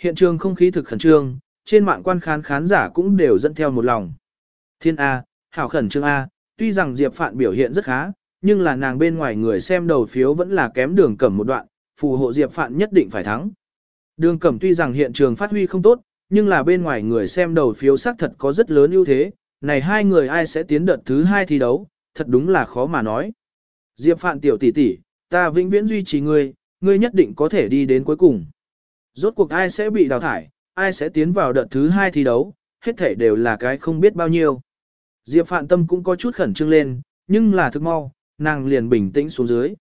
Hiện trường không khí thực khẩn trương, trên mạng quan khán khán giả cũng đều dẫn theo một lòng. Thiên A, hảo khẩn trương A, tuy rằng Diệp Phạn biểu hiện rất khá, nhưng là nàng bên ngoài người xem đầu phiếu vẫn là kém đường cẩm một đoạn, phù hộ Diệp Phạn nhất định phải thắng. Đường cẩm tuy rằng hiện trường phát huy không tốt, nhưng là bên ngoài người xem đầu phiếu xác thật có rất lớn ưu thế, này hai người ai sẽ tiến đợt thứ hai thi đấu, thật đúng là khó mà nói. Diệp Phạn tiểu tỷ tỷ, ta vĩnh viễn duy trì ngươi, ngươi nhất định có thể đi đến cuối cùng. Rốt cuộc ai sẽ bị đào thải, ai sẽ tiến vào đợt thứ hai thi đấu, hết thể đều là cái không biết bao nhiêu. Diệp Phạn Tâm cũng có chút khẩn trương lên, nhưng là thực mau, nàng liền bình tĩnh xuống dưới.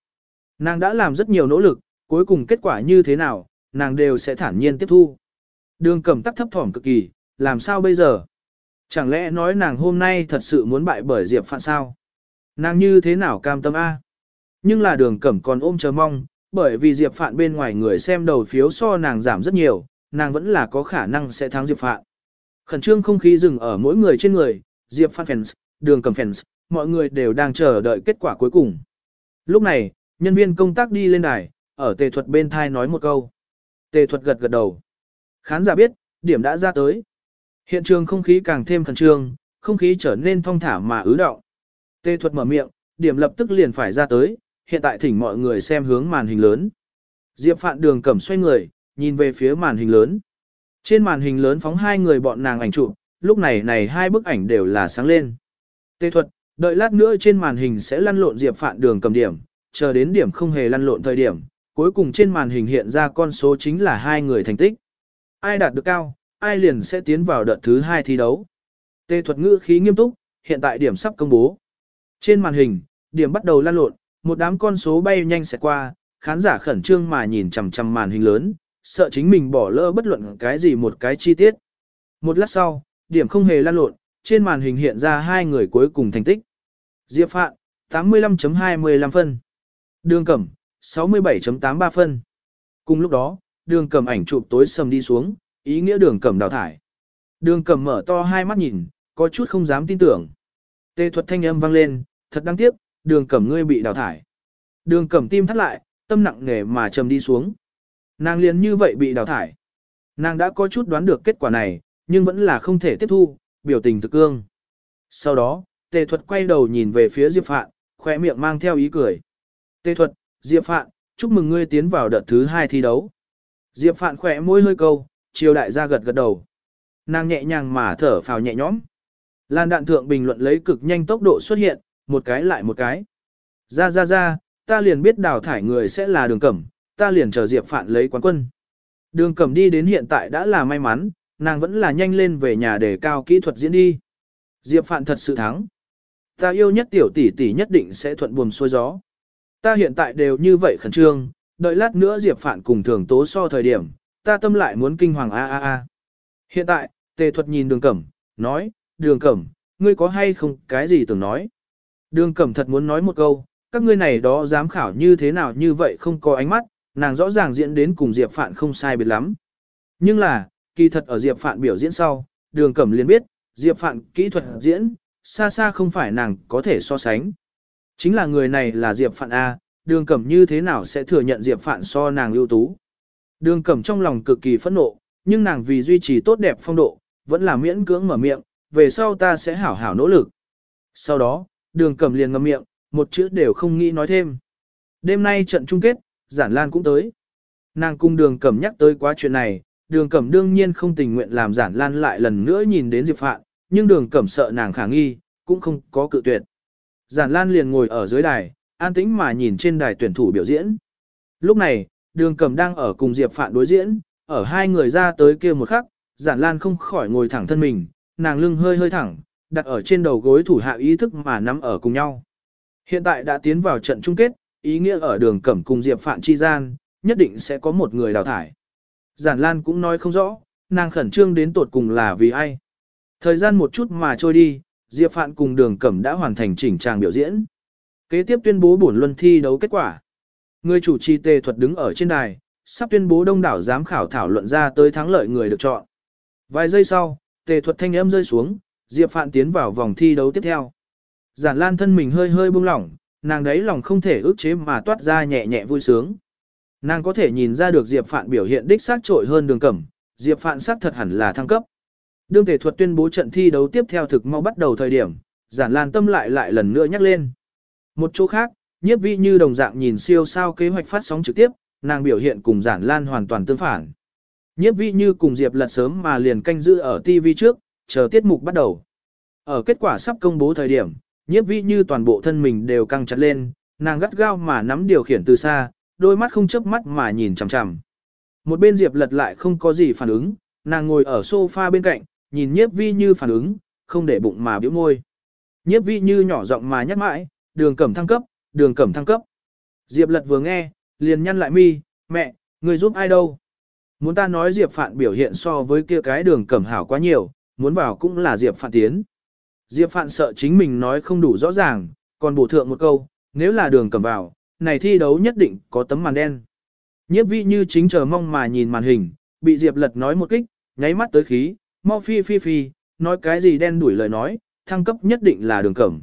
Nàng đã làm rất nhiều nỗ lực, cuối cùng kết quả như thế nào, nàng đều sẽ thản nhiên tiếp thu. Đường cẩm tắc thấp thỏm cực kỳ, làm sao bây giờ? Chẳng lẽ nói nàng hôm nay thật sự muốn bại bởi Diệp Phạn sao? Nàng như thế nào cam tâm A? Nhưng là đường cẩm còn ôm chờ mong, bởi vì Diệp Phạn bên ngoài người xem đầu phiếu so nàng giảm rất nhiều, nàng vẫn là có khả năng sẽ thắng Diệp Phạn. Khẩn trương không khí dừng ở mỗi người trên người, Diệp Phạn fans, đường cầm fans, mọi người đều đang chờ đợi kết quả cuối cùng. Lúc này, nhân viên công tác đi lên đài, ở tề thuật bên thai nói một câu. Tề thuật gật gật đầu. Khán giả biết, điểm đã ra tới. Hiện trường không khí càng thêm khẩn trương, không khí trở nên thong thả mà ứ động. Tề thuật mở miệng, điểm lập tức liền phải ra tới, hiện tại thỉnh mọi người xem hướng màn hình lớn. Diệp Phạn Đường cẩm xoay người, nhìn về phía màn hình lớn. Trên màn hình lớn phóng hai người bọn nàng ảnh chụp, lúc này này hai bức ảnh đều là sáng lên. Tê thuật, đợi lát nữa trên màn hình sẽ lăn lộn Diệp Phạn Đường cầm điểm, chờ đến điểm không hề lăn lộn thời điểm, cuối cùng trên màn hình hiện ra con số chính là hai người thành tích. Ai đạt được cao, ai liền sẽ tiến vào đợt thứ hai thi đấu. Tê thuật ngữ khí nghiêm túc, hiện tại điểm sắp công bố. Trên màn hình, điểm bắt đầu lăn lộn, một đám con số bay nhanh sẽ qua, khán giả khẩn trương mà nhìn chằm chằm màn hình lớn, sợ chính mình bỏ lỡ bất luận cái gì một cái chi tiết. Một lát sau, điểm không hề lan lộn, trên màn hình hiện ra hai người cuối cùng thành tích. Diệp Phạn, 85.25 phân. Đường Cẩm, 67.83 phân. Cùng lúc đó, đường Cẩm ảnh chụp tối sầm đi xuống, ý nghĩa đường Cẩm đào thải. Đường Cẩm mở to hai mắt nhìn, có chút không dám tin tưởng. Tê thuật thanh âm vang lên, thật đáng tiếc, đường Cẩm ngươi bị đào thải. Đường Cẩm tim thắt lại, tâm nặng nề mà trầm đi xuống. Nàng liền như vậy bị đào thải. Nàng đã có chút đoán được kết quả này, nhưng vẫn là không thể tiếp thu, biểu tình thực cương. Sau đó, tề thuật quay đầu nhìn về phía Diệp Phạn, khỏe miệng mang theo ý cười. Tề thuật, Diệp Phạn, chúc mừng ngươi tiến vào đợt thứ hai thi đấu. Diệp Phạn khỏe môi hơi câu, chiều đại ra gật gật đầu. Nàng nhẹ nhàng mà thở phào nhẹ nhõm. Lan đạn thượng bình luận lấy cực nhanh tốc độ xuất hiện, một cái lại một cái. Ra ra ra, ta liền biết đào thải người sẽ là đường cẩm, ta liền chờ Diệp Phạn lấy quán quân. Đường cẩm đi đến hiện tại đã là may mắn, nàng vẫn là nhanh lên về nhà để cao kỹ thuật diễn đi. Diệp Phạn thật sự thắng. Ta yêu nhất tiểu tỷ tỷ nhất định sẽ thuận buồm xuôi gió. Ta hiện tại đều như vậy khẩn trương, đợi lát nữa Diệp Phạn cùng thường tố so thời điểm, ta tâm lại muốn kinh hoàng a a a. Hiện tại, tề thuật nhìn đường cẩm, nói, đường cẩm, ngươi có hay không cái gì tưởng nói. Đường cẩm thật muốn nói một câu, các ngươi này đó dám khảo như thế nào như vậy không có ánh mắt, nàng rõ ràng diễn đến cùng Diệp Phạn không sai biệt lắm. Nhưng là, kỳ thật ở Diệp Phạn biểu diễn sau, đường cẩm liền biết, Diệp Phạn kỹ thuật diễn, xa xa không phải nàng có thể so sánh. Chính là người này là Diệp Phạn A, đường cẩm như thế nào sẽ thừa nhận Diệp Phạn so nàng ưu tú. Đường cẩm trong lòng cực kỳ phẫn nộ, nhưng nàng vì duy trì tốt đẹp phong độ, vẫn là miễn cưỡng mở miệng, về sau ta sẽ hảo hảo nỗ lực. Sau đó, đường cẩm liền ngậm miệng, một chữ đều không nghĩ nói thêm. Đêm nay trận chung kết, giản lan cũng tới. Nàng cung đường cẩm nhắc tới quá chuyện này, đường cẩm đương nhiên không tình nguyện làm giản lan lại lần nữa nhìn đến Diệp Phạn, nhưng đường cẩm sợ nàng khả nghi, cũng không có cự tuyệt. Giản lan liền ngồi ở dưới đài, an tĩnh mà nhìn trên đài tuyển thủ biểu diễn. Lúc này, đường cẩm đang ở cùng Diệp Phạn đối diễn, ở hai người ra tới kia một khắc, giản lan không khỏi ngồi thẳng thân mình, nàng lưng hơi hơi thẳng, đặt ở trên đầu gối thủ hạ ý thức mà nắm ở cùng nhau. Hiện tại đã tiến vào trận chung kết, ý nghĩa ở đường cẩm cùng Diệp Phạn chi gian, nhất định sẽ có một người đào thải. Giản Lan cũng nói không rõ, nàng khẩn trương đến tột cùng là vì ai. Thời gian một chút mà trôi đi, Diệp Phạn cùng đường cẩm đã hoàn thành chỉnh trang biểu diễn. Kế tiếp tuyên bố bổn luân thi đấu kết quả. Người chủ trì tề thuật đứng ở trên đài, sắp tuyên bố đông đảo giám khảo thảo luận ra tới thắng lợi người được chọn. Vài giây sau, tề thuật thanh âm rơi xuống, Diệp Phạn tiến vào vòng thi đấu tiếp theo. Giản Lan thân mình hơi hơi buông lỏng, nàng đấy lòng không thể ước chế mà toát ra nhẹ nhẹ vui sướng. Nàng có thể nhìn ra được Diệp Phạn biểu hiện đích xác trội hơn đường cẩm, Diệp Phạn xác thật hẳn là thăng cấp. Đương thể thuật tuyên bố trận thi đấu tiếp theo thực mau bắt đầu thời điểm, giản lan tâm lại lại lần nữa nhắc lên. Một chỗ khác, nhiếp vi như đồng dạng nhìn siêu sao kế hoạch phát sóng trực tiếp, nàng biểu hiện cùng giản lan hoàn toàn tương phản. Nhiếp vi như cùng Diệp lật sớm mà liền canh giữ ở TV trước, chờ tiết mục bắt đầu. Ở kết quả sắp công bố thời điểm, nhiếp vi như toàn bộ thân mình đều căng chặt lên, nàng gắt gao mà nắm điều khiển từ xa, đôi mắt không chớp mắt mà nhìn chằm chằm. Một bên Diệp lật lại không có gì phản ứng, nàng ngồi ở sofa bên cạnh, nhìn nhiếp vi như phản ứng, không để bụng mà biểu môi. Nhiếp vi như nhỏ giọng mà nhắc mãi, đường cẩm thăng cấp, đường cẩm thăng cấp. Diệp lật vừa nghe, liền nhăn lại mi, mẹ, người giúp ai đâu? Muốn ta nói Diệp Phạn biểu hiện so với kia cái đường cẩm hảo quá nhiều, muốn vào cũng là Diệp Phạn tiến. Diệp Phạn sợ chính mình nói không đủ rõ ràng, còn bổ thượng một câu, nếu là đường cẩm vào, này thi đấu nhất định có tấm màn đen. Nhiếp vi như chính chờ mong mà nhìn màn hình, bị Diệp lật nói một kích, nháy mắt tới khí, mau phi phi phi, nói cái gì đen đuổi lời nói, thăng cấp nhất định là đường cẩm.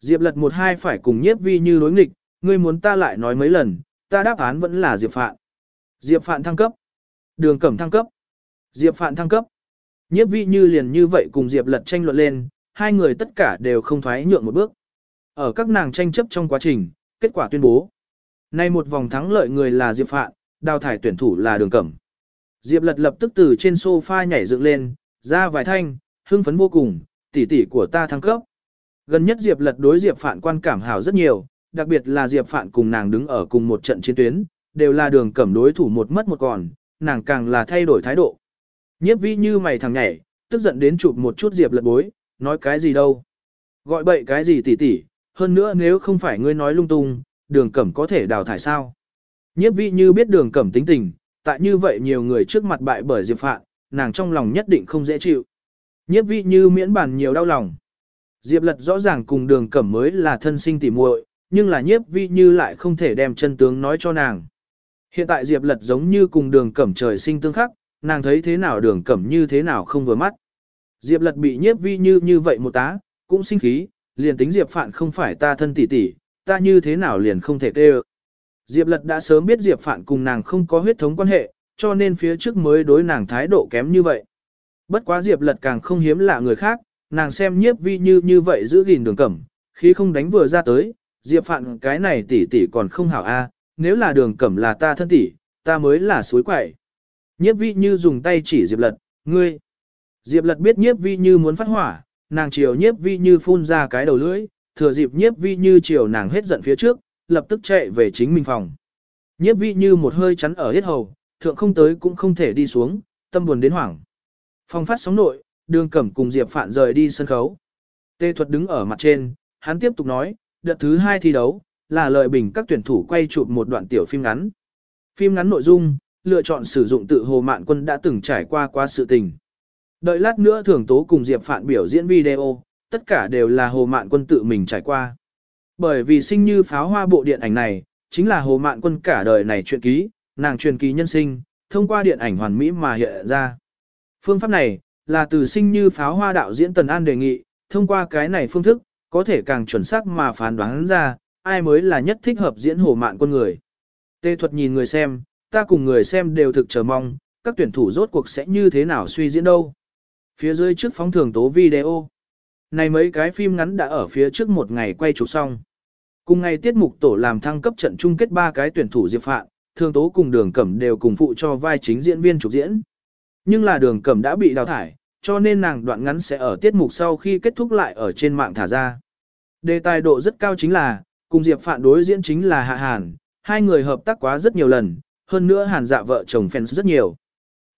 Diệp lật một hai phải cùng nhiếp vi như đối nghịch, ngươi muốn ta lại nói mấy lần, ta đáp án vẫn là Diệp Phạn. Diệp Phạn thăng cấp. Đường cẩm thăng cấp. Diệp Phạn thăng cấp. Nhiếp vi như liền như vậy cùng Diệp lật tranh luận lên, hai người tất cả đều không thoái nhượng một bước. Ở các nàng tranh chấp trong quá trình, kết quả tuyên bố. Nay một vòng thắng lợi người là Diệp Phạn, đào thải tuyển thủ là đường cẩm. Diệp lật lập tức từ trên sofa nhảy dựng lên, ra vài thanh, hưng phấn vô cùng, tỷ tỷ của ta thăng cấp. Gần nhất Diệp lật đối Diệp Phạn quan cảm hảo rất nhiều, đặc biệt là Diệp Phạn cùng nàng đứng ở cùng một trận chiến tuyến, đều là đường cẩm đối thủ một mất một còn, nàng càng là thay đổi thái độ. Nhiếp vi như mày thằng nhảy, tức giận đến chụp một chút Diệp lật bối, nói cái gì đâu. Gọi bậy cái gì tỷ tỷ, hơn nữa nếu không phải ngươi nói lung tung, đường cẩm có thể đào thải sao. Nhiếp vi như biết đường cẩm tính tình, tại như vậy nhiều người trước mặt bại bởi Diệp Phạn, nàng trong lòng nhất định không dễ chịu. Nhiếp vi như miễn bàn nhiều đau lòng. Diệp lật rõ ràng cùng đường cẩm mới là thân sinh tỉ muội, nhưng là nhiếp vi như lại không thể đem chân tướng nói cho nàng. Hiện tại Diệp lật giống như cùng đường cẩm trời sinh tương khắc, nàng thấy thế nào đường cẩm như thế nào không vừa mắt. Diệp lật bị nhiếp vi như như vậy một tá, cũng sinh khí, liền tính Diệp Phạn không phải ta thân tỷ tỷ, ta như thế nào liền không thể tê Diệp lật đã sớm biết Diệp Phạn cùng nàng không có huyết thống quan hệ, cho nên phía trước mới đối nàng thái độ kém như vậy. Bất quá Diệp lật càng không hiếm lạ người khác, nàng xem nhiếp vi như như vậy giữ gìn đường cẩm, khi không đánh vừa ra tới, Diệp Phạn cái này tỷ tỷ còn không hảo a, à, nếu là đường cẩm là ta thân tỷ, ta mới là suối quậy. Nhiếp vi như dùng tay chỉ Diệp lật, ngươi. Diệp lật biết nhiếp vi như muốn phát hỏa, nàng chiều nhiếp vi như phun ra cái đầu lưỡi, thừa dịp nhiếp vi như chiều nàng hết giận phía trước, lập tức chạy về chính mình phòng. Nhiếp vi như một hơi chắn ở hết hầu, thượng không tới cũng không thể đi xuống, tâm buồn đến hoảng. Phòng phát sóng nội, đường cẩm cùng Diệp Phạn rời đi sân khấu. Tê thuật đứng ở mặt trên, hắn tiếp tục nói, đợt thứ hai thi đấu, là lợi bình các tuyển thủ quay chụp một đoạn tiểu phim ngắn. Phim ngắn nội dung, lựa chọn sử dụng tự hồ mạn quân đã từng trải qua qua sự tình. Đợi lát nữa thường tố cùng Diệp Phạn biểu diễn video, tất cả đều là hồ mạn quân tự mình trải qua. Bởi vì sinh như pháo hoa bộ điện ảnh này, chính là hồ mạn quân cả đời này chuyện ký, nàng truyền ký nhân sinh, thông qua điện ảnh hoàn mỹ mà hiện ra. Phương pháp này, là từ sinh như pháo hoa đạo diễn Tần An đề nghị, thông qua cái này phương thức, có thể càng chuẩn xác mà phán đoán ra, ai mới là nhất thích hợp diễn hồ mạn quân người. Tê thuật nhìn người xem, ta cùng người xem đều thực chờ mong, các tuyển thủ rốt cuộc sẽ như thế nào suy diễn đâu. Phía dưới trước phóng thường tố video. Này mấy cái phim ngắn đã ở phía trước một ngày quay chụp xong. Cùng ngày tiết mục tổ làm thăng cấp trận chung kết ba cái tuyển thủ Diệp Phạn, Thường Tố cùng Đường Cẩm đều cùng phụ cho vai chính diễn viên trục diễn. Nhưng là Đường Cẩm đã bị đào thải, cho nên nàng đoạn ngắn sẽ ở tiết mục sau khi kết thúc lại ở trên mạng thả ra. Đề tài độ rất cao chính là, cùng Diệp Phạn đối diễn chính là Hạ Hàn, hai người hợp tác quá rất nhiều lần, hơn nữa Hàn dạ vợ chồng fans rất nhiều.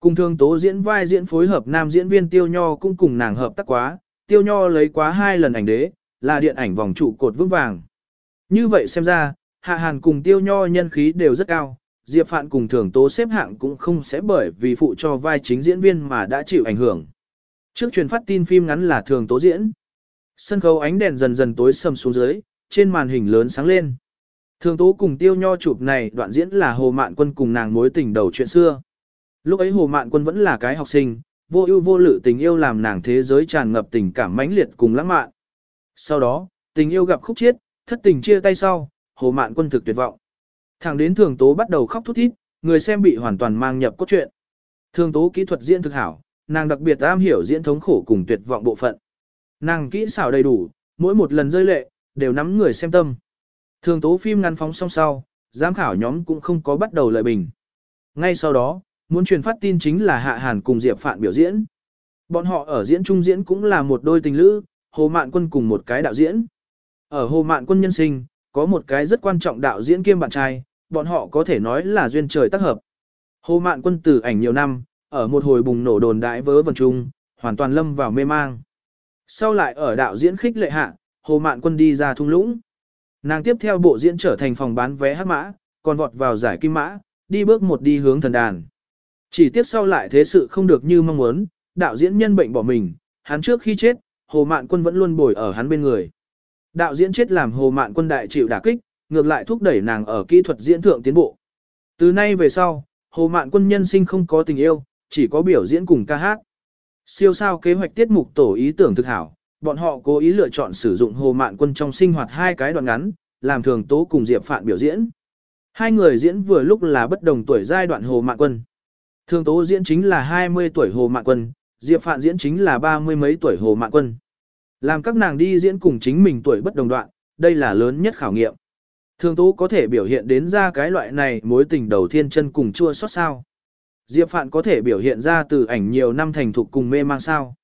Cùng Thường Tố diễn vai diễn phối hợp nam diễn viên Tiêu Nho cũng cùng nàng hợp tác quá, Tiêu Nho lấy quá hai lần ảnh đế, là điện ảnh vòng trụ cột vững vàng. Như vậy xem ra, Hạ Hàn cùng Tiêu Nho nhân khí đều rất cao, Diệp Phạn cùng Thường Tố xếp hạng cũng không sẽ bởi vì phụ cho vai chính diễn viên mà đã chịu ảnh hưởng. Trước truyền phát tin phim ngắn là Thường Tố diễn. Sân khấu ánh đèn dần dần tối sầm xuống dưới, trên màn hình lớn sáng lên. Thường Tố cùng Tiêu Nho chụp này đoạn diễn là Hồ Mạn Quân cùng nàng mối tình đầu chuyện xưa. Lúc ấy Hồ Mạn Quân vẫn là cái học sinh, vô ưu vô lự tình yêu làm nàng thế giới tràn ngập tình cảm mãnh liệt cùng lãng mạn. Sau đó, tình yêu gặp khúc chiết, thất tình chia tay sau, Hồ Mạn Quân thực tuyệt vọng. Thẳng đến Thường Tố bắt đầu khóc thút thít, người xem bị hoàn toàn mang nhập cốt truyện. Thường tố kỹ thuật diễn thực hảo, nàng đặc biệt am hiểu diễn thống khổ cùng tuyệt vọng bộ phận. Nàng kỹ xảo đầy đủ, mỗi một lần rơi lệ, đều nắm người xem tâm. Thường tố phim ngăn phóng xong sau, giám khảo nhóm cũng không có bắt đầu lợi bình. Ngay sau đó, muốn truyền phát tin chính là Hạ Hàn cùng Diệp Phạn biểu diễn. Bọn họ ở diễn trung diễn cũng là một đôi tình lữ, Hồ Mạn Quân cùng một cái đạo diễn. Ở Hồ Mạn Quân nhân sinh, có một cái rất quan trọng đạo diễn kiêm bạn trai, bọn họ có thể nói là duyên trời tác hợp. Hồ Mạn Quân từ ảnh nhiều năm, ở một hồi bùng nổ đồn đại vớ vần trung, hoàn toàn lâm vào mê mang. Sau lại ở đạo diễn khích lệ hạ, Hồ Mạn Quân đi ra thung lũng. Nàng tiếp theo bộ diễn trở thành phòng bán vé hát mã, còn vọt vào giải kim mã, đi bước một đi hướng thần đàn. Chỉ tiếc sau lại thế sự không được như mong muốn, đạo diễn nhân bệnh bỏ mình, hắn trước khi chết, Hồ Mạn Quân vẫn luôn bồi ở hắn bên người. Đạo diễn chết làm Hồ Mạn Quân đại chịu đả kích, ngược lại thúc đẩy nàng ở kỹ thuật diễn thượng tiến bộ. Từ nay về sau, Hồ Mạn Quân nhân sinh không có tình yêu, chỉ có biểu diễn cùng ca hát. Siêu sao kế hoạch tiết mục tổ ý tưởng thực hảo, bọn họ cố ý lựa chọn sử dụng Hồ Mạn Quân trong sinh hoạt hai cái đoạn ngắn, làm thường tố cùng Diệp Phạn biểu diễn. Hai người diễn vừa lúc là bất đồng tuổi giai đoạn Hồ Mạn Quân. Thường tố diễn chính là 20 tuổi Hồ Mạn Quân, Diệp Phạn diễn chính là ba mươi mấy tuổi Hồ Mạn Quân. Làm các nàng đi diễn cùng chính mình tuổi bất đồng đoạn, đây là lớn nhất khảo nghiệm. Thường tố có thể biểu hiện đến ra cái loại này mối tình đầu thiên chân cùng chua xót sao. Diệp Phạn có thể biểu hiện ra từ ảnh nhiều năm thành thục cùng mê mang sao.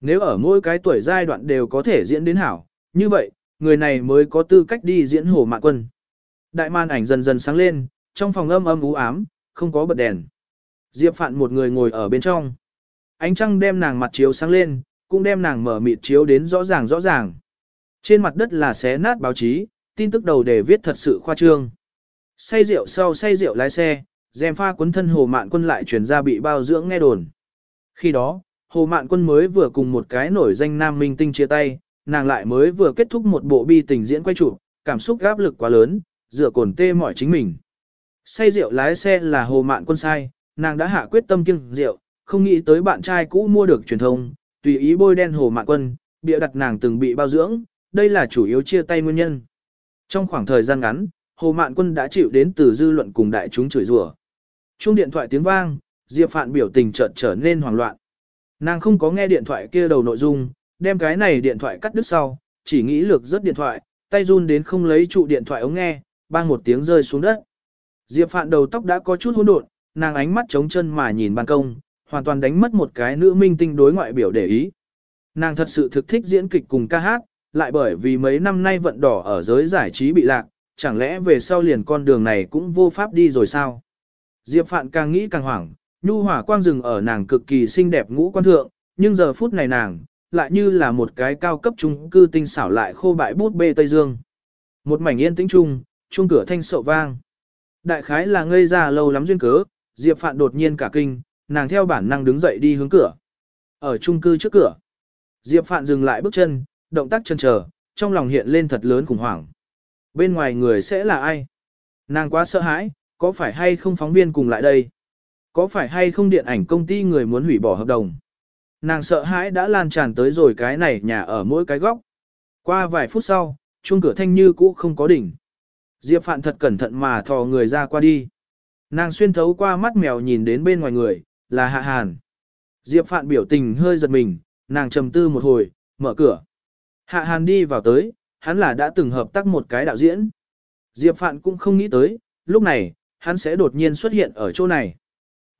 Nếu ở mỗi cái tuổi giai đoạn đều có thể diễn đến hảo, như vậy, người này mới có tư cách đi diễn Hồ Mạn Quân. Đại màn ảnh dần dần sáng lên, trong phòng âm âm u ám, không có bật đèn. Diệp Phạn một người ngồi ở bên trong. Ánh trăng đem nàng mặt chiếu sáng lên, cũng đem nàng mở mịt chiếu đến rõ ràng rõ ràng. Trên mặt đất là xé nát báo chí, tin tức đầu đề viết thật sự khoa trương. Say rượu sau say rượu lái xe, dèm pha cuốn thân Hồ Mạn Quân lại truyền ra bị bao dưỡng nghe đồn. Khi đó, Hồ Mạn Quân mới vừa cùng một cái nổi danh nam minh tinh chia tay, nàng lại mới vừa kết thúc một bộ bi tình diễn quay chụp, cảm xúc áp lực quá lớn, dựa cồn tê mỏi chính mình. Say rượu lái xe là Hồ Mạn Quân sai, nàng đã hạ quyết tâm kiêng rượu, không nghĩ tới bạn trai cũ mua được truyền thông, tùy ý bôi đen Hồ Mạn Quân, bịa đặt nàng từng bị bao dưỡng, đây là chủ yếu chia tay nguyên nhân. Trong khoảng thời gian ngắn, Hồ Mạn Quân đã chịu đến từ dư luận cùng đại chúng chửi rủa. Chuông điện thoại tiếng vang, Diệp Phạn biểu tình chợt trở nên hoảng loạn. Nàng không có nghe điện thoại kia đầu nội dung, đem cái này điện thoại cắt đứt sau, chỉ nghĩ lược rất điện thoại, tay run đến không lấy trụ điện thoại ống nghe, bang một tiếng rơi xuống đất. Diệp Phạn đầu tóc đã có chút hỗn độn, nàng ánh mắt trống chân mà nhìn ban công, hoàn toàn đánh mất một cái nữ minh tinh đối ngoại biểu để ý. Nàng thật sự thực thích diễn kịch cùng ca hát, lại bởi vì mấy năm nay vận đỏ ở giới giải trí bị lạc, chẳng lẽ về sau liền con đường này cũng vô pháp đi rồi sao? Diệp Phạn càng nghĩ càng hoảng, nhu hỏa quang rừng ở nàng cực kỳ xinh đẹp ngũ quan thượng, nhưng giờ phút này nàng, lại như là một cái cao cấp trung cư tinh xảo lại khô bại bút bê Tây Dương. Một mảnh yên tĩnh trung, chuông cửa thanh sậu vang. Đại khái là ngây ra lâu lắm duyên cớ, Diệp Phạn đột nhiên cả kinh, nàng theo bản năng đứng dậy đi hướng cửa. Ở trung cư trước cửa, Diệp Phạn dừng lại bước chân, động tác chân chờ, trong lòng hiện lên thật lớn khủng hoảng. Bên ngoài người sẽ là ai? Nàng quá sợ hãi, có phải hay không phóng viên cùng lại đây? Có phải hay không điện ảnh công ty người muốn hủy bỏ hợp đồng? Nàng sợ hãi đã lan tràn tới rồi cái này nhà ở mỗi cái góc. Qua vài phút sau, chuông cửa thanh như cũ không có đỉnh. Diệp Phạn thật cẩn thận mà thò người ra qua đi. Nàng xuyên thấu qua mắt mèo nhìn đến bên ngoài người, là Hạ Hàn. Diệp Phạn biểu tình hơi giật mình, nàng trầm tư một hồi, mở cửa. Hạ Hàn đi vào tới, hắn là đã từng hợp tác một cái đạo diễn. Diệp Phạn cũng không nghĩ tới, lúc này, hắn sẽ đột nhiên xuất hiện ở chỗ này.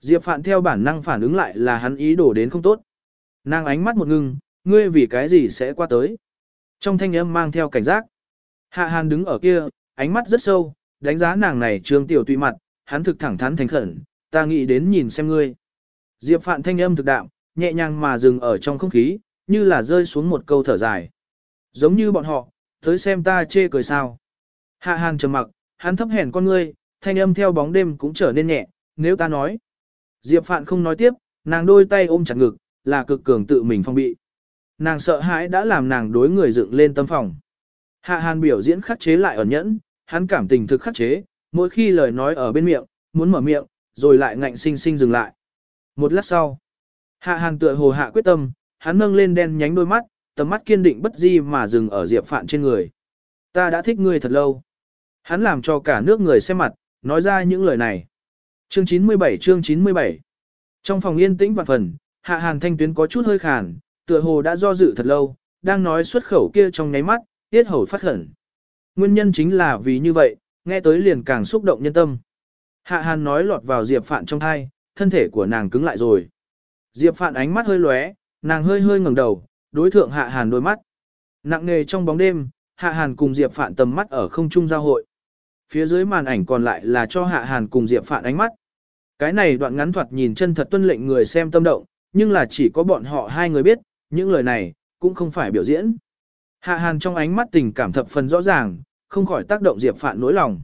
Diệp Phạn theo bản năng phản ứng lại là hắn ý đồ đến không tốt. Nàng ánh mắt một ngưng, ngươi vì cái gì sẽ qua tới. Trong thanh âm mang theo cảnh giác. Hạ Hàn đứng ở kia, ánh mắt rất sâu, đánh giá nàng này trương tiểu tùy mặt, hắn thực thẳng thắn thành khẩn, ta nghĩ đến nhìn xem ngươi. Diệp Phạn thanh âm thực đạm, nhẹ nhàng mà dừng ở trong không khí, như là rơi xuống một câu thở dài. Giống như bọn họ, tới xem ta chê cười sao. Hạ Hàn trầm mặc, hắn thấp hèn con ngươi, thanh âm theo bóng đêm cũng trở nên nhẹ, nếu ta nói. Diệp Phạn không nói tiếp, nàng đôi tay ôm chặt ngực, là cực cường tự mình phong bị. Nàng sợ hãi đã làm nàng đối người dựng lên tâm phòng. Hạ Hàn biểu diễn khắc chế lại ẩn nhẫn, hắn cảm tình thực khắc chế, mỗi khi lời nói ở bên miệng, muốn mở miệng, rồi lại ngạnh sinh sinh dừng lại. Một lát sau, Hạ Hàn tựa hồ hạ quyết tâm, hắn nâng lên đen nhánh đôi mắt, tầm mắt kiên định bất di mà dừng ở Diệp Phạn trên người. Ta đã thích ngươi thật lâu. Hắn làm cho cả nước người xem mặt, nói ra những lời này. Chương 97 chương 97 Trong phòng yên tĩnh vạn phần, Hạ Hàn thanh tuyến có chút hơi khàn, tựa hồ đã do dự thật lâu, đang nói xuất khẩu kia trong nháy mắt, tiết hầu phát khẩn. Nguyên nhân chính là vì như vậy, nghe tới liền càng xúc động nhân tâm. Hạ Hàn nói lọt vào Diệp Phạn trong thai, thân thể của nàng cứng lại rồi. Diệp Phạn ánh mắt hơi lóe, nàng hơi hơi ngẩng đầu, đối thượng Hạ Hàn đôi mắt. Nặng nề trong bóng đêm, Hạ Hàn cùng Diệp Phạn tầm mắt ở không trung giao hội. Phía dưới màn ảnh còn lại là cho Hạ Hàn cùng Diệp Phạn ánh mắt. Cái này đoạn ngắn thoạt nhìn chân thật tuân lệnh người xem tâm động, nhưng là chỉ có bọn họ hai người biết, những lời này, cũng không phải biểu diễn. Hạ Hàn trong ánh mắt tình cảm thập phần rõ ràng, không khỏi tác động Diệp Phạn nỗi lòng.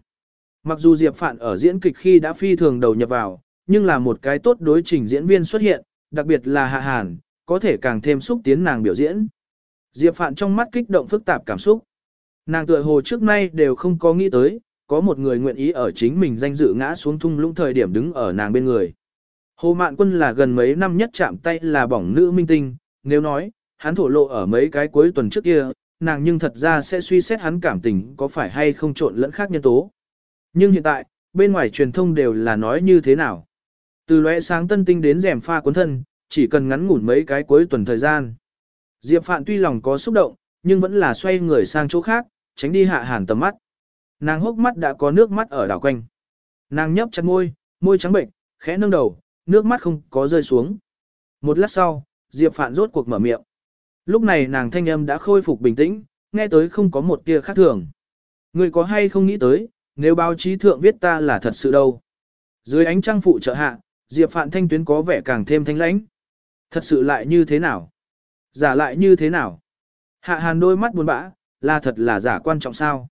Mặc dù Diệp Phạn ở diễn kịch khi đã phi thường đầu nhập vào, nhưng là một cái tốt đối trình diễn viên xuất hiện, đặc biệt là Hạ Hàn, có thể càng thêm xúc tiến nàng biểu diễn. Diệp Phạn trong mắt kích động phức tạp cảm xúc. Nàng tựa hồ trước nay đều không có nghĩ tới, có một người nguyện ý ở chính mình danh dự ngã xuống thung lũng thời điểm đứng ở nàng bên người. Hồ Mạn Quân là gần mấy năm nhất chạm tay là bỏng nữ minh tinh, nếu nói, hắn thổ lộ ở mấy cái cuối tuần trước kia, nàng nhưng thật ra sẽ suy xét hắn cảm tình có phải hay không trộn lẫn khác nhân tố. Nhưng hiện tại, bên ngoài truyền thông đều là nói như thế nào. Từ lóe sáng tân tinh đến rèm pha cuốn thân, chỉ cần ngắn ngủn mấy cái cuối tuần thời gian. Diệp Phạn tuy lòng có xúc động, nhưng vẫn là xoay người sang chỗ khác, tránh đi hạ hàn tầm mắt. Nàng hốc mắt đã có nước mắt ở đảo quanh. Nàng nhấp chặt môi, môi trắng bệnh, khẽ nâng đầu, nước mắt không có rơi xuống. Một lát sau, Diệp Phạn rốt cuộc mở miệng. Lúc này nàng thanh âm đã khôi phục bình tĩnh, nghe tới không có một tia khác thường. Người có hay không nghĩ tới, nếu báo chí thượng viết ta là thật sự đâu. Dưới ánh trăng phụ trợ hạ, Diệp Phạn thanh tuyến có vẻ càng thêm thanh lãnh. Thật sự lại như thế nào? Giả lại như thế nào? Hạ hàn đôi mắt buồn bã, là thật là giả quan trọng sao?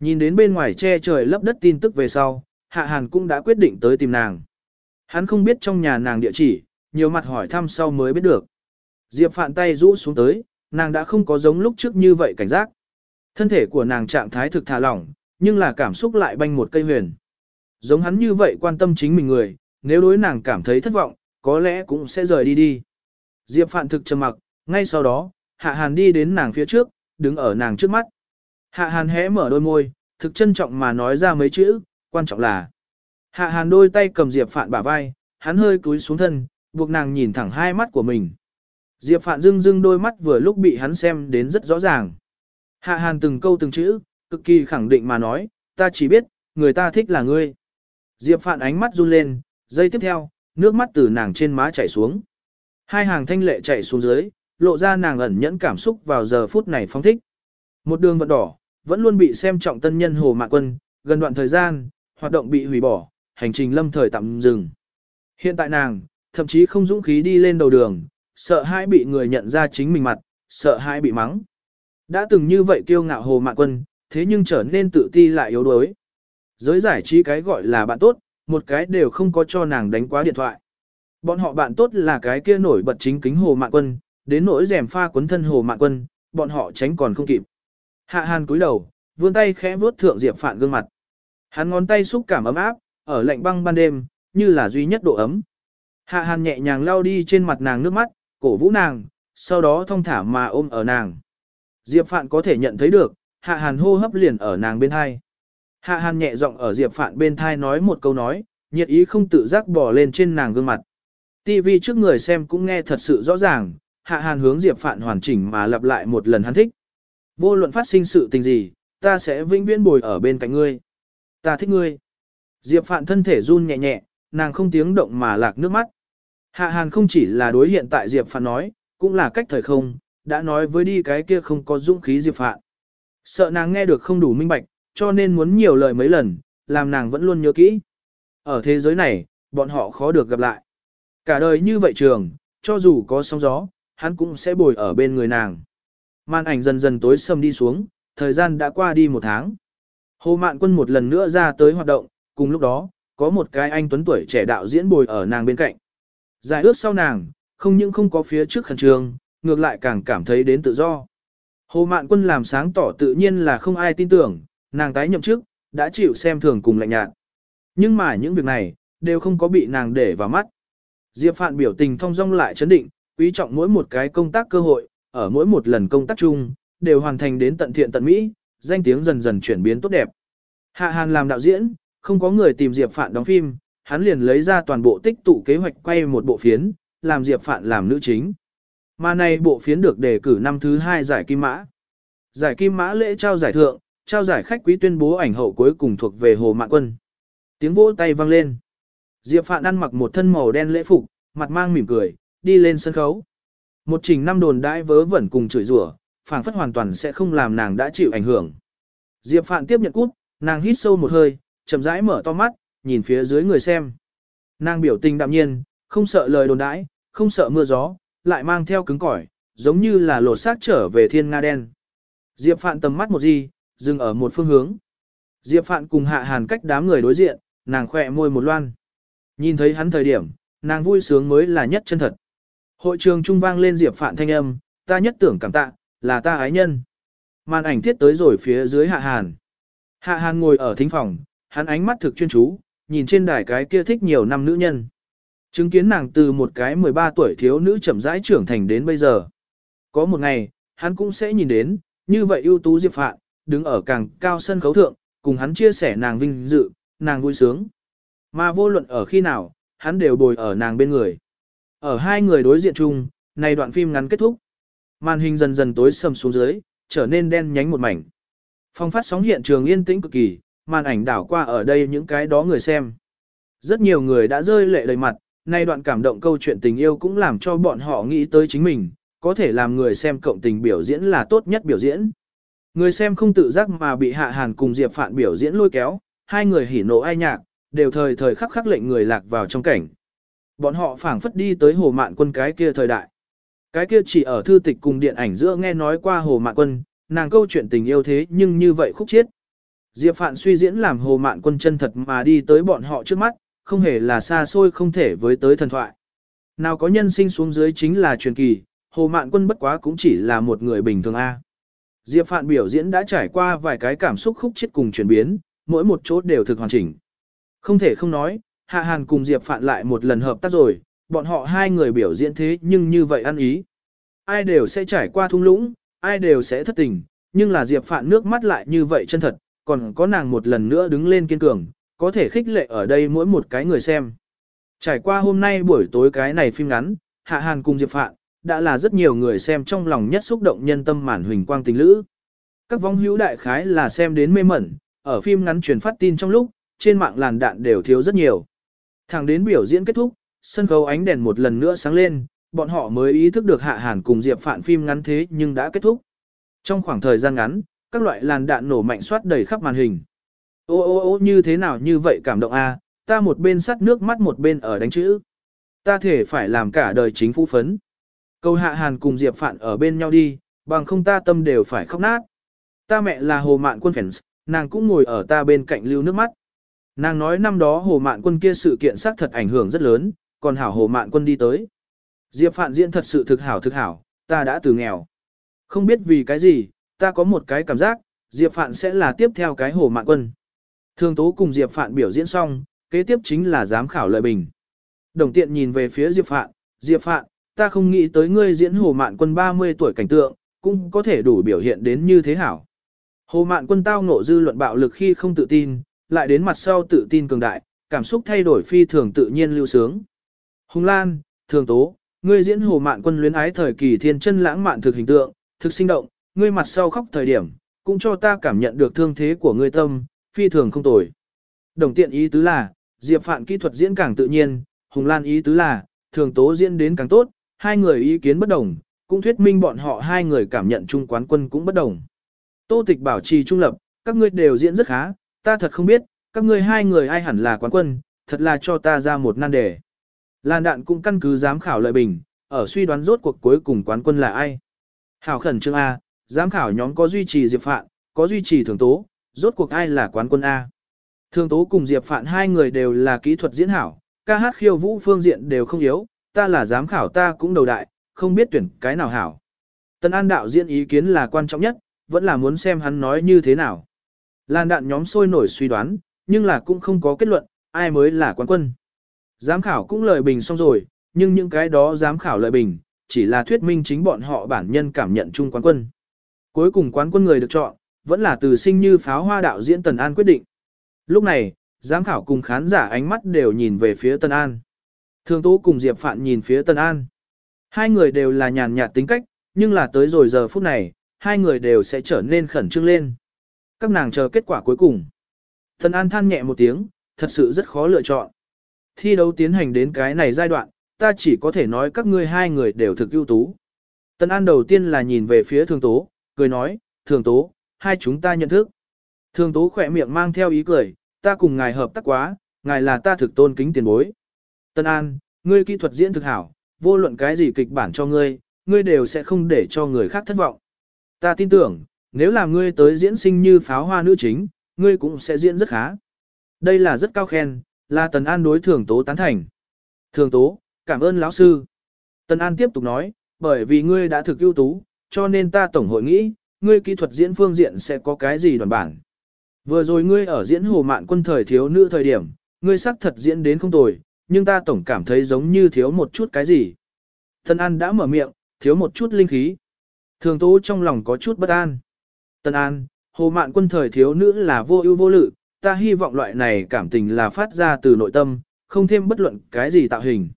Nhìn đến bên ngoài che trời lấp đất tin tức về sau, Hạ hàn cũng đã quyết định tới tìm nàng. Hắn không biết trong nhà nàng địa chỉ, nhiều mặt hỏi thăm sau mới biết được. Diệp Phạn tay rũ xuống tới, nàng đã không có giống lúc trước như vậy cảnh giác. Thân thể của nàng trạng thái thực thả lỏng, nhưng là cảm xúc lại banh một cây huyền. Giống hắn như vậy quan tâm chính mình người, nếu đối nàng cảm thấy thất vọng, có lẽ cũng sẽ rời đi đi. Diệp Phạn thực trầm mặc, ngay sau đó, Hạ Hàn đi đến nàng phía trước, đứng ở nàng trước mắt. Hạ Hàn hé mở đôi môi, thực trân trọng mà nói ra mấy chữ, quan trọng là. Hạ Hàn đôi tay cầm Diệp Phạn bả vai, hắn hơi cúi xuống thân, buộc nàng nhìn thẳng hai mắt của mình. Diệp Phạn dưng dưng đôi mắt vừa lúc bị hắn xem đến rất rõ ràng. Hạ Hàn từng câu từng chữ, cực kỳ khẳng định mà nói, ta chỉ biết, người ta thích là ngươi. Diệp Phạn ánh mắt run lên, giây tiếp theo, nước mắt từ nàng trên má chảy xuống. Hai hàng thanh lệ chảy xuống dưới, lộ ra nàng ẩn nhẫn cảm xúc vào giờ phút này phong thích. Một đường vận đỏ, vẫn luôn bị xem trọng tân nhân Hồ Mạn Quân, gần đoạn thời gian, hoạt động bị hủy bỏ, hành trình lâm thời tạm dừng. Hiện tại nàng, thậm chí không dũng khí đi lên đầu đường, sợ hãi bị người nhận ra chính mình mặt, sợ hãi bị mắng. Đã từng như vậy kiêu ngạo Hồ Mạn Quân, thế nhưng trở nên tự ti lại yếu đuối. Giới giải trí cái gọi là bạn tốt, một cái đều không có cho nàng đánh quá điện thoại. Bọn họ bạn tốt là cái kia nổi bật chính kính Hồ Mạn Quân, đến nỗi rèm pha quấn thân Hồ Mạn Quân, bọn họ tránh còn không kịp. Hạ Hàn cúi đầu, vươn tay khẽ vuốt thượng Diệp Phạn gương mặt. Hắn ngón tay xúc cảm ấm áp, ở lạnh băng ban đêm, như là duy nhất độ ấm. Hạ Hàn nhẹ nhàng lau đi trên mặt nàng nước mắt, cổ vũ nàng, sau đó thông thả mà ôm ở nàng. Diệp Phạn có thể nhận thấy được, Hạ Hàn hô hấp liền ở nàng bên hai. Hạ Hàn nhẹ giọng ở Diệp Phạn bên thai nói một câu nói, nhiệt ý không tự giác bỏ lên trên nàng gương mặt. TV trước người xem cũng nghe thật sự rõ ràng, Hạ Hàn hướng Diệp Phạn hoàn chỉnh mà lặp lại một lần hắn thích. Vô luận phát sinh sự tình gì, ta sẽ vĩnh viễn bồi ở bên cạnh ngươi. Ta thích ngươi. Diệp Phạn thân thể run nhẹ nhẹ, nàng không tiếng động mà lạc nước mắt. Hạ Hàn không chỉ là đối hiện tại Diệp Phạn nói, cũng là cách thời không, đã nói với đi cái kia không có dũng khí Diệp Phạn. Sợ nàng nghe được không đủ minh bạch, cho nên muốn nhiều lời mấy lần, làm nàng vẫn luôn nhớ kỹ. Ở thế giới này, bọn họ khó được gặp lại. Cả đời như vậy trường, cho dù có sóng gió, hắn cũng sẽ bồi ở bên người nàng. Màn ảnh dần dần tối sầm đi xuống, thời gian đã qua đi một tháng. Hồ Mạn Quân một lần nữa ra tới hoạt động, cùng lúc đó, có một cái anh tuấn tuổi trẻ đạo diễn bồi ở nàng bên cạnh. Giải ước sau nàng, không những không có phía trước khẩn trương, ngược lại càng cảm thấy đến tự do. Hồ Mạn Quân làm sáng tỏ tự nhiên là không ai tin tưởng, nàng tái nhậm chức, đã chịu xem thường cùng lạnh nhạt. Nhưng mà những việc này, đều không có bị nàng để vào mắt. Diệp Phạn biểu tình thong dong lại chấn định, quý trọng mỗi một cái công tác cơ hội, ở mỗi một lần công tác chung, đều hoàn thành đến tận thiện tận mỹ, danh tiếng dần dần chuyển biến tốt đẹp. Hạ Hàn làm đạo diễn, không có người tìm Diệp Phạn đóng phim, hắn liền lấy ra toàn bộ tích tụ kế hoạch quay một bộ phiến, làm Diệp Phạn làm nữ chính. Mà này bộ phiến được đề cử năm thứ hai giải kim mã. Giải kim mã lễ trao giải thượng, trao giải khách quý tuyên bố ảnh hậu cuối cùng thuộc về Hồ Mạn Quân. Tiếng vỗ tay vang lên. Diệp Phạn ăn mặc một thân màu đen lễ phục, mặt mang mỉm cười, đi lên sân khấu. Một trình năm đồn đãi vớ vẩn cùng chửi rủa, phảng phất hoàn toàn sẽ không làm nàng đã chịu ảnh hưởng. Diệp Phạn tiếp nhận cút, nàng hít sâu một hơi, chậm rãi mở to mắt, nhìn phía dưới người xem. Nàng biểu tình đạm nhiên, không sợ lời đồn đãi, không sợ mưa gió, lại mang theo cứng cỏi, giống như là lột xác trở về thiên nga đen. Diệp Phạn tầm mắt một gì, dừng ở một phương hướng. Diệp Phạn cùng Hạ Hàn cách đám người đối diện, nàng khỏe môi một loan. Nhìn thấy hắn thời điểm, nàng vui sướng mới là nhất chân thật. Hội trường trung vang lên Diệp Phạn thanh âm, ta nhất tưởng cảm tạ, là ta ái nhân. Màn ảnh thiết tới rồi phía dưới Hạ Hàn. Hạ Hàn ngồi ở thính phòng, hắn ánh mắt thực chuyên chú, nhìn trên đài cái kia thích nhiều năm nữ nhân. Chứng kiến nàng từ một cái 13 tuổi thiếu nữ chậm rãi trưởng thành đến bây giờ. Có một ngày, hắn cũng sẽ nhìn đến, như vậy ưu tú Diệp Phạn, đứng ở càng cao sân khấu thượng, cùng hắn chia sẻ nàng vinh dự, nàng vui sướng. Mà vô luận ở khi nào, hắn đều bồi ở nàng bên người. Ở hai người đối diện chung, này đoạn phim ngắn kết thúc. Màn hình dần dần tối sầm xuống dưới, trở nên đen nhánh một mảnh. Phong phát sóng hiện trường yên tĩnh cực kỳ, màn ảnh đảo qua ở đây những cái đó người xem. Rất nhiều người đã rơi lệ đầy mặt, nay đoạn cảm động câu chuyện tình yêu cũng làm cho bọn họ nghĩ tới chính mình, có thể làm người xem cộng tình biểu diễn là tốt nhất biểu diễn. Người xem không tự giác mà bị Hạ Hàn cùng Diệp Phạn biểu diễn lôi kéo, hai người hỉ nộ ai nhạc, đều thời thời khắc khắc lệnh người lạc vào trong cảnh. Bọn họ phảng phất đi tới hồ mạn quân cái kia thời đại. Cái kia chỉ ở thư tịch cùng điện ảnh giữa nghe nói qua hồ mạn quân, nàng câu chuyện tình yêu thế nhưng như vậy khúc chiết. Diệp Phạn suy diễn làm hồ mạn quân chân thật mà đi tới bọn họ trước mắt, không hề là xa xôi không thể với tới thần thoại. Nào có nhân sinh xuống dưới chính là truyền kỳ, hồ mạn quân bất quá cũng chỉ là một người bình thường A. Diệp Phạn biểu diễn đã trải qua vài cái cảm xúc khúc chết cùng chuyển biến, mỗi một chỗ đều thực hoàn chỉnh. Không thể không nói, Hạ Hàn cùng Diệp Phạn lại một lần hợp tác rồi, bọn họ hai người biểu diễn thế nhưng như vậy ăn ý. Ai đều sẽ trải qua thung lũng, ai đều sẽ thất tình, nhưng là Diệp Phạn nước mắt lại như vậy chân thật, còn có nàng một lần nữa đứng lên kiên cường, có thể khích lệ ở đây mỗi một cái người xem. Trải qua hôm nay buổi tối cái này phim ngắn, Hạ Hàn cùng Diệp Phạn, đã là rất nhiều người xem trong lòng nhất xúc động nhân tâm mản huỳnh quang tình lữ. Các vong hữu đại khái là xem đến mê mẩn, ở phim ngắn truyền phát tin trong lúc, trên mạng làn đạn đều thiếu rất nhiều. Thẳng đến biểu diễn kết thúc, sân khấu ánh đèn một lần nữa sáng lên, bọn họ mới ý thức được Hạ Hàn cùng Diệp Phạn phim ngắn thế nhưng đã kết thúc. Trong khoảng thời gian ngắn, các loại làn đạn nổ mạnh soát đầy khắp màn hình. Ô ô ô như thế nào như vậy cảm động a, ta một bên sắt nước mắt một bên ở đánh chữ. Ta thể phải làm cả đời chính phủ phấn. Câu Hạ Hàn cùng Diệp Phạn ở bên nhau đi, bằng không ta tâm đều phải khóc nát. Ta mẹ là Hồ Mạn Quân Phèn, nàng cũng ngồi ở ta bên cạnh lưu nước mắt. Nàng nói năm đó Hồ Mạn Quân kia sự kiện xác thật ảnh hưởng rất lớn, còn hảo Hồ Mạn Quân đi tới. Diệp Phạn diễn thật sự thực hảo thực hảo, ta đã từ nghèo. Không biết vì cái gì, ta có một cái cảm giác, Diệp Phạn sẽ là tiếp theo cái Hồ Mạn Quân. Thương Tố cùng Diệp Phạn biểu diễn xong, kế tiếp chính là giám khảo lợi bình. Đồng tiện nhìn về phía Diệp Phạn, Diệp Phạn, ta không nghĩ tới ngươi diễn Hồ Mạn Quân 30 tuổi cảnh tượng, cũng có thể đủ biểu hiện đến như thế hảo. Hồ Mạn Quân tao ngộ dư luận bạo lực khi không tự tin, lại đến mặt sau tự tin cường đại, cảm xúc thay đổi phi thường tự nhiên lưu sướng. Hùng Lan, Thường Tố, ngươi diễn Hồ Mạn Quân luyến ái thời kỳ thiên chân lãng mạn thực hình tượng, thực sinh động, ngươi mặt sau khóc thời điểm, cũng cho ta cảm nhận được thương thế của ngươi tâm, phi thường không tồi. Đồng tiện ý tứ là, Diệp Phạn kỹ thuật diễn càng tự nhiên, Hùng Lan ý tứ là, Thường Tố diễn đến càng tốt, hai người ý kiến bất đồng, cũng thuyết minh bọn họ hai người cảm nhận chung quán quân cũng bất đồng. Tô tịch bảo trì trung lập, các ngươi đều diễn rất khá, ta thật không biết, các ngươi hai người ai hẳn là quán quân, thật là cho ta ra một nan đề. Lan đạn cũng căn cứ giám khảo lợi bình, ở suy đoán rốt cuộc cuối cùng quán quân là ai. Hảo khẩn trương A, giám khảo nhóm có duy trì Diệp Phạn, có duy trì Thường Tố, rốt cuộc ai là quán quân A. Thường Tố cùng Diệp Phạn hai người đều là kỹ thuật diễn hảo, ca hát khiêu vũ phương diện đều không yếu, ta là giám khảo ta cũng đầu đại, không biết tuyển cái nào hảo. Tân An đạo diễn ý kiến là quan trọng nhất, vẫn là muốn xem hắn nói như thế nào. Lan đạn nhóm sôi nổi suy đoán, nhưng là cũng không có kết luận, ai mới là quán quân. Giám khảo cũng lời bình xong rồi, nhưng những cái đó giám khảo lời bình, chỉ là thuyết minh chính bọn họ bản nhân cảm nhận chung quán quân. Cuối cùng quán quân người được chọn, vẫn là từ sinh như pháo hoa đạo diễn Tần An quyết định. Lúc này, giám khảo cùng khán giả ánh mắt đều nhìn về phía Tân An. Thường Tố cùng Diệp Phạn nhìn phía Tân An. Hai người đều là nhàn nhạt tính cách, nhưng là tới rồi giờ phút này, hai người đều sẽ trở nên khẩn trương lên. Các nàng chờ kết quả cuối cùng. Tân An than nhẹ một tiếng, thật sự rất khó lựa chọn. Thi đấu tiến hành đến cái này giai đoạn, ta chỉ có thể nói các ngươi hai người đều thực ưu tú. Tân An đầu tiên là nhìn về phía Thường Tố, cười nói, Thường Tố, hai chúng ta nhận thức. Thường Tố khỏe miệng mang theo ý cười, ta cùng ngài hợp tác quá, ngài là ta thực tôn kính tiền bối. Tân An, ngươi kỹ thuật diễn thực hảo, vô luận cái gì kịch bản cho ngươi, ngươi đều sẽ không để cho người khác thất vọng. Ta tin tưởng, nếu làm ngươi tới diễn sinh như pháo hoa nữ chính, ngươi cũng sẽ diễn rất khá. Đây là rất cao khen, là Tần An đối Thường Tố tán thành. Thường Tố, cảm ơn lão sư. Tần An tiếp tục nói, bởi vì ngươi đã thực ưu tú, cho nên ta tổng hội nghĩ, ngươi kỹ thuật diễn phương diện sẽ có cái gì đoàn bản. Vừa rồi ngươi ở diễn hồ mạn quân thời thiếu nữ thời điểm, ngươi sắc thật diễn đến không tồi, nhưng ta tổng cảm thấy giống như thiếu một chút cái gì. Tần An đã mở miệng, thiếu một chút linh khí. Thường tố trong lòng có chút bất an. Tân An, hồ mạn quân thời thiếu nữ là vô ưu vô lự, ta hy vọng loại này cảm tình là phát ra từ nội tâm, không thêm bất luận cái gì tạo hình.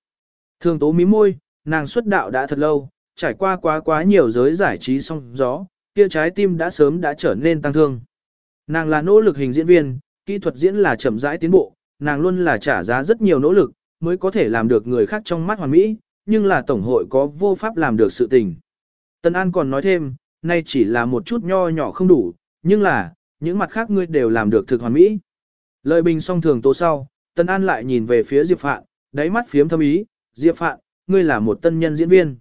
Thường tố mí môi, nàng xuất đạo đã thật lâu, trải qua quá quá nhiều giới giải trí song gió, kia trái tim đã sớm đã trở nên tăng thương. Nàng là nỗ lực hình diễn viên, kỹ thuật diễn là chậm rãi tiến bộ, nàng luôn là trả giá rất nhiều nỗ lực, mới có thể làm được người khác trong mắt hoàn mỹ, nhưng là tổng hội có vô pháp làm được sự tình. Tân An còn nói thêm, nay chỉ là một chút nho nhỏ không đủ, nhưng là, những mặt khác ngươi đều làm được thực hoàn mỹ. Lời bình song thường tố sau, Tân An lại nhìn về phía Diệp Phạn, đáy mắt phiếm thâm ý, Diệp Phạn, ngươi là một tân nhân diễn viên.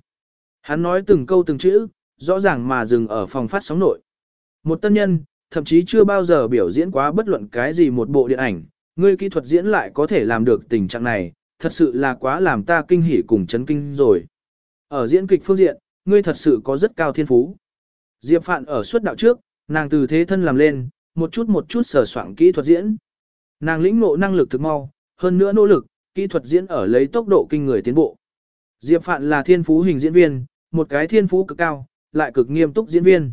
Hắn nói từng câu từng chữ, rõ ràng mà dừng ở phòng phát sóng nội. Một tân nhân, thậm chí chưa bao giờ biểu diễn quá bất luận cái gì một bộ điện ảnh, ngươi kỹ thuật diễn lại có thể làm được tình trạng này, thật sự là quá làm ta kinh hỉ cùng chấn kinh rồi. Ở diễn kịch phương diện, ngươi thật sự có rất cao thiên phú. Diệp Phạn ở suốt đạo trước, nàng từ thế thân làm lên, một chút một chút sở soạn kỹ thuật diễn. Nàng lĩnh ngộ năng lực thực mau, hơn nữa nỗ lực, kỹ thuật diễn ở lấy tốc độ kinh người tiến bộ. Diệp Phạn là thiên phú hình diễn viên, một cái thiên phú cực cao, lại cực nghiêm túc diễn viên.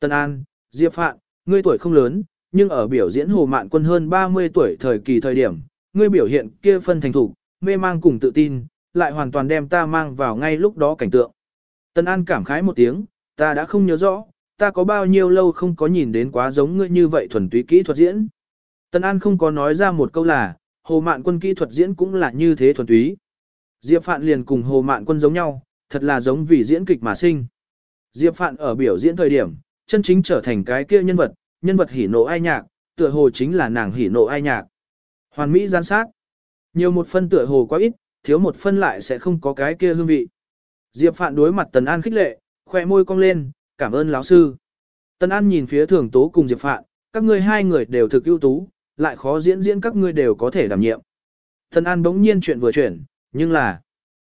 Tân An, Diệp Phạn, ngươi tuổi không lớn, nhưng ở biểu diễn hồ mạn quân hơn 30 tuổi thời kỳ thời điểm, ngươi biểu hiện kia phân thành thủ, mê mang cùng tự tin, lại hoàn toàn đem ta mang vào ngay lúc đó cảnh tượng. Tân An cảm khái một tiếng, ta đã không nhớ rõ, ta có bao nhiêu lâu không có nhìn đến quá giống ngươi như vậy thuần túy kỹ thuật diễn. Tân An không có nói ra một câu là, hồ mạn quân kỹ thuật diễn cũng là như thế thuần túy. Diệp Phạn liền cùng hồ mạn quân giống nhau, thật là giống vì diễn kịch mà sinh. Diệp Phạn ở biểu diễn thời điểm, chân chính trở thành cái kia nhân vật, nhân vật hỉ nộ ai nhạc, tựa hồ chính là nàng hỉ nộ ai nhạc. Hoàn mỹ gian sát. Nhiều một phân tựa hồ quá ít, thiếu một phân lại sẽ không có cái kia hương vị. Diệp Phạn đối mặt Tần An khích lệ, khoe môi cong lên, cảm ơn lão sư. Tần An nhìn phía Thường Tố cùng Diệp Phạn, các ngươi hai người đều thực ưu tú, lại khó diễn diễn các ngươi đều có thể đảm nhiệm. Tần An bỗng nhiên chuyện vừa chuyển, nhưng là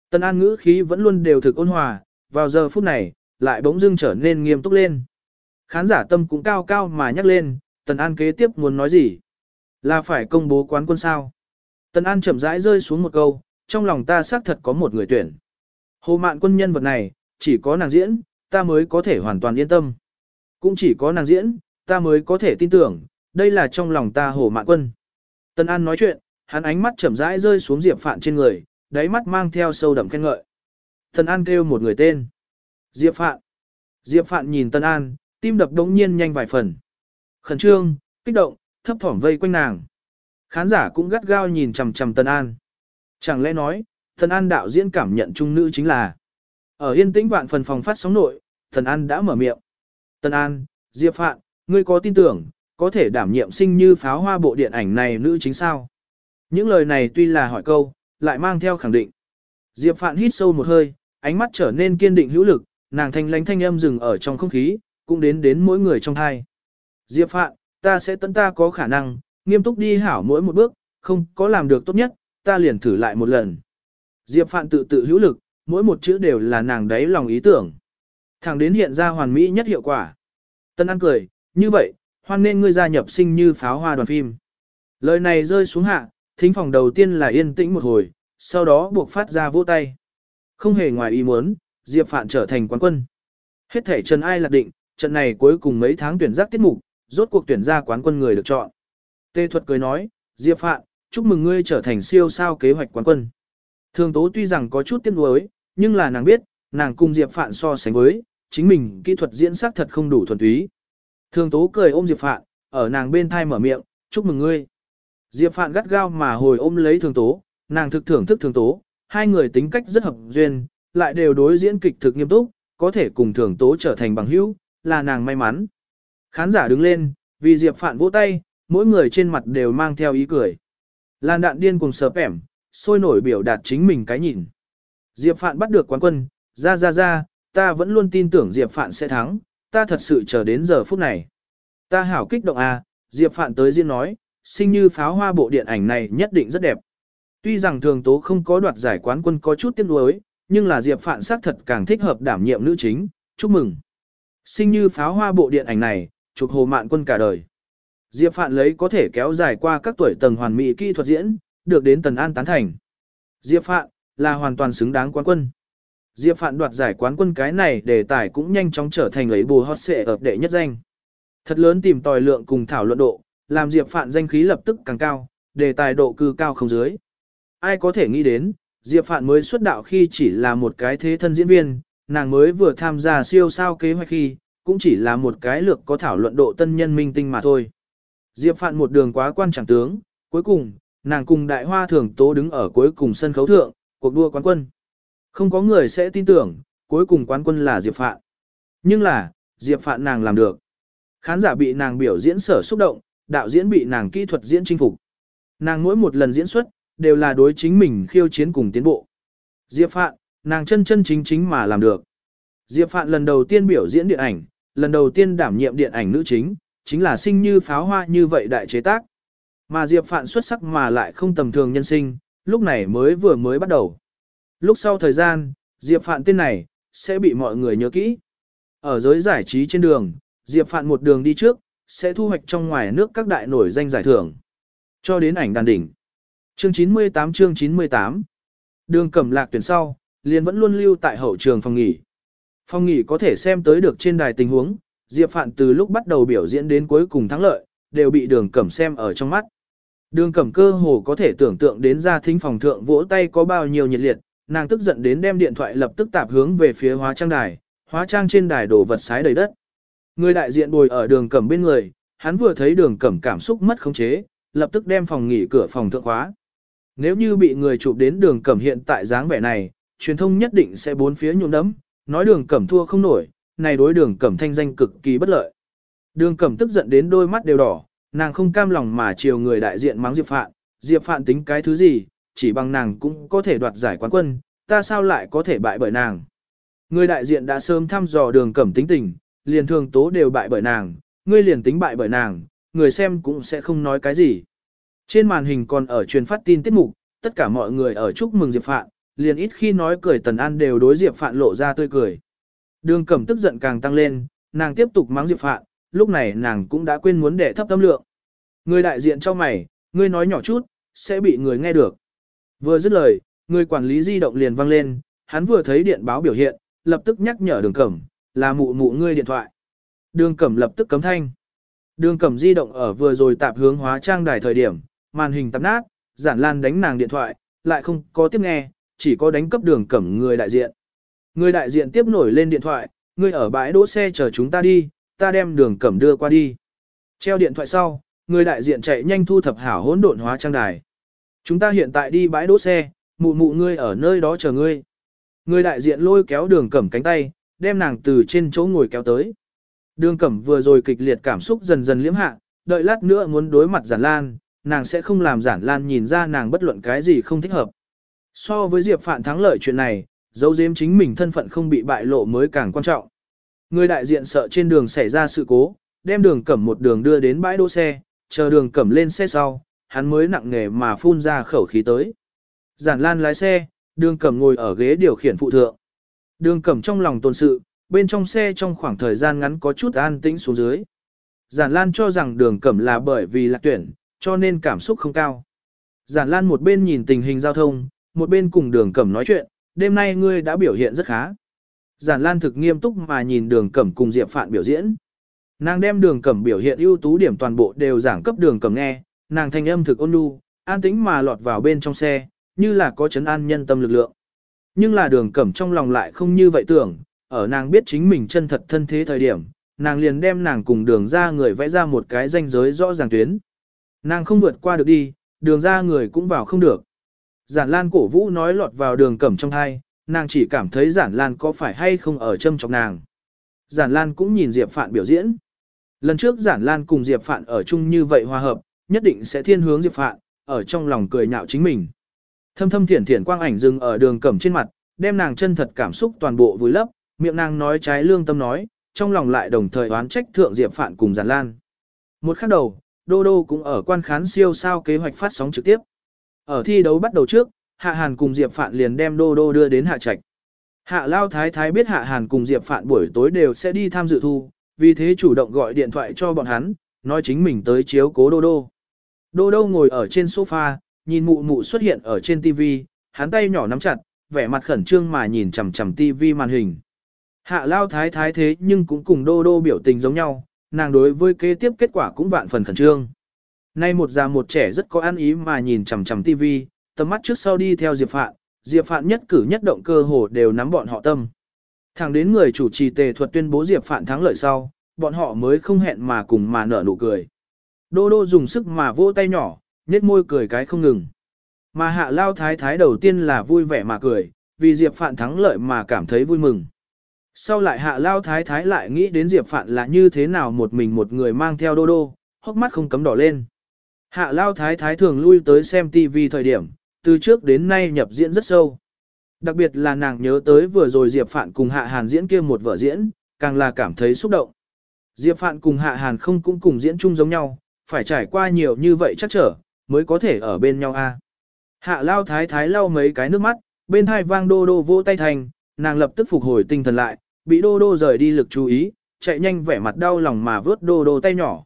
Tần An ngữ khí vẫn luôn đều thực ôn hòa, vào giờ phút này, lại bỗng dưng trở nên nghiêm túc lên. Khán giả tâm cũng cao cao mà nhắc lên, Tần An kế tiếp muốn nói gì? Là phải công bố quán quân sao? Tần An chậm rãi rơi xuống một câu, trong lòng ta xác thật có một người tuyển. Hồ mạn quân nhân vật này, chỉ có nàng diễn, ta mới có thể hoàn toàn yên tâm. Cũng chỉ có nàng diễn, ta mới có thể tin tưởng, đây là trong lòng ta hồ mạn quân. tân An nói chuyện, hắn ánh mắt chậm rãi rơi xuống Diệp Phạn trên người, đáy mắt mang theo sâu đậm khen ngợi. tân An kêu một người tên. Diệp Phạn. Diệp Phạn nhìn tân An, tim đập đống nhiên nhanh vài phần. Khẩn trương, kích động, thấp thỏm vây quanh nàng. Khán giả cũng gắt gao nhìn chằm chằm tân An. Chẳng lẽ nói, tân An đạo diễn cảm nhận trung nữ chính là. Ở yên tĩnh vạn phần phòng phát sóng nội, Tần An đã mở miệng. Tần An, Diệp Phạn, ngươi có tin tưởng, có thể đảm nhiệm sinh như pháo hoa bộ điện ảnh này nữ chính sao? Những lời này tuy là hỏi câu, lại mang theo khẳng định. Diệp Phạn hít sâu một hơi, ánh mắt trở nên kiên định hữu lực, nàng thanh lánh thanh âm dừng ở trong không khí, cũng đến đến mỗi người trong hai. Diệp Phạn, ta sẽ tận ta có khả năng, nghiêm túc đi hảo mỗi một bước, không có làm được tốt nhất, ta liền thử lại một lần. Diệp Phạn tự tự hữu lực, mỗi một chữ đều là nàng đấy lòng ý tưởng. Thẳng đến hiện ra hoàn mỹ nhất hiệu quả. Tân An cười, như vậy, hoan nên ngươi gia nhập sinh như pháo hoa đoàn phim. Lời này rơi xuống hạ, thính phòng đầu tiên là yên tĩnh một hồi, sau đó buộc phát ra vỗ tay. Không hề ngoài ý muốn, Diệp Phạn trở thành quán quân. Hết thể Trần Ai lạc định, trận này cuối cùng mấy tháng tuyển giác tiết mục, rốt cuộc tuyển ra quán quân người được chọn. Tê Thuật cười nói, Diệp Phạn, chúc mừng ngươi trở thành siêu sao kế hoạch quán quân. Thường tố tuy rằng có chút tiếc nuối, nhưng là nàng biết, nàng cùng Diệp Phạn so sánh với, chính mình kỹ thuật diễn sắc thật không đủ thuần túy. Thường tố cười ôm Diệp Phạn, ở nàng bên thai mở miệng, chúc mừng ngươi. Diệp Phạn gắt gao mà hồi ôm lấy thường tố, nàng thực thưởng thức thường tố, hai người tính cách rất hợp duyên, lại đều đối diễn kịch thực nghiêm túc, có thể cùng thường tố trở thành bằng hữu, là nàng may mắn. Khán giả đứng lên, vì Diệp Phạn vỗ tay, mỗi người trên mặt đều mang theo ý cười. Lan đạn điên cùng sợp ẻm, sôi nổi biểu đạt chính mình cái nhìn. Diệp Phạn bắt được quán quân, ra ra ra, ta vẫn luôn tin tưởng Diệp Phạn sẽ thắng, ta thật sự chờ đến giờ phút này. Ta hảo kích động à, Diệp Phạn tới diễn nói, sinh như pháo hoa bộ điện ảnh này nhất định rất đẹp. Tuy rằng thường tố không có đoạt giải quán quân có chút tiếc nuối, nhưng là Diệp Phạn xác thật càng thích hợp đảm nhiệm nữ chính, chúc mừng. Sinh như pháo hoa bộ điện ảnh này, chụp hồ mạn quân cả đời. Diệp Phạn lấy có thể kéo dài qua các tuổi tầng hoàn mỹ kỹ thuật diễn, được đến Tần An tán thành. Diệp Phạn, là hoàn toàn xứng đáng quán quân. Diệp Phạn đoạt giải quán quân cái này đề tài cũng nhanh chóng trở thành lấy bù hot xệ ập đệ nhất danh. Thật lớn tìm tòi lượng cùng thảo luận độ, làm Diệp Phạn danh khí lập tức càng cao, đề tài độ cư cao không dưới. Ai có thể nghĩ đến, Diệp Phạn mới xuất đạo khi chỉ là một cái thế thân diễn viên, nàng mới vừa tham gia siêu sao kế hoạch khi, cũng chỉ là một cái lược có thảo luận độ tân nhân minh tinh mà thôi. Diệp Phạn một đường quá quan trọng tướng, cuối cùng, nàng cùng đại hoa thường tố đứng ở cuối cùng sân khấu thượng, cuộc đua quán quân. Không có người sẽ tin tưởng, cuối cùng quán quân là Diệp Phạn. Nhưng là, Diệp Phạn nàng làm được. Khán giả bị nàng biểu diễn sở xúc động, đạo diễn bị nàng kỹ thuật diễn chinh phục. Nàng mỗi một lần diễn xuất, đều là đối chính mình khiêu chiến cùng tiến bộ. Diệp Phạn, nàng chân chân chính chính mà làm được. Diệp Phạn lần đầu tiên biểu diễn điện ảnh, lần đầu tiên đảm nhiệm điện ảnh nữ chính, chính là sinh như pháo hoa như vậy đại chế tác. Mà Diệp Phạn xuất sắc mà lại không tầm thường nhân sinh, lúc này mới vừa mới bắt đầu. Lúc sau thời gian, Diệp Phạn tên này, sẽ bị mọi người nhớ kỹ. Ở giới giải trí trên đường, Diệp Phạn một đường đi trước, sẽ thu hoạch trong ngoài nước các đại nổi danh giải thưởng. Cho đến ảnh đàn đỉnh. Chương 98 chương 98 Đường cẩm lạc tuyển sau, liền vẫn luôn lưu tại hậu trường phòng nghỉ. Phòng nghỉ có thể xem tới được trên đài tình huống, Diệp Phạn từ lúc bắt đầu biểu diễn đến cuối cùng thắng lợi, đều bị đường cẩm xem ở trong mắt. Đường cẩm cơ hồ có thể tưởng tượng đến ra thính phòng thượng vỗ tay có bao nhiêu nhiệt liệt, nàng tức giận đến đem điện thoại lập tức tạp hướng về phía hóa trang đài, hóa trang trên đài đổ vật sái đầy đất. Người đại diện bồi ở đường cẩm bên người, hắn vừa thấy đường cẩm cảm xúc mất khống chế, lập tức đem phòng nghỉ cửa phòng thượng khóa. Nếu như bị người chụp đến đường cẩm hiện tại dáng vẻ này, truyền thông nhất định sẽ bốn phía nhuộm đấm, nói đường cẩm thua không nổi, này đối đường cẩm thanh danh cực kỳ bất lợi. Đường cẩm tức giận đến đôi mắt đều đỏ, nàng không cam lòng mà chiều người đại diện mắng Diệp Phạn, Diệp Phạn tính cái thứ gì, chỉ bằng nàng cũng có thể đoạt giải quán quân, ta sao lại có thể bại bởi nàng. Người đại diện đã sớm thăm dò đường cẩm tính tình, liền thường tố đều bại bởi nàng, ngươi liền tính bại bởi nàng, người xem cũng sẽ không nói cái gì. Trên màn hình còn ở truyền phát tin tiết mục, tất cả mọi người ở chúc mừng Diệp Phạn, liền ít khi nói cười Tần An đều đối Diệp Phạn lộ ra tươi cười. Đường cẩm tức giận càng tăng lên, nàng tiếp tục mắng Diệp Phạn, lúc này nàng cũng đã quên muốn để thấp tâm lượng. Người đại diện cho mày, ngươi nói nhỏ chút, sẽ bị người nghe được. Vừa dứt lời, người quản lý di động liền vang lên, hắn vừa thấy điện báo biểu hiện, lập tức nhắc nhở đường cẩm, là mụ mụ ngươi điện thoại. Đường cẩm lập tức cấm thanh. Đường cẩm di động ở vừa rồi tạp hướng hóa trang đài thời điểm, màn hình tạp nát, giản lan đánh nàng điện thoại, lại không có tiếp nghe, chỉ có đánh cấp đường cẩm người đại diện. Người đại diện tiếp nổi lên điện thoại, ngươi ở bãi đỗ xe chờ chúng ta đi, ta đem đường cẩm đưa qua đi. Treo điện thoại sau, người đại diện chạy nhanh thu thập hảo hỗn độn hóa trang đài. Chúng ta hiện tại đi bãi đỗ xe, mụ mụ ngươi ở nơi đó chờ ngươi. Người đại diện lôi kéo đường cẩm cánh tay, đem nàng từ trên chỗ ngồi kéo tới. Đường cẩm vừa rồi kịch liệt cảm xúc dần dần liếm hạ, đợi lát nữa muốn đối mặt giản lan, nàng sẽ không làm giản lan nhìn ra nàng bất luận cái gì không thích hợp. So với Diệp Phạn thắng lợi chuyện này, dấu giếm chính mình thân phận không bị bại lộ mới càng quan trọng. Người đại diện sợ trên đường xảy ra sự cố, đem đường cẩm một đường đưa đến bãi đỗ xe, chờ đường cẩm lên xe sau, hắn mới nặng nghề mà phun ra khẩu khí tới. Giản lan lái xe, đường cẩm ngồi ở ghế điều khiển phụ thượng. Đường cẩm trong lòng tồn sự, bên trong xe trong khoảng thời gian ngắn có chút an tĩnh xuống dưới. Giản lan cho rằng đường cẩm là bởi vì lạc tuyển, cho nên cảm xúc không cao. Giản lan một bên nhìn tình hình giao thông, một bên cùng đường cẩm nói chuyện, đêm nay ngươi đã biểu hiện rất khá. Giản lan thực nghiêm túc mà nhìn đường cẩm cùng Diệp Phạn biểu diễn. Nàng đem đường cẩm biểu hiện ưu tú điểm toàn bộ đều giảng cấp đường cẩm nghe, nàng thanh âm thực ôn nhu, an tĩnh mà lọt vào bên trong xe, như là có chấn an nhân tâm lực lượng. Nhưng là đường cẩm trong lòng lại không như vậy tưởng, ở nàng biết chính mình chân thật thân thế thời điểm, nàng liền đem nàng cùng đường ra người vẽ ra một cái danh giới rõ ràng tuyến. Nàng không vượt qua được đi, đường ra người cũng vào không được. Giản Lan cổ vũ nói lọt vào đường cẩm trong hai, nàng chỉ cảm thấy Giản Lan có phải hay không ở châm trong nàng. Giản Lan cũng nhìn Diệp Phạn biểu diễn. Lần trước Giản Lan cùng Diệp Phạn ở chung như vậy hòa hợp, nhất định sẽ thiên hướng Diệp Phạn, ở trong lòng cười nhạo chính mình. Thâm thâm thiển thiển quang ảnh dừng ở đường cẩm trên mặt, đem nàng chân thật cảm xúc toàn bộ vùi lấp, miệng nàng nói trái lương tâm nói, trong lòng lại đồng thời oán trách thượng Diệp Phạn cùng Giản Lan. Một khắc đầu, Đô Đô cũng ở quan khán siêu sao kế hoạch phát sóng trực tiếp. Ở thi đấu bắt đầu trước, Hạ Hàn cùng Diệp Phạn liền đem Đô Đô đưa đến Hạ Trạch. Hạ Lao Thái Thái biết Hạ Hàn cùng Diệp Phạn buổi tối đều sẽ đi tham dự thu, vì thế chủ động gọi điện thoại cho bọn hắn, nói chính mình tới chiếu cố Đô Đô. Đô Đô ngồi ở trên sofa, nhìn mụ mụ xuất hiện ở trên TV, hắn tay nhỏ nắm chặt, vẻ mặt khẩn trương mà nhìn chằm chằm TV màn hình. Hạ Lao Thái Thái thế nhưng cũng cùng Đô Đô biểu tình giống nhau, nàng đối với kế tiếp kết quả cũng vạn phần khẩn trương. Nay một già một trẻ rất có ăn ý mà nhìn chằm chằm TV, tầm mắt trước sau đi theo Diệp Phạn, Diệp Phạn nhất cử nhất động cơ hồ đều nắm bọn họ tâm. Thẳng đến người chủ trì tề thuật tuyên bố Diệp Phạn thắng lợi sau, bọn họ mới không hẹn mà cùng mà nở nụ cười. Đô đô dùng sức mà vỗ tay nhỏ, nhếch môi cười cái không ngừng. Mà hạ lao thái thái đầu tiên là vui vẻ mà cười, vì Diệp Phạn thắng lợi mà cảm thấy vui mừng. Sau lại hạ lao thái thái lại nghĩ đến Diệp Phạn là như thế nào một mình một người mang theo đô đô, hốc mắt không cấm đỏ lên. Hạ lao thái thái thường lui tới xem TV thời điểm, từ trước đến nay nhập diễn rất sâu. Đặc biệt là nàng nhớ tới vừa rồi Diệp Phạn cùng Hạ Hàn diễn kia một vở diễn, càng là cảm thấy xúc động. Diệp Phạn cùng Hạ Hàn không cũng cùng diễn chung giống nhau, phải trải qua nhiều như vậy chắc trở, mới có thể ở bên nhau a. Hạ lao thái thái lau mấy cái nước mắt, bên hai vang đô đô vỗ tay thành, nàng lập tức phục hồi tinh thần lại, bị đô đô rời đi lực chú ý, chạy nhanh vẻ mặt đau lòng mà vớt đô đô tay nhỏ.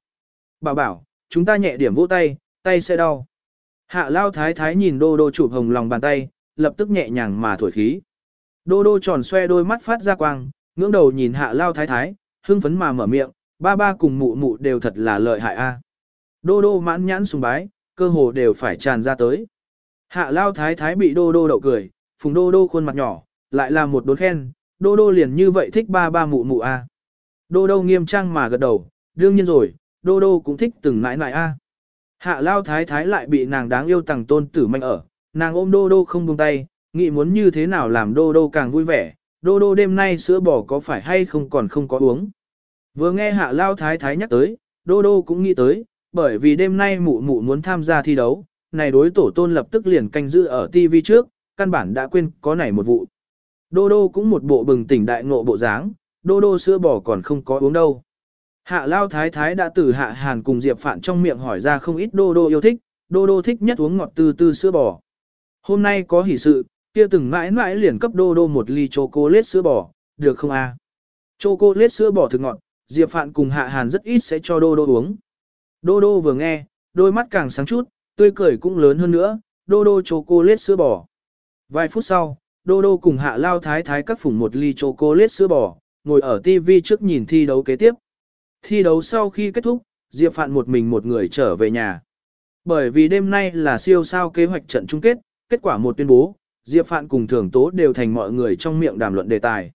Bảo bảo, chúng ta nhẹ điểm vỗ tay, tay sẽ đau. Hạ lao thái thái nhìn đô đô chụp hồng lòng bàn tay, lập tức nhẹ nhàng mà thổi khí. Đô đô tròn xoe đôi mắt phát ra quang, ngưỡng đầu nhìn hạ lao thái thái, hưng phấn mà mở miệng, ba ba cùng mụ mụ đều thật là lợi hại a. Đô đô mãn nhãn sùng bái, cơ hồ đều phải tràn ra tới. Hạ lao thái thái bị đô đô đậu cười, phùng đô đô khuôn mặt nhỏ, lại là một đốn khen, đô đô liền như vậy thích ba ba mụ mụ a. Đô đô nghiêm trang mà gật đầu, đương nhiên rồi, đô đô cũng thích từng nãi nãi a. Hạ lao thái thái lại bị nàng đáng yêu Tằng tôn tử manh ở, nàng ôm đô đô không buông tay, nghĩ muốn như thế nào làm đô đô càng vui vẻ, đô đô đêm nay sữa bò có phải hay không còn không có uống. Vừa nghe hạ lao thái thái nhắc tới, đô đô cũng nghĩ tới, bởi vì đêm nay mụ mụ muốn tham gia thi đấu, này đối tổ tôn lập tức liền canh giữ ở TV trước, căn bản đã quên có này một vụ. Đô đô cũng một bộ bừng tỉnh đại ngộ bộ dáng, đô đô sữa bò còn không có uống đâu. Hạ Lao Thái Thái đã từ Hạ Hàn cùng Diệp Phạn trong miệng hỏi ra không ít đô đô yêu thích, đô đô thích nhất uống ngọt từ từ sữa bò. Hôm nay có hỷ sự, kia từng mãi mãi liền cấp đô đô một ly chocolate sữa bò, được không a? À? Chocolate sữa bò thực ngọt, Diệp Phạn cùng Hạ Hàn rất ít sẽ cho đô đô uống. Đô đô vừa nghe, đôi mắt càng sáng chút, tươi cười cũng lớn hơn nữa, đô đô chocolate sữa bò. Vài phút sau, đô đô cùng Hạ Lao Thái Thái cắt phủng một ly chocolate sữa bò, ngồi ở TV trước nhìn thi đấu kế tiếp. Thi đấu sau khi kết thúc, Diệp Phạn một mình một người trở về nhà. Bởi vì đêm nay là siêu sao kế hoạch trận chung kết, kết quả một tuyên bố, Diệp Phạn cùng Thường Tố đều thành mọi người trong miệng đàm luận đề tài.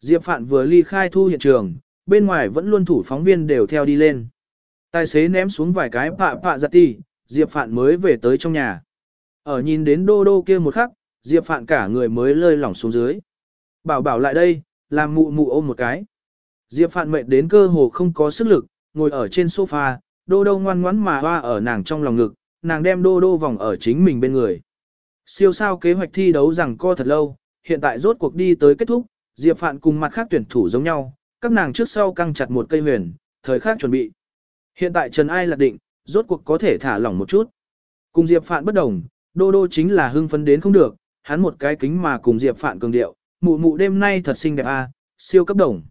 Diệp Phạn vừa ly khai thu hiện trường, bên ngoài vẫn luôn thủ phóng viên đều theo đi lên. Tài xế ném xuống vài cái pạ pạ giặt ti, Diệp Phạn mới về tới trong nhà. Ở nhìn đến đô đô kia một khắc, Diệp Phạn cả người mới lơi lỏng xuống dưới. Bảo bảo lại đây, làm mụ mụ ôm một cái. Diệp Phạn mệt đến cơ hồ không có sức lực, ngồi ở trên sofa, đô đô ngoan ngoãn mà hoa ở nàng trong lòng ngực, nàng đem đô đô vòng ở chính mình bên người. Siêu sao kế hoạch thi đấu rằng co thật lâu, hiện tại rốt cuộc đi tới kết thúc, Diệp Phạn cùng mặt khác tuyển thủ giống nhau, các nàng trước sau căng chặt một cây huyền, thời khắc chuẩn bị. Hiện tại Trần Ai lạc định, rốt cuộc có thể thả lỏng một chút. Cùng Diệp Phạn bất đồng, đô đô chính là hưng phấn đến không được, hắn một cái kính mà cùng Diệp Phạn cường điệu, mụ mụ đêm nay thật xinh đẹp a, à, siêu cấp đồng.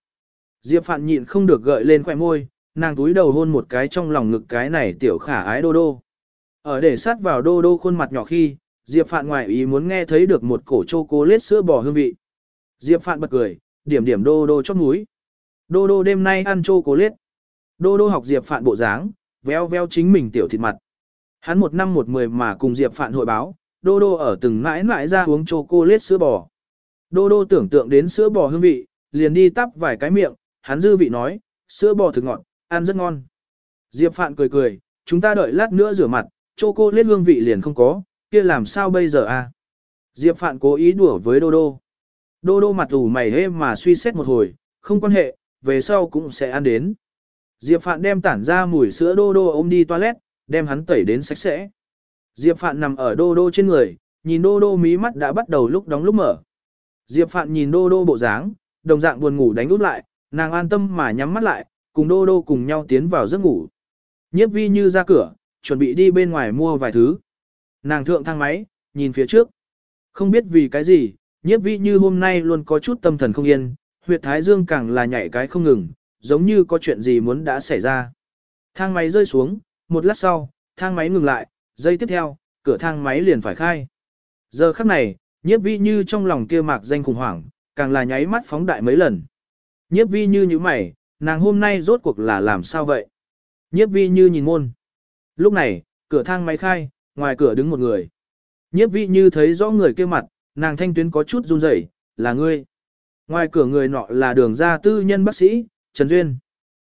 Diệp Phạn nhịn không được gợi lên khóe môi, nàng túi đầu hôn một cái trong lòng ngực cái này tiểu khả ái đô đô. Ở để sát vào đô đô khuôn mặt nhỏ khi, Diệp Phạn ngoài ý muốn nghe thấy được một cổ chocolate sữa bò hương vị. Diệp Phạn bật cười, điểm điểm đô đô chót mũi. Đô đô đêm nay ăn chocolate. Đô đô học Diệp Phạn bộ dáng, véo véo chính mình tiểu thịt mặt. Hắn một năm một mười mà cùng Diệp Phạn hội báo, Đô Đô ở từng mãi mãi ra uống chocolate sữa bò. Đô Đô tưởng tượng đến sữa bò hương vị, liền đi tắp vài cái miệng, hắn dư vị nói, sữa bò thực ngọt, ăn rất ngon. Diệp Phạn cười cười, chúng ta đợi lát nữa rửa mặt, chỗ cô lết hương vị liền không có, kia làm sao bây giờ à? Diệp Phạn cố ý đùa với Đô Đô. Đô Đô mặt ủ mày hê mà suy xét một hồi, không quan hệ, về sau cũng sẽ ăn đến. Diệp Phạn đem tản ra mùi sữa Đô Đô ôm đi toilet, đem hắn tẩy đến sạch sẽ. Diệp Phạn nằm ở Đô Đô trên người, nhìn Đô Đô mí mắt đã bắt đầu lúc đóng lúc mở. Diệp Phạn nhìn Đô Đô bộ dáng, đồng dạng buồn ngủ đánh úp lại, nàng an tâm mà nhắm mắt lại, cùng Đô Đô cùng nhau tiến vào giấc ngủ. Nhiếp vi như ra cửa, chuẩn bị đi bên ngoài mua vài thứ. Nàng thượng thang máy, nhìn phía trước. Không biết vì cái gì, nhiếp vi như hôm nay luôn có chút tâm thần không yên, huyệt thái dương càng là nhảy cái không ngừng, giống như có chuyện gì muốn đã xảy ra. Thang máy rơi xuống, một lát sau, thang máy ngừng lại, giây tiếp theo, cửa thang máy liền phải khai. Giờ khắc này, nhiếp vi như trong lòng kia mạc danh khủng hoảng, càng là nháy mắt phóng đại mấy lần. Nhiếp vi như như mày, nàng hôm nay rốt cuộc là làm sao vậy? Nhiếp vi như nhìn môn. Lúc này, cửa thang máy khai, ngoài cửa đứng một người. Nhiếp vi như thấy rõ người kia mặt, nàng thanh tuyến có chút run rẩy, là ngươi. Ngoài cửa người nọ là đường gia tư nhân bác sĩ, Trần Duyên.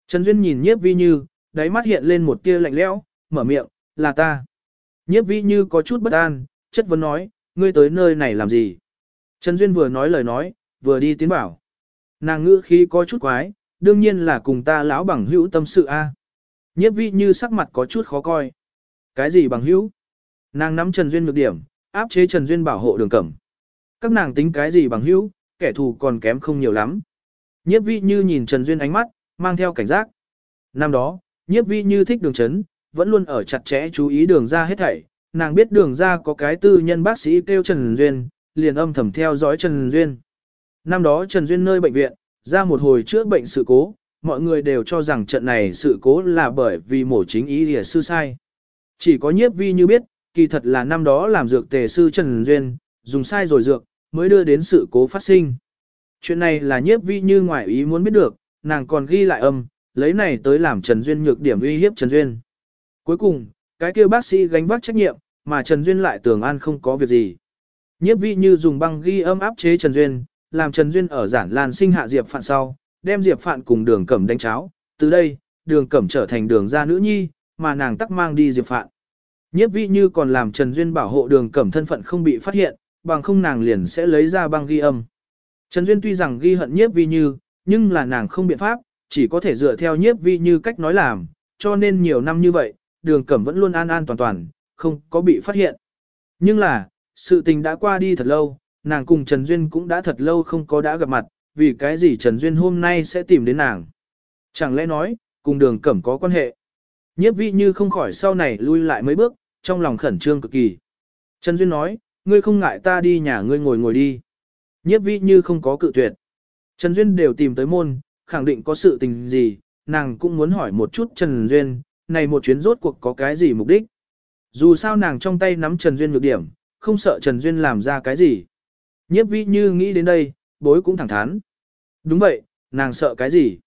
Trần Duyên nhìn nhiếp vi như, đáy mắt hiện lên một tia lạnh lẽo, mở miệng, là ta. Nhiếp vi như có chút bất an, chất vấn nói, ngươi tới nơi này làm gì? Trần Duyên vừa nói lời nói, vừa đi tiến bảo. Nàng ngữ khí có chút quái, đương nhiên là cùng ta lão bằng hữu tâm sự a. Nhiếp vi như sắc mặt có chút khó coi. Cái gì bằng hữu? Nàng nắm Trần Duyên ngược điểm, áp chế Trần Duyên bảo hộ đường cẩm. Các nàng tính cái gì bằng hữu, kẻ thù còn kém không nhiều lắm. Nhiếp vi như nhìn Trần Duyên ánh mắt, mang theo cảnh giác. Năm đó, nhiếp vi như thích đường chấn, vẫn luôn ở chặt chẽ chú ý đường ra hết thảy. Nàng biết đường ra có cái tư nhân bác sĩ kêu Trần Duyên, liền âm thầm theo dõi Trần Duyên. Năm đó Trần Duyên nơi bệnh viện, ra một hồi chữa bệnh sự cố, mọi người đều cho rằng trận này sự cố là bởi vì mổ chính ý lìa sư sai. Chỉ có nhiếp vi như biết, kỳ thật là năm đó làm dược tề sư Trần Duyên, dùng sai rồi dược, mới đưa đến sự cố phát sinh. Chuyện này là nhiếp vi như ngoại ý muốn biết được, nàng còn ghi lại âm, lấy này tới làm Trần Duyên nhược điểm uy hiếp Trần Duyên. Cuối cùng, cái kêu bác sĩ gánh vác trách nhiệm, mà Trần Duyên lại tưởng an không có việc gì. Nhiếp vi như dùng băng ghi âm áp chế Trần Duyên, làm Trần Duyên ở giản lan sinh hạ Diệp Phạn sau, đem Diệp Phạn cùng đường cẩm đánh cháo. Từ đây, đường cẩm trở thành đường gia nữ nhi, mà nàng tắc mang đi Diệp Phạn. Nhiếp vi như còn làm Trần Duyên bảo hộ đường cẩm thân phận không bị phát hiện, bằng không nàng liền sẽ lấy ra băng ghi âm. Trần Duyên tuy rằng ghi hận nhiếp vi như, nhưng là nàng không biện pháp, chỉ có thể dựa theo nhiếp vi như cách nói làm, cho nên nhiều năm như vậy, đường cẩm vẫn luôn an an toàn toàn, không có bị phát hiện. Nhưng là, sự tình đã qua đi thật lâu, nàng cùng Trần Duyên cũng đã thật lâu không có đã gặp mặt, vì cái gì Trần Duyên hôm nay sẽ tìm đến nàng. Chẳng lẽ nói, cùng đường cẩm có quan hệ. Nhiếp vi như không khỏi sau này lui lại mấy bước, trong lòng khẩn trương cực kỳ. Trần Duyên nói, ngươi không ngại ta đi nhà ngươi ngồi ngồi đi. Nhiếp vi như không có cự tuyệt. Trần Duyên đều tìm tới môn, khẳng định có sự tình gì, nàng cũng muốn hỏi một chút Trần Duyên, này một chuyến rốt cuộc có cái gì mục đích. Dù sao nàng trong tay nắm Trần Duyên nhược điểm, không sợ Trần Duyên làm ra cái gì. Nhiếp vi như nghĩ đến đây, bối cũng thẳng thắn. Đúng vậy, nàng sợ cái gì?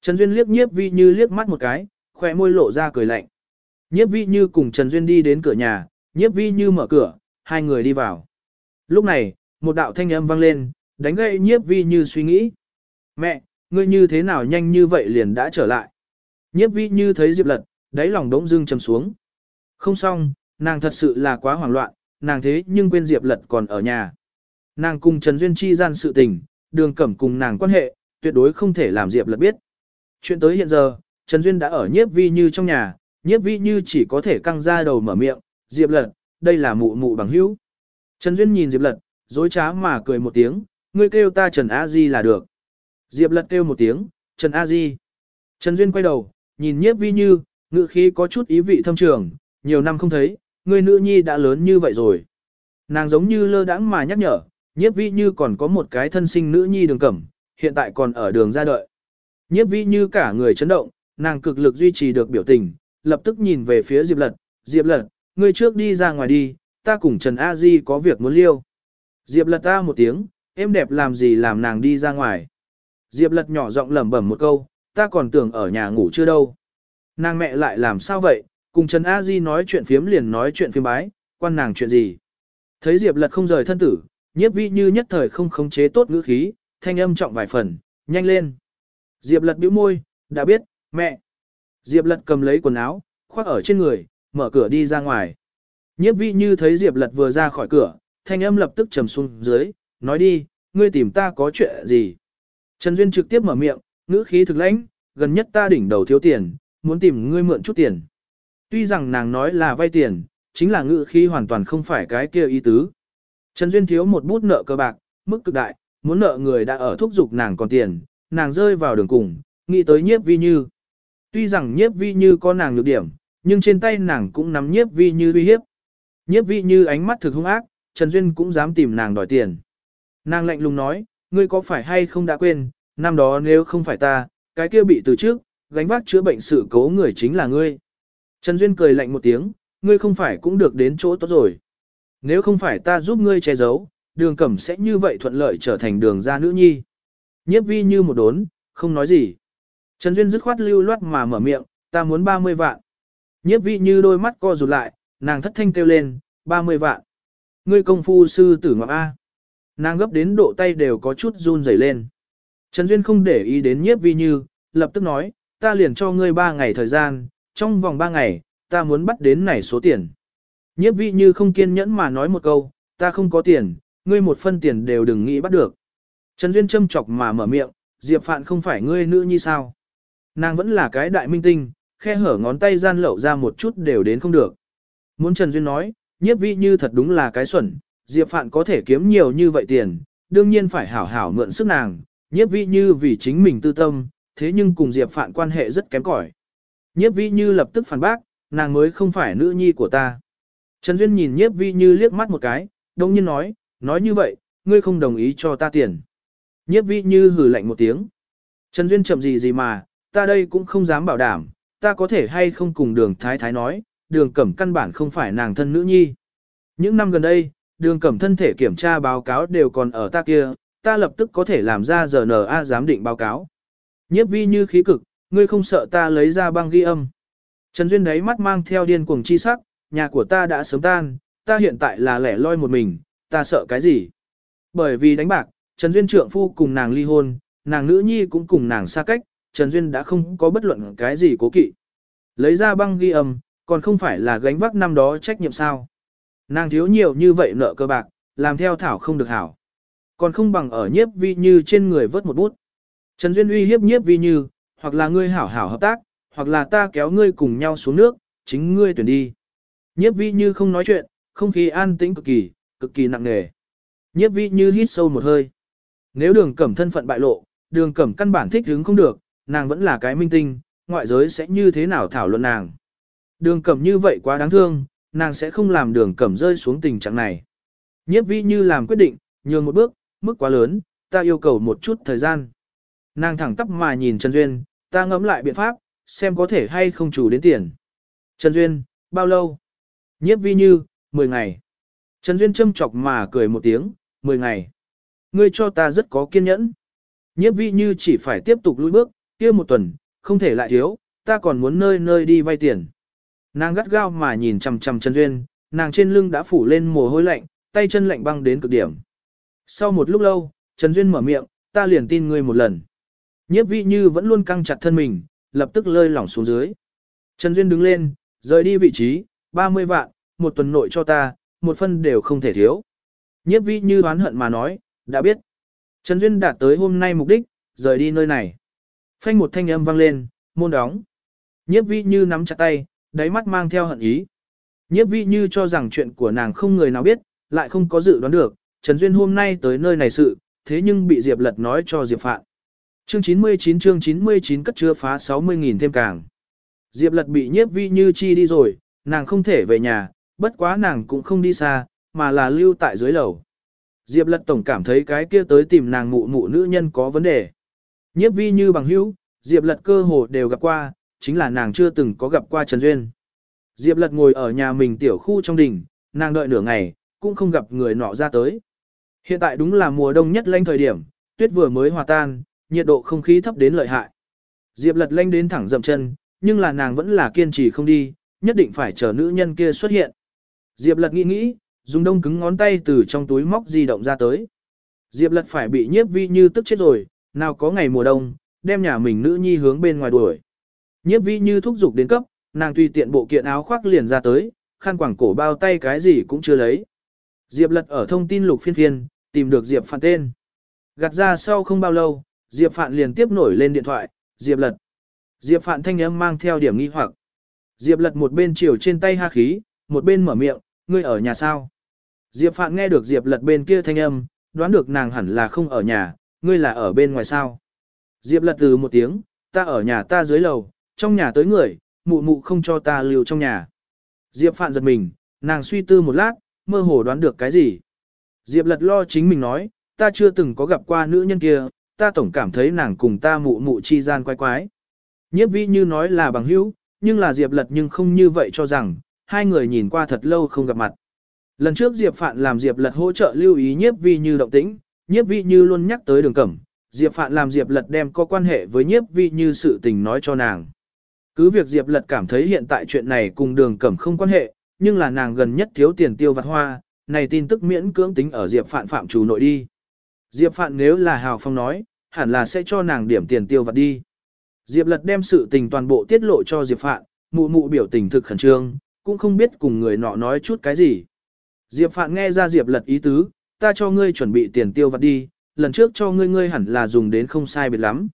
Trần Duyên liếc nhiếp vi như liếc mắt một cái, khỏe môi lộ ra cười lạnh. Nhiếp vi như cùng Trần Duyên đi đến cửa nhà, nhiếp vi như mở cửa, hai người đi vào. Lúc này, một đạo thanh âm vang lên, đánh gậy nhiếp vi như suy nghĩ. Mẹ, ngươi như thế nào nhanh như vậy liền đã trở lại. Nhiếp vi như thấy Diệp lật, đáy lòng đống dưng trầm xuống. Không xong, nàng thật sự là quá hoảng loạn, nàng thế nhưng quên Diệp lật còn ở nhà. Nàng cùng Trần Duyên chi gian sự tình, đường cẩm cùng nàng quan hệ, tuyệt đối không thể làm Diệp lật biết. Chuyện tới hiện giờ, Trần Duyên đã ở nhiếp vi như trong nhà, nhiếp vi như chỉ có thể căng ra đầu mở miệng, Diệp lật, đây là mụ mụ bằng hữu. Trần Duyên nhìn Diệp lật, dối trá mà cười một tiếng, ngươi kêu ta Trần A Di là được. Diệp lật kêu một tiếng, Trần A Di. Trần Duyên quay đầu, nhìn nhiếp vi như, ngự khí có chút ý vị thâm trường, nhiều năm không thấy, người nữ nhi đã lớn như vậy rồi. Nàng giống như lơ đãng mà nhắc nhở, nhiếp vi như còn có một cái thân sinh nữ nhi đường cẩm, hiện tại còn ở đường ra đợi. Nhiếp vi như cả người chấn động, nàng cực lực duy trì được biểu tình, lập tức nhìn về phía Diệp Lật, Diệp Lật, ngươi trước đi ra ngoài đi, ta cùng Trần A Di có việc muốn liêu. Diệp Lật ta một tiếng, em đẹp làm gì làm nàng đi ra ngoài. Diệp Lật nhỏ giọng lẩm bẩm một câu, ta còn tưởng ở nhà ngủ chưa đâu. Nàng mẹ lại làm sao vậy, cùng Trần A Di nói chuyện phiếm liền nói chuyện phiếm bái, quan nàng chuyện gì. Thấy Diệp Lật không rời thân tử, nhiếp vi như nhất thời không khống chế tốt ngữ khí, thanh âm trọng vài phần, nhanh lên. Diệp Lật bĩu môi, đã biết, mẹ. Diệp Lật cầm lấy quần áo, khoác ở trên người, mở cửa đi ra ngoài. Nhiếp vi như thấy Diệp Lật vừa ra khỏi cửa, thanh âm lập tức trầm xuống dưới, nói đi, ngươi tìm ta có chuyện gì. Trần Duyên trực tiếp mở miệng, ngữ khí thực lãnh, gần nhất ta đỉnh đầu thiếu tiền, muốn tìm ngươi mượn chút tiền. Tuy rằng nàng nói là vay tiền, chính là ngữ khí hoàn toàn không phải cái kia ý tứ. Trần Duyên thiếu một bút nợ cơ bạc, mức cực đại, muốn nợ người đã ở thúc giục nàng còn tiền, nàng rơi vào đường cùng, nghĩ tới nhiếp vi như. Tuy rằng nhiếp vi như có nàng nhược điểm, nhưng trên tay nàng cũng nắm nhiếp vi như uy hiếp. Nhiếp vi như ánh mắt thực hung ác, Trần Duyên cũng dám tìm nàng đòi tiền. Nàng lạnh lùng nói, ngươi có phải hay không đã quên, năm đó nếu không phải ta, cái kia bị từ trước, gánh vác chữa bệnh sự cố người chính là ngươi. Trần Duyên cười lạnh một tiếng, ngươi không phải cũng được đến chỗ tốt rồi. Nếu không phải ta giúp ngươi che giấu, đường cẩm sẽ như vậy thuận lợi trở thành đường gia nữ nhi. Nhiếp vi như một đốn, không nói gì. Trần Duyên dứt khoát lưu loát mà mở miệng, ta muốn 30 vạn. Nhiếp vi như đôi mắt co rụt lại, nàng thất thanh kêu lên, 30 vạn. Ngươi công phu sư tử ngọc A. Nàng gấp đến độ tay đều có chút run rẩy lên. Trần Duyên không để ý đến nhiếp vi như, lập tức nói, ta liền cho ngươi 3 ngày thời gian, trong vòng 3 ngày, ta muốn bắt đến này số tiền. Nhiếp vi như không kiên nhẫn mà nói một câu, ta không có tiền, ngươi một phân tiền đều đừng nghĩ bắt được. Trần Duyên châm chọc mà mở miệng, Diệp Phạn không phải ngươi nữ như sao. Nàng vẫn là cái đại minh tinh, khe hở ngón tay gian lậu ra một chút đều đến không được. Muốn Trần Duyên nói, nhiếp vi như thật đúng là cái xuẩn, Diệp Phạn có thể kiếm nhiều như vậy tiền, đương nhiên phải hảo hảo mượn sức nàng, nhiếp vi như vì chính mình tư tâm, thế nhưng cùng Diệp Phạn quan hệ rất kém cỏi. Nhiếp vi như lập tức phản bác, nàng mới không phải nữ nhi của ta. Trần Duyên nhìn nhiếp vi như liếc mắt một cái, đông nhiên nói, nói như vậy, ngươi không đồng ý cho ta tiền. Nhiếp vi như hử lạnh một tiếng. Trần Duyên chậm gì gì mà, ta đây cũng không dám bảo đảm, ta có thể hay không cùng đường thái thái nói, đường cẩm căn bản không phải nàng thân nữ nhi. Những năm gần đây, đường cẩm thân thể kiểm tra báo cáo đều còn ở ta kia, ta lập tức có thể làm ra RNA giám định báo cáo. Nhiếp vi như khí cực, ngươi không sợ ta lấy ra băng ghi âm. Trần Duyên đấy mắt mang theo điên cuồng chi sắc, nhà của ta đã sớm tan, ta hiện tại là lẻ loi một mình, ta sợ cái gì? Bởi vì đánh bạc, Trần Duyên trượng phu cùng nàng ly hôn, nàng nữ nhi cũng cùng nàng xa cách, Trần Duyên đã không có bất luận cái gì cố kỵ. Lấy ra băng ghi âm, còn không phải là gánh vác năm đó trách nhiệm sao. Nàng thiếu nhiều như vậy nợ cơ bạc, làm theo thảo không được hảo. Còn không bằng ở nhiếp vi như trên người vớt một bút. Trần Duyên uy hiếp nhiếp vi như, hoặc là ngươi hảo hảo hợp tác, hoặc là ta kéo ngươi cùng nhau xuống nước, chính ngươi tuyển đi. Nhiếp vi như không nói chuyện, không khí an tĩnh cực kỳ, cực kỳ nặng nề. Nhiếp vi như hít sâu một hơi. Nếu đường cẩm thân phận bại lộ, đường cẩm căn bản thích hứng không được, nàng vẫn là cái minh tinh, ngoại giới sẽ như thế nào thảo luận nàng. Đường cẩm như vậy quá đáng thương, nàng sẽ không làm đường cẩm rơi xuống tình trạng này. Nhiếp vi như làm quyết định, nhường một bước, mức quá lớn, ta yêu cầu một chút thời gian. Nàng thẳng tắp mà nhìn Trần Duyên, ta ngẫm lại biện pháp, xem có thể hay không chủ đến tiền. Trần Duyên, bao lâu? Nhiếp vi như, 10 ngày. Trần Duyên châm chọc mà cười một tiếng, 10 ngày. Ngươi cho ta rất có kiên nhẫn. Nhiếp vi như chỉ phải tiếp tục lùi bước, kia một tuần, không thể lại thiếu, ta còn muốn nơi nơi đi vay tiền. Nàng gắt gao mà nhìn chằm chằm Trần Duyên, nàng trên lưng đã phủ lên mồ hôi lạnh, tay chân lạnh băng đến cực điểm. Sau một lúc lâu, Trần Duyên mở miệng, ta liền tin ngươi một lần. Nhiếp vi như vẫn luôn căng chặt thân mình, lập tức lơi lỏng xuống dưới. Trần Duyên đứng lên, rời đi vị trí, 30 vạn, một tuần nội cho ta, một phân đều không thể thiếu. Nhiếp vi như đoán hận mà nói, đã biết. Trần Duyên đạt tới hôm nay mục đích, rời đi nơi này. Phanh một thanh âm vang lên, môn đóng. Nhiếp vi như nắm chặt tay, đáy mắt mang theo hận ý. Nhiếp vi như cho rằng chuyện của nàng không người nào biết, lại không có dự đoán được, Trần Duyên hôm nay tới nơi này sự, thế nhưng bị Diệp Lật nói cho Diệp Phạn. Chương 99 chương 99 cất chưa phá 60.000 thêm càng. Diệp Lật bị nhiếp vi như chi đi rồi, nàng không thể về nhà, bất quá nàng cũng không đi xa, mà là lưu tại dưới lầu. Diệp Lật tổng cảm thấy cái kia tới tìm nàng mụ mụ nữ nhân có vấn đề. Nhiếp vi như bằng hữu, Diệp Lật cơ hồ đều gặp qua, chính là nàng chưa từng có gặp qua Trần Duyên. Diệp Lật ngồi ở nhà mình tiểu khu trong đình, nàng đợi nửa ngày, cũng không gặp người nọ ra tới. Hiện tại đúng là mùa đông nhất lanh thời điểm, tuyết vừa mới hòa tan, nhiệt độ không khí thấp đến lợi hại. Diệp Lật lanh đến thẳng dậm chân, nhưng là nàng vẫn là kiên trì không đi, nhất định phải chờ nữ nhân kia xuất hiện. Diệp lật nghĩ nghĩ, dùng đông cứng ngón tay từ trong túi móc di động ra tới. Diệp lật phải bị nhiếp vi như tức chết rồi, nào có ngày mùa đông, đem nhà mình nữ nhi hướng bên ngoài đuổi. Nhiếp vi như thúc giục đến cấp, nàng tùy tiện bộ kiện áo khoác liền ra tới, khăn quảng cổ bao tay cái gì cũng chưa lấy. Diệp lật ở thông tin lục phiên phiên, tìm được Diệp Phạn tên. Gặt ra sau không bao lâu, Diệp Phạn liền tiếp nổi lên điện thoại, Diệp lật. Diệp Phạn thanh âm mang theo điểm nghi hoặc. Diệp lật một bên chiều trên tay ha khí, một bên mở miệng, ngươi ở nhà sao? Diệp Phạn nghe được Diệp lật bên kia thanh âm, đoán được nàng hẳn là không ở nhà, ngươi là ở bên ngoài sao? Diệp lật từ một tiếng, ta ở nhà ta dưới lầu, trong nhà tới người, mụ mụ không cho ta lưu trong nhà. Diệp Phạn giật mình, nàng suy tư một lát, mơ hồ đoán được cái gì. Diệp lật lo chính mình nói, ta chưa từng có gặp qua nữ nhân kia, ta tổng cảm thấy nàng cùng ta mụ mụ chi gian quái quái. Nhiếp vi như nói là bằng hữu, nhưng là Diệp lật nhưng không như vậy cho rằng, hai người nhìn qua thật lâu không gặp mặt. Lần trước Diệp Phạn làm Diệp lật hỗ trợ lưu ý nhiếp vi như động tĩnh, nhiếp vi như luôn nhắc tới đường cẩm, Diệp Phạn làm Diệp lật đem có quan hệ với nhiếp vi như sự tình nói cho nàng. Cứ việc Diệp lật cảm thấy hiện tại chuyện này cùng đường cẩm không quan hệ, nhưng là nàng gần nhất thiếu tiền tiêu vặt hoa, này tin tức miễn cưỡng tính ở Diệp Phạn phạm chủ nội đi. Diệp Phạn nếu là hào phong nói, hẳn là sẽ cho nàng điểm tiền tiêu vặt đi. Diệp lật đem sự tình toàn bộ tiết lộ cho Diệp Phạn, mụ mụ biểu tình thực khẩn trương, cũng không biết cùng người nọ nói chút cái gì. Diệp Phạn nghe ra Diệp lật ý tứ, ta cho ngươi chuẩn bị tiền tiêu vặt đi, lần trước cho ngươi ngươi hẳn là dùng đến không sai biệt lắm.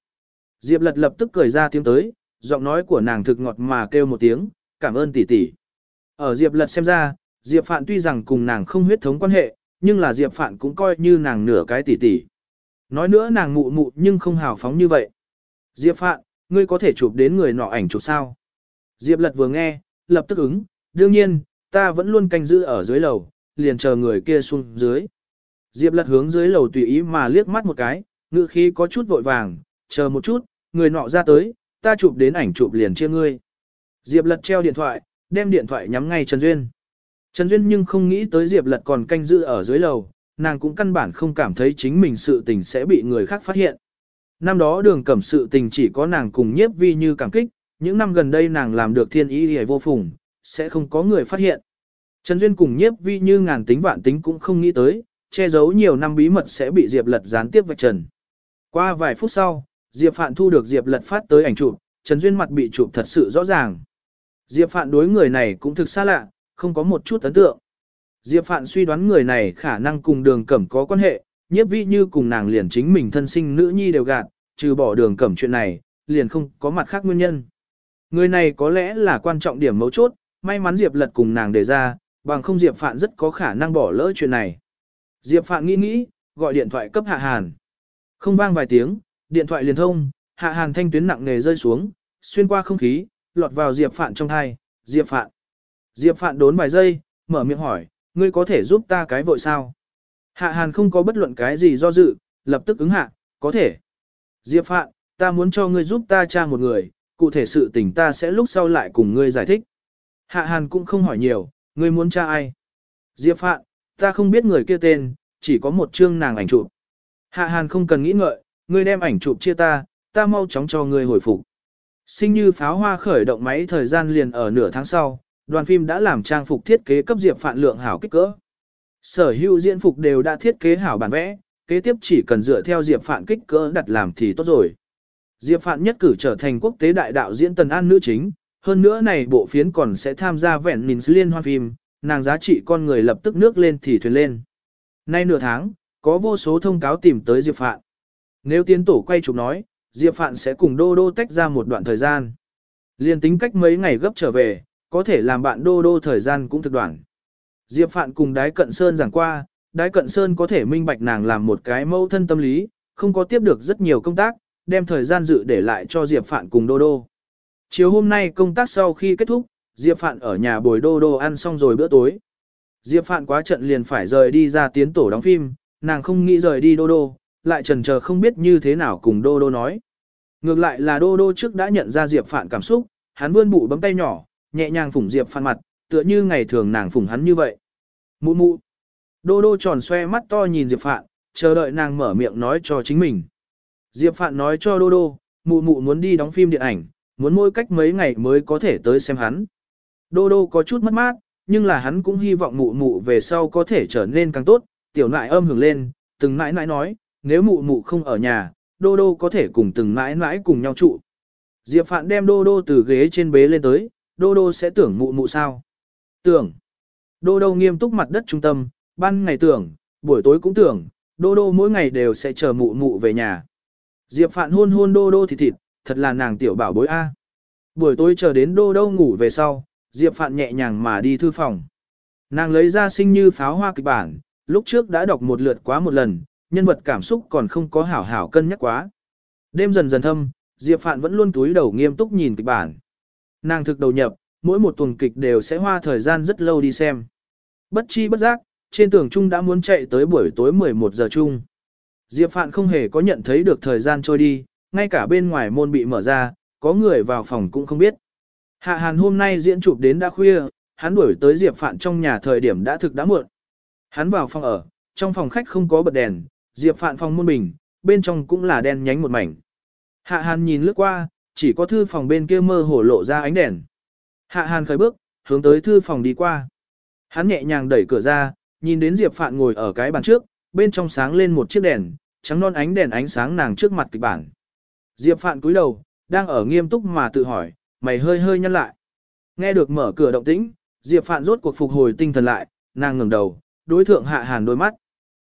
Diệp lật lập tức cười ra tiếng tới, giọng nói của nàng thực ngọt mà kêu một tiếng, cảm ơn tỷ tỷ. Ở Diệp lật xem ra, Diệp Phạn tuy rằng cùng nàng không huyết thống quan hệ, nhưng là Diệp Phạn cũng coi như nàng nửa cái tỷ tỷ. Nói nữa nàng mụ mụ nhưng không hào phóng như vậy. Diệp Phạn, ngươi có thể chụp đến người nọ ảnh chụp sao? Diệp lật vừa nghe, lập tức ứng, đương nhiên, ta vẫn luôn canh giữ ở dưới lầu, liền chờ người kia xuống dưới. Diệp lật hướng dưới lầu tùy ý mà liếc mắt một cái, ngữ khí có chút vội vàng, chờ một chút, người nọ ra tới, ta chụp đến ảnh chụp liền chia ngươi. Diệp lật treo điện thoại, đem điện thoại nhắm ngay Trần Duyên. Trần Duyên nhưng không nghĩ tới Diệp lật còn canh giữ ở dưới lầu, nàng cũng căn bản không cảm thấy chính mình sự tình sẽ bị người khác phát hiện. Năm đó đường cẩm sự tình chỉ có nàng cùng nhiếp vi như cảm kích, những năm gần đây nàng làm được thiên ý hề vô phùng, sẽ không có người phát hiện. Trần Duyên cùng nhiếp vi như ngàn tính vạn tính cũng không nghĩ tới, che giấu nhiều năm bí mật sẽ bị Diệp lật gián tiếp vạch trần. Qua vài phút sau, Diệp Phạn thu được Diệp lật phát tới ảnh chụp, Trần Duyên mặt bị chụp thật sự rõ ràng. Diệp Phạn đối người này cũng thực xa lạ, không có một chút ấn tượng. Diệp Phạn suy đoán người này khả năng cùng đường cẩm có quan hệ, nhiếp vi như cùng nàng liền chính mình thân sinh nữ nhi đều gạt, trừ bỏ đường cẩm chuyện này, liền không có mặt khác nguyên nhân. Người này có lẽ là quan trọng điểm mấu chốt, may mắn Diệp lật cùng nàng đề ra, bằng không Diệp Phạn rất có khả năng bỏ lỡ chuyện này. Diệp Phạn nghĩ nghĩ, gọi điện thoại cấp Hạ Hàn. Không vang vài tiếng, điện thoại liền thông, Hạ Hàn thanh tuyến nặng nề rơi xuống, xuyên qua không khí, lọt vào Diệp Phạn trong thai, Diệp Phạn. Diệp Phạn đốn vài giây, mở miệng hỏi, ngươi có thể giúp ta cái vội sao? Hạ Hàn không có bất luận cái gì do dự, lập tức ứng hạ, có thể. Diệp Phạn, ta muốn cho ngươi giúp ta tra một người, cụ thể sự tình ta sẽ lúc sau lại cùng ngươi giải thích. Hạ Hàn cũng không hỏi nhiều, ngươi muốn tra ai? Diệp Phạn, ta không biết người kia tên, chỉ có một chương nàng ảnh chụp. Hạ Hàn không cần nghĩ ngợi, ngươi đem ảnh chụp chia ta, ta mau chóng cho ngươi hồi phục. Sinh như pháo hoa khởi động máy thời gian liền ở nửa tháng sau, đoàn phim đã làm trang phục thiết kế cấp Diệp Phạn lượng hảo kích cỡ. Sở hữu diễn phục đều đã thiết kế hảo bản vẽ, kế tiếp chỉ cần dựa theo Diệp Phạn kích cỡ đặt làm thì tốt rồi. Diệp Phạn nhất cử trở thành quốc tế đại đạo diễn Tần An nữ chính, hơn nữa này bộ phiến còn sẽ tham gia vẹn mình liên hoan phim, nàng giá trị con người lập tức nước lên thì thuyền lên. Nay nửa tháng, có vô số thông cáo tìm tới Diệp Phạn. Nếu tiến tổ quay chụp nói, Diệp Phạn sẽ cùng Đô Đô tách ra một đoạn thời gian. Liên tính cách mấy ngày gấp trở về, có thể làm bạn Đô Đô thời gian cũng thực đoạn. Diệp Phạn cùng Đái Cận Sơn giảng qua, Đái Cận Sơn có thể minh bạch nàng làm một cái mâu thân tâm lý, không có tiếp được rất nhiều công tác, đem thời gian dự để lại cho Diệp Phạn cùng Đô Đô. Chiều hôm nay công tác sau khi kết thúc, Diệp Phạn ở nhà bồi Đô Đô ăn xong rồi bữa tối. Diệp Phạn quá trận liền phải rời đi ra tiến tổ đóng phim, nàng không nghĩ rời đi Đô Đô, lại trần chờ không biết như thế nào cùng Đô Đô nói. Ngược lại là Đô Đô trước đã nhận ra Diệp Phạn cảm xúc, hắn vươn bụ bấm tay nhỏ, nhẹ nhàng phủng Diệp Phạn mặt, tựa như ngày thường nàng phụng hắn như vậy. Mụ mụ. Đô Đô tròn xoe mắt to nhìn Diệp Phạn, chờ đợi nàng mở miệng nói cho chính mình. Diệp Phạn nói cho Đô Đô, mụ mụ muốn đi đóng phim điện ảnh, muốn mỗi cách mấy ngày mới có thể tới xem hắn. Đô đô có chút mất mát, nhưng là hắn cũng hy vọng mụ mụ về sau có thể trở nên càng tốt, tiểu nại âm hưởng lên, từng nãi nãi nói, nếu mụ mụ không ở nhà, đô đô có thể cùng từng nãi nãi cùng nhau trụ. Diệp Phạn đem đô đô từ ghế trên bế lên tới, đô đô sẽ tưởng mụ mụ sao? Tưởng. Đô đô nghiêm túc mặt đất trung tâm, ban ngày tưởng, buổi tối cũng tưởng, đô đô mỗi ngày đều sẽ chờ mụ mụ về nhà. Diệp Phạn hôn hôn đô đô thịt thịt, thật là nàng tiểu bảo bối A. Buổi tối chờ đến đô đô ngủ về sau, Diệp Phạn nhẹ nhàng mà đi thư phòng. Nàng lấy ra sinh như pháo hoa kịch bản, lúc trước đã đọc một lượt quá một lần, nhân vật cảm xúc còn không có hảo hảo cân nhắc quá. Đêm dần dần thâm, Diệp Phạn vẫn luôn túi đầu nghiêm túc nhìn kịch bản. Nàng thực đầu nhập, mỗi một tuần kịch đều sẽ hoa thời gian rất lâu đi xem. Bất chi bất giác, trên tường trung đã muốn chạy tới buổi tối 11 giờ chung. Diệp Phạn không hề có nhận thấy được thời gian trôi đi, ngay cả bên ngoài môn bị mở ra, có người vào phòng cũng không biết. Hạ Hàn hôm nay diễn chụp đến đã khuya, hắn đuổi tới Diệp Phạn trong nhà thời điểm đã thực đã muộn. Hắn vào phòng ở, trong phòng khách không có bật đèn, Diệp Phạn phòng môn bình, bên trong cũng là đen nhánh một mảnh. Hạ Hàn nhìn lướt qua, chỉ có thư phòng bên kia mơ hồ lộ ra ánh đèn. Hạ Hàn khởi bước, hướng tới thư phòng đi qua. Hắn nhẹ nhàng đẩy cửa ra, nhìn đến Diệp Phạn ngồi ở cái bàn trước, bên trong sáng lên một chiếc đèn, trắng non ánh đèn ánh sáng nàng trước mặt kịch bản. Diệp Phạn cúi đầu, đang ở nghiêm túc mà tự hỏi, mày hơi hơi nhăn lại. Nghe được mở cửa động tĩnh, Diệp Phạn rốt cuộc phục hồi tinh thần lại, nàng ngẩng đầu, đối thượng Hạ Hàn đôi mắt.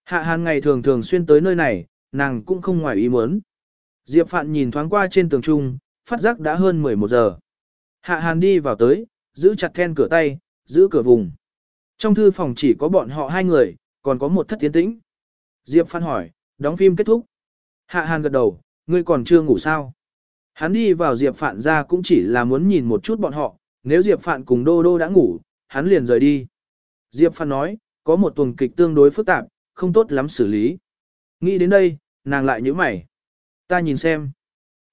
Hạ Hàn ngày thường thường xuyên tới nơi này, nàng cũng không ngoài ý muốn. Diệp Phạn nhìn thoáng qua trên tường trung, phát giác đã hơn 11 giờ. Hạ Hàn đi vào tới, giữ chặt then cửa tay, giữ cửa vùng. Trong thư phòng chỉ có bọn họ hai người, còn có một thất tiến tĩnh. Diệp Phan hỏi, đóng phim kết thúc. Hạ Hàn gật đầu, ngươi còn chưa ngủ sao? Hắn đi vào Diệp Phạn ra cũng chỉ là muốn nhìn một chút bọn họ, nếu Diệp Phạn cùng Đô Đô đã ngủ, hắn liền rời đi. Diệp Phạn nói, có một tuần kịch tương đối phức tạp, không tốt lắm xử lý. Nghĩ đến đây, nàng lại nhíu mày. Ta nhìn xem.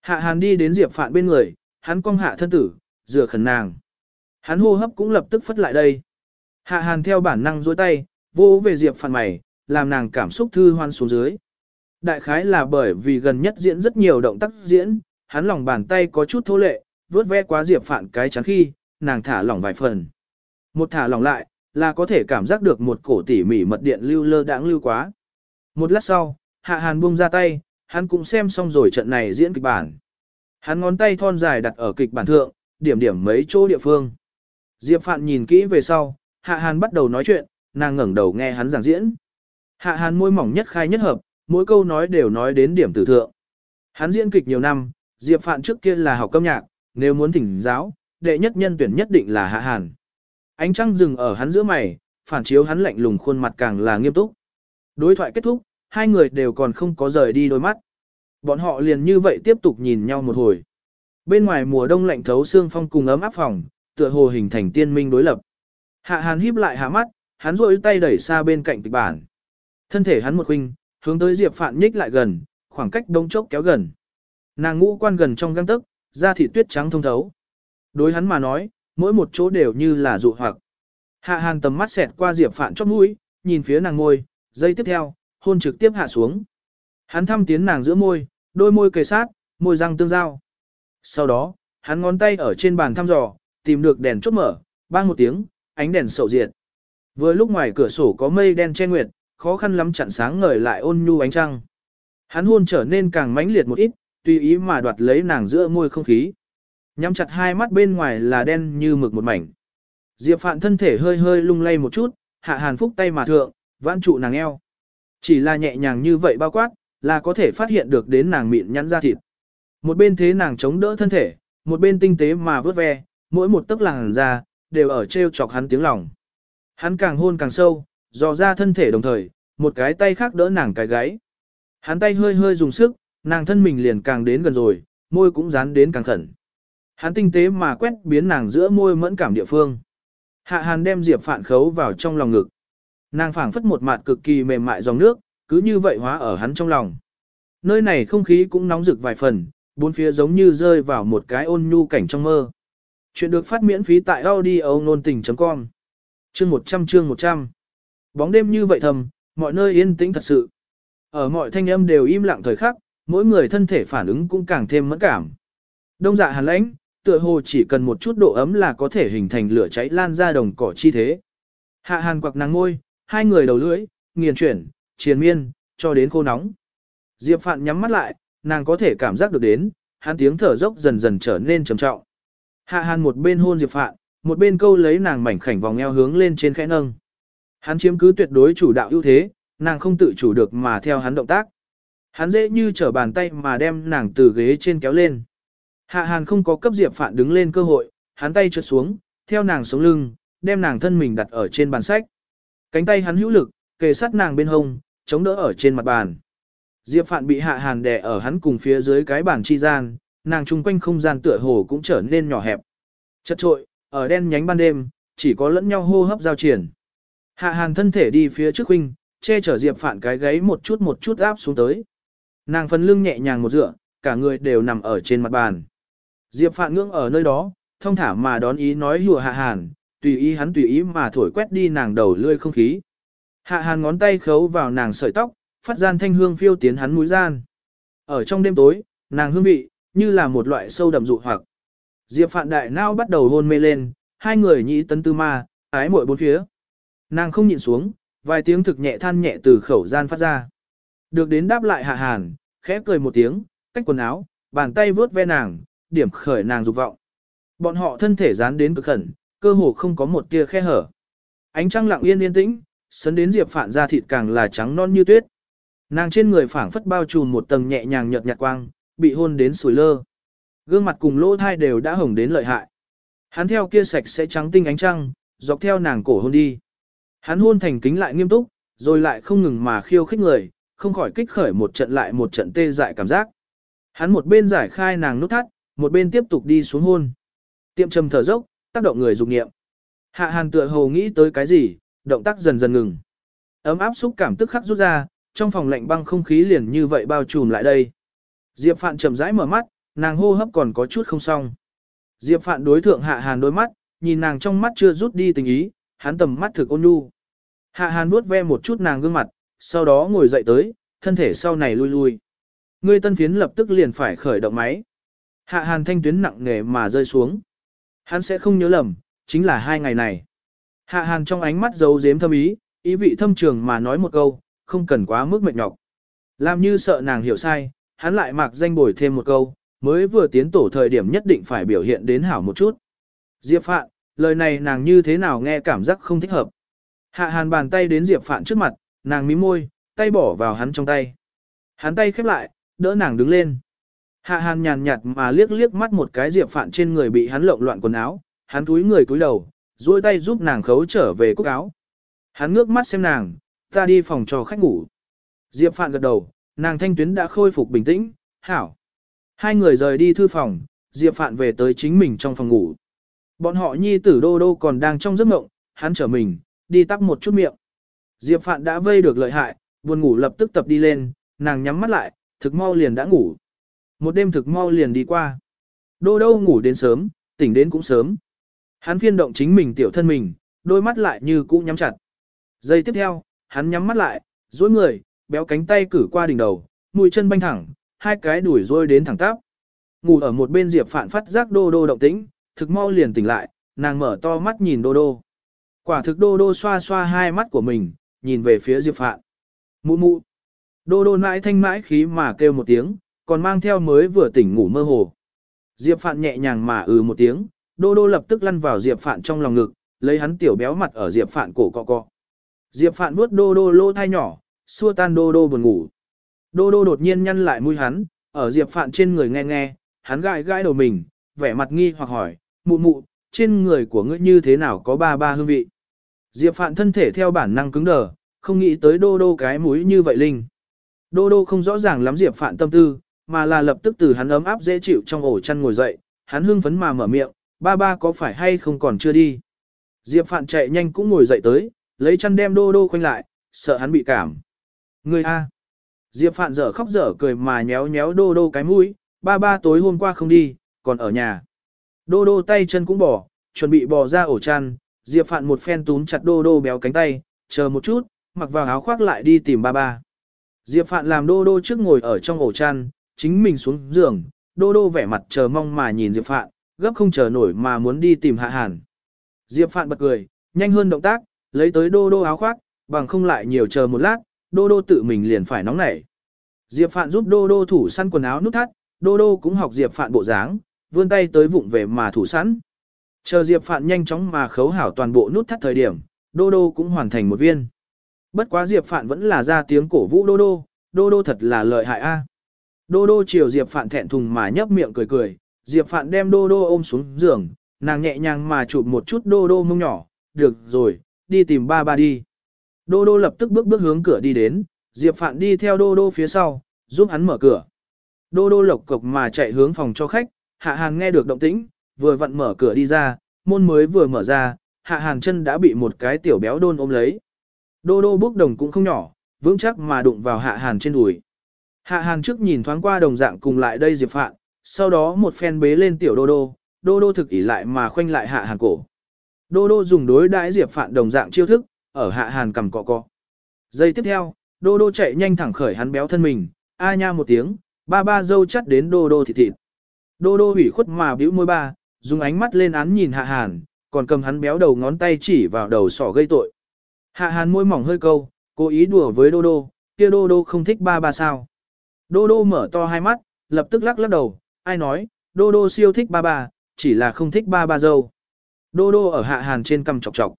Hạ Hàn đi đến Diệp Phạn bên người, hắn cong hạ thân tử, rửa khẩn nàng. Hắn hô hấp cũng lập tức phất lại đây. Hạ Hàn theo bản năng dối tay, vô về Diệp phản mày, làm nàng cảm xúc thư hoan xuống dưới. Đại khái là bởi vì gần nhất diễn rất nhiều động tác diễn, hắn lòng bàn tay có chút thô lệ, vớt ve quá Diệp Phạn cái chắn khi, nàng thả lỏng vài phần. Một thả lỏng lại, là có thể cảm giác được một cổ tỉ mỉ mật điện lưu lơ đãng lưu quá. Một lát sau, Hạ Hàn buông ra tay, hắn cũng xem xong rồi trận này diễn kịch bản. Hắn ngón tay thon dài đặt ở kịch bản thượng, điểm điểm mấy chỗ địa phương. Diệp Phạn nhìn kỹ về sau, Hạ Hàn bắt đầu nói chuyện, nàng ngẩng đầu nghe hắn giảng diễn. Hạ Hàn môi mỏng nhất khai nhất hợp, mỗi câu nói đều nói đến điểm tử thượng. Hắn diễn kịch nhiều năm, Diệp Phạn trước kia là học âm nhạc, nếu muốn thỉnh giáo, đệ nhất nhân tuyển nhất định là Hạ Hàn. Ánh trăng dừng ở hắn giữa mày, phản chiếu hắn lạnh lùng khuôn mặt càng là nghiêm túc. Đối thoại kết thúc, hai người đều còn không có rời đi đôi mắt. Bọn họ liền như vậy tiếp tục nhìn nhau một hồi. Bên ngoài mùa đông lạnh thấu xương phong cùng ấm áp phòng, tựa hồ hình thành tiên minh đối lập. Hạ Hàn híp lại hạ mắt, hắn duỗi tay đẩy xa bên cạnh kịch bản. Thân thể hắn một huynh, hướng tới Diệp Phạn nhích lại gần, khoảng cách đông chốc kéo gần. Nàng ngũ quan gần trong găng tức, da thịt tuyết trắng thông thấu. Đối hắn mà nói, mỗi một chỗ đều như là dụ hoặc. Hạ Hàn tầm mắt xẹt qua Diệp Phạn chóp mũi, nhìn phía nàng ngôi, giây tiếp theo, hôn trực tiếp hạ xuống. Hắn thăm tiến nàng giữa môi, đôi môi kề sát, môi răng tương giao. Sau đó, hắn ngón tay ở trên bàn thăm dò, tìm được đèn chốt mở, bang một tiếng, ánh đèn sậu diệt. Vừa lúc ngoài cửa sổ có mây đen che nguyệt, khó khăn lắm chặn sáng ngời lại ôn nhu ánh trăng. Hắn hôn trở nên càng mãnh liệt một ít, tùy ý mà đoạt lấy nàng giữa môi không khí. Nhắm chặt hai mắt bên ngoài là đen như mực một mảnh. Diệp Phạn thân thể hơi hơi lung lay một chút, hạ hàn phúc tay mà thượng, vãn trụ nàng eo. Chỉ là nhẹ nhàng như vậy bao quát, là có thể phát hiện được đến nàng mịn nhắn ra thịt. Một bên thế nàng chống đỡ thân thể, một bên tinh tế mà vớt ve, mỗi một tấc làng ra, đều ở treo chọc hắn tiếng lòng. Hắn càng hôn càng sâu, dò ra thân thể đồng thời, một cái tay khác đỡ nàng cái gáy. Hắn tay hơi hơi dùng sức, nàng thân mình liền càng đến gần rồi, môi cũng dán đến càng khẩn. Hắn tinh tế mà quét biến nàng giữa môi mẫn cảm địa phương. Hạ Hàn đem Diệp Phạn khấu vào trong lòng ngực. Nàng phảng phất một mặt cực kỳ mềm mại dòng nước, cứ như vậy hóa ở hắn trong lòng. Nơi này không khí cũng nóng rực vài phần, bốn phía giống như rơi vào một cái ôn nhu cảnh trong mơ. Chuyện được phát miễn phí tại audio nôn tình.com Chương 100 chương 100 Bóng đêm như vậy thầm, mọi nơi yên tĩnh thật sự. Ở mọi thanh âm đều im lặng thời khắc, mỗi người thân thể phản ứng cũng càng thêm mẫn cảm. Đông dạ hàn lãnh, tựa hồ chỉ cần một chút độ ấm là có thể hình thành lửa cháy lan ra đồng cỏ chi thế. Hạ hàn quặc nàng ngôi, hai người đầu lưỡi, nghiền chuyển, triền miên, cho đến khô nóng. Diệp Phạn nhắm mắt lại, nàng có thể cảm giác được đến, hắn tiếng thở dốc dần dần trở nên trầm trọng. Hạ hàn một bên hôn Diệp Phạn, một bên câu lấy nàng mảnh khảnh vòng eo hướng lên trên khẽ nâng. Hắn chiếm cứ tuyệt đối chủ đạo ưu thế, nàng không tự chủ được mà theo hắn động tác. Hắn dễ như trở bàn tay mà đem nàng từ ghế trên kéo lên. Hạ hàn không có cấp Diệp Phạn đứng lên cơ hội, hắn tay trượt xuống, theo nàng sống lưng, đem nàng thân mình đặt ở trên bàn sách. Cánh tay hắn hữu lực, kề sát nàng bên hông, chống đỡ ở trên mặt bàn. Diệp Phạn bị hạ hàn đè ở hắn cùng phía dưới cái bàn chi gian, nàng chung quanh không gian tựa hồ cũng trở nên nhỏ hẹp. chật trội, ở đen nhánh ban đêm, chỉ có lẫn nhau hô hấp giao triển. Hạ hàn thân thể đi phía trước huynh, che chở Diệp Phạn cái gáy một chút một chút áp xuống tới. Nàng phần lưng nhẹ nhàng một dựa, cả người đều nằm ở trên mặt bàn. Diệp Phạn ngưỡng ở nơi đó, thông thả mà đón ý nói hùa hạ hàn, tùy ý hắn tùy ý mà thổi quét đi nàng đầu lươi không khí. Hạ hàn ngón tay khấu vào nàng sợi tóc, phát gian thanh hương phiêu tiến hắn mũi gian. Ở trong đêm tối, nàng hương vị, như là một loại sâu đậm dụ hoặc. Diệp Phạn đại nao bắt đầu hôn mê lên, hai người nhĩ tấn tư ma, ái muội bốn phía. Nàng không nhịn xuống, vài tiếng thực nhẹ than nhẹ từ khẩu gian phát ra. Được đến đáp lại hạ hàn, khẽ cười một tiếng, cách quần áo, bàn tay vướt ve nàng, điểm khởi nàng dục vọng. Bọn họ thân thể dán đến cực khẩn, cơ hồ không có một tia khe hở. Ánh trăng lặng yên yên tĩnh, sấn đến Diệp Phạn da thịt càng là trắng non như tuyết. Nàng trên người phảng phất bao trùm một tầng nhẹ nhàng nhợt nhạt quang, bị hôn đến sủi lơ. Gương mặt cùng lỗ thai đều đã hồng đến lợi hại. Hắn theo kia sạch sẽ trắng tinh ánh trăng, dọc theo nàng cổ hôn đi. Hắn hôn thành kính lại nghiêm túc, rồi lại không ngừng mà khiêu khích người, không khỏi kích khởi một trận lại một trận tê dại cảm giác. Hắn một bên giải khai nàng nút thắt, một bên tiếp tục đi xuống hôn. Tiệm trầm thở dốc, tác động người dục nghiệm. Hạ hàn tựa hồ nghĩ tới cái gì, động tác dần dần ngừng. Ấm áp xúc cảm tức khắc rút ra, trong phòng lạnh băng không khí liền như vậy bao trùm lại đây. Diệp Phạn chậm rãi mở mắt, nàng hô hấp còn có chút không xong. Diệp Phạn đối thượng Hạ Hàn đôi mắt, nhìn nàng trong mắt chưa rút đi tình ý, hắn tầm mắt thực ôn nhu. Hạ Hàn vuốt ve một chút nàng gương mặt, sau đó ngồi dậy tới, thân thể sau này lui lui. Ngươi tân phiến lập tức liền phải khởi động máy. Hạ Hàn thanh tuyến nặng nề mà rơi xuống. Hắn sẽ không nhớ lầm, chính là hai ngày này. Hạ Hàn trong ánh mắt giấu giếm thâm ý, ý vị thâm trường mà nói một câu, không cần quá mức mệt nhọc. Làm như sợ nàng hiểu sai, hắn lại mặc danh bồi thêm một câu, mới vừa tiến tổ thời điểm nhất định phải biểu hiện đến hảo một chút. Diệp Phạn, lời này nàng như thế nào nghe cảm giác không thích hợp. Hạ hàn bàn tay đến Diệp Phạn trước mặt, nàng mím môi, tay bỏ vào hắn trong tay. Hắn tay khép lại, đỡ nàng đứng lên. Hạ hàn nhàn nhạt mà liếc liếc mắt một cái Diệp Phạn trên người bị hắn lộn loạn quần áo, hắn túi người túi đầu, duỗi tay giúp nàng khấu trở về cúc áo. Hắn ngước mắt xem nàng, ta đi phòng cho khách ngủ. Diệp Phạn gật đầu, nàng thanh tuyến đã khôi phục bình tĩnh, hảo. Hai người rời đi thư phòng, Diệp Phạn về tới chính mình trong phòng ngủ. Bọn họ nhi tử đô đô còn đang trong giấc mộng, hắn trở mình, đi tắt một chút miệng. Diệp Phạn đã vây được lợi hại, buồn ngủ lập tức tập đi lên, nàng nhắm mắt lại, thực mau liền đã ngủ. Một đêm thực mau liền đi qua. Đô đô ngủ đến sớm, tỉnh đến cũng sớm. Hắn phiên động chính mình tiểu thân mình, đôi mắt lại như cũ nhắm chặt. Giây tiếp theo, hắn nhắm mắt lại, duỗi người, béo cánh tay cử qua đỉnh đầu, mũi chân banh thẳng, hai cái đuổi rôi đến thẳng tắp. Ngủ ở một bên Diệp Phạn phát giác đô đô động tĩnh, thực mau liền tỉnh lại, nàng mở to mắt nhìn đô đô. Quả thực đô đô xoa xoa hai mắt của mình, nhìn về phía Diệp Phạn. Mụ mụ. Đô đô mãi thanh mãi khí mà kêu một tiếng, còn mang theo mới vừa tỉnh ngủ mơ hồ. Diệp Phạn nhẹ nhàng mà ừ một tiếng, đô đô lập tức lăn vào Diệp Phạn trong lòng ngực, lấy hắn tiểu béo mặt ở Diệp Phạn cổ cọ cọ. Diệp Phạn vuốt đô đô lô thai nhỏ, xua tan đô đô buồn ngủ. Đô đô đột nhiên nhăn lại mũi hắn, ở Diệp Phạn trên người nghe nghe, hắn gãi gãi đầu mình, vẻ mặt nghi hoặc hỏi, mụ mụ, trên người của ngươi như thế nào có ba ba hương vị. Diệp Phạn thân thể theo bản năng cứng đờ, không nghĩ tới đô đô cái mũi như vậy linh. Đô đô không rõ ràng lắm Diệp Phạn tâm tư, mà là lập tức từ hắn ấm áp dễ chịu trong ổ chăn ngồi dậy, hắn hưng phấn mà mở miệng, ba ba có phải hay không còn chưa đi. Diệp Phạn chạy nhanh cũng ngồi dậy tới, lấy chăn đem đô đô khoanh lại, sợ hắn bị cảm. Người A. Diệp Phạn dở khóc dở cười mà nhéo nhéo đô đô cái mũi, ba ba tối hôm qua không đi, còn ở nhà. Đô đô tay chân cũng bỏ, chuẩn bị bỏ ra ổ chăn, Diệp Phạn một phen túm chặt đô đô béo cánh tay, chờ một chút, mặc vào áo khoác lại đi tìm ba ba. Diệp Phạn làm đô đô trước ngồi ở trong ổ chăn, chính mình xuống giường, đô đô vẻ mặt chờ mong mà nhìn Diệp Phạn, gấp không chờ nổi mà muốn đi tìm Hạ Hàn. Diệp Phạn bật cười, nhanh hơn động tác, lấy tới đô đô áo khoác, bằng không lại nhiều chờ một lát, đô đô tự mình liền phải nóng nảy. Diệp Phạn giúp đô đô thủ săn quần áo nút thắt, đô đô cũng học Diệp Phạn bộ dáng, vươn tay tới vụng về mà thủ sẵn. Chờ Diệp Phạn nhanh chóng mà khấu hảo toàn bộ nút thắt thời điểm, đô đô cũng hoàn thành một viên. Bất quá Diệp Phạn vẫn là ra tiếng cổ vũ đô đô, đô đô thật là lợi hại a. Đô đô chiều Diệp Phạn thẹn thùng mà nhấp miệng cười cười, Diệp Phạn đem đô đô ôm xuống giường, nàng nhẹ nhàng mà chụp một chút đô đô mông nhỏ, được rồi, đi tìm ba ba đi. Đô đô lập tức bước bước hướng cửa đi đến, Diệp Phạn đi theo đô đô phía sau, giúp hắn mở cửa. Đô đô lộc cộc mà chạy hướng phòng cho khách, Hạ Hàng nghe được động tĩnh, vừa vặn mở cửa đi ra, môn mới vừa mở ra, Hạ Hàng chân đã bị một cái tiểu béo đôn ôm lấy. Đô đô bước đồng cũng không nhỏ, vững chắc mà đụng vào Hạ Hàn trên đùi. Hạ Hàn trước nhìn thoáng qua đồng dạng cùng lại đây Diệp Phạn, sau đó một phen bế lên tiểu đô đô, đô đô thực ỉ lại mà khoanh lại Hạ Hàn cổ. Đô đô dùng đối đãi Diệp Phạn đồng dạng chiêu thức, ở Hạ Hàn cầm cọ cọ. Giây tiếp theo, đô đô chạy nhanh thẳng khởi hắn béo thân mình, a nha một tiếng, ba ba dâu chắt đến đô đô thịt thịt. Đô đô hủy khuất mà bĩu môi ba, dùng ánh mắt lên án nhìn Hạ Hàn, còn cầm hắn béo đầu ngón tay chỉ vào đầu sỏ gây tội. Hạ Hàn môi mỏng hơi câu, cố ý đùa với đô đô, kia đô đô không thích ba ba sao. Đô đô mở to hai mắt, lập tức lắc lắc đầu, ai nói, đô đô siêu thích ba ba, chỉ là không thích ba ba dâu. Đô đô ở hạ hàn trên cằm chọc chọc.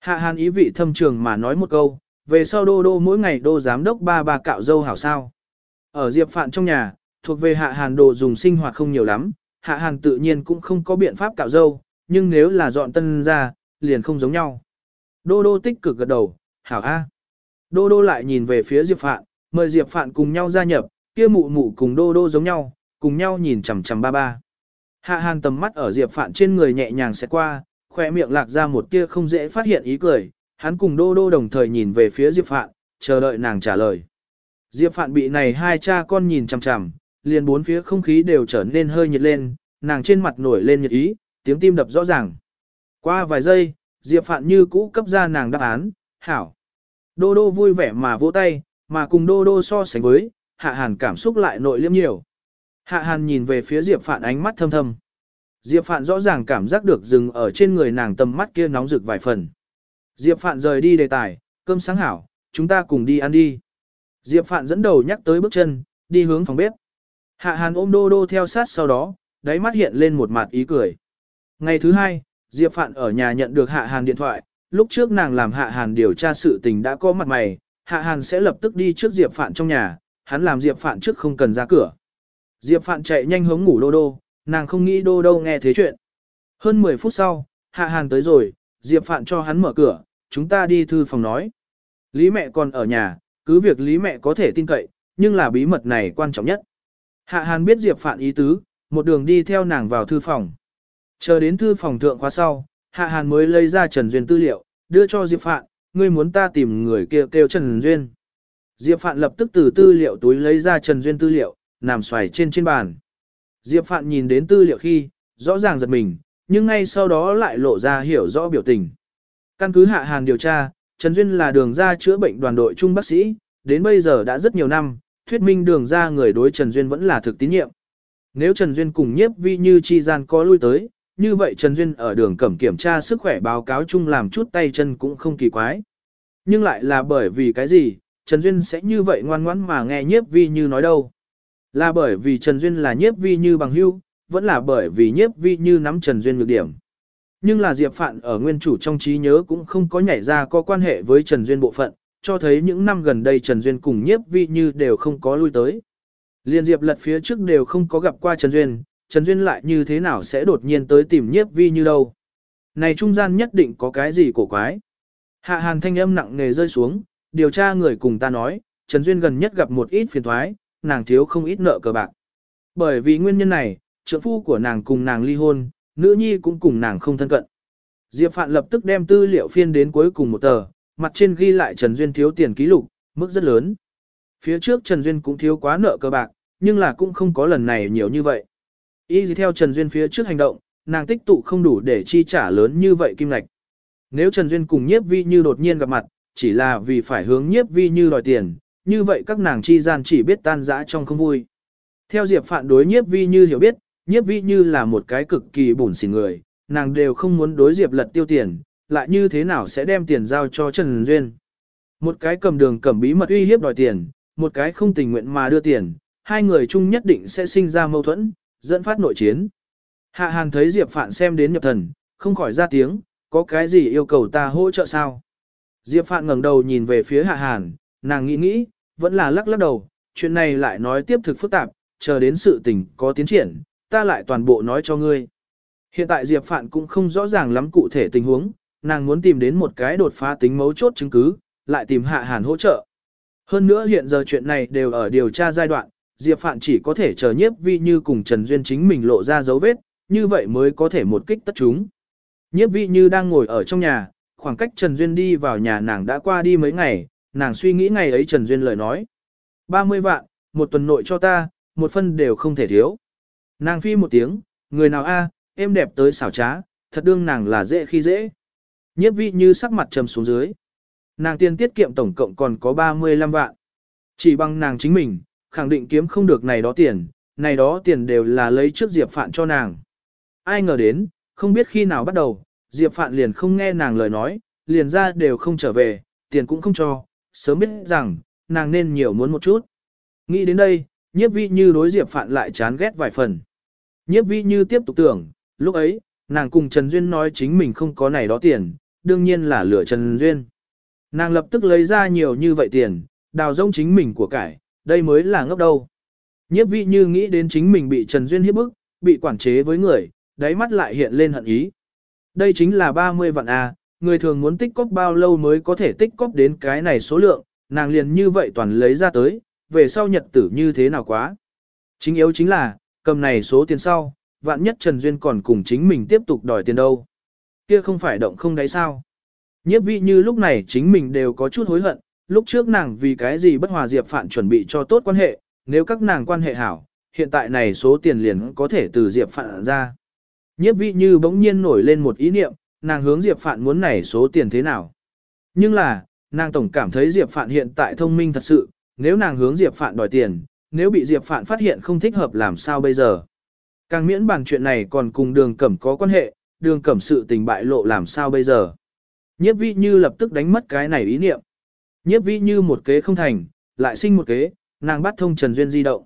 Hạ hàn ý vị thâm trường mà nói một câu, về sau đô đô mỗi ngày đô giám đốc ba ba cạo dâu hảo sao. Ở Diệp Phạn trong nhà, thuộc về hạ hàn đồ dùng sinh hoạt không nhiều lắm, hạ hàn tự nhiên cũng không có biện pháp cạo dâu, nhưng nếu là dọn tân ra, liền không giống nhau. Đô đô tích cực gật đầu, hảo A. Đô đô lại nhìn về phía Diệp Phạn, mời Diệp Phạn cùng nhau gia nhập, kia mụ mụ cùng đô đô giống nhau, cùng nhau nhìn chằm chằm ba ba. Hạ hàn tầm mắt ở Diệp Phạn trên người nhẹ nhàng sẽ qua, khỏe miệng lạc ra một tia không dễ phát hiện ý cười, hắn cùng đô đô đồng thời nhìn về phía Diệp Phạn, chờ đợi nàng trả lời. Diệp Phạn bị này hai cha con nhìn chằm chằm, liền bốn phía không khí đều trở nên hơi nhiệt lên, nàng trên mặt nổi lên nhiệt ý, tiếng tim đập rõ ràng. Qua vài giây, Diệp Phạn như cũ cấp ra nàng đáp án, hảo. Đô đô vui vẻ mà vỗ tay, mà cùng đô đô so sánh với, hạ hàn cảm xúc lại nội liêm nhiều. Hạ hàn nhìn về phía Diệp Phạn ánh mắt thâm thâm. Diệp Phạn rõ ràng cảm giác được dừng ở trên người nàng tầm mắt kia nóng rực vài phần. Diệp Phạn rời đi đề tài, cơm sáng hảo, chúng ta cùng đi ăn đi. Diệp Phạn dẫn đầu nhắc tới bước chân, đi hướng phòng bếp. Hạ Hàn ôm Đô Đô theo sát sau đó, đáy mắt hiện lên một mặt ý cười. Ngày thứ hai, Diệp Phạn ở nhà nhận được Hạ Hàn điện thoại, lúc trước nàng làm Hạ Hàn điều tra sự tình đã có mặt mày, Hạ Hàn sẽ lập tức đi trước Diệp Phạn trong nhà, hắn làm Diệp Phạn trước không cần ra cửa. Diệp Phạn chạy nhanh hướng ngủ Đô Đô, nàng không nghĩ Đô Đô nghe thế chuyện. Hơn 10 phút sau, Hạ Hàn tới rồi, Diệp Phạn cho hắn mở cửa, chúng ta đi thư phòng nói. Lý mẹ còn ở nhà, cứ việc Lý mẹ có thể tin cậy, nhưng là bí mật này quan trọng nhất. Hạ Hàn biết Diệp Phạn ý tứ, một đường đi theo nàng vào thư phòng. Chờ đến thư phòng thượng khóa sau, Hạ Hàn mới lấy ra Trần Duyên tư liệu, đưa cho Diệp Phạn, ngươi muốn ta tìm người kia kêu, kêu Trần Duyên. Diệp Phạn lập tức từ tư liệu túi lấy ra Trần Duyên tư liệu, nằm xoài trên trên bàn. Diệp Phạn nhìn đến tư liệu khi, rõ ràng giật mình, nhưng ngay sau đó lại lộ ra hiểu rõ biểu tình. Căn cứ Hạ Hàn điều tra, Trần Duyên là đường ra chữa bệnh đoàn đội trung bác sĩ, đến bây giờ đã rất nhiều năm, thuyết minh đường ra người đối Trần Duyên vẫn là thực tín nhiệm. Nếu Trần Duyên cùng nhiếp vi như chi gian có lui tới, như vậy Trần Duyên ở đường cẩm kiểm tra sức khỏe báo cáo chung làm chút tay chân cũng không kỳ quái. Nhưng lại là bởi vì cái gì, Trần Duyên sẽ như vậy ngoan ngoãn mà nghe nhiếp vi như nói đâu. Là bởi vì Trần Duyên là nhiếp vi như bằng hưu, vẫn là bởi vì nhiếp vi như nắm Trần Duyên nhược điểm. Nhưng là Diệp Phạn ở nguyên chủ trong trí nhớ cũng không có nhảy ra có quan hệ với Trần Duyên bộ phận, cho thấy những năm gần đây Trần Duyên cùng nhiếp vi như đều không có lui tới. Liên Diệp lật phía trước đều không có gặp qua Trần Duyên, Trần Duyên lại như thế nào sẽ đột nhiên tới tìm nhiếp vi như đâu. Này trung gian nhất định có cái gì cổ quái. Hạ hàn thanh âm nặng nề rơi xuống, điều tra người cùng ta nói, Trần Duyên gần nhất gặp một ít phiền thoái, nàng thiếu không ít nợ cờ bạc. Bởi vì nguyên nhân này, trượng phu của nàng cùng nàng ly hôn, nữ nhi cũng cùng nàng không thân cận. Diệp Phạn lập tức đem tư liệu phiên đến cuối cùng một tờ, mặt trên ghi lại Trần Duyên thiếu tiền ký lục, mức rất lớn. Phía trước Trần Duyên cũng thiếu quá nợ cờ bạc, nhưng là cũng không có lần này nhiều như vậy. Y gì theo Trần Duyên phía trước hành động, nàng tích tụ không đủ để chi trả lớn như vậy kim ngạch. Nếu Trần Duyên cùng nhiếp vi như đột nhiên gặp mặt, chỉ là vì phải hướng nhiếp vi như đòi tiền, như vậy các nàng chi gian chỉ biết tan rã trong không vui. Theo Diệp Phạn đối nhiếp vi như hiểu biết, nhiếp vi như là một cái cực kỳ bủn xỉn người, nàng đều không muốn đối Diệp lật tiêu tiền, lại như thế nào sẽ đem tiền giao cho Trần Duyên. Một cái cầm đường cầm bí mật uy hiếp đòi tiền, một cái không tình nguyện mà đưa tiền, hai người chung nhất định sẽ sinh ra mâu thuẫn, dẫn phát nội chiến. Hạ Hàn thấy Diệp Phạn xem đến nhập thần, không khỏi ra tiếng, có cái gì yêu cầu ta hỗ trợ sao? Diệp Phạn ngẩng đầu nhìn về phía Hạ Hàn, nàng nghĩ nghĩ, vẫn là lắc lắc đầu, chuyện này lại nói tiếp thực phức tạp, chờ đến sự tình có tiến triển, ta lại toàn bộ nói cho ngươi. Hiện tại Diệp Phạn cũng không rõ ràng lắm cụ thể tình huống, nàng muốn tìm đến một cái đột phá tính mấu chốt chứng cứ, lại tìm Hạ Hàn hỗ trợ. Hơn nữa hiện giờ chuyện này đều ở điều tra giai đoạn, Diệp Phạn chỉ có thể chờ nhiếp vi như cùng Trần Duyên chính mình lộ ra dấu vết, như vậy mới có thể một kích tất chúng. Nhiếp vi như đang ngồi ở trong nhà, khoảng cách Trần Duyên đi vào nhà nàng đã qua đi mấy ngày, nàng suy nghĩ ngày ấy Trần Duyên lời nói. 30 vạn, một tuần nội cho ta, một phân đều không thể thiếu. Nàng phi một tiếng, người nào a, em đẹp tới xảo trá, thật đương nàng là dễ khi dễ. Nhiếp vi như sắc mặt trầm xuống dưới. Nàng tiền tiết kiệm tổng cộng còn có 35 vạn. Chỉ bằng nàng chính mình, khẳng định kiếm không được này đó tiền, này đó tiền đều là lấy trước Diệp Phạn cho nàng. Ai ngờ đến, không biết khi nào bắt đầu, Diệp Phạn liền không nghe nàng lời nói, liền ra đều không trở về, tiền cũng không cho, sớm biết rằng, nàng nên nhiều muốn một chút. Nghĩ đến đây, nhiếp vi như đối Diệp Phạn lại chán ghét vài phần. Nhiếp vi như tiếp tục tưởng, lúc ấy, nàng cùng Trần Duyên nói chính mình không có này đó tiền, đương nhiên là lửa Trần Duyên. Nàng lập tức lấy ra nhiều như vậy tiền, đào rông chính mình của cải, đây mới là ngốc đâu. Nhiếp vi như nghĩ đến chính mình bị Trần Duyên hiếp bức, bị quản chế với người, đáy mắt lại hiện lên hận ý. Đây chính là 30 vạn A, người thường muốn tích cóp bao lâu mới có thể tích cóp đến cái này số lượng, nàng liền như vậy toàn lấy ra tới, về sau nhật tử như thế nào quá. Chính yếu chính là, cầm này số tiền sau, vạn nhất Trần Duyên còn cùng chính mình tiếp tục đòi tiền đâu. Kia không phải động không đấy sao. Nhiếp vị như lúc này chính mình đều có chút hối hận, lúc trước nàng vì cái gì bất hòa Diệp Phạn chuẩn bị cho tốt quan hệ, nếu các nàng quan hệ hảo, hiện tại này số tiền liền có thể từ Diệp Phạn ra. Nhiếp vị như bỗng nhiên nổi lên một ý niệm, nàng hướng Diệp Phạn muốn này số tiền thế nào. Nhưng là, nàng tổng cảm thấy Diệp Phạn hiện tại thông minh thật sự, nếu nàng hướng Diệp Phạn đòi tiền, nếu bị Diệp Phạn phát hiện không thích hợp làm sao bây giờ. Càng miễn bàn chuyện này còn cùng đường cẩm có quan hệ, đường cẩm sự tình bại lộ làm sao bây giờ. Nhiếp vi như lập tức đánh mất cái này ý niệm. Nhiếp vi như một kế không thành, lại sinh một kế, nàng bắt thông Trần Duyên di động.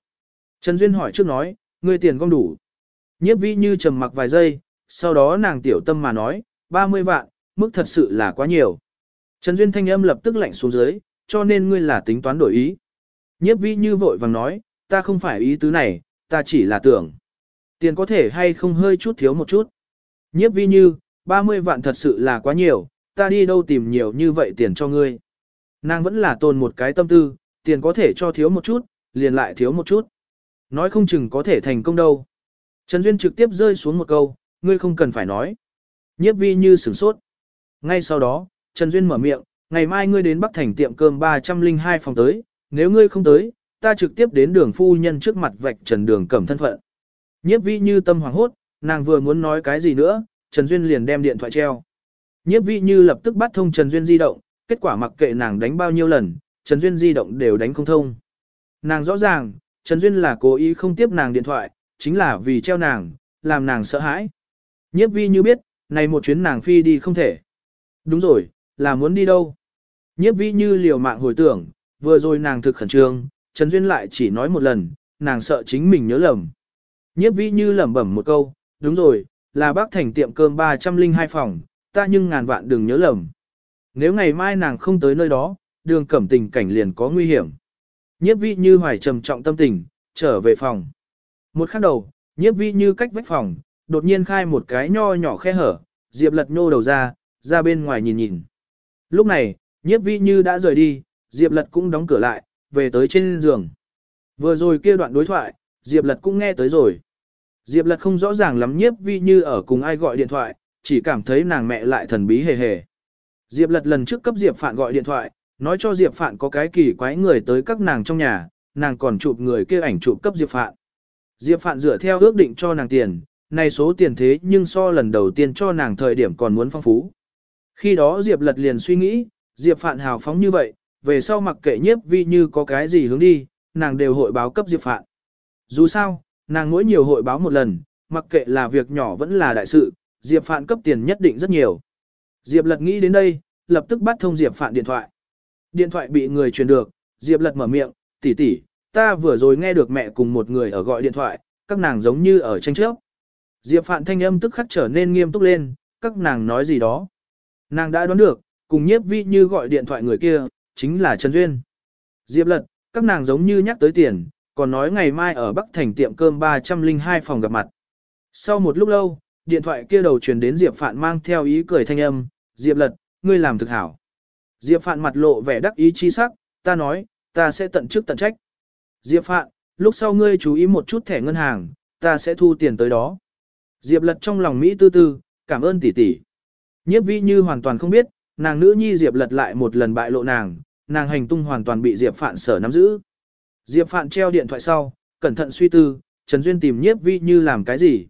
Trần Duyên hỏi trước nói, ngươi tiền gom đủ. Nhiếp vi như trầm mặc vài giây, sau đó nàng tiểu tâm mà nói, 30 vạn, mức thật sự là quá nhiều. Trần Duyên thanh âm lập tức lạnh xuống dưới, cho nên ngươi là tính toán đổi ý. Nhiếp vi như vội vàng nói, ta không phải ý tứ này, ta chỉ là tưởng. Tiền có thể hay không hơi chút thiếu một chút. Nhiếp vi như, 30 vạn thật sự là quá nhiều, ta đi đâu tìm nhiều như vậy tiền cho ngươi. Nàng vẫn là tồn một cái tâm tư, tiền có thể cho thiếu một chút, liền lại thiếu một chút. Nói không chừng có thể thành công đâu. Trần Duyên trực tiếp rơi xuống một câu, ngươi không cần phải nói. Nhiếp vi như sửng sốt. Ngay sau đó, Trần Duyên mở miệng, ngày mai ngươi đến Bắc Thành tiệm cơm 302 phòng tới, nếu ngươi không tới, ta trực tiếp đến đường phu nhân trước mặt vạch Trần Đường cẩm thân phận. Nhiếp vi như tâm hoàng hốt, nàng vừa muốn nói cái gì nữa, Trần Duyên liền đem điện thoại treo. Nhiếp vi như lập tức bắt thông Trần Duyên di động, kết quả mặc kệ nàng đánh bao nhiêu lần, Trần Duyên di động đều đánh không thông. Nàng rõ ràng, Trần Duyên là cố ý không tiếp nàng điện thoại, chính là vì treo nàng, làm nàng sợ hãi. Nhiếp vi như biết, này một chuyến nàng phi đi không thể. Đúng rồi, là muốn đi đâu? Nhiếp vi như liều mạng hồi tưởng, vừa rồi nàng thực khẩn trương, Trần Duyên lại chỉ nói một lần, nàng sợ chính mình nhớ lầm. Nhiếp vi như lẩm bẩm một câu, đúng rồi, là bác thành tiệm cơm 302 phòng, ta nhưng ngàn vạn đừng nhớ lầm. Nếu ngày mai nàng không tới nơi đó, đường cẩm tình cảnh liền có nguy hiểm. Nhiếp vi như hoài trầm trọng tâm tình, trở về phòng. Một khắc đầu, nhiếp vi như cách vách phòng, đột nhiên khai một cái nho nhỏ khe hở, Diệp lật nhô đầu ra, ra bên ngoài nhìn nhìn. Lúc này, nhiếp vi như đã rời đi, Diệp lật cũng đóng cửa lại, về tới trên giường. Vừa rồi kia đoạn đối thoại, Diệp lật cũng nghe tới rồi. Diệp lật không rõ ràng lắm nhiếp vi như ở cùng ai gọi điện thoại, chỉ cảm thấy nàng mẹ lại thần bí hề hề. Diệp lật lần trước cấp Diệp Phạn gọi điện thoại, nói cho Diệp Phạn có cái kỳ quái người tới các nàng trong nhà, nàng còn chụp người kia ảnh chụp cấp Diệp Phạn. Diệp Phạn dựa theo ước định cho nàng tiền, này số tiền thế nhưng so lần đầu tiên cho nàng thời điểm còn muốn phong phú. Khi đó Diệp lật liền suy nghĩ, Diệp Phạn hào phóng như vậy, về sau mặc kệ nhiếp vi như có cái gì hướng đi, nàng đều hội báo cấp Diệp Phạn. Dù sao, nàng mỗi nhiều hội báo một lần, mặc kệ là việc nhỏ vẫn là đại sự, Diệp Phạn cấp tiền nhất định rất nhiều. Diệp Lật nghĩ đến đây, lập tức bắt thông Diệp Phạn điện thoại. Điện thoại bị người truyền được, Diệp Lật mở miệng, tỷ tỷ, ta vừa rồi nghe được mẹ cùng một người ở gọi điện thoại, các nàng giống như ở tranh chấp. Diệp Phạn thanh âm tức khắc trở nên nghiêm túc lên, các nàng nói gì đó. Nàng đã đoán được, cùng nhiếp vi như gọi điện thoại người kia, chính là Trần Duyên. Diệp Lật, các nàng giống như nhắc tới tiền, còn nói ngày mai ở Bắc Thành tiệm cơm 302 phòng gặp mặt. Sau một lúc lâu, điện thoại kia đầu truyền đến Diệp Phạn mang theo ý cười thanh âm, Diệp Lật, ngươi làm thực hảo. Diệp Phạn mặt lộ vẻ đắc ý chi sắc, ta nói, ta sẽ tận chức tận trách. Diệp Phạn, lúc sau ngươi chú ý một chút thẻ ngân hàng, ta sẽ thu tiền tới đó. Diệp Lật trong lòng Mỹ tư tư, cảm ơn tỷ tỷ. Nhiếp vi như hoàn toàn không biết, nàng nữ nhi Diệp Lật lại một lần bại lộ nàng, nàng hành tung hoàn toàn bị Diệp Phạn sở nắm giữ. Diệp Phạn treo điện thoại sau, cẩn thận suy tư, Trần Duyên tìm nhiếp vi như làm cái gì.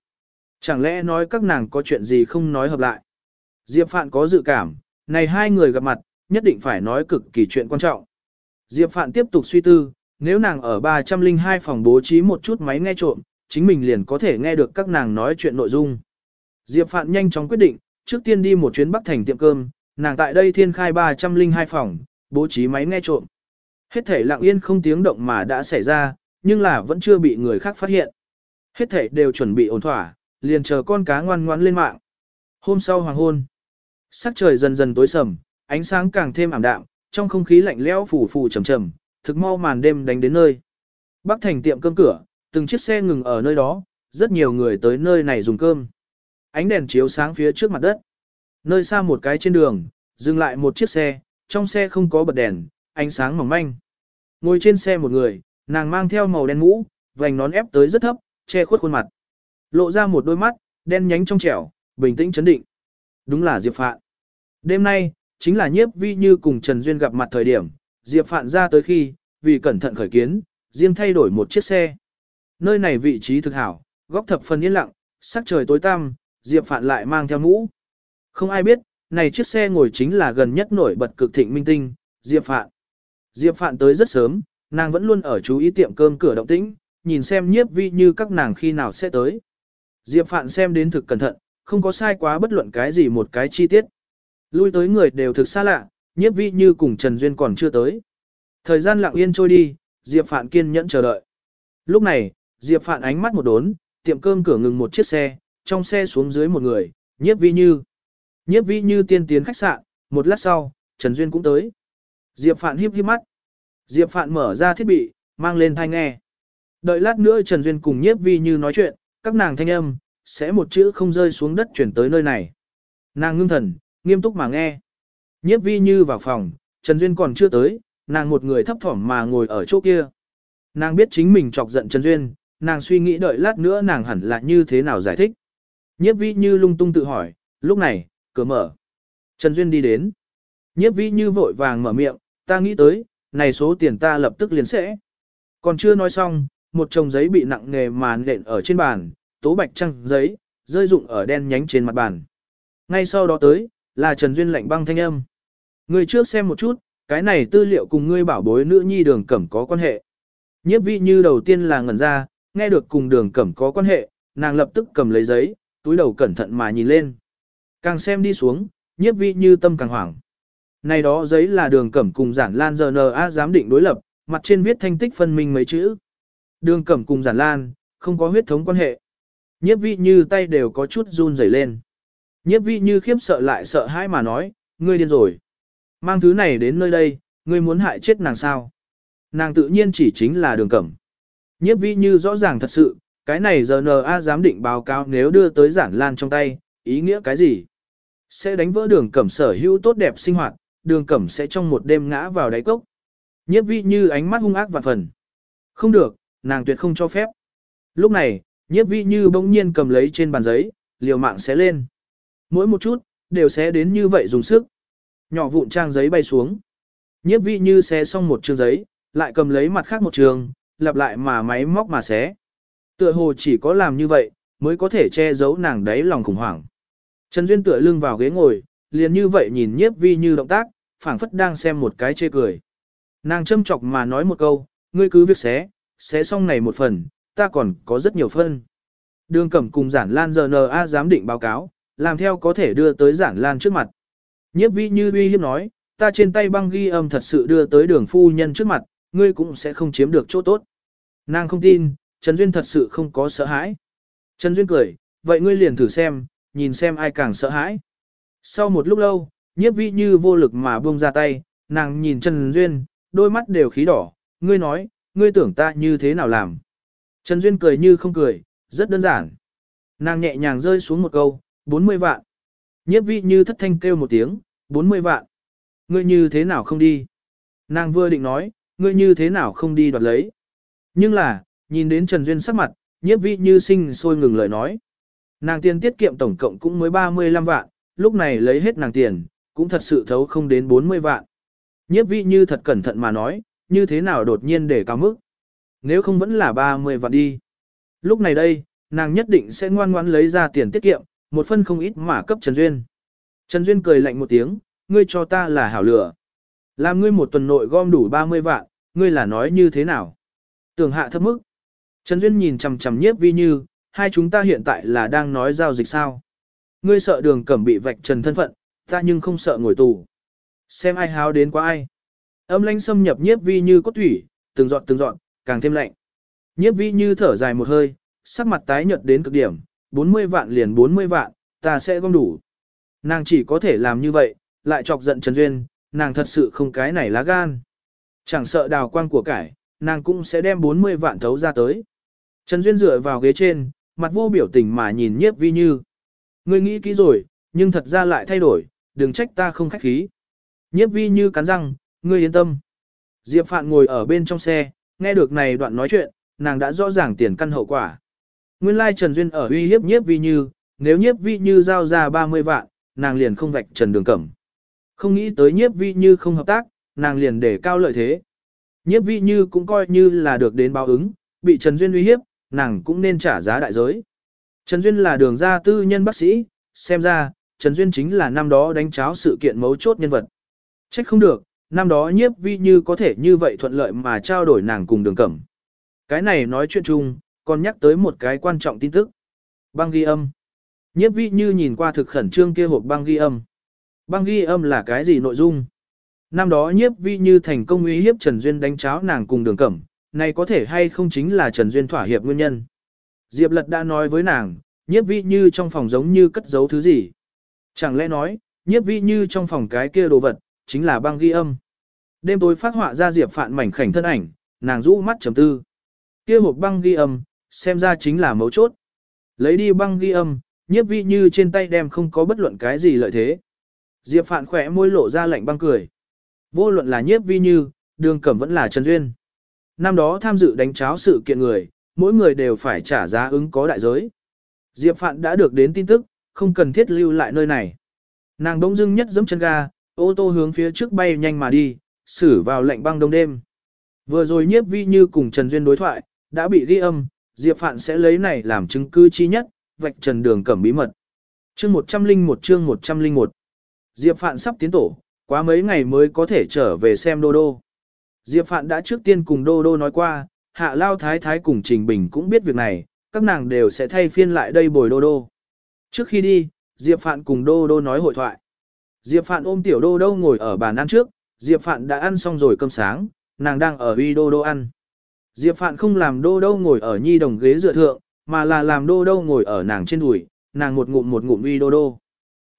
Chẳng lẽ nói các nàng có chuyện gì không nói hợp lại. Diệp Phạn có dự cảm, này hai người gặp mặt, nhất định phải nói cực kỳ chuyện quan trọng. Diệp Phạn tiếp tục suy tư, nếu nàng ở 302 phòng bố trí một chút máy nghe trộm, chính mình liền có thể nghe được các nàng nói chuyện nội dung. Diệp Phạn nhanh chóng quyết định, trước tiên đi một chuyến Bắc Thành tiệm cơm, nàng tại đây thiên khai 302 phòng, bố trí máy nghe trộm. Hết thể lặng yên không tiếng động mà đã xảy ra, nhưng là vẫn chưa bị người khác phát hiện. Hết thể đều chuẩn bị ổn thỏa, liền chờ con cá ngoan ngoãn lên mạng. Hôm sau hoàng hôn, sắc trời dần dần tối sầm, ánh sáng càng thêm ảm đạm, trong không khí lạnh lẽo phủ phủ trầm trầm, thực mau màn đêm đánh đến nơi. Bắc thành tiệm cơm cửa, từng chiếc xe ngừng ở nơi đó, rất nhiều người tới nơi này dùng cơm. Ánh đèn chiếu sáng phía trước mặt đất. Nơi xa một cái trên đường, dừng lại một chiếc xe, trong xe không có bật đèn, ánh sáng mỏng manh. Ngồi trên xe một người, nàng mang theo màu đen mũ, vành nón ép tới rất thấp, che khuất khuôn mặt. Lộ ra một đôi mắt, đen nhánh trong trẻo, bình tĩnh chấn định. Đúng là Diệp Phạn. Đêm nay, chính là nhiếp vi như cùng Trần Duyên gặp mặt thời điểm, Diệp Phạn ra tới khi, vì cẩn thận khởi kiến, riêng thay đổi một chiếc xe. Nơi này vị trí thực hảo, góc thập phần yên lặng, sắc trời tối tăm, Diệp Phạn lại mang theo mũ. Không ai biết, này chiếc xe ngồi chính là gần nhất nổi bật cực thịnh minh tinh, Diệp Phạn. Diệp Phạn tới rất sớm, nàng vẫn luôn ở chú ý tiệm cơm cửa động tĩnh, nhìn xem nhiếp vi như các nàng khi nào sẽ tới. Diệp Phạn xem đến thực cẩn thận, không có sai quá bất luận cái gì một cái chi tiết. Lui tới người đều thực xa lạ, nhiếp vi như cùng Trần Duyên còn chưa tới. Thời gian lặng yên trôi đi, Diệp Phạn kiên nhẫn chờ đợi. Lúc này, Diệp Phạn ánh mắt một đốn, tiệm cơm cửa ngừng một chiếc xe, trong xe xuống dưới một người, nhiếp vi như. Nhiếp vi như tiên tiến khách sạn, một lát sau, Trần Duyên cũng tới. Diệp Phạn híp híp mắt. Diệp Phạn mở ra thiết bị, mang lên thanh nghe. Đợi lát nữa Trần Duyên cùng nhiếp vi như nói chuyện, các nàng thanh âm, sẽ một chữ không rơi xuống đất chuyển tới nơi này. Nàng ngưng thần, nghiêm túc mà nghe. Nhiếp vi như vào phòng, Trần Duyên còn chưa tới, nàng một người thấp thỏm mà ngồi ở chỗ kia. Nàng biết chính mình chọc giận Trần Duyên, nàng suy nghĩ đợi lát nữa nàng hẳn là như thế nào giải thích. Nhiếp vi như lung tung tự hỏi, lúc này, cửa mở. Trần Duyên đi đến. Nhiếp vi như vội vàng mở miệng, ta nghĩ tới, này số tiền ta lập tức liền sẽ. Còn chưa nói xong, một chồng giấy bị nặng nghề mà nện ở trên bàn, tố bạch trăng giấy, rơi rụng ở đen nhánh trên mặt bàn. Ngay sau đó tới, là Trần Duyên lạnh băng thanh âm. Người trước xem một chút, cái này tư liệu cùng ngươi bảo bối nữ nhi đường cẩm có quan hệ. Nhiếp vi như đầu tiên là ngẩn ra, nghe được cùng đường cẩm có quan hệ, nàng lập tức cầm lấy giấy, túi đầu cẩn thận mà nhìn lên. Càng xem đi xuống, nhiếp vi như tâm càng hoảng. Này đó giấy là đường cẩm cùng giản lan giờ n giám định đối lập, mặt trên viết thanh tích phân minh mấy chữ. Đường cẩm cùng giản lan, không có huyết thống quan hệ. Nhiếp vi như tay đều có chút run rẩy lên. Nhiếp vi như khiếp sợ lại sợ hãi mà nói, ngươi điên rồi. Mang thứ này đến nơi đây, ngươi muốn hại chết nàng sao? Nàng tự nhiên chỉ chính là đường cẩm. Nhiếp vi như rõ ràng thật sự, cái này giờ N.A. giám định báo cáo nếu đưa tới giản lan trong tay, ý nghĩa cái gì? Sẽ đánh vỡ đường cẩm sở hữu tốt đẹp sinh hoạt, đường cẩm sẽ trong một đêm ngã vào đáy cốc. Nhiếp vi như ánh mắt hung ác vạn phần. Không được, nàng tuyệt không cho phép. Lúc này, nhiếp vi như bỗng nhiên cầm lấy trên bàn giấy, liều mạng xé lên. Mỗi một chút, đều xé đến như vậy dùng sức. Nhỏ vụn trang giấy bay xuống. Nhiếp vi như xé xong một chương giấy, lại cầm lấy mặt khác một trường, lặp lại mà máy móc mà xé. Tựa hồ chỉ có làm như vậy, mới có thể che giấu nàng đáy lòng khủng hoảng. Trần Duyên tựa lưng vào ghế ngồi, liền như vậy nhìn nhiếp vi như động tác, phảng phất đang xem một cái chê cười. Nàng châm chọc mà nói một câu, ngươi cứ việc xé, xé xong này một phần, ta còn có rất nhiều phân. Đường Cẩm cùng Giản Lan giờ NA giám định báo cáo, làm theo có thể đưa tới Giản Lan trước mặt. Nhiếp vi như uy hiếp nói, ta trên tay băng ghi âm thật sự đưa tới đường phu nhân trước mặt, ngươi cũng sẽ không chiếm được chỗ tốt. Nàng không tin, Trần Duyên thật sự không có sợ hãi. Trần Duyên cười, vậy ngươi liền thử xem, nhìn xem ai càng sợ hãi. Sau một lúc lâu, nhiếp vi như vô lực mà buông ra tay, nàng nhìn Trần Duyên, đôi mắt đều khí đỏ, ngươi nói, ngươi tưởng ta như thế nào làm. Trần Duyên cười như không cười, rất đơn giản. Nàng nhẹ nhàng rơi xuống một câu, 40 vạn. Nhiếp vi như thất thanh kêu một tiếng, 40 vạn. Ngươi như thế nào không đi? Nàng vừa định nói, ngươi như thế nào không đi đoạt lấy? Nhưng là, nhìn đến Trần Duyên sắc mặt, nhiếp vi như sinh sôi ngừng lời nói. Nàng tiền tiết kiệm tổng cộng cũng mới 35 vạn, lúc này lấy hết nàng tiền, cũng thật sự thấu không đến 40 vạn. Nhiếp vi như thật cẩn thận mà nói, như thế nào đột nhiên để cao mức. Nếu không vẫn là 30 vạn đi. Lúc này đây, nàng nhất định sẽ ngoan ngoãn lấy ra tiền tiết kiệm, một phân không ít mà cấp Trần Duyên. Trần Duyên cười lạnh một tiếng, ngươi cho ta là hảo lửa. Làm ngươi một tuần nội gom đủ 30 vạn, ngươi là nói như thế nào? Tưởng hạ thấp mức. Trần Duyên nhìn chằm chằm nhiếp vi như, hai chúng ta hiện tại là đang nói giao dịch sao? Ngươi sợ đường cẩm bị vạch trần thân phận, ta nhưng không sợ ngồi tù. Xem ai háo đến quá ai. Âm lãnh xâm nhập nhiếp vi như cốt thủy, từng dọn từng dọn, càng thêm lạnh. Nhiếp vi như thở dài một hơi, sắc mặt tái nhợt đến cực điểm, 40 vạn liền 40 vạn, ta sẽ gom đủ. Nàng chỉ có thể làm như vậy, lại chọc giận Trần Duyên, nàng thật sự không cái này lá gan. Chẳng sợ đào quang của cải, nàng cũng sẽ đem 40 vạn thấu ra tới. Trần Duyên dựa vào ghế trên, mặt vô biểu tình mà nhìn nhiếp vi như. Ngươi nghĩ kỹ rồi, nhưng thật ra lại thay đổi, đừng trách ta không khách khí. Nhiếp vi như cắn răng, ngươi yên tâm. Diệp Phạn ngồi ở bên trong xe, nghe được này đoạn nói chuyện, nàng đã rõ ràng tiền căn hậu quả. Nguyên lai Trần Duyên ở uy hiếp nhiếp vi như, nếu nhiếp vi như giao ra 30 vạn, nàng liền không vạch Trần Đường Cẩm. Không nghĩ tới nhiếp vi như không hợp tác, nàng liền để cao lợi thế. Nhiếp vi như cũng coi như là được đến báo ứng, bị Trần Duyên uy hiếp, nàng cũng nên trả giá đại giới. Trần Duyên là đường gia tư nhân bác sĩ, xem ra, Trần Duyên chính là năm đó đánh cháo sự kiện mấu chốt nhân vật. Trách không được, năm đó nhiếp vi như có thể như vậy thuận lợi mà trao đổi nàng cùng đường cẩm. Cái này nói chuyện chung, còn nhắc tới một cái quan trọng tin tức. Băng ghi âm. Nhiếp vi như nhìn qua thực khẩn trương kia hộp băng ghi âm. Băng ghi âm là cái gì nội dung? Năm đó nhiếp vi như thành công uy hiếp Trần Duyên đánh cháo nàng cùng đường cẩm, này có thể hay không chính là Trần Duyên thỏa hiệp nguyên nhân. Diệp Lật đã nói với nàng, nhiếp vi như trong phòng giống như cất giấu thứ gì. Chẳng lẽ nói, nhiếp vi như trong phòng cái kia đồ vật, chính là băng ghi âm. Đêm tối phát họa ra Diệp Phạn mảnh khảnh thân ảnh, nàng rũ mắt trầm tư. Kia hộp băng ghi âm, xem ra chính là mấu chốt. Lấy đi băng ghi âm, nhiếp vi như trên tay đem không có bất luận cái gì lợi thế. Diệp Phạn khỏe môi lộ ra lạnh băng cười. Vô luận là nhiếp vi như, đường cẩm vẫn là Trần Duyên. Năm đó tham dự đánh cháo sự kiện người, mỗi người đều phải trả giá ứng có đại giới. Diệp Phạn đã được đến tin tức, không cần thiết lưu lại nơi này. Nàng bỗng dưng nhất giẫm chân ga, ô tô hướng phía trước bay nhanh mà đi, xử vào lạnh băng đông đêm. Vừa rồi nhiếp vi như cùng Trần Duyên đối thoại, đã bị ghi âm, Diệp Phạn sẽ lấy này làm chứng cứ chi nhất, vạch trần đường cẩm bí mật. Chương 101 chương 101 Diệp Phạn sắp tiến tổ, quá mấy ngày mới có thể trở về xem Đô Đô. Diệp Phạn đã trước tiên cùng Đô Đô nói qua, Hạ Lao Thái Thái cùng Trình Bình cũng biết việc này, các nàng đều sẽ thay phiên lại đây bồi Đô Đô. Trước khi đi, Diệp Phạn cùng Đô Đô nói hội thoại. Diệp Phạn ôm tiểu Đô Đô ngồi ở bàn ăn trước, Diệp Phạn đã ăn xong rồi cơm sáng, nàng đang ở uy Đô Đô ăn. Diệp Phạn không làm Đô Đô ngồi ở nhi đồng ghế dựa thượng, mà là làm Đô Đô ngồi ở nàng trên đùi, nàng một ngụm một ngụm uy Đô Đô.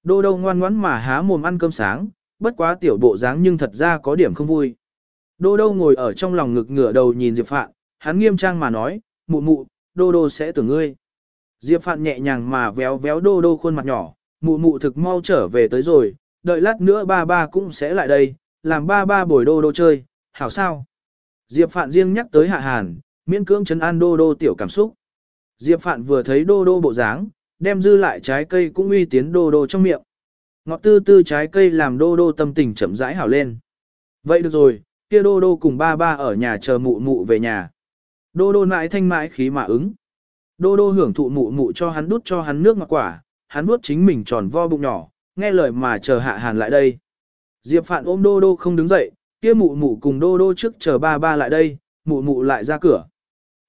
Đô Đô ngoan ngoãn mà há mồm ăn cơm sáng, bất quá tiểu bộ dáng nhưng thật ra có điểm không vui. Đô Đô ngồi ở trong lòng ngực ngửa đầu nhìn Diệp Phạn, hắn nghiêm trang mà nói, mụ mụ, Đô Đô sẽ tưởng ngươi. Diệp Phạn nhẹ nhàng mà véo véo Đô Đô khuôn mặt nhỏ, mụ mụ thực mau trở về tới rồi, đợi lát nữa ba ba cũng sẽ lại đây, làm ba ba bồi Đô Đô chơi, hảo sao? Diệp Phạn riêng nhắc tới Hạ Hàn, miễn cưỡng chấn an Đô Đô tiểu cảm xúc. Diệp Phạn vừa thấy Đô Đô bộ dáng, đem dư lại trái cây cũng uy tiến Đô Đô trong miệng. Ngọt tư tư trái cây làm Đô Đô tâm tình chậm rãi hảo lên. Vậy được rồi, kia Đô Đô cùng ba ba ở nhà chờ mụ mụ về nhà. Đô Đô mãi thanh mãi khí mà ứng. Đô Đô hưởng thụ mụ mụ cho hắn đút cho hắn nước ngọt quả, hắn nuốt chính mình tròn vo bụng nhỏ, nghe lời mà chờ Hạ Hàn lại đây. Diệp Phạn ôm Đô Đô không đứng dậy, kia mụ mụ cùng Đô Đô trước chờ ba ba lại đây, mụ mụ lại ra cửa.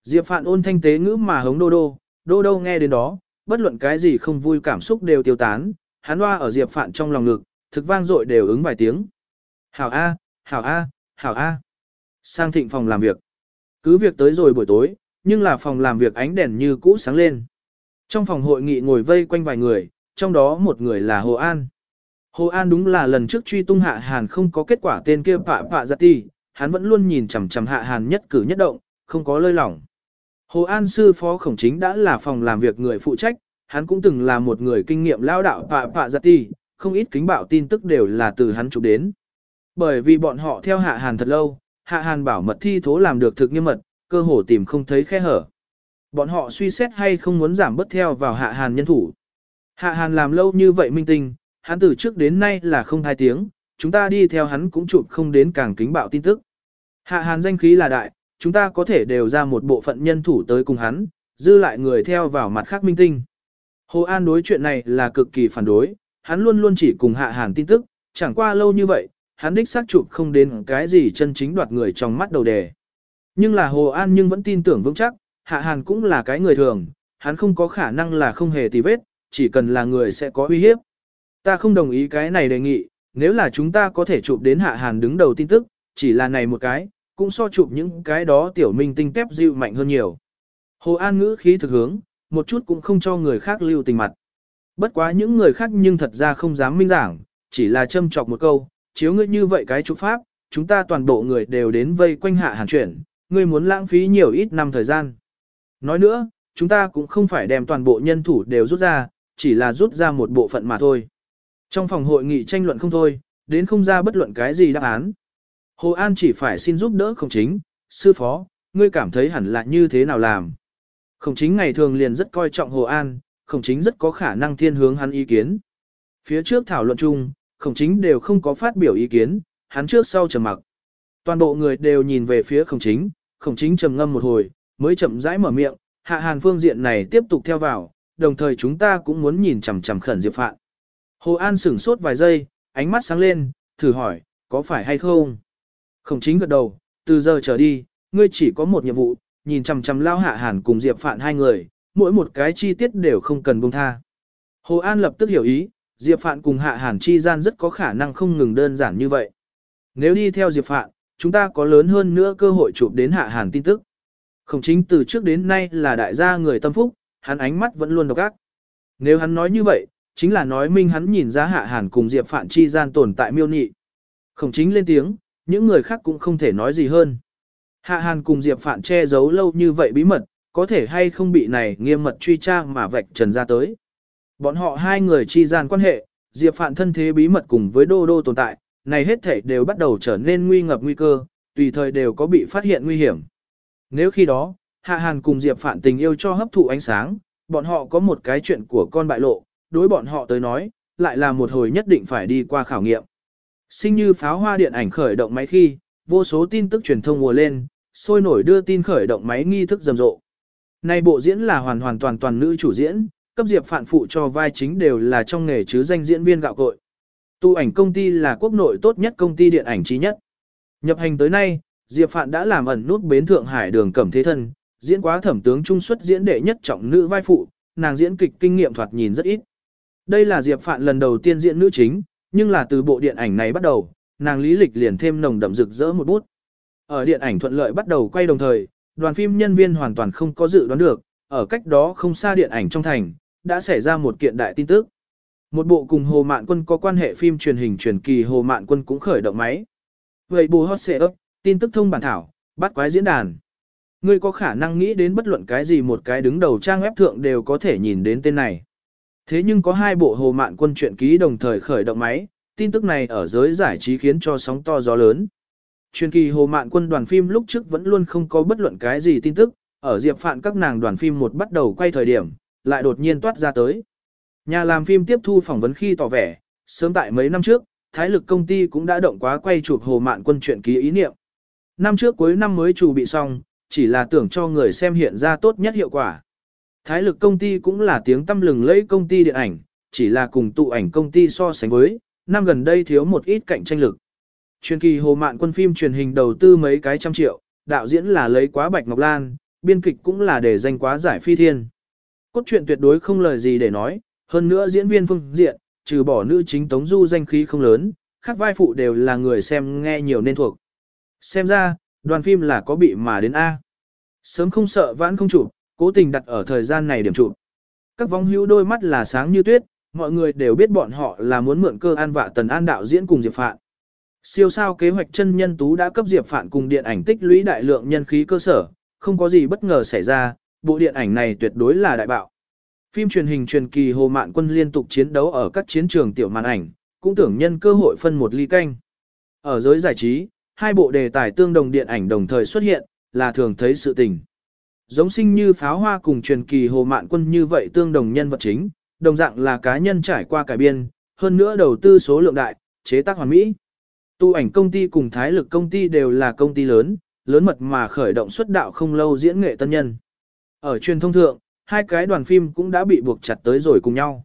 Diệp Phạn ôn thanh tế ngữ mà hống Đô Đô, đô đô nghe đến đó, bất luận cái gì không vui cảm xúc đều tiêu tán, hắn hoa ở Diệp Phạn trong lòng ngực, thực vang dội đều ứng vài tiếng. Hảo A, Hảo A, Hảo A. Sang thịnh phòng làm việc. Cứ việc tới rồi buổi tối, nhưng là phòng làm việc ánh đèn như cũ sáng lên. Trong phòng hội nghị ngồi vây quanh vài người, trong đó một người là Hồ An. Hồ An đúng là lần trước truy tung Hạ Hàn không có kết quả tên kia pạ pạ giặt dạ ti, hắn vẫn luôn nhìn chằm chằm Hạ Hàn nhất cử nhất động, không có lơi lỏng. Hồ An sư phó khổng chính đã là phòng làm việc người phụ trách, hắn cũng từng là một người kinh nghiệm lao đạo pạ pạ giặt dạ ti, không ít kính bạo tin tức đều là từ hắn chụp đến. Bởi vì bọn họ theo Hạ Hàn thật lâu, Hạ Hàn bảo mật thi thố làm được thực nghiêm mật, cơ hồ tìm không thấy khe hở. Bọn họ suy xét hay không muốn giảm bớt theo vào Hạ Hàn nhân thủ. Hạ Hàn làm lâu như vậy minh tinh, hắn từ trước đến nay là không hai tiếng, chúng ta đi theo hắn cũng chụp không đến càng kính bạo tin tức. Hạ Hàn danh khí là đại, chúng ta có thể đều ra một bộ phận nhân thủ tới cùng hắn, dư lại người theo vào mặt khác minh tinh. Hồ An đối chuyện này là cực kỳ phản đối, hắn luôn luôn chỉ cùng Hạ Hàn tin tức, chẳng qua lâu như vậy, hắn đích xác chụp không đến cái gì chân chính đoạt người trong mắt đầu đề. Nhưng là Hồ An nhưng vẫn tin tưởng vững chắc, Hạ Hàn cũng là cái người thường, hắn không có khả năng là không hề tì vết, chỉ cần là người sẽ có uy hiếp. Ta không đồng ý cái này đề nghị, nếu là chúng ta có thể chụp đến Hạ Hàn đứng đầu tin tức, chỉ là này một cái, cũng so chụp những cái đó tiểu minh tinh tép dịu mạnh hơn nhiều. Hồ An ngữ khí thực hướng, một chút cũng không cho người khác lưu tình mặt. Bất quá những người khác nhưng thật ra không dám minh giảng, chỉ là châm chọc một câu, chiếu ngươi như vậy cái chụp pháp, chúng ta toàn bộ người đều đến vây quanh hạ hàn chuyển, ngươi muốn lãng phí nhiều ít năm thời gian. Nói nữa, chúng ta cũng không phải đem toàn bộ nhân thủ đều rút ra, chỉ là rút ra một bộ phận mà thôi. Trong phòng hội nghị tranh luận không thôi, đến không ra bất luận cái gì đáp án. Hồ An chỉ phải xin giúp đỡ không chính, sư phó, ngươi cảm thấy hẳn là như thế nào làm. Khổng chính ngày thường liền rất coi trọng Hồ An, khổng chính rất có khả năng thiên hướng hắn ý kiến. Phía trước thảo luận chung, khổng chính đều không có phát biểu ý kiến, hắn trước sau trầm mặc. Toàn bộ người đều nhìn về phía khổng chính, khổng chính trầm ngâm một hồi, mới chậm rãi mở miệng, hạ hàn phương diện này tiếp tục theo vào, đồng thời chúng ta cũng muốn nhìn chằm chằm khẩn Diệp Phạn. Hồ An sửng sốt vài giây, ánh mắt sáng lên, thử hỏi, có phải hay không? Khổng chính gật đầu, từ giờ trở đi, ngươi chỉ có một nhiệm vụ, nhìn chằm chằm lao hạ hàn cùng Diệp Phạn hai người, mỗi một cái chi tiết đều không cần buông tha. Hồ An lập tức hiểu ý, Diệp Phạn cùng hạ hàn chi gian rất có khả năng không ngừng đơn giản như vậy. Nếu đi theo Diệp Phạn, chúng ta có lớn hơn nữa cơ hội chụp đến hạ hàn tin tức. Khổng chính từ trước đến nay là đại gia người tâm phúc, hắn ánh mắt vẫn luôn độc ác. Nếu hắn nói như vậy, chính là nói minh hắn nhìn ra hạ hàn cùng Diệp Phạn chi gian tồn tại miêu nị. Khổng chính lên tiếng, những người khác cũng không thể nói gì hơn. Hạ hàn cùng Diệp Phạn che giấu lâu như vậy bí mật, có thể hay không bị này nghiêm mật truy tra mà vạch trần ra tới. Bọn họ hai người chi gian quan hệ, Diệp Phạn thân thế bí mật cùng với Đô Đô tồn tại, này hết thể đều bắt đầu trở nên nguy ngập nguy cơ, tùy thời đều có bị phát hiện nguy hiểm. Nếu khi đó, Hạ Hàn cùng Diệp Phạn tình yêu cho hấp thụ ánh sáng, bọn họ có một cái chuyện của con bại lộ, đối bọn họ tới nói, lại là một hồi nhất định phải đi qua khảo nghiệm. Sinh như pháo hoa điện ảnh khởi động máy khi, vô số tin tức truyền thông mùa lên, sôi nổi đưa tin khởi động máy nghi thức rầm rộ. Này bộ diễn là hoàn hoàn toàn toàn nữ chủ diễn, cấp Diệp Phạn phụ cho vai chính đều là trong nghề chứ danh diễn viên gạo cội. Tu ảnh công ty là quốc nội tốt nhất công ty điện ảnh trí nhất. Nhập hành tới nay, Diệp Phạn đã làm ẩn nút bến Thượng Hải đường cẩm thế thân, diễn quá thẩm tướng trung xuất diễn đệ nhất trọng nữ vai phụ, nàng diễn kịch kinh nghiệm thoạt nhìn rất ít. Đây là Diệp Phạn lần đầu tiên diễn nữ chính, nhưng là từ bộ điện ảnh này bắt đầu, nàng lý lịch liền thêm nồng đậm rực rỡ một bút. Ở điện ảnh thuận lợi bắt đầu quay đồng thời, đoàn phim nhân viên hoàn toàn không có dự đoán được, ở cách đó không xa điện ảnh trong thành, đã xảy ra một kiện đại tin tức. Một bộ cùng Hồ Mạn Quân có quan hệ phim truyền hình truyền kỳ Hồ Mạn Quân cũng khởi động máy. Vậy bù hot xệ ấp, tin tức thông bản thảo, bắt quái diễn đàn. Ngươi có khả năng nghĩ đến bất luận cái gì một cái đứng đầu trang web thượng đều có thể nhìn đến tên này. Thế nhưng có hai bộ Hồ Mạn Quân truyện ký đồng thời khởi động máy, tin tức này ở giới giải trí khiến cho sóng to gió lớn. Truyền kỳ Hồ Mạn Quân đoàn phim lúc trước vẫn luôn không có bất luận cái gì tin tức, ở Diệp Phạn các nàng đoàn phim một bắt đầu quay thời điểm, lại đột nhiên toát ra tới. Nhà làm phim tiếp thu phỏng vấn khi tỏ vẻ, sớm tại mấy năm trước, Thái lực công ty cũng đã động quá quay chụp Hồ Mạn Quân truyện ký ý niệm. Năm trước cuối năm mới chủ bị xong, chỉ là tưởng cho người xem hiện ra tốt nhất hiệu quả. Thái lực công ty cũng là tiếng tâm lừng lẫy công ty điện ảnh, chỉ là cùng tụ ảnh công ty so sánh với, năm gần đây thiếu một ít cạnh tranh lực. Truyền kỳ Hồ Mạn Quân phim truyền hình đầu tư mấy cái trăm triệu, đạo diễn là lấy quá Bạch Ngọc Lan, biên kịch cũng là để danh quá giải phi thiên. Cốt truyện tuyệt đối không lời gì để nói, hơn nữa diễn viên phương diện, trừ bỏ nữ chính Tống Du danh khí không lớn, các vai phụ đều là người xem nghe nhiều nên thuộc. Xem ra, đoàn phim là có bị mà đến A. Sớm không sợ vãn không chụp, cố tình đặt ở thời gian này điểm trụ. Các vong hữu đôi mắt là sáng như tuyết, mọi người đều biết bọn họ là muốn mượn cơ an vạ tần an đạo diễn cùng Diệp Phạn. Siêu sao kế hoạch chân nhân tú đã cấp Diệp Phạn cùng điện ảnh tích lũy đại lượng nhân khí cơ sở, không có gì bất ngờ xảy ra, bộ điện ảnh này tuyệt đối là đại bạo. Phim truyền hình truyền kỳ Hồ Mạn Quân liên tục chiến đấu ở các chiến trường tiểu màn ảnh, cũng tưởng nhân cơ hội phân một ly canh. Ở giới giải trí, hai bộ đề tài tương đồng điện ảnh đồng thời xuất hiện, là thường thấy sự tình. Giống sinh như pháo hoa cùng truyền kỳ Hồ Mạn Quân như vậy tương đồng nhân vật chính, đồng dạng là cá nhân trải qua cải biên, hơn nữa đầu tư số lượng đại, chế tác hoàn mỹ. Tu ảnh công ty cùng thái lực công ty đều là công ty lớn, lớn mật mà khởi động xuất đạo không lâu diễn nghệ tân nhân. Ở truyền thông thượng, hai cái đoàn phim cũng đã bị buộc chặt tới rồi cùng nhau.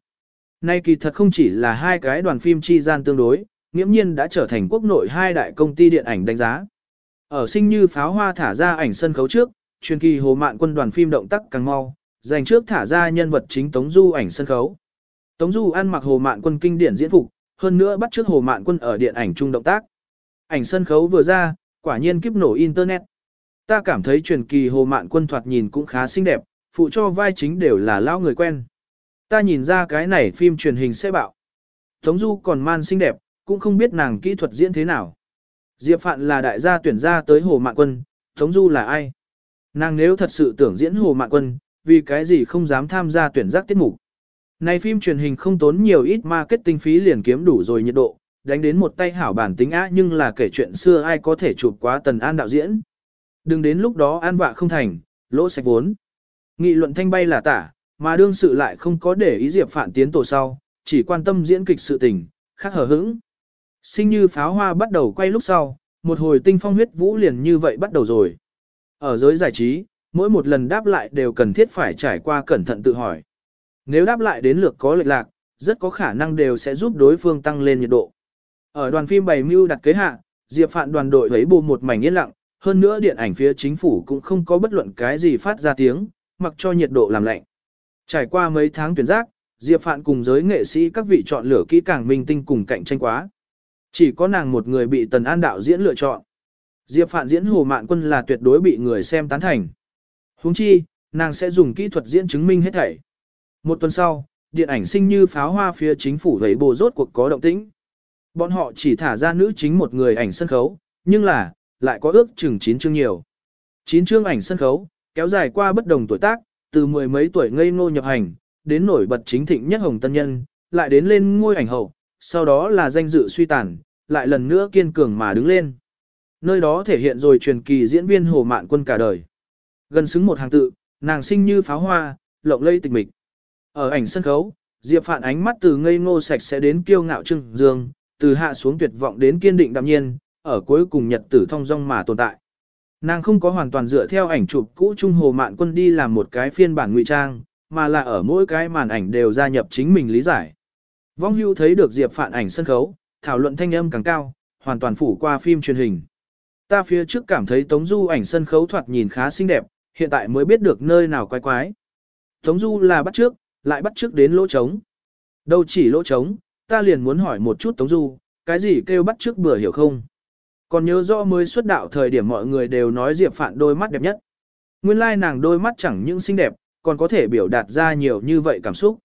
Nay kỳ thật không chỉ là hai cái đoàn phim chi gian tương đối, nghiễm nhiên đã trở thành quốc nội hai đại công ty điện ảnh đánh giá. Ở sinh như pháo hoa thả ra ảnh sân khấu trước, truyền kỳ hồ mạn quân đoàn phim động tác càng mau, dành trước thả ra nhân vật chính Tống Du ảnh sân khấu. Tống Du ăn mặc hồ mạn quân kinh điển diễn phục, hơn nữa bắt trước hồ mạn quân ở điện ảnh chung động tác. Ảnh sân khấu vừa ra, quả nhiên kiếp nổ internet. Ta cảm thấy truyền kỳ hồ mạn quân thoạt nhìn cũng khá xinh đẹp, phụ cho vai chính đều là lao người quen. Ta nhìn ra cái này phim truyền hình sẽ bạo. Tống Du còn man xinh đẹp, cũng không biết nàng kỹ thuật diễn thế nào. Diệp Phạn là đại gia tuyển ra tới Hồ Mạn Quân, Tống Du là ai? Nàng nếu thật sự tưởng diễn Hồ Mạn Quân, vì cái gì không dám tham gia tuyển giác tiết mục. Này phim truyền hình không tốn nhiều ít marketing phí liền kiếm đủ rồi nhiệt độ, đánh đến một tay hảo bản tính á nhưng là kể chuyện xưa ai có thể chụp quá tần an đạo diễn. Đừng đến lúc đó an vạ không thành, lỗ sạch vốn. Nghị luận thanh bay là tả, mà đương sự lại không có để ý Diệp phản tiến tổ sau, chỉ quan tâm diễn kịch sự tình, khác hở hững. Sinh như pháo hoa bắt đầu quay lúc sau, một hồi tinh phong huyết vũ liền như vậy bắt đầu rồi. Ở giới giải trí, mỗi một lần đáp lại đều cần thiết phải trải qua cẩn thận tự hỏi. Nếu đáp lại đến lượt có lệch lạc, rất có khả năng đều sẽ giúp đối phương tăng lên nhiệt độ. Ở đoàn phim bày mưu đặt kế hạ, Diệp Phạn đoàn đội thấy bù một mảnh yên lặng, hơn nữa điện ảnh phía chính phủ cũng không có bất luận cái gì phát ra tiếng, mặc cho nhiệt độ làm lạnh. Trải qua mấy tháng tuyển giác, Diệp Phạn cùng giới nghệ sĩ các vị chọn lựa kỹ càng minh tinh cùng cạnh tranh quá. Chỉ có nàng một người bị Tần An đạo diễn lựa chọn. Diệp Phạn diễn Hồ Mạn Quân là tuyệt đối bị người xem tán thành. Huống chi, nàng sẽ dùng kỹ thuật diễn chứng minh hết thảy. Một tuần sau, điện ảnh sinh như pháo hoa phía chính phủ thấy bồ rốt cuộc có động tĩnh. Bọn họ chỉ thả ra nữ chính một người ảnh sân khấu, nhưng là, lại có ước chừng 9 chương nhiều. 9 chương ảnh sân khấu, kéo dài qua bất đồng tuổi tác, từ mười mấy tuổi ngây ngô nhập hành, đến nổi bật chính thịnh nhất hồng tân nhân, lại đến lên ngôi ảnh hậu, sau đó là danh dự suy tàn, lại lần nữa kiên cường mà đứng lên. Nơi đó thể hiện rồi truyền kỳ diễn viên Hồ Mạn Quân cả đời. Gần xứng một hàng tự, nàng sinh như pháo hoa, lộng lây tịch mịch. Ở ảnh sân khấu, Diệp Phạn ánh mắt từ ngây ngô sạch sẽ đến kiêu ngạo trưng dương, từ hạ xuống tuyệt vọng đến kiên định đạm nhiên, ở cuối cùng nhật tử thông dong mà tồn tại. Nàng không có hoàn toàn dựa theo ảnh chụp cũ Trung Hồ Mạn Quân đi làm một cái phiên bản ngụy trang, mà là ở mỗi cái màn ảnh đều gia nhập chính mình lý giải. Vong hưu thấy được Diệp Phạn ảnh sân khấu, thảo luận thanh âm càng cao, hoàn toàn phủ qua phim truyền hình. Ta phía trước cảm thấy Tống Du ảnh sân khấu thoạt nhìn khá xinh đẹp, hiện tại mới biết được nơi nào quái quái. Tống Du là bắt trước, lại bắt trước đến lỗ trống. Đâu chỉ lỗ trống, ta liền muốn hỏi một chút Tống Du, cái gì kêu bắt trước bừa hiểu không? Còn nhớ rõ mới xuất đạo thời điểm mọi người đều nói Diệp Phạn đôi mắt đẹp nhất. Nguyên lai like nàng đôi mắt chẳng những xinh đẹp, còn có thể biểu đạt ra nhiều như vậy cảm xúc.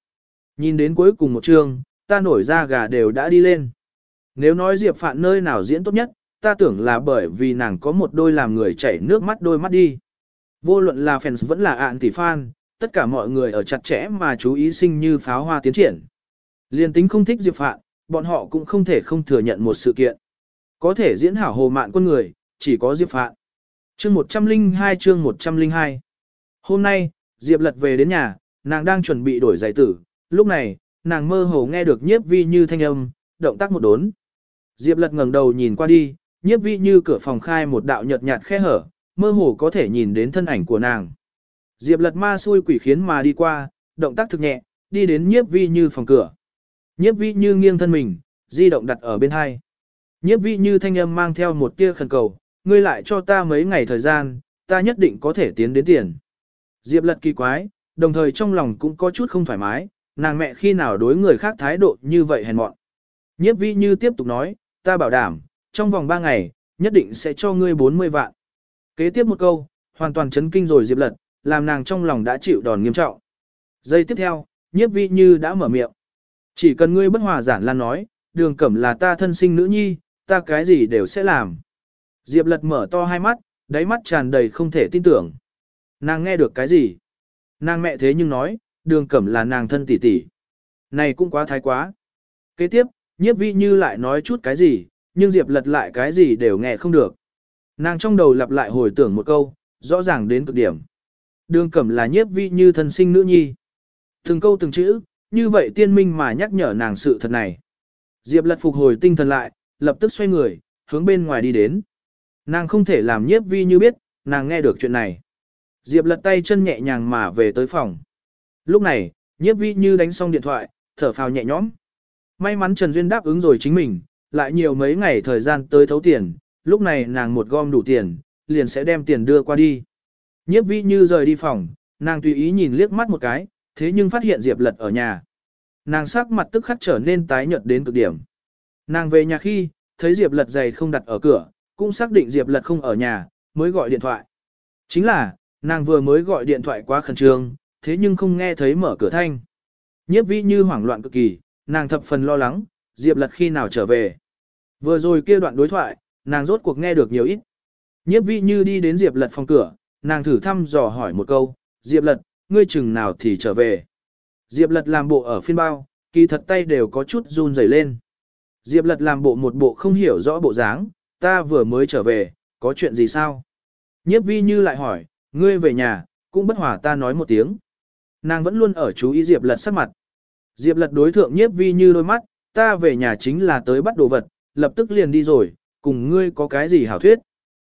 Nhìn đến cuối cùng một chương, ta nổi ra gà đều đã đi lên. Nếu nói Diệp Phạn nơi nào diễn tốt nhất, ta tưởng là bởi vì nàng có một đôi làm người chảy nước mắt đôi mắt đi. Vô luận là fans vẫn là ạn tỷ fan, tất cả mọi người ở chặt chẽ mà chú ý sinh như pháo hoa tiến triển. Liên tính không thích Diệp Phạn, bọn họ cũng không thể không thừa nhận một sự kiện. Có thể diễn hảo hồ mạn quân người, chỉ có Diệp Phạn. Chương 102 chương 102 Hôm nay, Diệp lật về đến nhà, nàng đang chuẩn bị đổi giải tử. Lúc này, nàng mơ hồ nghe được nhiếp vi như thanh âm, động tác một đốn. Diệp lật ngẩng đầu nhìn qua đi, nhiếp vi như cửa phòng khai một đạo nhợt nhạt khe hở, mơ hồ có thể nhìn đến thân ảnh của nàng. Diệp lật ma xui quỷ khiến mà đi qua, động tác thực nhẹ, đi đến nhiếp vi như phòng cửa. Nhiếp vi như nghiêng thân mình, di động đặt ở bên hai. Nhiếp vi như thanh âm mang theo một tia khẩn cầu, ngươi lại cho ta mấy ngày thời gian, ta nhất định có thể tiến đến tiền. Diệp lật kỳ quái, đồng thời trong lòng cũng có chút không thoải mái, nàng mẹ khi nào đối người khác thái độ như vậy hèn mọn. Nhiếp vi như tiếp tục nói, ta bảo đảm, trong vòng 3 ngày, nhất định sẽ cho ngươi 40 vạn. Kế tiếp một câu, hoàn toàn chấn kinh rồi Diệp Lật, làm nàng trong lòng đã chịu đòn nghiêm trọng. Giây tiếp theo, nhiếp vi như đã mở miệng. Chỉ cần ngươi bất hòa giản lan nói, đường cẩm là ta thân sinh nữ nhi, ta cái gì đều sẽ làm. Diệp lật mở to hai mắt, đáy mắt tràn đầy không thể tin tưởng. Nàng nghe được cái gì? Nàng mẹ thế nhưng nói, đường cẩm là nàng thân tỷ tỷ. Này cũng quá thái quá. Kế tiếp, nhiếp vi như lại nói chút cái gì, nhưng Diệp lật lại cái gì đều nghe không được. Nàng trong đầu lặp lại hồi tưởng một câu, rõ ràng đến cực điểm. Đường cẩm là nhiếp vi như thân sinh nữ nhi. Từng câu từng chữ, như vậy tiên minh mà nhắc nhở nàng sự thật này. Diệp lật phục hồi tinh thần lại, lập tức xoay người, hướng bên ngoài đi đến. Nàng không thể làm nhiếp vi như biết, nàng nghe được chuyện này. Diệp lật tay chân nhẹ nhàng mà về tới phòng. Lúc này, nhiếp vi như đánh xong điện thoại, thở phào nhẹ nhõm. May mắn Trần Duyên đáp ứng rồi chính mình, lại nhiều mấy ngày thời gian tới thấu tiền, lúc này nàng một gom đủ tiền, liền sẽ đem tiền đưa qua đi. Nhiếp vi như rời đi phòng, nàng tùy ý nhìn liếc mắt một cái, thế nhưng phát hiện Diệp lật ở nhà. Nàng sắc mặt tức khắc trở nên tái nhợt đến cực điểm. Nàng về nhà khi, thấy Diệp lật giày không đặt ở cửa, cũng xác định Diệp lật không ở nhà, mới gọi điện thoại. Chính là, nàng vừa mới gọi điện thoại quá khẩn trương, thế nhưng không nghe thấy mở cửa thanh. Nhiếp vi như hoảng loạn cực kỳ, nàng thập phần lo lắng, Diệp lật khi nào trở về. Vừa rồi kia đoạn đối thoại, nàng rốt cuộc nghe được nhiều ít. Nhiếp vi như đi đến Diệp lật phòng cửa, nàng thử thăm dò hỏi một câu, Diệp lật, ngươi chừng nào thì trở về. Diệp lật làm bộ ở phiên bao, kỳ thật tay đều có chút run rẩy lên. Diệp lật làm bộ một bộ không hiểu rõ bộ dáng, ta vừa mới trở về, có chuyện gì sao? Nhiếp vi như lại hỏi, ngươi về nhà, cũng bất hòa ta nói một tiếng. Nàng vẫn luôn ở chú ý Diệp lật sắc mặt. Diệp lật đối thượng nhiếp vi như đôi mắt, ta về nhà chính là tới bắt đồ vật, lập tức liền đi rồi, cùng ngươi có cái gì hảo thuyết.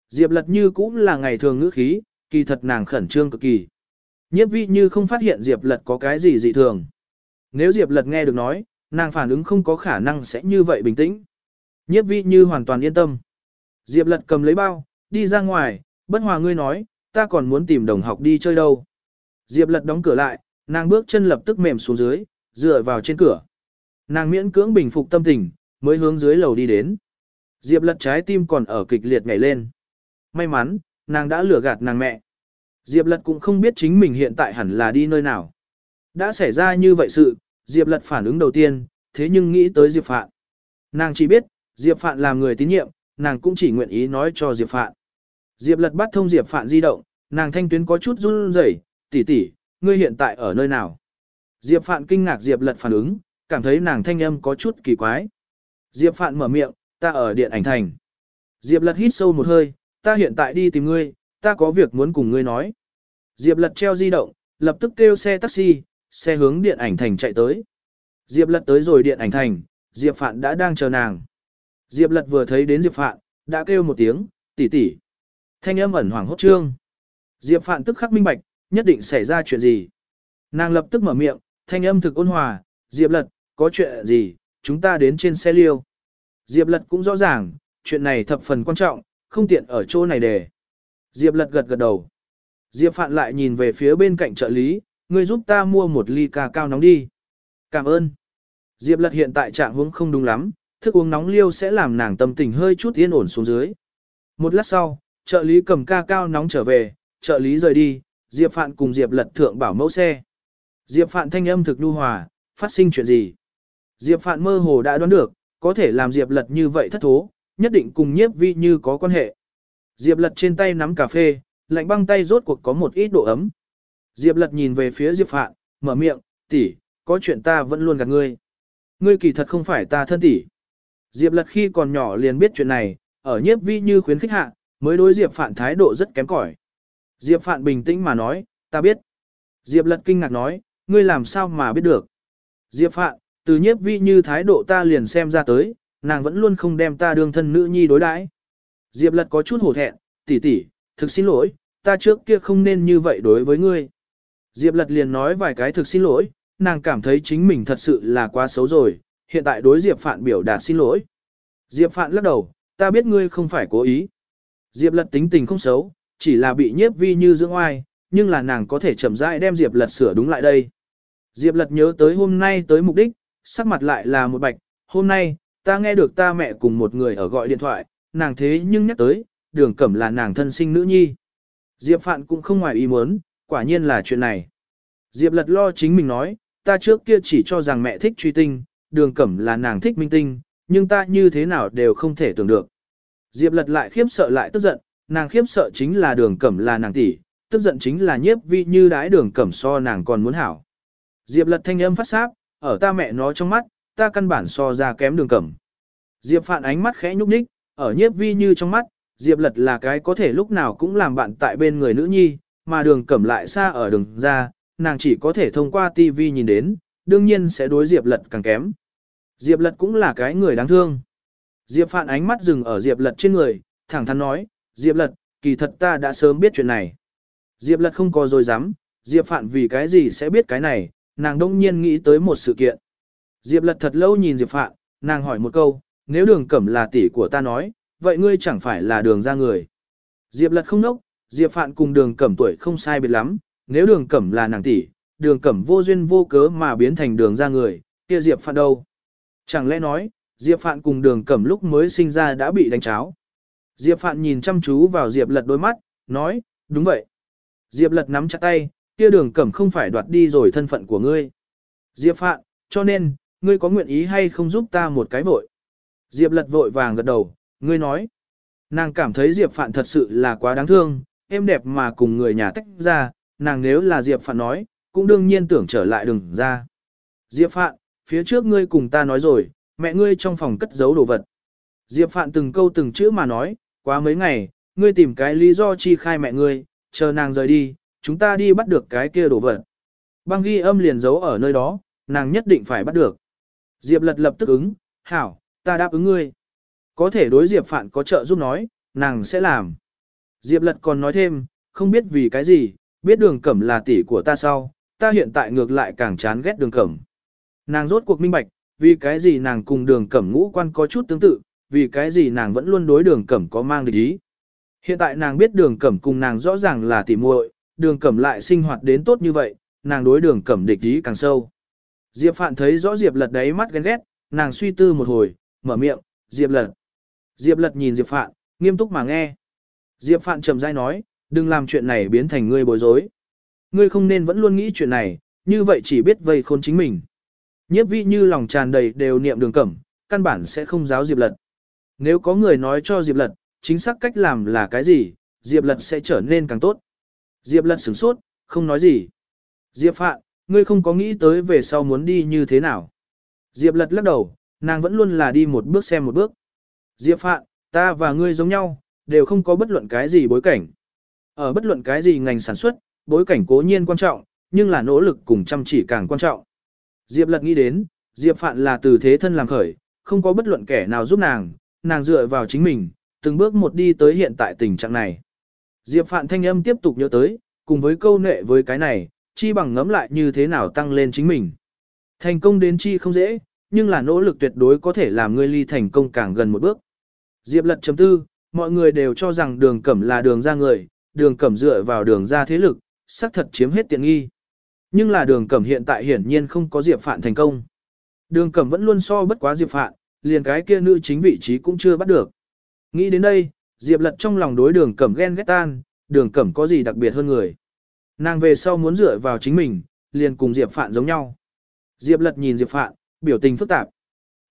Diệp lật như cũng là ngày thường ngữ khí, kỳ thật nàng khẩn trương cực kỳ. Nhiếp vi như không phát hiện Diệp lật có cái gì dị thường. Nếu Diệp lật nghe được nói, nàng phản ứng không có khả năng sẽ như vậy bình tĩnh. Nhiếp vi như hoàn toàn yên tâm. Diệp lật cầm lấy bao, đi ra ngoài, bất hòa ngươi nói, ta còn muốn tìm đồng học đi chơi đâu. Diệp lật đóng cửa lại, nàng bước chân lập tức mềm xuống dưới, dựa vào trên cửa. Nàng miễn cưỡng bình phục tâm tình, mới hướng dưới lầu đi đến. Diệp lật trái tim còn ở kịch liệt nhảy lên. May mắn, nàng đã lừa gạt nàng mẹ. Diệp lật cũng không biết chính mình hiện tại hẳn là đi nơi nào. Đã xảy ra như vậy sự, Diệp lật phản ứng đầu tiên, thế nhưng nghĩ tới Diệp Phạn. Nàng chỉ biết, Diệp Phạn làm người tín nhiệm, nàng cũng chỉ nguyện ý nói cho Diệp Phạn. Diệp lật bắt thông Diệp Phạn di động, nàng thanh tuyến có chút run rẩy, tỷ tỷ, ngươi hiện tại ở nơi nào? Diệp Phạn kinh ngạc Diệp lật phản ứng, cảm thấy nàng thanh âm có chút kỳ quái. Diệp Phạn mở miệng, ta ở điện ảnh thành. Diệp lật hít sâu một hơi, ta hiện tại đi tìm ngươi, ta có việc muốn cùng ngươi nói. Diệp lật treo di động, lập tức kêu xe taxi, xe hướng điện ảnh thành chạy tới. Diệp lật tới rồi điện ảnh thành, Diệp Phạn đã đang chờ nàng. Diệp lật vừa thấy đến Diệp Phạn, đã kêu một tiếng, tỷ tỷ. Thanh âm ẩn hoàng hốt trương. Diệp Phạn tức khắc minh bạch, nhất định xảy ra chuyện gì. Nàng lập tức mở miệng, thanh âm thực ôn hòa, Diệp lật, có chuyện gì, chúng ta đến trên xe liêu. Diệp lật cũng rõ ràng, chuyện này thập phần quan trọng, không tiện ở chỗ này để. Diệp lật gật gật đầu. Diệp Phạn lại nhìn về phía bên cạnh trợ lý, ngươi giúp ta mua một ly cà cao nóng đi. Cảm ơn. Diệp lật hiện tại trạng huống không đúng lắm, thức uống nóng liêu sẽ làm nàng tâm tình hơi chút yên ổn xuống dưới. Một lát sau, trợ lý cầm ca cao nóng trở về, trợ lý rời đi, Diệp Phạn cùng Diệp lật thượng bảo mẫu xe. Diệp Phạn thanh âm thực nhu hòa, phát sinh chuyện gì? Diệp Phạn mơ hồ đã đoán được, có thể làm Diệp lật như vậy thất thố, nhất định cùng nhiếp vi như có quan hệ. Diệp lật trên tay nắm cà phê, lạnh băng tay rốt cuộc có một ít độ ấm. Diệp lật nhìn về phía Diệp Phạn, mở miệng, tỷ, có chuyện ta vẫn luôn gạt ngươi. Ngươi kỳ thật không phải ta thân tỷ. Diệp lật khi còn nhỏ liền biết chuyện này, ở nhiếp vi như khuyến khích hạ, mới đối Diệp Phạn thái độ rất kém cỏi. Diệp Phạn bình tĩnh mà nói, ta biết. Diệp lật kinh ngạc nói, ngươi làm sao mà biết được. Diệp Phạn, từ nhiếp vi như thái độ ta liền xem ra tới, nàng vẫn luôn không đem ta đương thân nữ nhi đối đãi. Diệp lật có chút hổ thẹn, tỷ tỷ, thực xin lỗi, ta trước kia không nên như vậy đối với ngươi. Diệp lật liền nói vài cái thực xin lỗi, nàng cảm thấy chính mình thật sự là quá xấu rồi, hiện tại đối Diệp Phạn biểu đạt xin lỗi. Diệp Phạn lắc đầu, ta biết ngươi không phải cố ý. Diệp lật tính tình không xấu, chỉ là bị nhiếp vi như dưỡng oai, nhưng là nàng có thể chậm rãi đem Diệp Lật sửa đúng lại đây. Diệp Lật nhớ tới hôm nay tới mục đích, sắc mặt lại là một bạch, hôm nay, ta nghe được ta mẹ cùng một người ở gọi điện thoại, nàng thế nhưng nhắc tới, đường cẩm là nàng thân sinh nữ nhi. Diệp Phạn cũng không ngoài ý muốn, quả nhiên là chuyện này. Diệp Lật lo chính mình nói, ta trước kia chỉ cho rằng mẹ thích truy tinh, đường cẩm là nàng thích minh tinh, nhưng ta như thế nào đều không thể tưởng được. Diệp Lật lại khiếp sợ lại tức giận, nàng khiếp sợ chính là đường cẩm là nàng tỷ, tức giận chính là nhiếp vi như đái đường cẩm so nàng còn muốn hảo. Diệp Lật thanh âm phát sáp, ở ta mẹ nó trong mắt, ta căn bản so ra kém đường cẩm. Diệp Phạn ánh mắt khẽ nhúc nhích, ở nhiếp vi như trong mắt, Diệp Lật là cái có thể lúc nào cũng làm bạn tại bên người nữ nhi, mà đường cẩm lại xa ở đường ra, nàng chỉ có thể thông qua TV nhìn đến, đương nhiên sẽ đối Diệp Lật càng kém. Diệp Lật cũng là cái người đáng thương. Diệp Phạn ánh mắt dừng ở Diệp Lật trên người, thẳng thắn nói, Diệp Lật, kỳ thật ta đã sớm biết chuyện này. Diệp Lật không có dối dám, Diệp Phạn vì cái gì sẽ biết cái này, nàng đông nhiên nghĩ tới một sự kiện. Diệp Lật thật lâu nhìn Diệp Phạn, nàng hỏi một câu, nếu đường cẩm là tỷ của ta nói, vậy ngươi chẳng phải là đường ra người. Diệp Lật không nốc, Diệp Phạn cùng đường cẩm tuổi không sai biệt lắm, nếu đường cẩm là nàng tỷ, đường cẩm vô duyên vô cớ mà biến thành đường ra người, kia Diệp Phạn đâu? Chẳng lẽ nói, Diệp Phạn cùng đường cẩm lúc mới sinh ra đã bị đánh cháo? Diệp Phạn nhìn chăm chú vào Diệp Lật đôi mắt, nói, đúng vậy. Diệp Lật nắm chặt tay, kia đường cẩm không phải đoạt đi rồi thân phận của ngươi. Diệp Phạn, cho nên, ngươi có nguyện ý hay không giúp ta một cái vội? Diệp Lật vội vàng gật đầu, ngươi nói. Nàng cảm thấy Diệp Phạn thật sự là quá đáng thương, em đẹp mà cùng người nhà tách ra, nàng nếu là Diệp Phạn nói, cũng đương nhiên tưởng trở lại đừng ra. Diệp Phạn, phía trước ngươi cùng ta nói rồi, mẹ ngươi trong phòng cất giấu đồ vật. Diệp Phạn từng câu từng chữ mà nói, quá mấy ngày, ngươi tìm cái lý do chi khai mẹ ngươi, chờ nàng rời đi, chúng ta đi bắt được cái kia đồ vật. Băng ghi âm liền giấu ở nơi đó, nàng nhất định phải bắt được. Diệp lật lập tức ứng, hảo, ta đáp ứng ngươi. Có thể đối Diệp Phạn có trợ giúp nói, nàng sẽ làm. Diệp lật còn nói thêm, không biết vì cái gì, biết đường cẩm là tỷ của ta sau, ta hiện tại ngược lại càng chán ghét đường cẩm. Nàng rốt cuộc minh bạch, vì cái gì nàng cùng đường cẩm ngũ quan có chút tương tự, vì cái gì nàng vẫn luôn đối đường cẩm có mang địch ý. Hiện tại nàng biết đường cẩm cùng nàng rõ ràng là tỷ muội, đường cẩm lại sinh hoạt đến tốt như vậy, nàng đối đường cẩm địch ý càng sâu. Diệp Phạn thấy rõ Diệp lật đáy mắt ghen ghét, nàng suy tư một hồi, mở miệng, Diệp lật. Diệp lật nhìn Diệp Phạn, nghiêm túc mà nghe. Diệp Phạn trầm dai nói, đừng làm chuyện này biến thành ngươi bối rối. Ngươi không nên vẫn luôn nghĩ chuyện này, như vậy chỉ biết vây khôn chính mình. Nhiếp vi như lòng tràn đầy đều niệm đường cẩm, căn bản sẽ không giáo Diệp lật. Nếu có người nói cho Diệp lật, chính xác cách làm là cái gì, Diệp lật sẽ trở nên càng tốt. Diệp lật sửng sốt, không nói gì. Diệp Phạn, ngươi không có nghĩ tới về sau muốn đi như thế nào. Diệp lật lắc đầu, nàng vẫn luôn là đi một bước xem một bước. Diệp Phạn, ta và ngươi giống nhau, đều không có bất luận cái gì bối cảnh. Ở bất luận cái gì ngành sản xuất, bối cảnh cố nhiên quan trọng, nhưng là nỗ lực cùng chăm chỉ càng quan trọng. Diệp lật nghĩ đến, Diệp Phạn là từ thế thân làm khởi, không có bất luận kẻ nào giúp nàng, nàng dựa vào chính mình, từng bước một đi tới hiện tại tình trạng này. Diệp Phạn thanh âm tiếp tục nhớ tới, cùng với câu nệ với cái này, chi bằng ngẫm lại như thế nào tăng lên chính mình. Thành công đến chi không dễ, nhưng là nỗ lực tuyệt đối có thể làm ngươi ly thành công càng gần một bước. Diệp lật chấm tư, mọi người đều cho rằng đường cẩm là đường ra người, đường cẩm dựa vào đường ra thế lực, xác thật chiếm hết tiện nghi. Nhưng là đường cẩm hiện tại hiển nhiên không có Diệp Phạn thành công. Đường cẩm vẫn luôn so bất quá Diệp Phạn, liền cái kia nữ chính vị trí cũng chưa bắt được. Nghĩ đến đây, Diệp lật trong lòng đối đường cẩm ghen ghét tan, đường cẩm có gì đặc biệt hơn người. Nàng về sau muốn dựa vào chính mình, liền cùng Diệp Phạn giống nhau. Diệp lật nhìn Diệp Phạn, biểu tình phức tạp.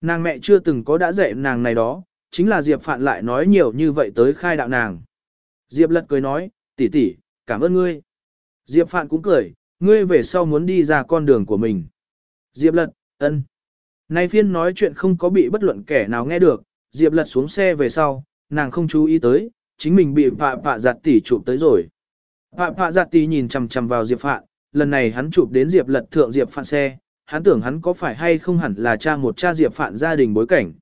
Nàng mẹ chưa từng có đã dạy nàng này đó, chính là Diệp Phạn lại nói nhiều như vậy tới khai đạo nàng. Diệp lật cười nói, tỷ tỷ, cảm ơn ngươi. Diệp Phạn cũng cười, ngươi về sau muốn đi ra con đường của mình. Diệp lật, ân. Nay phiên nói chuyện không có bị bất luận kẻ nào nghe được, Diệp lật xuống xe về sau, nàng không chú ý tới, chính mình bị pạ pạ giặt tỷ chụp tới rồi. Pạ pạ giặt tỷ nhìn chằm chằm vào Diệp Phạn, lần này hắn chụp đến Diệp lật thượng Diệp Phạn xe, hắn tưởng hắn có phải hay không hẳn là cha một cha Diệp Phạn gia đình bối cảnh.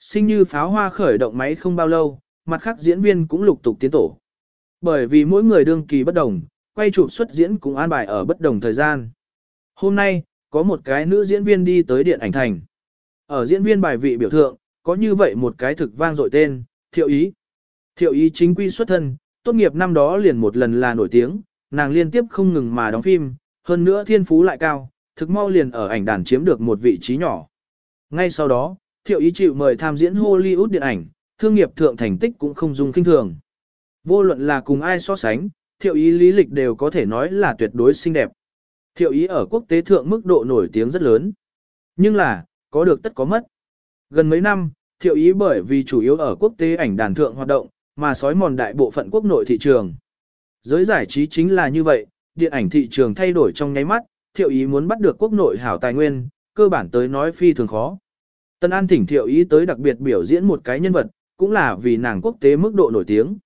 Sinh như pháo hoa khởi động máy không bao lâu, mặt khác diễn viên cũng lục tục tiến tổ. Bởi vì mỗi người đương kỳ bất đồng, quay chụp xuất diễn cũng an bài ở bất đồng thời gian. Hôm nay, có một cái nữ diễn viên đi tới điện ảnh thành. Ở diễn viên bài vị biểu thượng, có như vậy một cái thực vang dội tên, thiệu ý. Thiệu ý chính quy xuất thân, tốt nghiệp năm đó liền một lần là nổi tiếng, nàng liên tiếp không ngừng mà đóng phim, hơn nữa thiên phú lại cao, thực mau liền ở ảnh đàn chiếm được một vị trí nhỏ. Ngay sau đó, thiệu ý chịu mời tham diễn Hollywood điện ảnh, thương nghiệp thượng thành tích cũng không dùng kinh thường. Vô luận là cùng ai so sánh, thiệu ý lý lịch đều có thể nói là tuyệt đối xinh đẹp. Thiệu ý ở quốc tế thượng mức độ nổi tiếng rất lớn. Nhưng là, có được tất có mất. Gần mấy năm, thiệu ý bởi vì chủ yếu ở quốc tế ảnh đàn thượng hoạt động, mà sói mòn đại bộ phận quốc nội thị trường. Giới giải trí chính là như vậy, điện ảnh thị trường thay đổi trong nháy mắt, thiệu ý muốn bắt được quốc nội hảo tài nguyên, cơ bản tới nói phi thường khó. Tân An thỉnh thiệu ý tới đặc biệt biểu diễn một cái nhân vật, cũng là vì nàng quốc tế mức độ nổi tiếng.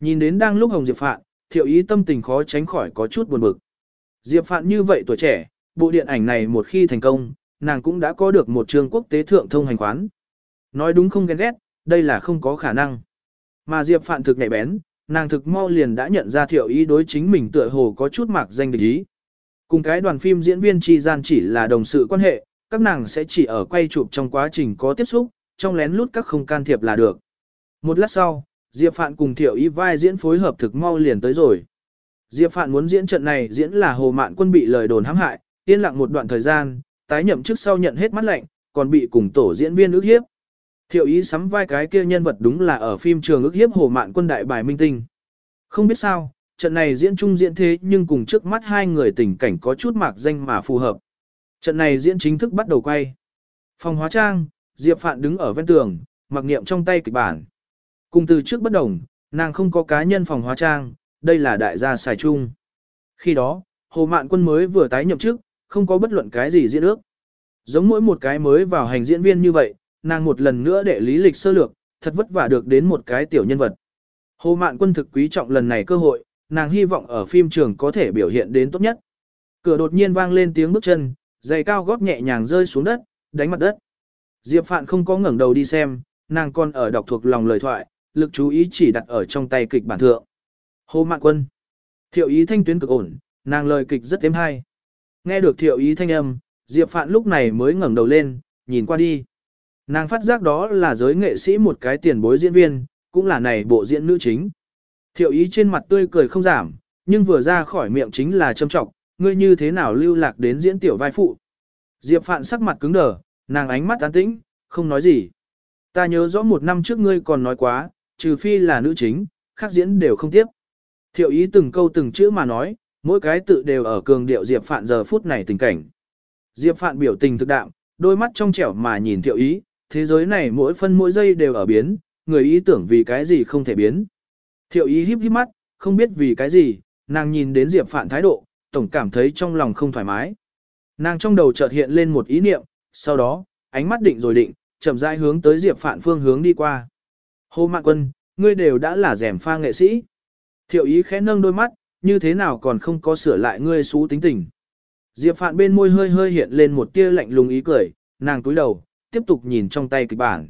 Nhìn đến đang lúc Hồng Diệp Phạn, thiệu ý tâm tình khó tránh khỏi có chút buồn bực. Diệp Phạn như vậy tuổi trẻ, bộ điện ảnh này một khi thành công, nàng cũng đã có được một trường quốc tế thượng thông hành khoán. Nói đúng không ghen ghét, đây là không có khả năng. Mà Diệp Phạn thực nhạy bén, nàng thực mau liền đã nhận ra thiệu ý đối chính mình tựa hồ có chút mạc danh địch ý. Cùng cái đoàn phim diễn viên chi gian chỉ là đồng sự quan hệ, các nàng sẽ chỉ ở quay chụp trong quá trình có tiếp xúc, trong lén lút các không can thiệp là được. Một lát sau, Diệp Phạn cùng Thiệu Ý vai diễn phối hợp thực mau liền tới rồi. Diệp Phạn muốn diễn trận này diễn là Hồ Mạn Quân bị lời đồn hãm hại, yên lặng một đoạn thời gian, tái nhậm trước sau nhận hết mắt lạnh, còn bị cùng tổ diễn viên ước hiếp. Thiệu Ý sắm vai cái kia nhân vật đúng là ở phim trường ước hiếp Hồ Mạn Quân đại bài minh tinh. Không biết sao, trận này diễn chung diễn thế nhưng cùng trước mắt hai người tình cảnh có chút mạc danh mà phù hợp. Trận này diễn chính thức bắt đầu quay. Phòng hóa trang, Diệp Phạn đứng ở ven tường, mặc niệm trong tay kịch bản. Cùng từ trước bất đồng, nàng không có cá nhân phòng hóa trang, đây là đại gia xài chung. Khi đó, Hồ Mạn Quân mới vừa tái nhậm chức, không có bất luận cái gì diễn ước. Giống mỗi một cái mới vào hành diễn viên như vậy, nàng một lần nữa để lý lịch sơ lược, thật vất vả được đến một cái tiểu nhân vật. Hồ Mạn Quân thực quý trọng lần này cơ hội, nàng hy vọng ở phim trường có thể biểu hiện đến tốt nhất. Cửa đột nhiên vang lên tiếng bước chân, giày cao gót nhẹ nhàng rơi xuống đất, đánh mặt đất. Diệp Phạn không có ngẩng đầu đi xem, nàng còn ở đọc thuộc lòng lời thoại, lực chú ý chỉ đặt ở trong tay kịch bản thượng. Hồ Mạn Quân. Thiệu ý thanh tuyến cực ổn, nàng lời kịch rất êm hay. Nghe được thiệu ý thanh âm, Diệp Phạn lúc này mới ngẩng đầu lên, nhìn qua đi. Nàng phát giác đó là giới nghệ sĩ một cái tiền bối diễn viên, cũng là này bộ diễn nữ chính. Thiệu ý trên mặt tươi cười không giảm, nhưng vừa ra khỏi miệng chính là châm trọng, ngươi như thế nào lưu lạc đến diễn tiểu vai phụ. Diệp Phạn sắc mặt cứng đờ, nàng ánh mắt tán tĩnh, không nói gì. Ta nhớ rõ một năm trước ngươi còn nói quá, trừ phi là nữ chính, khác diễn đều không tiếp. Thiệu ý từng câu từng chữ mà nói, mỗi cái tự đều ở cường điệu Diệp Phạn giờ phút này tình cảnh. Diệp Phạn biểu tình thực đạm, đôi mắt trong trẻo mà nhìn thiệu ý, thế giới này mỗi phân mỗi giây đều ở biến, người ý tưởng vì cái gì không thể biến. Thiệu ý híp híp mắt, không biết vì cái gì, nàng nhìn đến Diệp Phạn thái độ, tổng cảm thấy trong lòng không thoải mái. Nàng trong đầu chợt hiện lên một ý niệm, sau đó, ánh mắt định rồi định, chậm rãi hướng tới Diệp Phạn phương hướng đi qua. Hồ Mạn Quân, ngươi đều đã là rèm pha nghệ sĩ. Thiệu ý khẽ nâng đôi mắt, như thế nào còn không có sửa lại ngươi xú tính tình. Diệp Phạn bên môi hơi hơi hiện lên một tia lạnh lùng ý cười, nàng túi đầu, tiếp tục nhìn trong tay kịch bản.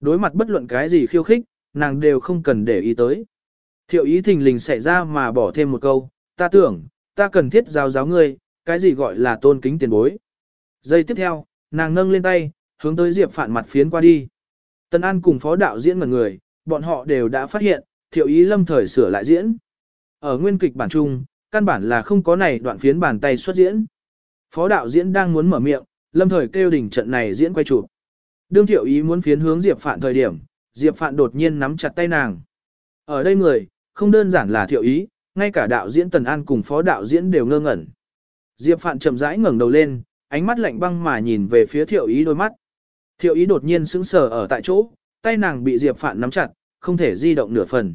Đối mặt bất luận cái gì khiêu khích, nàng đều không cần để ý tới. Thiệu ý thình lình xảy ra mà bỏ thêm một câu, ta tưởng, ta cần thiết giáo giáo ngươi, cái gì gọi là tôn kính tiền bối. Giây tiếp theo, nàng nâng lên tay, hướng tới Diệp Phạn mặt phiến qua đi. Tân An cùng phó đạo diễn một người, bọn họ đều đã phát hiện, thiệu ý lâm thời sửa lại diễn. Ở nguyên kịch bản chung, căn bản là không có này đoạn phiến bàn tay xuất diễn. Phó đạo diễn đang muốn mở miệng, lâm thời kêu đỉnh trận này diễn quay chụp. Đương thiệu ý muốn phiến hướng Diệp Phạn thời điểm, Diệp Phạn đột nhiên nắm chặt tay nàng. Ở đây người, không đơn giản là thiệu ý, ngay cả đạo diễn Tần An cùng phó đạo diễn đều ngơ ngẩn. Diệp Phạn chậm rãi ngẩng đầu lên, ánh mắt lạnh băng mà nhìn về phía thiệu ý đôi mắt. Thiệu ý đột nhiên sững sờ ở tại chỗ, tay nàng bị Diệp Phạn nắm chặt, không thể di động nửa phần.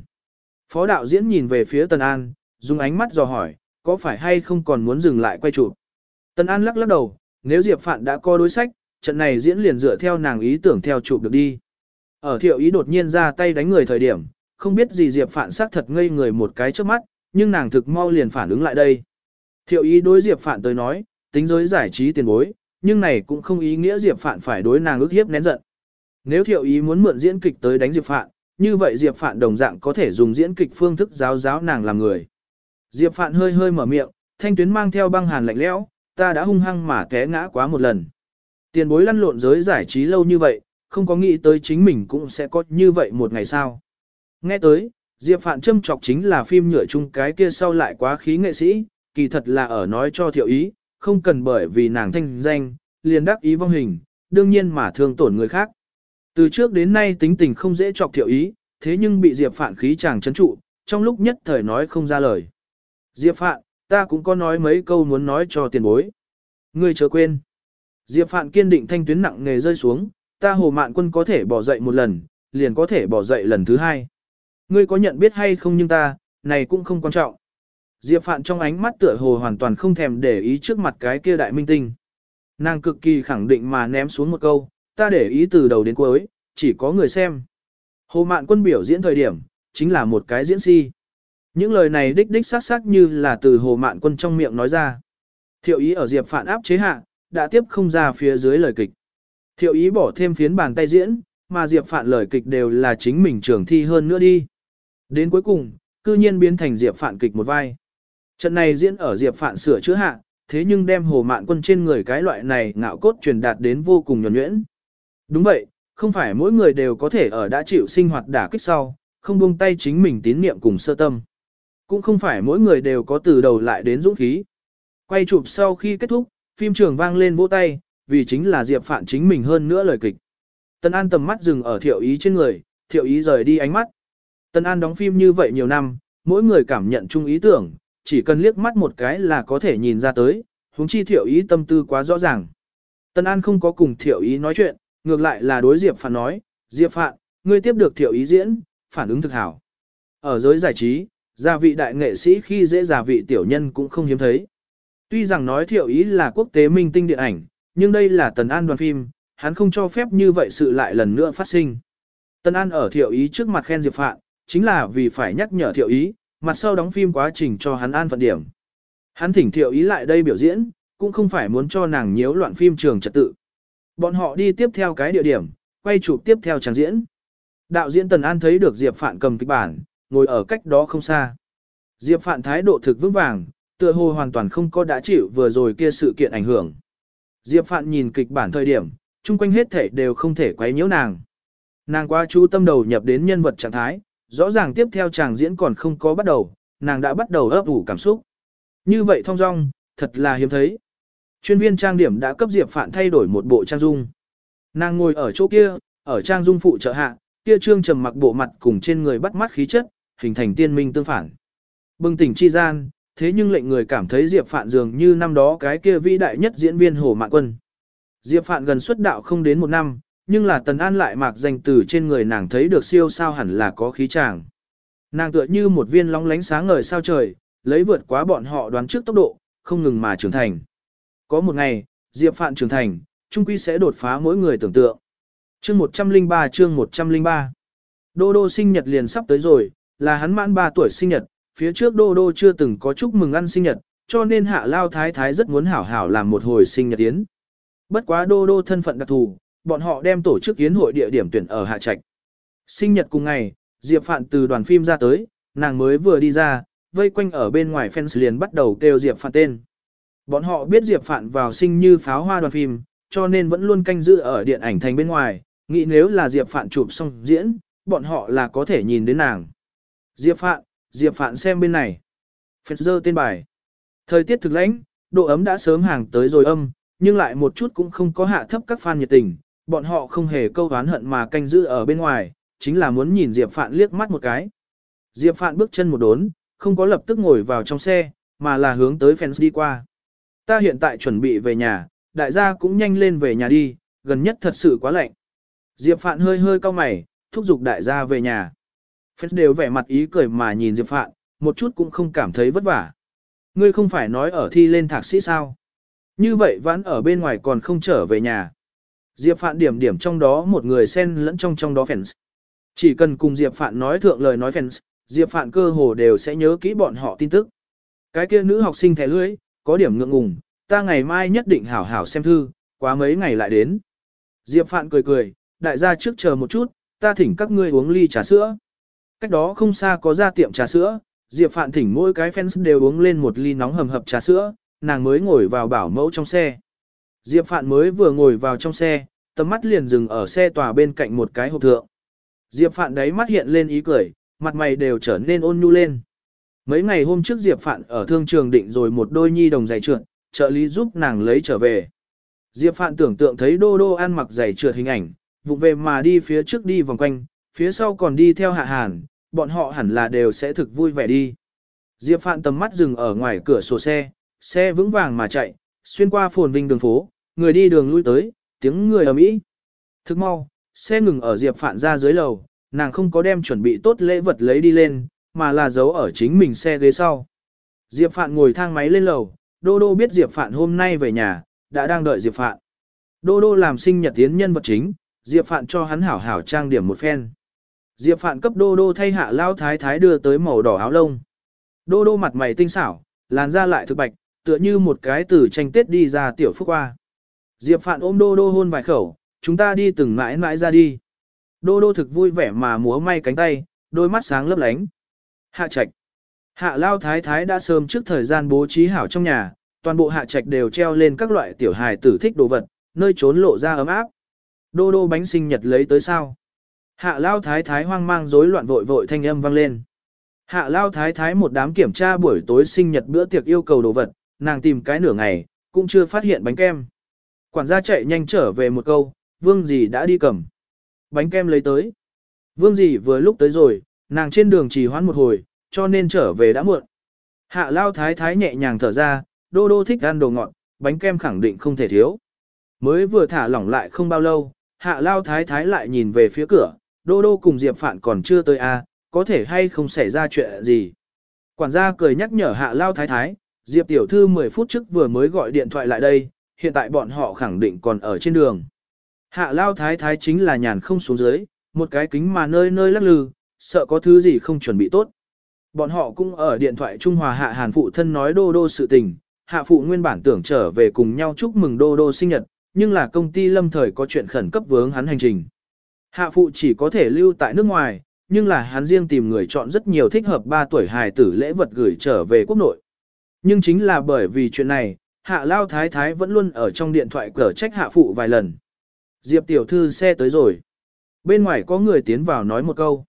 Phó đạo diễn nhìn về phía Tần An, dùng ánh mắt dò hỏi, có phải hay không còn muốn dừng lại quay chụp. Tần An lắc lắc đầu, nếu Diệp Phạn đã có đối sách, trận này diễn liền dựa theo nàng ý tưởng theo chụp được đi. Ở thiệu ý đột nhiên ra tay đánh người thời điểm, không biết gì Diệp Phạn xác thật ngây người một cái trước mắt, nhưng nàng thực mau liền phản ứng lại đây. Thiệu ý đối Diệp Phạn tới nói, tính giới giải trí tiền bối, nhưng này cũng không ý nghĩa Diệp Phạn phải đối nàng ức hiếp nén giận. Nếu thiệu ý muốn mượn diễn kịch tới đánh Diệp Phạn, như vậy Diệp Phạn đồng dạng có thể dùng diễn kịch phương thức giáo giáo nàng làm người. Diệp Phạn hơi hơi mở miệng, thanh tuyến mang theo băng hàn lạnh lẽo, ta đã hung hăng mà té ngã quá một lần. Tiền bối lăn lộn giới giải trí lâu như vậy, không có nghĩ tới chính mình cũng sẽ có như vậy một ngày sao. Nghe tới, Diệp Phạn châm chọc chính là phim nhựa chung cái kia sau lại quá khí nghệ sĩ, kỳ thật là ở nói cho thiệu ý, không cần bởi vì nàng thanh danh, liền đắc ý vong hình, đương nhiên mà thương tổn người khác. Từ trước đến nay tính tình không dễ chọc thiệu ý, thế nhưng bị Diệp Phạn khí chàng chấn trụ, trong lúc nhất thời nói không ra lời. Diệp Phạn, ta cũng có nói mấy câu muốn nói cho tiền bối. Ngươi chớ quên. Diệp Phạn kiên định thanh tuyến nặng nghề rơi xuống, ta hồ mạn quân có thể bỏ dậy một lần, liền có thể bỏ dậy lần thứ hai. Ngươi có nhận biết hay không nhưng ta, này cũng không quan trọng. Diệp Phạn trong ánh mắt tựa hồ hoàn toàn không thèm để ý trước mặt cái kia đại minh tinh. Nàng cực kỳ khẳng định mà ném xuống một câu, ta để ý từ đầu đến cuối, chỉ có người xem. Hồ mạn quân biểu diễn thời điểm, chính là một cái diễn si. Những lời này đích đích xác xác như là từ hồ mạn quân trong miệng nói ra. Thiệu ý ở Diệp phản áp chế hạ, đã tiếp không ra phía dưới lời kịch. Thiệu ý bỏ thêm phiến bàn tay diễn, mà Diệp phản lời kịch đều là chính mình trường thi hơn nữa đi. Đến cuối cùng, cư nhiên biến thành Diệp phản kịch một vai. Trận này diễn ở Diệp phản sửa chữa hạ, thế nhưng đem hồ mạn quân trên người cái loại này ngạo cốt truyền đạt đến vô cùng nhuẩn nhuyễn. Đúng vậy, không phải mỗi người đều có thể ở đã chịu sinh hoạt đả kích sau, không buông tay chính mình tín niệm cùng sơ tâm. Cũng không phải mỗi người đều có từ đầu lại đến dũng khí. Quay chụp sau khi kết thúc, phim trường vang lên vỗ tay, vì chính là Diệp Phạn chính mình hơn nữa lời kịch. Tân An tầm mắt dừng ở thiệu ý trên người, thiệu ý rời đi ánh mắt. Tân An đóng phim như vậy nhiều năm, mỗi người cảm nhận chung ý tưởng, chỉ cần liếc mắt một cái là có thể nhìn ra tới, huống chi thiệu ý tâm tư quá rõ ràng. Tân An không có cùng thiệu ý nói chuyện, ngược lại là đối Diệp Phạn nói, Diệp Phạn, ngươi tiếp được thiệu ý diễn, phản ứng thực hảo. Ở giới giải trí, gia vị đại nghệ sĩ khi dễ gia vị tiểu nhân cũng không hiếm thấy. Tuy rằng nói thiệu ý là quốc tế minh tinh điện ảnh, nhưng đây là Tần An đoàn phim, hắn không cho phép như vậy sự lại lần nữa phát sinh. Tần An ở thiệu ý trước mặt khen Diệp Phạn, chính là vì phải nhắc nhở thiệu ý, mặt sau đóng phim quá trình cho hắn an phận điểm. Hắn thỉnh thiệu ý lại đây biểu diễn, cũng không phải muốn cho nàng nhiễu loạn phim trường trật tự. Bọn họ đi tiếp theo cái địa điểm, quay chụp tiếp theo trang diễn. Đạo diễn Tần An thấy được Diệp Phạn cầm kịch bản, ngồi ở cách đó không xa. Diệp Phạn thái độ thực vững vàng, tựa hồ hoàn toàn không có đã chịu vừa rồi kia sự kiện ảnh hưởng. Diệp Phạn nhìn kịch bản thời điểm, chung quanh hết thể đều không thể quấy nhiễu nàng. Nàng quá chú tâm đầu nhập đến nhân vật trạng thái, rõ ràng tiếp theo chàng diễn còn không có bắt đầu, nàng đã bắt đầu ấp ủ cảm xúc. Như vậy thong dong, thật là hiếm thấy. Chuyên viên trang điểm đã cấp Diệp Phạn thay đổi một bộ trang dung. Nàng ngồi ở chỗ kia, ở trang dung phụ trợ hạ, kia trương trầm mặc bộ mặt cùng trên người bắt mắt khí chất, hình thành tiên minh tương phản. Bừng tỉnh chi gian, thế nhưng lệnh người cảm thấy Diệp Phạn dường như năm đó cái kia vĩ đại nhất diễn viên Hồ Mạn Quân. Diệp Phạn gần xuất đạo không đến một năm, nhưng là Tần An lại mạc danh từ trên người nàng thấy được siêu sao hẳn là có khí tràng. Nàng tựa như một viên lóng lánh sáng ngời sao trời, lấy vượt quá bọn họ đoán trước tốc độ, không ngừng mà trưởng thành. Có một ngày, Diệp Phạn trưởng thành, trung quy sẽ đột phá mỗi người tưởng tượng. Chương 103 chương 103 Đô Đô sinh nhật liền sắp tới rồi, là hắn mãn 3 tuổi sinh nhật, phía trước Đô Đô chưa từng có chúc mừng ăn sinh nhật, cho nên hạ lao thái thái rất muốn hảo hảo làm một hồi sinh nhật yến. Bất quá Đô Đô thân phận đặc thù, bọn họ đem tổ chức yến hội địa điểm tuyển ở Hạ Trạch. Sinh nhật cùng ngày, Diệp Phạn từ đoàn phim ra tới, nàng mới vừa đi ra, vây quanh ở bên ngoài fans liền bắt đầu kêu Diệp Phạn tên. Bọn họ biết Diệp Phạn vào sinh như pháo hoa đoàn phim, cho nên vẫn luôn canh giữ ở điện ảnh thành bên ngoài, nghĩ nếu là Diệp Phạn chụp xong diễn, bọn họ là có thể nhìn đến nàng. Diệp Phạn, Diệp Phạn xem bên này. Phật dơ tên bài. Thời tiết thực lãnh, độ ấm đã sớm hàng tới rồi âm, nhưng lại một chút cũng không có hạ thấp các fan nhiệt tình, bọn họ không hề câu oán hận mà canh giữ ở bên ngoài, chính là muốn nhìn Diệp Phạn liếc mắt một cái. Diệp Phạn bước chân một đốn, không có lập tức ngồi vào trong xe, mà là hướng tới fans đi qua. Ta hiện tại chuẩn bị về nhà, đại gia cũng nhanh lên về nhà đi, gần nhất thật sự quá lạnh. Diệp Phạn hơi hơi cau mày, thúc giục đại gia về nhà. Phết đều vẻ mặt ý cười mà nhìn Diệp Phạn, một chút cũng không cảm thấy vất vả. Ngươi không phải nói ở thi lên thạc sĩ sao? Như vậy vẫn ở bên ngoài còn không trở về nhà. Diệp Phạn điểm điểm trong đó một người xen lẫn trong trong đó fans. Chỉ cần cùng Diệp Phạn nói thượng lời nói fans, Diệp Phạn cơ hồ đều sẽ nhớ kỹ bọn họ tin tức. Cái kia nữ học sinh thẻ lưỡi, có điểm ngượng ngùng, ta ngày mai nhất định hảo hảo xem thư, quá mấy ngày lại đến. Diệp Phạn cười cười, đại gia trước chờ một chút, ta thỉnh các ngươi uống ly trà sữa. Cách đó không xa có ra tiệm trà sữa, Diệp Phạn thỉnh mỗi cái fans đều uống lên một ly nóng hầm hập trà sữa, nàng mới ngồi vào bảo mẫu trong xe. Diệp Phạn mới vừa ngồi vào trong xe, tầm mắt liền dừng ở xe tòa bên cạnh một cái hộp thượng. Diệp Phạn đấy mắt hiện lên ý cười, mặt mày đều trở nên ôn nhu lên. Mấy ngày hôm trước Diệp Phạn ở thương trường định rồi một đôi nhi đồng giày trượt, trợ lý giúp nàng lấy trở về. Diệp Phạn tưởng tượng thấy Đô Đô ăn mặc giày trượt hình ảnh, vụ về mà đi phía trước đi vòng quanh, phía sau còn đi theo hạ hàn, bọn họ hẳn là đều sẽ thực vui vẻ đi. Diệp Phạn tầm mắt dừng ở ngoài cửa sổ xe, xe vững vàng mà chạy, xuyên qua phồn vinh đường phố, người đi đường lui tới, tiếng người ầm ĩ. Thức mau, xe ngừng ở Diệp Phạn ra dưới lầu, nàng không có đem chuẩn bị tốt lễ vật lấy đi lên, mà là giấu ở chính mình xe ghế sau. Diệp Phạn ngồi thang máy lên lầu, Đô Đô biết Diệp Phạn hôm nay về nhà, đã đang đợi Diệp Phạn. Đô Đô làm sinh nhật tiến nhân vật chính, Diệp Phạn cho hắn hảo hảo trang điểm một phen. Diệp Phạn cấp Đô Đô thay hạ lao thái thái đưa tới màu đỏ áo lông. Đô Đô mặt mày tinh xảo, làn da lại thực bạch, tựa như một cái từ tranh tết đi ra tiểu phúc qua. Diệp Phạn ôm Đô Đô hôn vài khẩu, chúng ta đi từng mãi mãi ra đi. Đô Đô thực vui vẻ mà múa may cánh tay, đôi mắt sáng lấp lánh. Hạ trạch. Hạ lao thái thái đã sớm trước thời gian bố trí hảo trong nhà, toàn bộ hạ trạch đều treo lên các loại tiểu hài tử thích đồ vật, nơi trốn lộ ra ấm áp. Đô đô bánh sinh nhật lấy tới sao? Hạ lao thái thái hoang mang rối loạn vội vội thanh âm vang lên. Hạ lao thái thái một đám kiểm tra buổi tối sinh nhật bữa tiệc yêu cầu đồ vật, nàng tìm cái nửa ngày, cũng chưa phát hiện bánh kem. Quản gia chạy nhanh trở về một câu, vương gì đã đi cầm. Bánh kem lấy tới. Vương gì vừa lúc tới rồi, nàng trên đường trì hoãn một hồi, cho nên trở về đã muộn. Hạ lao thái thái nhẹ nhàng thở ra, đô đô thích ăn đồ ngọt, bánh kem khẳng định không thể thiếu. Mới vừa thả lỏng lại không bao lâu, hạ lao thái thái lại nhìn về phía cửa, đô đô cùng Diệp Phạn còn chưa tới a, à, có thể hay không xảy ra chuyện gì. Quản gia cười nhắc nhở hạ lao thái thái, Diệp tiểu thư 10 phút trước vừa mới gọi điện thoại lại đây, hiện tại bọn họ khẳng định còn ở trên đường. Hạ lao thái thái chính là nhàn không xuống dưới, một cái kính mà nơi nơi lắc lư, sợ có thứ gì không chuẩn bị tốt. Bọn họ cũng ở điện thoại Trung Hòa hạ hàn phụ thân nói đô đô sự tình, hạ phụ nguyên bản tưởng trở về cùng nhau chúc mừng đô đô sinh nhật, nhưng là công ty lâm thời có chuyện khẩn cấp vướng hắn hành trình. Hạ phụ chỉ có thể lưu tại nước ngoài, nhưng là hắn riêng tìm người chọn rất nhiều thích hợp 3 tuổi hài tử lễ vật gửi trở về quốc nội. Nhưng chính là bởi vì chuyện này, hạ lao thái thái vẫn luôn ở trong điện thoại cở trách hạ phụ vài lần. Diệp tiểu thư xe tới rồi. Bên ngoài có người tiến vào nói một câu.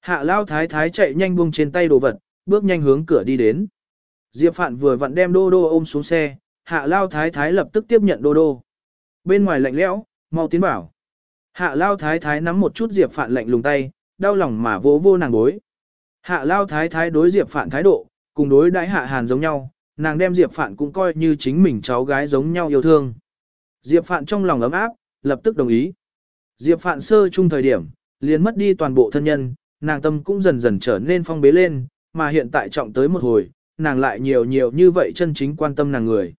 Hạ lao thái thái chạy nhanh buông trên tay đồ vật, bước nhanh hướng cửa đi đến. Diệp Phạn vừa vặn đem đô đô ôm xuống xe, hạ lao thái thái lập tức tiếp nhận đô đô. Bên ngoài lạnh lẽo, mau tiến bảo. Hạ lao thái thái nắm một chút Diệp Phạn lạnh lùng tay, đau lòng mà vỗ vô nàng bối. Hạ lao thái thái đối Diệp Phạn thái độ, cùng đối đãi hạ hàn giống nhau, nàng đem Diệp Phạn cũng coi như chính mình cháu gái giống nhau yêu thương. Diệp Phạn trong lòng ấm áp, lập tức đồng ý. Diệp Phạn sơ chung thời điểm, liền mất đi toàn bộ thân nhân, nàng tâm cũng dần dần trở nên phong bế lên, mà hiện tại trọng tới một hồi, nàng lại nhiều nhiều như vậy chân chính quan tâm nàng người.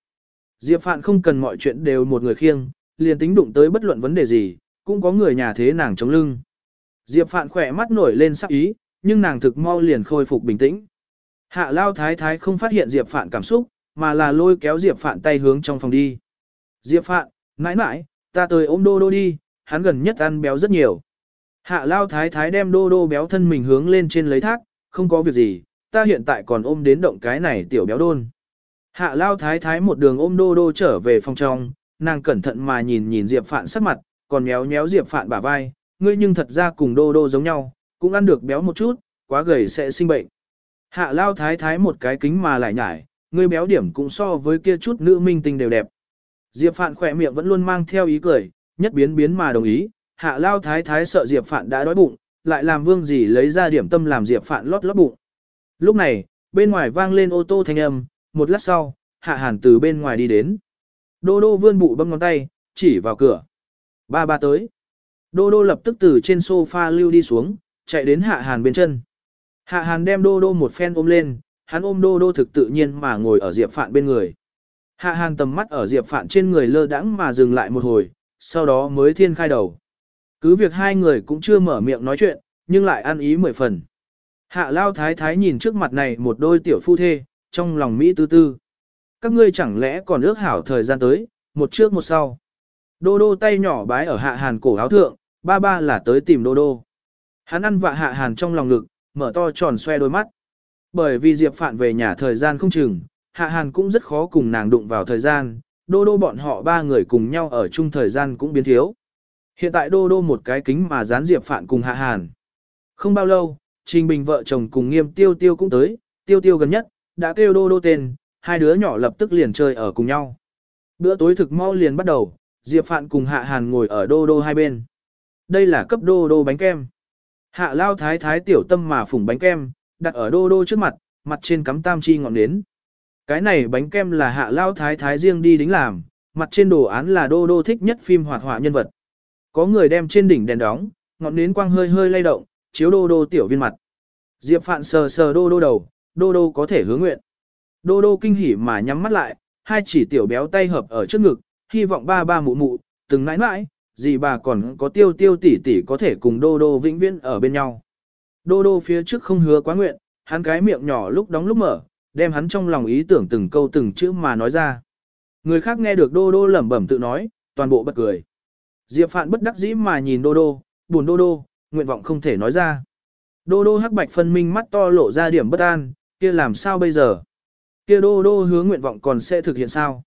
Diệp Phạn không cần mọi chuyện đều một người khiêng, liền tính đụng tới bất luận vấn đề gì, cũng có người nhà thế nàng chống lưng. Diệp Phạn khỏe mắt nổi lên sắc ý, nhưng nàng thực mau liền khôi phục bình tĩnh. Hạ Lao Thái Thái không phát hiện Diệp Phạn cảm xúc, mà là lôi kéo Diệp Phạn tay hướng trong phòng đi. Diệp Phạn, mãi mãi, ta tới ôm đô đô đi, hắn gần nhất ăn béo rất nhiều. Hạ Lao Thái Thái đem đô đô béo thân mình hướng lên trên lấy thác, không có việc gì, ta hiện tại còn ôm đến động cái này tiểu béo đôn. Hạ Lao Thái Thái một đường ôm đô đô trở về phòng trong, nàng cẩn thận mà nhìn nhìn Diệp Phạn sắc mặt, còn méo méo Diệp Phạn bả vai, ngươi nhưng thật ra cùng đô đô giống nhau, cũng ăn được béo một chút, quá gầy sẽ sinh bệnh. Hạ Lao Thái Thái một cái kính mà lại nhải, ngươi béo điểm cũng so với kia chút nữ minh tinh đều đẹp. Diệp Phạn khỏe miệng vẫn luôn mang theo ý cười, nhất biến biến mà đồng ý, Hạ Lao Thái Thái sợ Diệp Phạn đã đói bụng, lại làm vương gì lấy ra điểm tâm làm Diệp Phạn lót lót bụng. Lúc này, bên ngoài vang lên ô tô thanh âm, một lát sau, Hạ Hàn từ bên ngoài đi đến. Đô đô vươn bụ bấm ngón tay, chỉ vào cửa. Ba ba tới. Đô đô lập tức từ trên sofa lưu đi xuống, chạy đến Hạ Hàn bên chân. Hạ Hàn đem đô đô một phen ôm lên, hắn ôm đô đô thực tự nhiên mà ngồi ở Diệp Phạn bên người. Hạ Hàn tầm mắt ở Diệp Phạn trên người lơ đãng mà dừng lại một hồi, sau đó mới thiên khai đầu. Cứ việc hai người cũng chưa mở miệng nói chuyện, nhưng lại ăn ý mười phần. Hạ Lao Thái Thái nhìn trước mặt này một đôi tiểu phu thê, trong lòng Mỹ tư tư. Các ngươi chẳng lẽ còn ước hảo thời gian tới, một trước một sau. Đô đô tay nhỏ bái ở hạ hàn cổ áo thượng, ba ba là tới tìm đô đô. Hắn ăn vạ hạ hàn trong lòng ngực, mở to tròn xoe đôi mắt. Bởi vì Diệp Phạn về nhà thời gian không chừng, hạ hàn cũng rất khó cùng nàng đụng vào thời gian, đô đô bọn họ ba người cùng nhau ở chung thời gian cũng biến thiếu. Hiện tại đô đô một cái kính mà dán Diệp Phạn cùng hạ hàn. Không bao lâu, Trình Bình vợ chồng cùng nghiêm tiêu tiêu cũng tới, tiêu tiêu gần nhất, đã kêu đô đô tên, hai đứa nhỏ lập tức liền chơi ở cùng nhau. Bữa tối thực mau liền bắt đầu, Diệp Phạn cùng Hạ Hàn ngồi ở đô đô hai bên. Đây là cấp đô đô bánh kem. Hạ lao thái thái tiểu tâm mà phủng bánh kem, đặt ở đô đô trước mặt, mặt trên cắm tam chi ngọn nến. Cái này bánh kem là hạ lao thái thái riêng đi đính làm, mặt trên đồ án là đô đô thích nhất phim hoạt họa nhân vật. Có người đem trên đỉnh đèn đóng, ngọn nến quang hơi hơi lay động, chiếu đô đô tiểu viên mặt. Diệp Phạn sờ sờ đô đô đầu, đô đô có thể hứa nguyện. Đô đô kinh hỉ mà nhắm mắt lại, hai chỉ tiểu béo tay hợp ở trước ngực, hy vọng ba ba mụ mụ, từng nãi nãi, gì bà còn có tiêu tiêu tỷ tỷ có thể cùng đô đô vĩnh viễn ở bên nhau. Đô đô phía trước không hứa quá nguyện, hắn cái miệng nhỏ lúc đóng lúc mở, đem hắn trong lòng ý tưởng từng câu từng chữ mà nói ra. Người khác nghe được đô đô lẩm bẩm tự nói, toàn bộ bật cười. Diệp Phạn bất đắc dĩ mà nhìn đô đô, buồn đô đô, nguyện vọng không thể nói ra. Đô đô hắc bạch phân minh mắt to lộ ra điểm bất an, kia làm sao bây giờ? Kia đô đô hứa nguyện vọng còn sẽ thực hiện sao?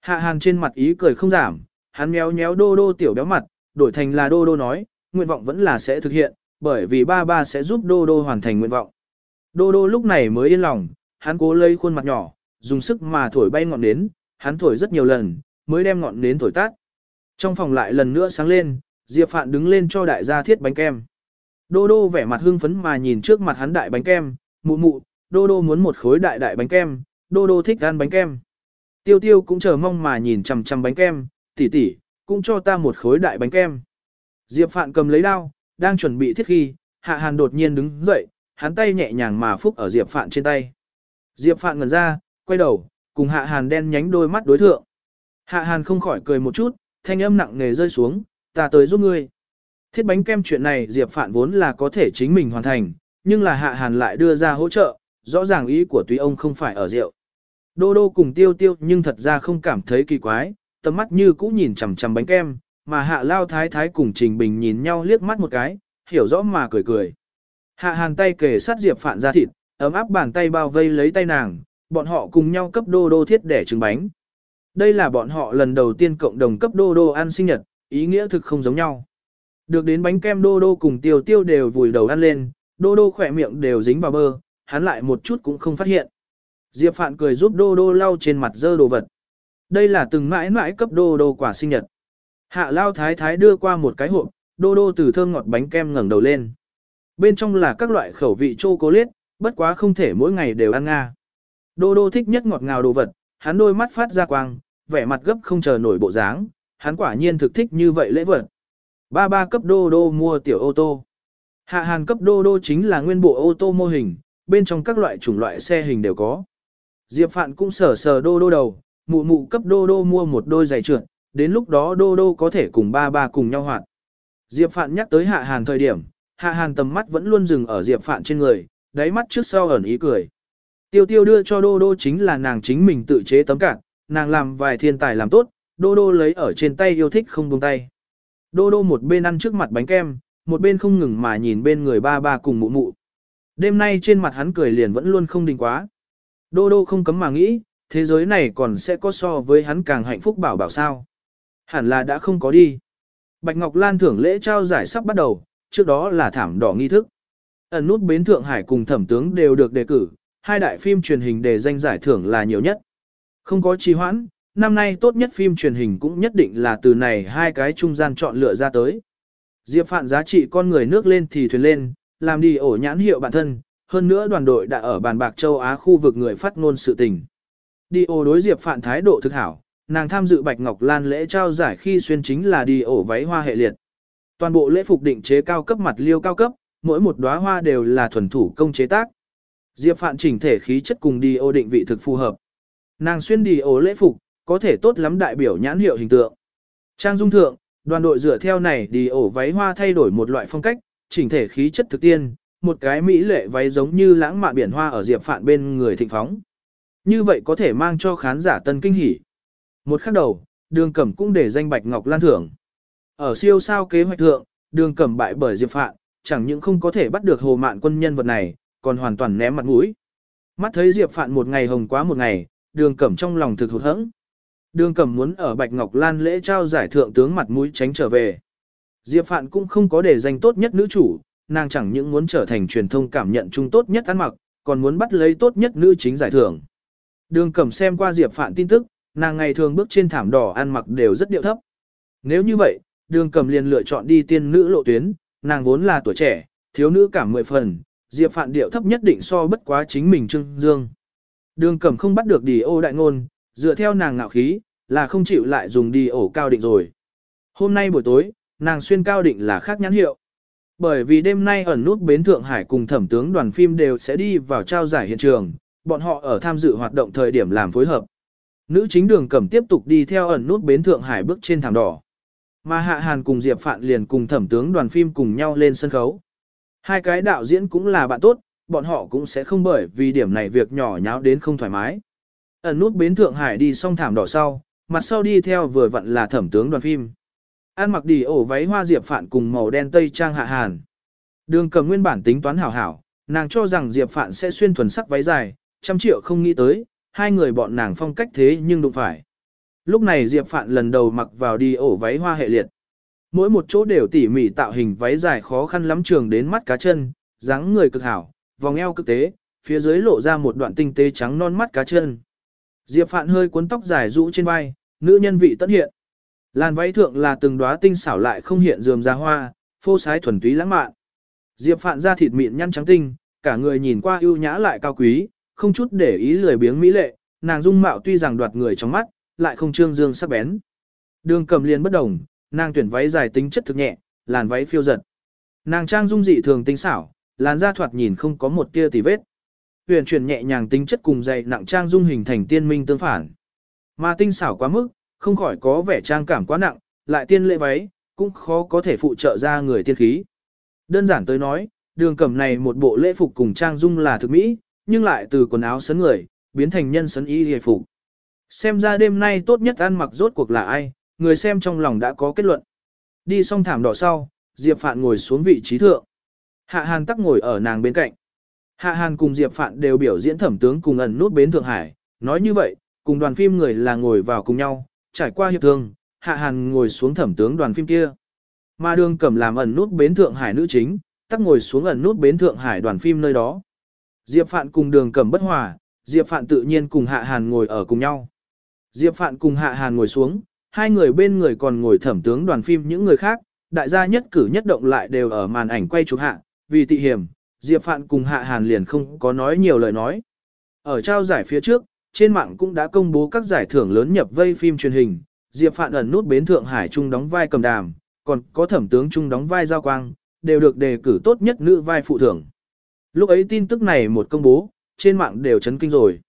Hạ hàn trên mặt ý cười không giảm, hắn méo méo đô đô tiểu béo mặt, đổi thành là đô đô nói, nguyện vọng vẫn là sẽ thực hiện, bởi vì ba ba sẽ giúp đô đô hoàn thành nguyện vọng. Đô đô lúc này mới yên lòng, hắn cố lấy khuôn mặt nhỏ, dùng sức mà thổi bay ngọn nến, hắn thổi rất nhiều lần, mới đem ngọn nến thổi tắt. Trong phòng lại lần nữa sáng lên, Diệp Phạn đứng lên cho đại gia thiết bánh kem. Đô đô vẻ mặt hưng phấn mà nhìn trước mặt hắn đại bánh kem, mụ mụ, đô đô muốn một khối đại đại bánh kem, đô đô thích ăn bánh kem. Tiêu tiêu cũng chờ mong mà nhìn chằm chằm bánh kem, tỷ tỷ, cũng cho ta một khối đại bánh kem. Diệp Phạn cầm lấy đao, đang chuẩn bị thiết khi, Hạ Hàn đột nhiên đứng dậy, hắn tay nhẹ nhàng mà phúc ở Diệp Phạn trên tay. Diệp Phạn ngẩn ra, quay đầu, cùng Hạ Hàn đen nhánh đôi mắt đối thượng. Hạ Hàn không khỏi cười một chút, thanh âm nặng nề rơi xuống, ta tới giúp ngươi. Thiết bánh kem chuyện này Diệp Phạn vốn là có thể chính mình hoàn thành, nhưng là Hạ Hàn lại đưa ra hỗ trợ, rõ ràng ý của tuy ông không phải ở rượu. Đô đô cùng tiêu tiêu nhưng thật ra không cảm thấy kỳ quái, tầm mắt như cũ nhìn chằm chằm bánh kem, mà hạ lao thái thái cùng Trình Bình nhìn nhau liếc mắt một cái, hiểu rõ mà cười cười. Hạ hàn tay kề sát Diệp Phạn ra thịt, ấm áp bàn tay bao vây lấy tay nàng, bọn họ cùng nhau cấp đô đô thiết để trứng bánh. Đây là bọn họ lần đầu tiên cộng đồng cấp đô đô ăn sinh nhật, ý nghĩa thực không giống nhau. Được đến bánh kem đô đô cùng tiêu tiêu đều vùi đầu ăn lên, đô đô khỏe miệng đều dính vào bơ, hắn lại một chút cũng không phát hiện. Diệp Phạn cười giúp đô đô lau trên mặt dơ đồ vật. Đây là từng mãi mãi cấp đô đô quả sinh nhật. Hạ lao thái thái đưa qua một cái hộp, đô đô từ thơm ngọt bánh kem ngẩng đầu lên. Bên trong là các loại khẩu vị chocolate, bất quá không thể mỗi ngày đều ăn nga. Đô đô thích nhất ngọt ngào đồ vật, hắn đôi mắt phát ra quang, vẻ mặt gấp không chờ nổi bộ dáng, hắn quả nhiên thực thích như vậy lễ vật. Ba ba cấp đô đô mua tiểu ô tô. Hạ hàn cấp đô đô chính là nguyên bộ ô tô mô hình, bên trong các loại chủng loại xe hình đều có. Diệp Phạn cũng sờ sờ đô đô đầu, mụ mụ cấp đô đô mua một đôi giày trượt, đến lúc đó đô đô có thể cùng ba ba cùng nhau hoạt. Diệp Phạn nhắc tới Hạ Hàn thời điểm, Hạ Hàn tầm mắt vẫn luôn dừng ở Diệp Phạn trên người, đáy mắt trước sau ẩn ý cười. Tiêu tiêu đưa cho đô đô chính là nàng chính mình tự chế tấm cản, nàng làm vài thiên tài làm tốt, đô đô lấy ở trên tay yêu thích không buông tay. Đô đô một bên ăn trước mặt bánh kem, một bên không ngừng mà nhìn bên người ba ba cùng mụ mụ. Đêm nay trên mặt hắn cười liền vẫn luôn không đình quá. Đô đô không cấm mà nghĩ, thế giới này còn sẽ có so với hắn càng hạnh phúc bảo bảo sao. Hẳn là đã không có đi. Bạch Ngọc Lan thưởng lễ trao giải sắp bắt đầu, trước đó là thảm đỏ nghi thức. Ẩn nút bến Thượng Hải cùng thẩm tướng đều được đề cử, hai đại phim truyền hình đề danh giải thưởng là nhiều nhất. Không có trì hoãn, năm nay tốt nhất phim truyền hình cũng nhất định là từ này hai cái trung gian chọn lựa ra tới. Diệp Phạn giá trị con người nước lên thì thuyền lên, làm đi ổ nhãn hiệu bản thân, hơn nữa đoàn đội đã ở bàn bạc châu Á khu vực người phát ngôn sự tình. Đi ổ đối Diệp Phạn thái độ thực hảo, nàng tham dự Bạch Ngọc Lan lễ trao giải khi xuyên chính là đi ổ váy hoa hệ liệt. Toàn bộ lễ phục định chế cao cấp mặt liêu cao cấp, mỗi một đóa hoa đều là thuần thủ công chế tác. Diệp Phạn chỉnh thể khí chất cùng đi ô định vị thực phù hợp. Nàng xuyên đi ổ lễ phục, có thể tốt lắm đại biểu nhãn hiệu hình tượng. Trang dung thượng, đoàn đội dựa theo này đi ổ váy hoa thay đổi một loại phong cách, chỉnh thể khí chất thực tiên, một cái mỹ lệ váy giống như lãng mạn biển hoa ở Diệp Phạn bên người thịnh phóng. Như vậy có thể mang cho khán giả tân kinh hỉ. Một khắc đầu, đường cẩm cũng để danh Bạch Ngọc Lan thưởng. Ở siêu sao kế hoạch thượng, đường cẩm bại bởi Diệp Phạn, chẳng những không có thể bắt được hồ mạn quân nhân vật này, còn hoàn toàn ném mặt mũi. Mắt thấy Diệp Phạn một ngày hồng quá một ngày, đường cẩm trong lòng thực hụt hẫng. Đường cẩm muốn ở Bạch Ngọc Lan lễ trao giải thượng tướng mặt mũi tránh trở về. Diệp Phạn cũng không có để danh tốt nhất nữ chủ, nàng chẳng những muốn trở thành truyền thông cảm nhận chung tốt nhất ăn mặc, còn muốn bắt lấy tốt nhất nữ chính giải thưởng. Đường Cẩm xem qua Diệp Phạn tin tức, nàng ngày thường bước trên thảm đỏ ăn mặc đều rất điệu thấp. Nếu như vậy, Đường Cẩm liền lựa chọn đi tiên nữ lộ tuyến, nàng vốn là tuổi trẻ, thiếu nữ cảm mười phần, Diệp Phạn điệu thấp nhất định so bất quá chính mình Trương Dương. Đường Cẩm không bắt được đi ô đại ngôn, dựa theo nàng ngạo khí, là không chịu lại dùng đi ổ cao định rồi. Hôm nay buổi tối, nàng xuyên cao định là khác nhãn hiệu. Bởi vì đêm nay ẩn nút bến Thượng Hải cùng thẩm tướng đoàn phim đều sẽ đi vào trao giải hiện trường, bọn họ ở tham dự hoạt động thời điểm làm phối hợp. Nữ chính đường cẩm tiếp tục đi theo ẩn nút bến Thượng Hải bước trên thảm đỏ. Mà Hạ Hàn cùng Diệp Phạn liền cùng thẩm tướng đoàn phim cùng nhau lên sân khấu. Hai cái đạo diễn cũng là bạn tốt, bọn họ cũng sẽ không bởi vì điểm này việc nhỏ nháo đến không thoải mái. Ẩn nút bến Thượng Hải đi xong thảm đỏ sau, mặt sau đi theo vừa vặn là thẩm tướng đoàn phim. An mặc đi ổ váy hoa Diệp Phạn cùng màu đen tây trang hạ hàn. Đường cầm nguyên bản tính toán hảo hảo, nàng cho rằng Diệp Phạn sẽ xuyên thuần sắc váy dài, trăm triệu không nghĩ tới, hai người bọn nàng phong cách thế nhưng đụng phải. Lúc này Diệp Phạn lần đầu mặc vào đi ổ váy hoa hệ liệt. Mỗi một chỗ đều tỉ mỉ tạo hình váy dài khó khăn lắm trường đến mắt cá chân, dáng người cực hảo, vòng eo cực tế, phía dưới lộ ra một đoạn tinh tế trắng non mắt cá chân. Diệp Phạn hơi cuốn tóc dài rũ trên vai, nữ nhân vị tất hiện. Làn váy thượng là từng đóa tinh xảo lại không hiện rườm ra hoa, phô sái thuần túy lãng mạn. Diệp Phạn ra thịt mịn nhăn trắng tinh, cả người nhìn qua ưu nhã lại cao quý, không chút để ý lười biếng mỹ lệ, nàng dung mạo tuy rằng đoạt người trong mắt, lại không trương dương sắc bén. Đường cầm liền bất đồng, nàng tuyển váy dài tính chất thực nhẹ, làn váy phiêu giật. Nàng trang dung dị thường tinh xảo, làn da thoạt nhìn không có một tia tì vết. Huyền chuyển nhẹ nhàng tính chất cùng dày nặng trang dung hình thành tiên minh tương phản. Mà tinh xảo quá mức, không khỏi có vẻ trang cảm quá nặng, lại tiên lệ váy, cũng khó có thể phụ trợ ra người tiên khí. Đơn giản tới nói, đường cẩm này một bộ lễ phục cùng trang dung là thực mỹ, nhưng lại từ quần áo sấn người, biến thành nhân sấn y hề phục. Xem ra đêm nay tốt nhất ăn mặc rốt cuộc là ai, người xem trong lòng đã có kết luận. Đi xong thảm đỏ sau, Diệp Phạn ngồi xuống vị trí thượng. Hạ Hàn tắc ngồi ở nàng bên cạnh. Hạ Hàn cùng Diệp Phạn đều biểu diễn thẩm tướng cùng ẩn nút bến Thượng Hải. Nói như vậy, cùng đoàn phim người là ngồi vào cùng nhau, trải qua hiệp thương, Hạ Hàn ngồi xuống thẩm tướng đoàn phim kia. Mà đường cẩm làm ẩn nút bến Thượng Hải nữ chính, tắc ngồi xuống ẩn nút bến Thượng Hải đoàn phim nơi đó. Diệp Phạn cùng đường cẩm bất hòa, Diệp Phạn tự nhiên cùng Hạ Hàn ngồi ở cùng nhau. Diệp Phạn cùng Hạ Hàn ngồi xuống, hai người bên người còn ngồi thẩm tướng đoàn phim những người khác, đại gia nhất cử nhất động lại đều ở màn ảnh quay chụp hạ, vì tị hiểm, Diệp Phạn cùng Hạ Hàn liền không có nói nhiều lời nói. Ở trao giải phía trước, trên mạng cũng đã công bố các giải thưởng lớn nhập vây phim truyền hình, Diệp Phạn ẩn nút bến Thượng Hải Trung đóng vai cầm đàm, còn có thẩm tướng Trung đóng vai giao quang, đều được đề cử tốt nhất nữ vai phụ thưởng. Lúc ấy tin tức này một công bố, trên mạng đều chấn kinh rồi.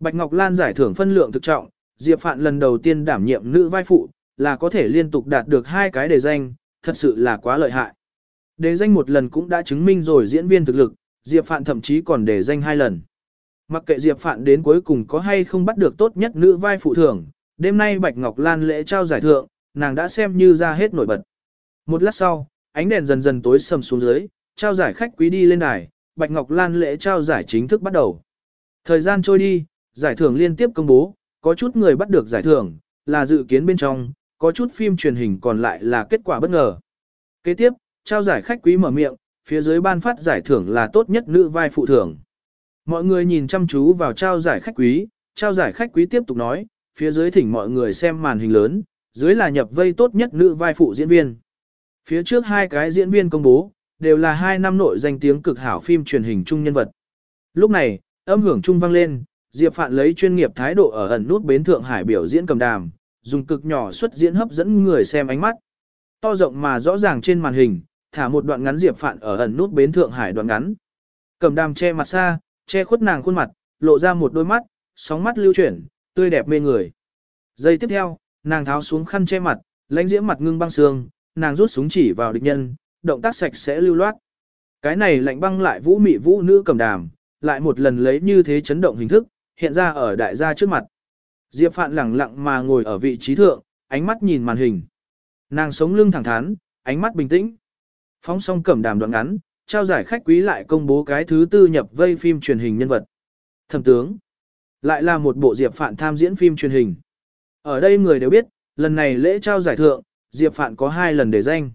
Bạch Ngọc Lan giải thưởng phân lượng thực trọng, Diệp Phạn lần đầu tiên đảm nhiệm nữ vai phụ, là có thể liên tục đạt được hai cái đề danh, thật sự là quá lợi hại. Đề danh một lần cũng đã chứng minh rồi diễn viên thực lực, Diệp Phạn thậm chí còn đề danh hai lần. Mặc kệ Diệp Phạn đến cuối cùng có hay không bắt được tốt nhất nữ vai phụ thưởng, đêm nay Bạch Ngọc Lan lễ trao giải thượng, nàng đã xem như ra hết nổi bật. Một lát sau, ánh đèn dần dần tối sầm xuống dưới, trao giải khách quý đi lên đài, Bạch Ngọc Lan lễ trao giải chính thức bắt đầu. Thời gian trôi đi, giải thưởng liên tiếp công bố, có chút người bắt được giải thưởng, là dự kiến bên trong, có chút phim truyền hình còn lại là kết quả bất ngờ. Kế tiếp, trao giải khách quý mở miệng, phía dưới ban phát giải thưởng là tốt nhất nữ vai phụ thưởng. Mọi người nhìn chăm chú vào trao giải khách quý, trao giải khách quý tiếp tục nói, phía dưới thỉnh mọi người xem màn hình lớn, dưới là nhập vây tốt nhất nữ vai phụ diễn viên. Phía trước hai cái diễn viên công bố, đều là hai năm nội danh tiếng cực hảo phim truyền hình chung nhân vật. Lúc này, âm hưởng trung vang lên, Diệp Phạn lấy chuyên nghiệp thái độ ở ẩn nút bến Thượng Hải biểu diễn cầm đàm, dùng cực nhỏ xuất diễn hấp dẫn người xem ánh mắt. To rộng mà rõ ràng trên màn hình, thả một đoạn ngắn Diệp Phạn ở ẩn nút bến Thượng Hải đoạn ngắn. Cầm đàm che mặt xa, che khuất nàng khuôn mặt, lộ ra một đôi mắt, sóng mắt lưu chuyển, tươi đẹp mê người. Giây tiếp theo, nàng tháo xuống khăn che mặt, lãnh diễm mặt ngưng băng sương, nàng rút súng chỉ vào địch nhân, động tác sạch sẽ lưu loát. Cái này lạnh băng lại vũ mị vũ nữ cầm đàm, lại một lần lấy như thế chấn động hình thức, hiện ra ở đại gia trước mặt. Diệp Phạn lẳng lặng mà ngồi ở vị trí thượng, ánh mắt nhìn màn hình. Nàng sống lưng thẳng thắn, ánh mắt bình tĩnh. Phóng xong cẩm đàm đoạn ngắn, trao giải khách quý lại công bố cái thứ tư nhập vây phim truyền hình nhân vật. Thẩm tướng. Lại là một bộ Diệp Phạn tham diễn phim truyền hình. Ở đây người đều biết, lần này lễ trao giải thượng, Diệp Phạn có hai lần để danh.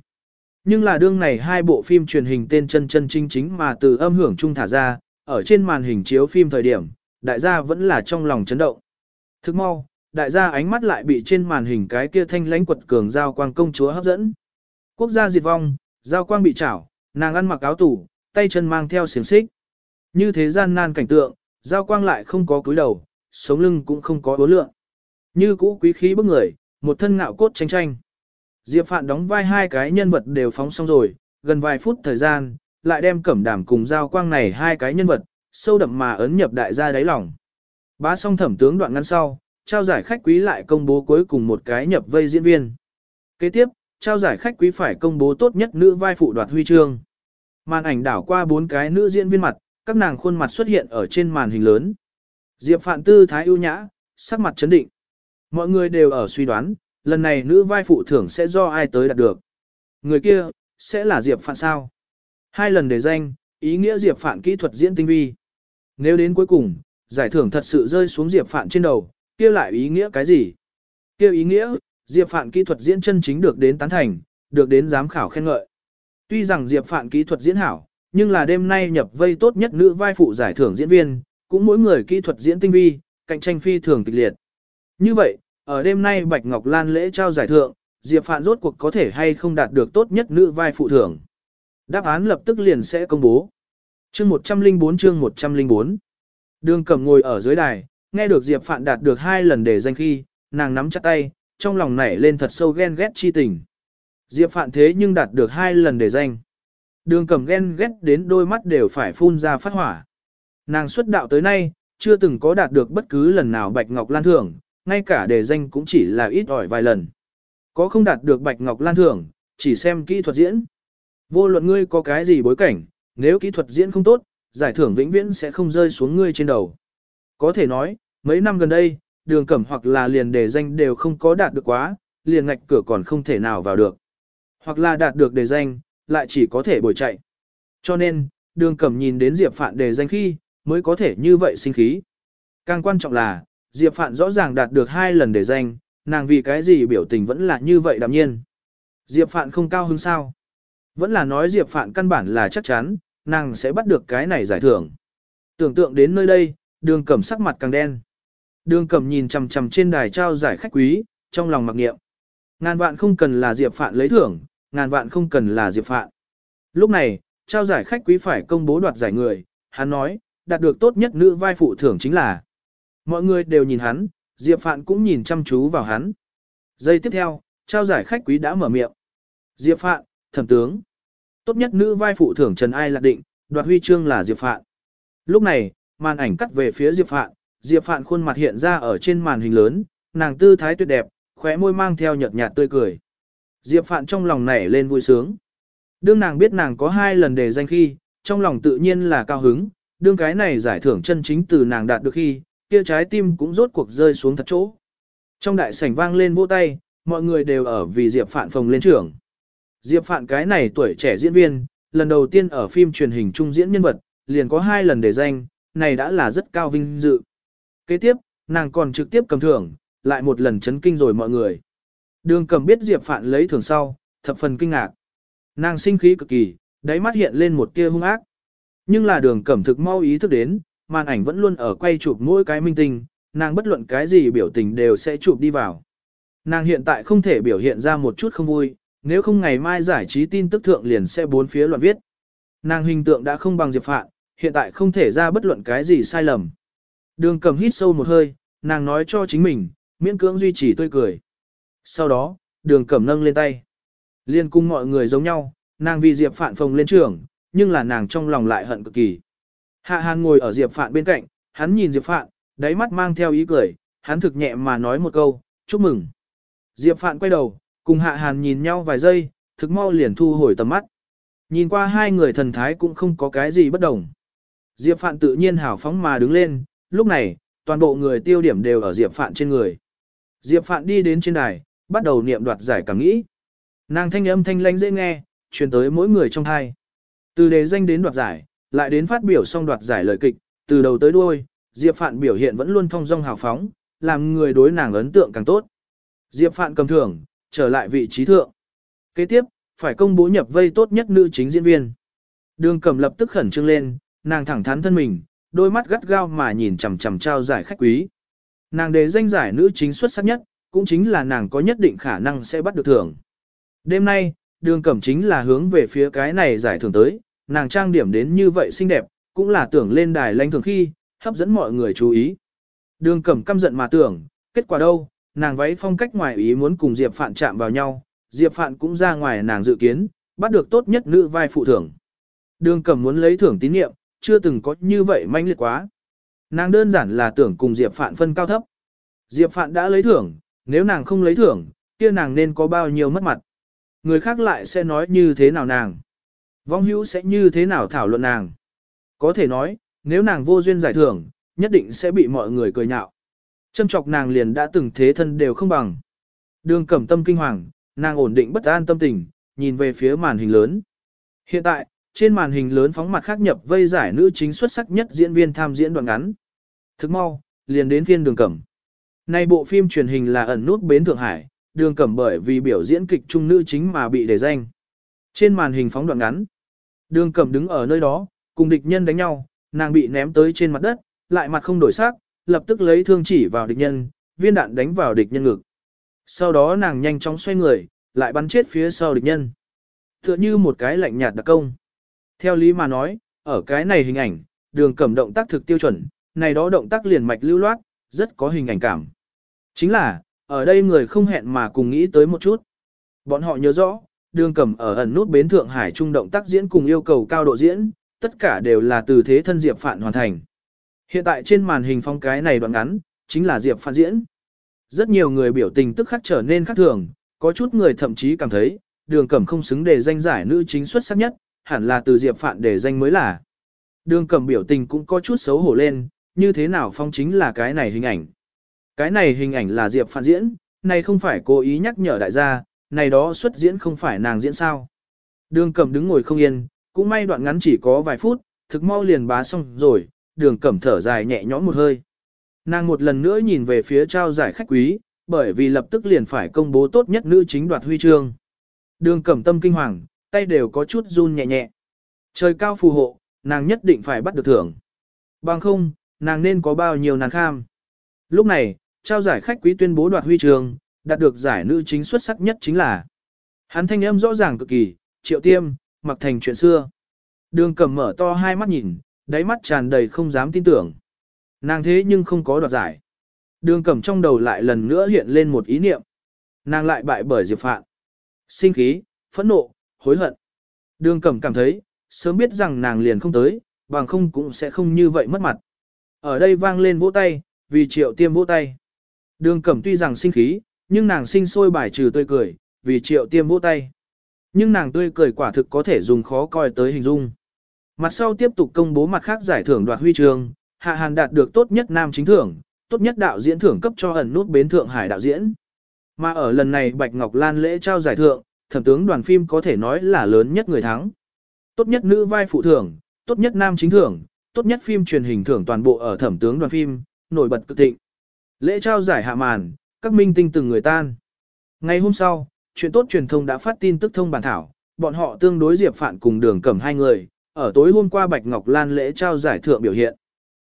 Nhưng là đương này hai bộ phim truyền hình tên chân chân chính chính mà từ âm hưởng trung thả ra, ở trên màn hình chiếu phim thời điểm, đại gia vẫn là trong lòng chấn động. Thức mau, đại gia ánh mắt lại bị trên màn hình cái kia thanh lãnh quật cường giao quang công chúa hấp dẫn. Quốc gia diệt vong, giao quang bị chảo, nàng ăn mặc áo tủ, tay chân mang theo xiềng xích. Như thế gian nan cảnh tượng, giao quang lại không có cúi đầu, sống lưng cũng không có bố lượng. Như cũ quý khí bức người, một thân ngạo cốt tranh tranh. Diệp Phạn đóng vai hai cái nhân vật đều phóng xong rồi, gần vài phút thời gian, lại đem cẩm đảm cùng giao quang này hai cái nhân vật, sâu đậm mà ấn nhập đại gia đáy lòng. Bá xong thẩm tướng đoạn ngăn sau, trao giải khách quý lại công bố cuối cùng một cái nhập vây diễn viên. Kế tiếp, trao giải khách quý phải công bố tốt nhất nữ vai phụ đoạt huy chương. Màn ảnh đảo qua bốn cái nữ diễn viên mặt, các nàng khuôn mặt xuất hiện ở trên màn hình lớn. Diệp Phạn tư thái ưu nhã, sắc mặt chấn định. Mọi người đều ở suy đoán, lần này nữ vai phụ thưởng sẽ do ai tới đạt được. Người kia, sẽ là Diệp Phạn sao? Hai lần để danh, ý nghĩa Diệp Phạn kỹ thuật diễn tinh vi. Nếu đến cuối cùng, giải thưởng thật sự rơi xuống Diệp Phạn trên đầu, kia lại ý nghĩa cái gì? Kia ý nghĩa, Diệp Phạn kỹ thuật diễn chân chính được đến tán thành, được đến giám khảo khen ngợi. Tuy rằng Diệp Phạn kỹ thuật diễn hảo, nhưng là đêm nay nhập vây tốt nhất nữ vai phụ giải thưởng diễn viên, cũng mỗi người kỹ thuật diễn tinh vi, cạnh tranh phi thường kịch liệt. Như vậy, ở đêm nay Bạch Ngọc Lan lễ trao giải thưởng, Diệp Phạn rốt cuộc có thể hay không đạt được tốt nhất nữ vai phụ thưởng. Đáp án lập tức liền sẽ công bố. Chương 104 chương 104 Đường Cẩm ngồi ở dưới đài, nghe được Diệp Phạn đạt được hai lần để danh khi, nàng nắm chặt tay, trong lòng nảy lên thật sâu ghen ghét chi tình. Diệp Phạn thế nhưng đạt được hai lần để danh. Đường Cẩm ghen ghét đến đôi mắt đều phải phun ra phát hỏa. Nàng xuất đạo tới nay, chưa từng có đạt được bất cứ lần nào Bạch Ngọc Lan thưởng, ngay cả đề danh cũng chỉ là ít ỏi vài lần. Có không đạt được Bạch Ngọc Lan thưởng, chỉ xem kỹ thuật diễn. Vô luận ngươi có cái gì bối cảnh, nếu kỹ thuật diễn không tốt, giải thưởng vĩnh viễn sẽ không rơi xuống ngươi trên đầu. Có thể nói, mấy năm gần đây, đường cẩm hoặc là liền đề danh đều không có đạt được quá, liền ngạch cửa còn không thể nào vào được. Hoặc là đạt được đề danh, lại chỉ có thể bồi chạy. Cho nên, đường cẩm nhìn đến Diệp Phạn đề danh khi, mới có thể như vậy sinh khí. Càng quan trọng là, Diệp Phạn rõ ràng đạt được hai lần đề danh, nàng vì cái gì biểu tình vẫn là như vậy đạm nhiên. Diệp Phạn không cao hứng sao? Vẫn là nói Diệp Phạn căn bản là chắc chắn, nàng sẽ bắt được cái này giải thưởng. Tưởng tượng đến nơi đây, đường cẩm sắc mặt càng đen. Đường cẩm nhìn chằm chằm trên đài trao giải khách quý, trong lòng mặc niệm. Ngàn vạn không cần là Diệp Phạn lấy thưởng, ngàn vạn không cần là Diệp Phạn. Lúc này, trao giải khách quý phải công bố đoạt giải người, hắn nói, đạt được tốt nhất nữ vai phụ thưởng chính là. Mọi người đều nhìn hắn, Diệp Phạn cũng nhìn chăm chú vào hắn. Giây tiếp theo, trao giải khách quý đã mở miệng. Diệp Phạn, thẩm tướng. Tốt nhất nữ vai phụ thưởng Trần Ai lạc định, đoạt huy chương là Diệp Phạn. Lúc này, màn ảnh cắt về phía Diệp Phạn, Diệp Phạn khuôn mặt hiện ra ở trên màn hình lớn, nàng tư thái tuyệt đẹp, khóe môi mang theo nhợt nhạt tươi cười. Diệp Phạn trong lòng nảy lên vui sướng. Đương nàng biết nàng có hai lần đề danh khi, trong lòng tự nhiên là cao hứng, đương cái này giải thưởng chân chính từ nàng đạt được khi, kia trái tim cũng rốt cuộc rơi xuống thật chỗ. Trong đại sảnh vang lên vỗ tay, mọi người đều ở vì Diệp Phạn phồng lên trưởng. Diệp Phạn cái này tuổi trẻ diễn viên, lần đầu tiên ở phim truyền hình trung diễn nhân vật, liền có hai lần đề danh, này đã là rất cao vinh dự. Kế tiếp, nàng còn trực tiếp cầm thưởng, lại một lần chấn kinh rồi mọi người. Đường cầm biết Diệp Phạn lấy thưởng sau, thập phần kinh ngạc. Nàng sinh khí cực kỳ, đáy mắt hiện lên một tia hung ác. Nhưng là đường cẩm thực mau ý thức đến, màn ảnh vẫn luôn ở quay chụp mỗi cái minh tinh, nàng bất luận cái gì biểu tình đều sẽ chụp đi vào. Nàng hiện tại không thể biểu hiện ra một chút không vui, nếu không ngày mai giải trí tin tức thượng liền sẽ bốn phía loạn viết. Nàng hình tượng đã không bằng Diệp Phạn, hiện tại không thể ra bất luận cái gì sai lầm. Đường cầm hít sâu một hơi, nàng nói cho chính mình, miễn cưỡng duy trì tươi cười. Sau đó, đường cẩm nâng lên tay. Liên cung mọi người giống nhau, nàng vì Diệp Phạn phồng lên trường, nhưng là nàng trong lòng lại hận cực kỳ. Hạ Hàn ngồi ở Diệp Phạn bên cạnh, hắn nhìn Diệp Phạn, đáy mắt mang theo ý cười, hắn thực nhẹ mà nói một câu, chúc mừng. Diệp Phạn quay đầu, cùng Hạ Hàn nhìn nhau vài giây, thực mau liền thu hồi tầm mắt. Nhìn qua hai người thần thái cũng không có cái gì bất đồng. Diệp Phạn tự nhiên hào phóng mà đứng lên, lúc này, toàn bộ người tiêu điểm đều ở Diệp Phạn trên người. Diệp Phạn đi đến trên đài, bắt đầu niệm đoạt giải cảm nghĩ. Nàng thanh âm thanh lãnh dễ nghe, truyền tới mỗi người trong hai. Từ đề danh đến đoạt giải, lại đến phát biểu xong đoạt giải lời kịch, từ đầu tới đuôi, Diệp Phạn biểu hiện vẫn luôn thông dong hào phóng, làm người đối nàng ấn tượng càng tốt. Diệp Phạn cầm thưởng, trở lại vị trí thượng. Kế tiếp, phải công bố nhập vây tốt nhất nữ chính diễn viên. Đường Cẩm lập tức khẩn trương lên, nàng thẳng thắn thân mình, đôi mắt gắt gao mà nhìn chằm chằm trao giải khách quý. Nàng đề danh giải nữ chính xuất sắc nhất, cũng chính là nàng có nhất định khả năng sẽ bắt được thưởng. Đêm nay, đường cẩm chính là hướng về phía cái này giải thưởng tới, nàng trang điểm đến như vậy xinh đẹp, cũng là tưởng lên đài lãnh thường khi, hấp dẫn mọi người chú ý. Đường cẩm căm giận mà tưởng, kết quả đâu, nàng váy phong cách ngoài ý muốn cùng Diệp Phạn chạm vào nhau, Diệp Phạn cũng ra ngoài nàng dự kiến, bắt được tốt nhất nữ vai phụ thưởng. Đường cẩm muốn lấy thưởng tín nhiệm, chưa từng có như vậy manh liệt quá. Nàng đơn giản là tưởng cùng Diệp Phạn phân cao thấp. Diệp Phạn đã lấy thưởng, nếu nàng không lấy thưởng, kia nàng nên có bao nhiêu mất mặt. Người khác lại sẽ nói như thế nào nàng. Vong hữu sẽ như thế nào thảo luận nàng. Có thể nói, nếu nàng vô duyên giải thưởng, nhất định sẽ bị mọi người cười nhạo. Châm chọc nàng liền đã từng thế thân đều không bằng. Đường cẩm tâm kinh hoàng, nàng ổn định bất an tâm tình, nhìn về phía màn hình lớn. Hiện tại, trên màn hình lớn phóng mặt khác nhập vây giải nữ chính xuất sắc nhất diễn viên tham diễn đoạn ngắn. Thức mau, liền đến phiên đường cẩm. Nay bộ phim truyền hình là ẩn nút bến Thượng Hải, đường cẩm bởi vì biểu diễn kịch trung nữ chính mà bị đề danh. Trên màn hình phóng đoạn ngắn, đường cẩm đứng ở nơi đó, cùng địch nhân đánh nhau, nàng bị ném tới trên mặt đất, lại mặt không đổi sắc, lập tức lấy thương chỉ vào địch nhân, viên đạn đánh vào địch nhân ngực. Sau đó nàng nhanh chóng xoay người, lại bắn chết phía sau địch nhân. Tựa như một cái lạnh nhạt đặc công. Theo lý mà nói, ở cái này hình ảnh, đường cẩm động tác thực tiêu chuẩn, này đó động tác liền mạch lưu loát, rất có hình ảnh cảm. Chính là, ở đây người không hẹn mà cùng nghĩ tới một chút. Bọn họ nhớ rõ, đường cẩm ở ẩn nút bến Thượng Hải trung động tác diễn cùng yêu cầu cao độ diễn, tất cả đều là từ thế thân Diệp Phạn hoàn thành. Hiện tại trên màn hình phong cái này đoạn ngắn, chính là Diệp Phạn diễn. Rất nhiều người biểu tình tức khắc trở nên khác thường, có chút người thậm chí cảm thấy, đường cẩm không xứng để danh giải nữ chính xuất sắc nhất, hẳn là từ Diệp Phạn để danh mới là. Đường cẩm biểu tình cũng có chút xấu hổ lên, như thế nào phong chính là cái này hình ảnh. Cái này hình ảnh là Diệp Phạn diễn, này không phải cố ý nhắc nhở đại gia, này đó xuất diễn không phải nàng diễn sao. Đường cẩm đứng ngồi không yên, cũng may đoạn ngắn chỉ có vài phút, thực mau liền bá xong rồi, đường cẩm thở dài nhẹ nhõm một hơi. Nàng một lần nữa nhìn về phía trao giải khách quý, bởi vì lập tức liền phải công bố tốt nhất nữ chính đoạt huy chương. Đường cẩm tâm kinh hoàng, tay đều có chút run nhẹ nhẹ. Trời cao phù hộ, nàng nhất định phải bắt được thưởng. Bằng không, nàng nên có bao nhiêu nàng kham. Lúc này, trao giải khách quý tuyên bố đoạt huy chương, đạt được giải nữ chính xuất sắc nhất chính là. Hắn thanh âm rõ ràng cực kỳ, triệu tiêm, mặc thành chuyện xưa. Đường cầm mở to hai mắt nhìn, đáy mắt tràn đầy không dám tin tưởng. Nàng thế nhưng không có đoạt giải. Đường cầm trong đầu lại lần nữa hiện lên một ý niệm. Nàng lại bại bởi Diệp Phạn. Sinh khí, phẫn nộ, hối hận. Đường cầm cảm thấy, sớm biết rằng nàng liền không tới, bằng không cũng sẽ không như vậy mất mặt. Ở đây vang lên vỗ tay, vì triệu tiêm vỗ tay. Đường cẩm tuy rằng sinh khí, nhưng nàng sinh sôi bài trừ tươi cười, vì triệu tiêm vỗ tay. Nhưng nàng tươi cười quả thực có thể dùng khó coi tới hình dung. Mặt sau tiếp tục công bố mặt khác giải thưởng đoạt huy chương, Hạ Hàn đạt được tốt nhất nam chính thưởng, tốt nhất đạo diễn thưởng cấp cho ẩn nút bến Thượng Hải đạo diễn. Mà ở lần này Bạch Ngọc Lan lễ trao giải thưởng, thẩm tướng đoàn phim có thể nói là lớn nhất người thắng. Tốt nhất nữ vai phụ thưởng, tốt nhất nam chính thưởng, tốt nhất phim truyền hình thưởng toàn bộ ở thẩm tướng đoàn phim, nổi bật cực thịnh. Lễ trao giải hạ màn, các minh tinh từng người tan. Ngày hôm sau, chuyện tốt truyền thông đã phát tin tức thông bản thảo, bọn họ tương đối Diệp Phạn cùng đường cẩm hai người, ở tối hôm qua Bạch Ngọc Lan lễ trao giải thượng biểu hiện.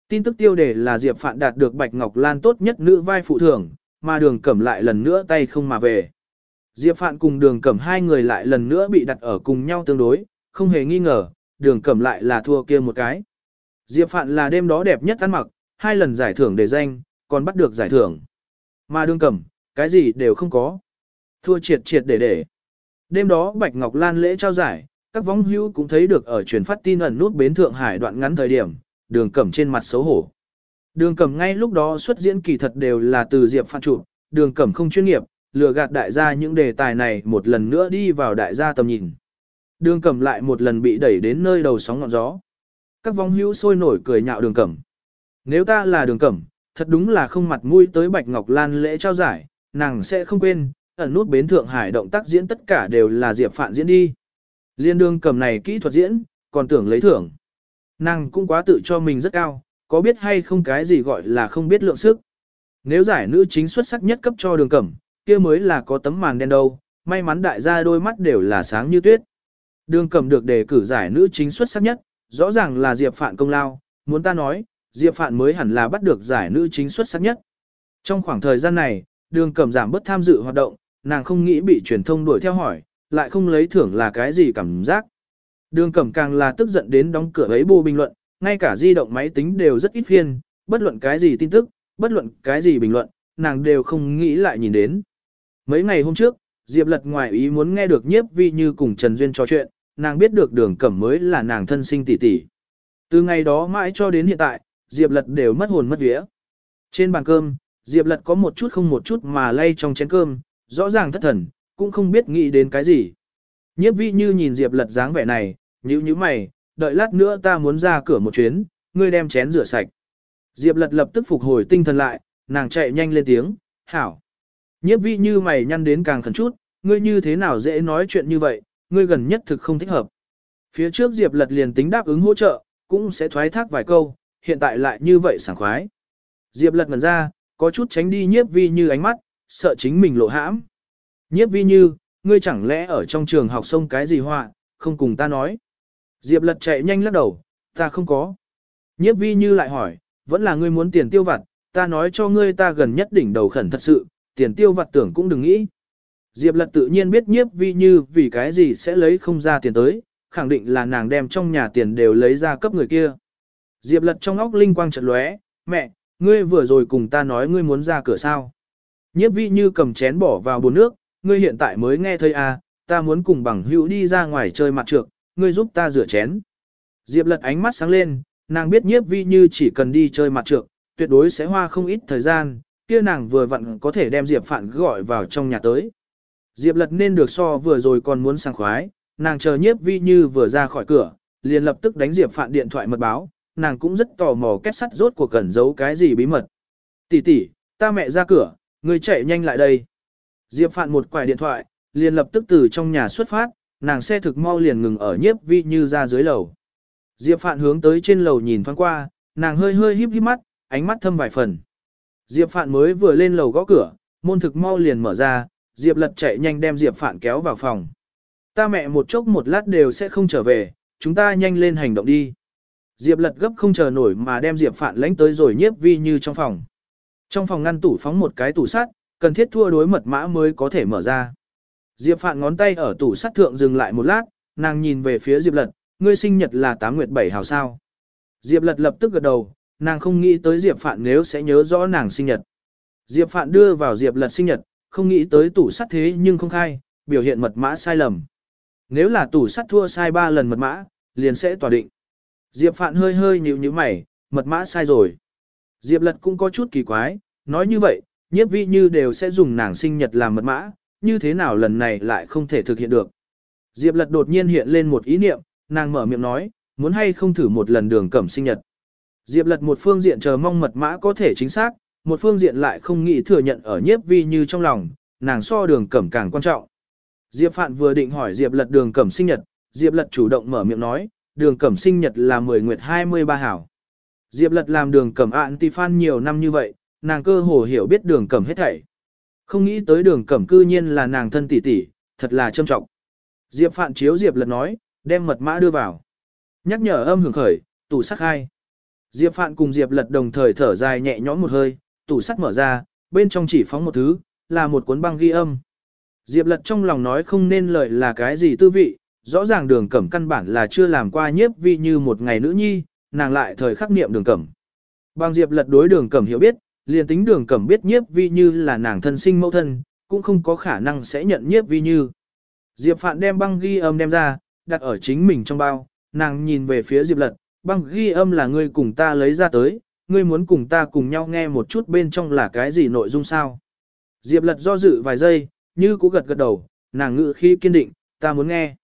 Tin tức tiêu đề là Diệp Phạn đạt được Bạch Ngọc Lan tốt nhất nữ vai phụ thưởng, mà đường cẩm lại lần nữa tay không mà về. Diệp Phạn cùng đường cẩm hai người lại lần nữa bị đặt ở cùng nhau tương đối, không hề nghi ngờ, đường cẩm lại là thua kia một cái. Diệp Phạn là đêm đó đẹp nhất ăn mặc, hai lần giải thưởng đề danh, còn bắt được giải thưởng. Mà đường cẩm, cái gì đều không có. Thua triệt triệt để để. Đêm đó Bạch Ngọc Lan lễ trao giải, các vong hữu cũng thấy được ở truyền phát tin ẩn nút bến Thượng Hải đoạn ngắn thời điểm, đường cẩm trên mặt xấu hổ. Đường cẩm ngay lúc đó xuất diễn kỳ thật đều là từ Diệp Phan Trụ, đường cẩm không chuyên nghiệp, lừa gạt đại gia những đề tài này một lần nữa đi vào đại gia tầm nhìn. Đường cẩm lại một lần bị đẩy đến nơi đầu sóng ngọn gió. Các vong hữu sôi nổi cười nhạo đường cẩm. Nếu ta là đường cẩm, thật đúng là không mặt mũi tới Bạch Ngọc Lan lễ trao giải, nàng sẽ không quên, ẩn nút bến Thượng Hải động tác diễn tất cả đều là Diệp Phạn diễn đi. Liên đương cầm này kỹ thuật diễn, còn tưởng lấy thưởng. Nàng cũng quá tự cho mình rất cao, có biết hay không cái gì gọi là không biết lượng sức. Nếu giải nữ chính xuất sắc nhất cấp cho đường cẩm, kia mới là có tấm màn đen đâu, may mắn đại gia đôi mắt đều là sáng như tuyết. Đường Cẩm được đề cử giải nữ chính xuất sắc nhất, rõ ràng là Diệp Phạn công lao, muốn ta nói, Diệp Phạn mới hẳn là bắt được giải nữ chính xuất sắc nhất. Trong khoảng thời gian này, Đường Cẩm giảm bớt tham dự hoạt động, nàng không nghĩ bị truyền thông đuổi theo hỏi, lại không lấy thưởng là cái gì cảm giác. Đường Cẩm càng là tức giận đến đóng cửa ấy bù bình luận, ngay cả di động máy tính đều rất ít phiên, bất luận cái gì tin tức, bất luận cái gì bình luận, nàng đều không nghĩ lại nhìn đến. Mấy ngày hôm trước, Diệp Lật ngoài ý muốn nghe được nhiếp vi như cùng Trần Duyên trò chuyện, nàng biết được đường cẩm mới là nàng thân sinh tỷ tỷ. Từ ngày đó mãi cho đến hiện tại, Diệp Lật đều mất hồn mất vía. Trên bàn cơm, Diệp Lật có một chút không một chút mà lay trong chén cơm, rõ ràng thất thần, cũng không biết nghĩ đến cái gì. Nhiếp Vĩ như nhìn Diệp Lật dáng vẻ này, nhíu nhíu mày, đợi lát nữa ta muốn ra cửa một chuyến, ngươi đem chén rửa sạch. Diệp Lật lập tức phục hồi tinh thần lại, nàng chạy nhanh lên tiếng, hảo. Nhiếp Vĩ như mày nhăn đến càng khẩn chút, ngươi như thế nào dễ nói chuyện như vậy, ngươi gần nhất thực không thích hợp. Phía trước Diệp Lật liền tính đáp ứng hỗ trợ, cũng sẽ thoái thác vài câu, hiện tại lại như vậy sảng khoái. Diệp Lật ngần ra, có chút tránh đi nhiếp vi như ánh mắt, sợ chính mình lộ hãm. Nhiếp vi như, ngươi chẳng lẽ ở trong trường học sông cái gì họa, không cùng ta nói. Diệp Lật chạy nhanh lắc đầu, ta không có. Nhiếp vi như lại hỏi, vẫn là ngươi muốn tiền tiêu vặt, ta nói cho ngươi ta gần nhất đỉnh đầu khẩn thật sự, tiền tiêu vặt tưởng cũng đừng nghĩ. Diệp lật tự nhiên biết nhiếp vi như vì cái gì sẽ lấy không ra tiền tới, khẳng định là nàng đem trong nhà tiền đều lấy ra cấp người kia. Diệp lật trong óc linh quang trận lóe, mẹ, ngươi vừa rồi cùng ta nói ngươi muốn ra cửa sao. Nhiếp vi như cầm chén bỏ vào bồn nước, ngươi hiện tại mới nghe thấy à, ta muốn cùng bằng hữu đi ra ngoài chơi mặt trược, ngươi giúp ta rửa chén. Diệp lật ánh mắt sáng lên, nàng biết nhiếp vi như chỉ cần đi chơi mặt trược, tuyệt đối sẽ hoa không ít thời gian, kia nàng vừa vặn có thể đem Diệp Phạn gọi vào trong nhà tới. Diệp lật nên được so vừa rồi còn muốn sang khoái, nàng chờ nhiếp vi như vừa ra khỏi cửa, liền lập tức đánh Diệp Phạn điện thoại mật báo, nàng cũng rất tò mò kết sắt rốt của cẩn giấu cái gì bí mật. Tỷ tỷ, ta mẹ ra cửa, người chạy nhanh lại đây. Diệp Phạn một quải điện thoại, liền lập tức từ trong nhà xuất phát, nàng xe thực mau liền ngừng ở nhiếp vi như ra dưới lầu. Diệp Phạn hướng tới trên lầu nhìn thoáng qua, nàng hơi hơi híp híp mắt, ánh mắt thâm vài phần. Diệp Phạn mới vừa lên lầu gõ cửa, môn thực mau liền mở ra, Diệp Lật chạy nhanh đem Diệp Phạn kéo vào phòng. Ta mẹ một chốc một lát đều sẽ không trở về, chúng ta nhanh lên hành động đi. Diệp Lật gấp không chờ nổi mà đem Diệp Phạn lãnh tới rồi nhiếp vi như trong phòng. Trong phòng ngăn tủ phóng một cái tủ sắt, cần thiết thua đối mật mã mới có thể mở ra. Diệp Phạn ngón tay ở tủ sắt thượng dừng lại một lát, nàng nhìn về phía Diệp Lật, ngươi sinh nhật là 8 nguyệt 7 hào sao. Diệp Lật lập tức gật đầu, nàng không nghĩ tới Diệp Phạn nếu sẽ nhớ rõ nàng sinh nhật. Diệp Phạn đưa vào Diệp Lật sinh nhật, không nghĩ tới tủ sắt thế nhưng không khai, biểu hiện mật mã sai lầm. Nếu là tủ sắt thua sai 3 lần mật mã, liền sẽ tỏa định. Diệp Phạn hơi hơi nhíu nhíu mày, mật mã sai rồi. Diệp Lật cũng có chút kỳ quái, nói như vậy, nhiếp vi như đều sẽ dùng nàng sinh nhật làm mật mã, như thế nào lần này lại không thể thực hiện được. Diệp Lật đột nhiên hiện lên một ý niệm, nàng mở miệng nói, muốn hay không thử một lần đường cẩm sinh nhật. Diệp lật một phương diện chờ mong mật mã có thể chính xác, một phương diện lại không nghĩ thừa nhận ở nhiếp vi như trong lòng, nàng so đường cẩm càng quan trọng. Diệp Phạn vừa định hỏi Diệp lật đường cẩm sinh nhật, Diệp lật chủ động mở miệng nói, đường cẩm sinh nhật là 10 nguyệt 23 hảo. Diệp lật làm đường cẩm ạn ti phan nhiều năm như vậy, nàng cơ hồ hiểu biết đường cẩm hết thảy. Không nghĩ tới đường cẩm cư nhiên là nàng thân tỷ tỷ, thật là trâm trọng. Diệp Phạn chiếu Diệp lật nói, đem mật mã đưa vào. Nhắc nhở âm hưởng khởi, tủ sắc hai. Diệp Phạn cùng Diệp Lật đồng thời thở dài nhẹ nhõm một hơi, tủ sắt mở ra, bên trong chỉ phóng một thứ, là một cuốn băng ghi âm. Diệp Lật trong lòng nói không nên lời là cái gì tư vị, rõ ràng đường cẩm căn bản là chưa làm qua nhiếp vi như một ngày nữ nhi, nàng lại thời khắc niệm đường cẩm. Bằng Diệp Lật đối đường cẩm hiểu biết, liền tính đường cẩm biết nhiếp vi như là nàng thân sinh mẫu thân, cũng không có khả năng sẽ nhận nhiếp vi như. Diệp Phạn đem băng ghi âm đem ra, đặt ở chính mình trong bao, nàng nhìn về phía Diệp Lật, băng ghi âm là ngươi cùng ta lấy ra tới, ngươi muốn cùng ta cùng nhau nghe một chút bên trong là cái gì nội dung sao. Diệp lật do dự vài giây, như cũ gật gật đầu, nàng ngự khi kiên định, ta muốn nghe.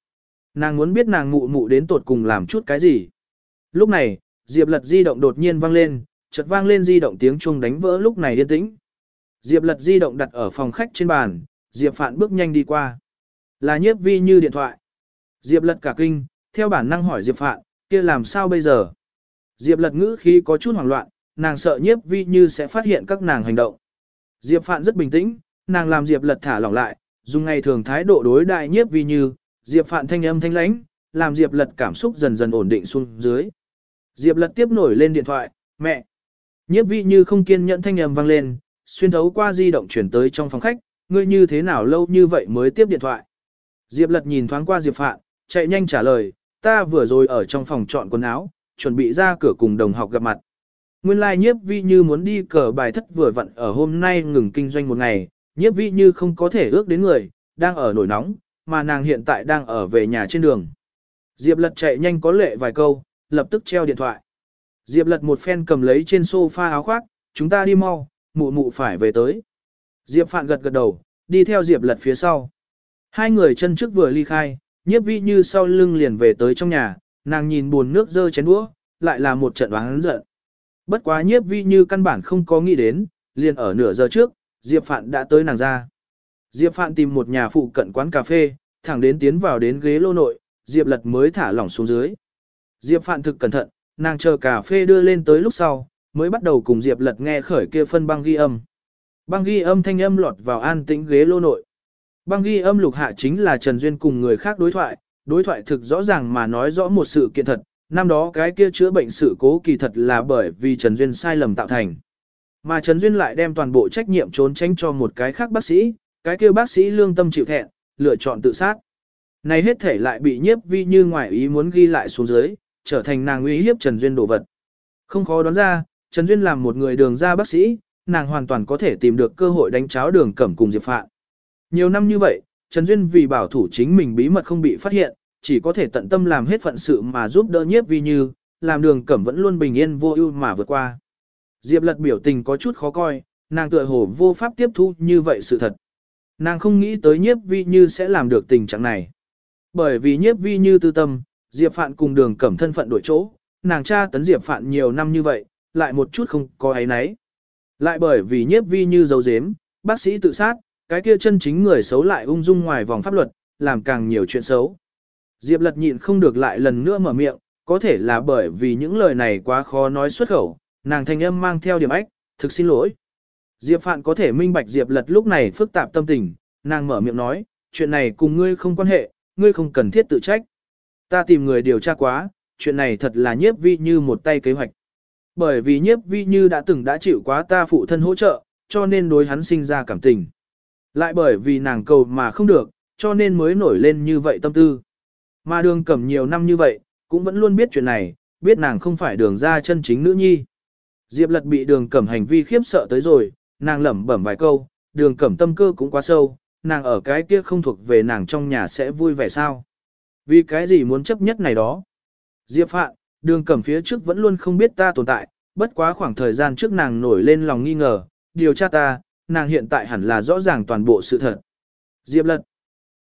Nàng muốn biết nàng mụ mụ đến tột cùng làm chút cái gì. Lúc này, Diệp lật di động đột nhiên vang lên, chợt vang lên di động tiếng chuông đánh vỡ lúc này yên tĩnh. Diệp lật di động đặt ở phòng khách trên bàn, Diệp phạn bước nhanh đi qua. Là nhiếp vi như điện thoại. Diệp lật cả kinh, theo bản năng hỏi Diệp phạn, kia làm sao bây giờ? Diệp lật ngữ khí có chút hoảng loạn, nàng sợ nhiếp vi như sẽ phát hiện các nàng hành động. Diệp phạn rất bình tĩnh, nàng làm Diệp lật thả lỏng lại, dùng ngày thường thái độ đối đại nhiếp vi như, Diệp Phạn thanh âm thanh lãnh, làm Diệp Lật cảm xúc dần dần ổn định xuống dưới. Diệp Lật tiếp nổi lên điện thoại, mẹ. Nhiếp vi như không kiên nhẫn thanh âm vang lên, xuyên thấu qua di động chuyển tới trong phòng khách, ngươi như thế nào lâu như vậy mới tiếp điện thoại. Diệp Lật nhìn thoáng qua Diệp Phạn, chạy nhanh trả lời, ta vừa rồi ở trong phòng chọn quần áo, chuẩn bị ra cửa cùng đồng học gặp mặt. Nguyên lai like nhiếp vi như muốn đi cờ bài thất vừa vặn ở hôm nay ngừng kinh doanh một ngày, nhiếp vi như không có thể ước đến người, đang ở nổi nóng, mà nàng hiện tại đang ở về nhà trên đường. Diệp lật chạy nhanh có lệ vài câu, lập tức treo điện thoại. Diệp lật một phen cầm lấy trên sofa áo khoác, chúng ta đi mau, mụ mụ phải về tới. Diệp phạn gật gật đầu, đi theo Diệp lật phía sau. Hai người chân trước vừa ly khai, nhiếp vi như sau lưng liền về tới trong nhà, nàng nhìn buồn nước dơ chén đũa, lại là một trận oán giận. Bất quá nhiếp vi như căn bản không có nghĩ đến, liền ở nửa giờ trước, Diệp Phạn đã tới nàng ra. Diệp Phạn tìm một nhà phụ cận quán cà phê, thẳng đến tiến vào đến ghế lô nội, Diệp Lật mới thả lỏng xuống dưới. Diệp Phạn thực cẩn thận, nàng chờ cà phê đưa lên tới lúc sau, mới bắt đầu cùng Diệp Lật nghe khởi kia phân băng ghi âm. Băng ghi âm thanh âm lọt vào an tĩnh ghế lô nội. Băng ghi âm lục hạ chính là Trần Duyên cùng người khác đối thoại, đối thoại thực rõ ràng mà nói rõ một sự kiện thật, năm đó cái kia chữa bệnh sự cố kỳ thật là bởi vì Trần Duyên sai lầm tạo thành. Mà Trần Duyên lại đem toàn bộ trách nhiệm trốn tránh cho một cái khác bác sĩ, cái kia bác sĩ lương tâm chịu thẹn, lựa chọn tự sát. Này hết thể lại bị nhiếp vi như ngoại ý muốn ghi lại xuống dưới, trở thành nàng uy hiếp Trần Duyên đồ vật. Không khó đoán ra, Trần Duyên làm một người đường ra bác sĩ, nàng hoàn toàn có thể tìm được cơ hội đánh cháo đường cẩm cùng Diệp Phạn. Nhiều năm như vậy, Trần Duyên vì bảo thủ chính mình bí mật không bị phát hiện, chỉ có thể tận tâm làm hết phận sự mà giúp đỡ nhiếp vi như, làm đường cẩm vẫn luôn bình yên vô ưu mà vượt qua. Diệp lật biểu tình có chút khó coi, nàng tựa hồ vô pháp tiếp thu như vậy sự thật. Nàng không nghĩ tới nhiếp vi như sẽ làm được tình trạng này. Bởi vì nhiếp vi như tư tâm, Diệp Phạn cùng đường cẩm thân phận đổi chỗ, nàng cha tấn Diệp Phạn nhiều năm như vậy, lại một chút không có ấy nấy. Lại bởi vì nhiếp vi như dấu dếm, bác sĩ tự sát, cái kia chân chính người xấu lại ung dung ngoài vòng pháp luật, làm càng nhiều chuyện xấu. Diệp lật nhịn không được lại lần nữa mở miệng, có thể là bởi vì những lời này quá khó nói xuất khẩu, nàng thanh âm mang theo điểm ách, thực xin lỗi. Diệp Phạn có thể minh bạch Diệp lật lúc này phức tạp tâm tình, nàng mở miệng nói, chuyện này cùng ngươi không quan hệ, ngươi không cần thiết tự trách. Ta tìm người điều tra quá, chuyện này thật là nhiếp vi như một tay kế hoạch. Bởi vì nhiếp vi như đã từng đã chịu quá ta phụ thân hỗ trợ, cho nên đối hắn sinh ra cảm tình. Lại bởi vì nàng cầu mà không được, cho nên mới nổi lên như vậy tâm tư. Mà đường cẩm nhiều năm như vậy, cũng vẫn luôn biết chuyện này, biết nàng không phải đường ra chân chính nữ nhi. Diệp lật bị đường cẩm hành vi khiếp sợ tới rồi, nàng lẩm bẩm vài câu, đường cẩm tâm cơ cũng quá sâu, nàng ở cái kia không thuộc về nàng trong nhà sẽ vui vẻ sao. Vì cái gì muốn chấp nhất này đó? Diệp Phạn, đường cẩm phía trước vẫn luôn không biết ta tồn tại, bất quá khoảng thời gian trước nàng nổi lên lòng nghi ngờ, điều tra ta, nàng hiện tại hẳn là rõ ràng toàn bộ sự thật. Diệp lật.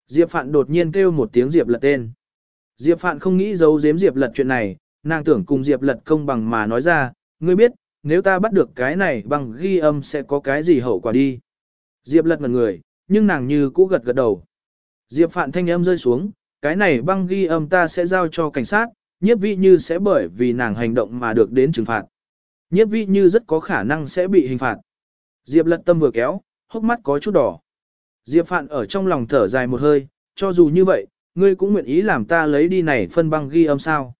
Diệp Phạn đột nhiên kêu một tiếng Diệp lật tên. Diệp Phạn không nghĩ giấu giếm Diệp lật chuyện này, nàng tưởng cùng Diệp lật công bằng mà nói ra, ngươi biết, nếu ta bắt được cái này bằng ghi âm sẽ có cái gì hậu quả đi. Diệp lật mặt người, nhưng nàng như cũ gật gật đầu. Diệp Phạn thanh âm rơi xuống, cái này băng ghi âm ta sẽ giao cho cảnh sát, nhiếp vi như sẽ bởi vì nàng hành động mà được đến trừng phạt. Nhiếp vi như rất có khả năng sẽ bị hình phạt. Diệp lật tâm vừa kéo, hốc mắt có chút đỏ. Diệp Phạn ở trong lòng thở dài một hơi, cho dù như vậy, ngươi cũng nguyện ý làm ta lấy đi này phân băng ghi âm sao.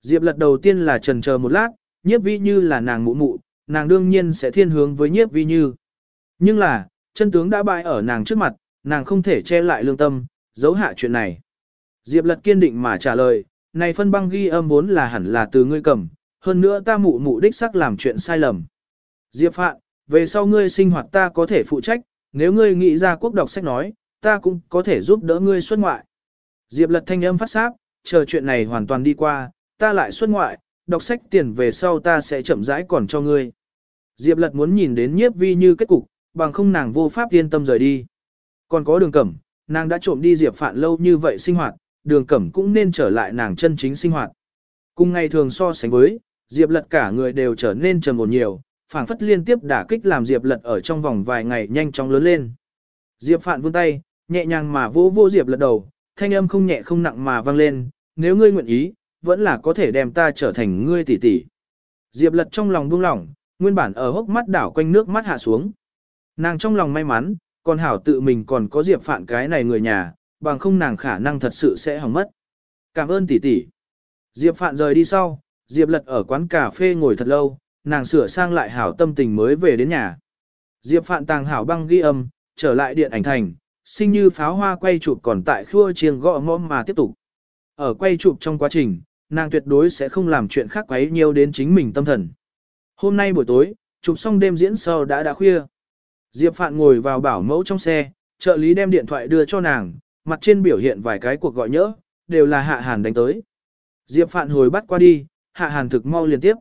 Diệp lật đầu tiên là trần chờ một lát, nhiếp vi như là nàng mụ mụ, nàng đương nhiên sẽ thiên hướng với nhiếp vi như. Nhưng là, chân tướng đã bại ở nàng trước mặt, nàng không thể che lại lương tâm, giấu hạ chuyện này. Diệp lật kiên định mà trả lời, này phân băng ghi âm vốn là hẳn là từ ngươi cầm, hơn nữa ta mụ mụ đích xác làm chuyện sai lầm. Diệp Phạn, về sau ngươi sinh hoạt ta có thể phụ trách, nếu ngươi nghĩ ra quốc đọc sách nói, ta cũng có thể giúp đỡ ngươi xuất ngoại. Diệp lật thanh âm phát sáp, chờ chuyện này hoàn toàn đi qua, ta lại xuất ngoại, đọc sách tiền về sau ta sẽ chậm rãi còn cho ngươi. Diệp lật muốn nhìn đến nhiếp vi như kết cục, bằng không nàng vô pháp yên tâm rời đi. Còn có đường cẩm, nàng đã trộm đi Diệp Phạn lâu như vậy sinh hoạt, đường cẩm cũng nên trở lại nàng chân chính sinh hoạt. Cùng ngày thường so sánh với, Diệp lật cả người đều trở nên trầm ổn nhiều, phảng phất liên tiếp đả kích làm Diệp lật ở trong vòng vài ngày nhanh chóng lớn lên. Diệp Phạn vươn tay, nhẹ nhàng mà vỗ vỗ Diệp lật đầu, thanh âm không nhẹ không nặng mà vang lên, nếu ngươi nguyện ý, vẫn là có thể đem ta trở thành ngươi tỷ tỷ. Diệp lật trong lòng buông lỏng, nguyên bản ở hốc mắt đảo quanh nước mắt hạ xuống. Nàng trong lòng may mắn, còn hảo tự mình còn có Diệp Phạn cái này người nhà, bằng không nàng khả năng thật sự sẽ hỏng mất. Cảm ơn tỷ tỷ. Diệp Phạn rời đi sau, Diệp Lật ở quán cà phê ngồi thật lâu, nàng sửa sang lại hảo tâm tình mới về đến nhà. Diệp Phạn tàng hảo băng ghi âm, trở lại điện ảnh thành, sinh như pháo hoa quay chụp còn tại khua chiêng gõ mõm mà tiếp tục. Ở quay chụp trong quá trình, nàng tuyệt đối sẽ không làm chuyện khác quấy nhiều đến chính mình tâm thần. Hôm nay buổi tối, chụp xong đêm diễn sau đã đã khuya. Diệp Phạn ngồi vào bảo mẫu trong xe, trợ lý đem điện thoại đưa cho nàng, mặt trên biểu hiện vài cái cuộc gọi nhỡ, đều là Hạ Hàn đánh tới. Diệp Phạn hồi bắt qua đi, Hạ Hàn thực mau liên tiếp.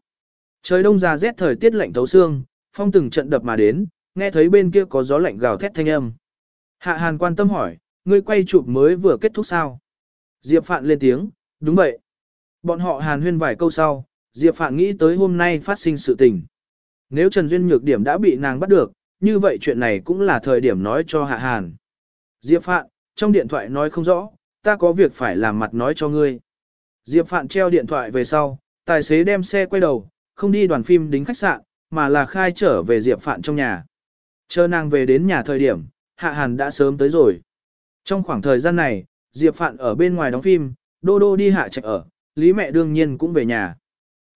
Trời đông ra rét thời tiết lạnh thấu xương, phong từng trận đập mà đến, nghe thấy bên kia có gió lạnh gào thét thanh âm. Hạ Hàn quan tâm hỏi, ngươi quay chụp mới vừa kết thúc sao? Diệp Phạn lên tiếng, đúng vậy. Bọn họ hàn huyên vài câu sau, Diệp Phạn nghĩ tới hôm nay phát sinh sự tình. Nếu Trần Duyên nhược điểm đã bị nàng bắt được, như vậy chuyện này cũng là thời điểm nói cho Hạ Hàn. Diệp Phạn, trong điện thoại nói không rõ, ta có việc phải làm mặt nói cho ngươi. Diệp Phạn treo điện thoại về sau, tài xế đem xe quay đầu, không đi đoàn phim đính khách sạn, mà là khai trở về Diệp Phạn trong nhà. Chờ nàng về đến nhà thời điểm, Hạ Hàn đã sớm tới rồi. Trong khoảng thời gian này, Diệp Phạn ở bên ngoài đóng phim, Đô Đô đi hạ trạch ở, Lý mẹ đương nhiên cũng về nhà.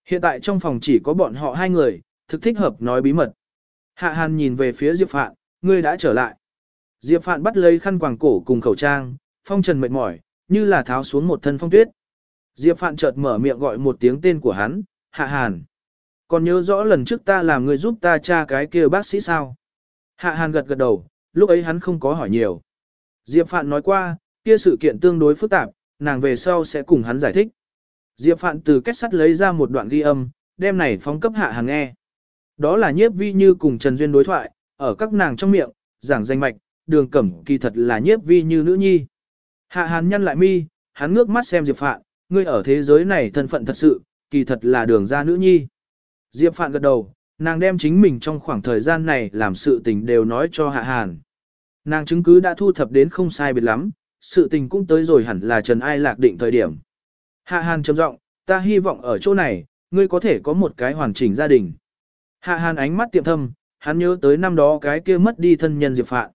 Hiện tại trong phòng chỉ có bọn họ hai người, thực thích hợp nói bí mật. Hạ Hàn nhìn về phía Diệp Phạn, ngươi đã trở lại. Diệp Phạn bắt lấy khăn quàng cổ cùng khẩu trang, phong trần mệt mỏi, như là tháo xuống một thân phong tuyết. Diệp Phạn chợt mở miệng gọi một tiếng tên của hắn, Hạ Hàn. Còn nhớ rõ lần trước ta làm người giúp ta tra cái kia bác sĩ sao? Hạ Hàn gật gật đầu, lúc ấy hắn không có hỏi nhiều. Diệp Phạn nói qua, kia sự kiện tương đối phức tạp, nàng về sau sẽ cùng hắn giải thích. Diệp Phạn từ kết sắt lấy ra một đoạn ghi âm, đem này phóng cấp Hạ hàng nghe. Đó là nhiếp vi như cùng Trần Duyên đối thoại, ở các nàng trong miệng, giảng danh mạch, đường cẩm kỳ thật là nhiếp vi như nữ nhi. Hạ Hàn nhăn lại mi, hắn ngước mắt xem Diệp Phạn, ngươi ở thế giới này thân phận thật sự, kỳ thật là đường ra nữ nhi. Diệp Phạn gật đầu, nàng đem chính mình trong khoảng thời gian này làm sự tình đều nói cho Hạ Hàn. Nàng chứng cứ đã thu thập đến không sai biệt lắm, sự tình cũng tới rồi hẳn là Trần Ai lạc định thời điểm. Hạ Hàn trầm giọng, ta hy vọng ở chỗ này, ngươi có thể có một cái hoàn chỉnh gia đình. Hạ Hàn ánh mắt tiệm thâm, hắn nhớ tới năm đó cái kia mất đi thân nhân Diệp Phạn.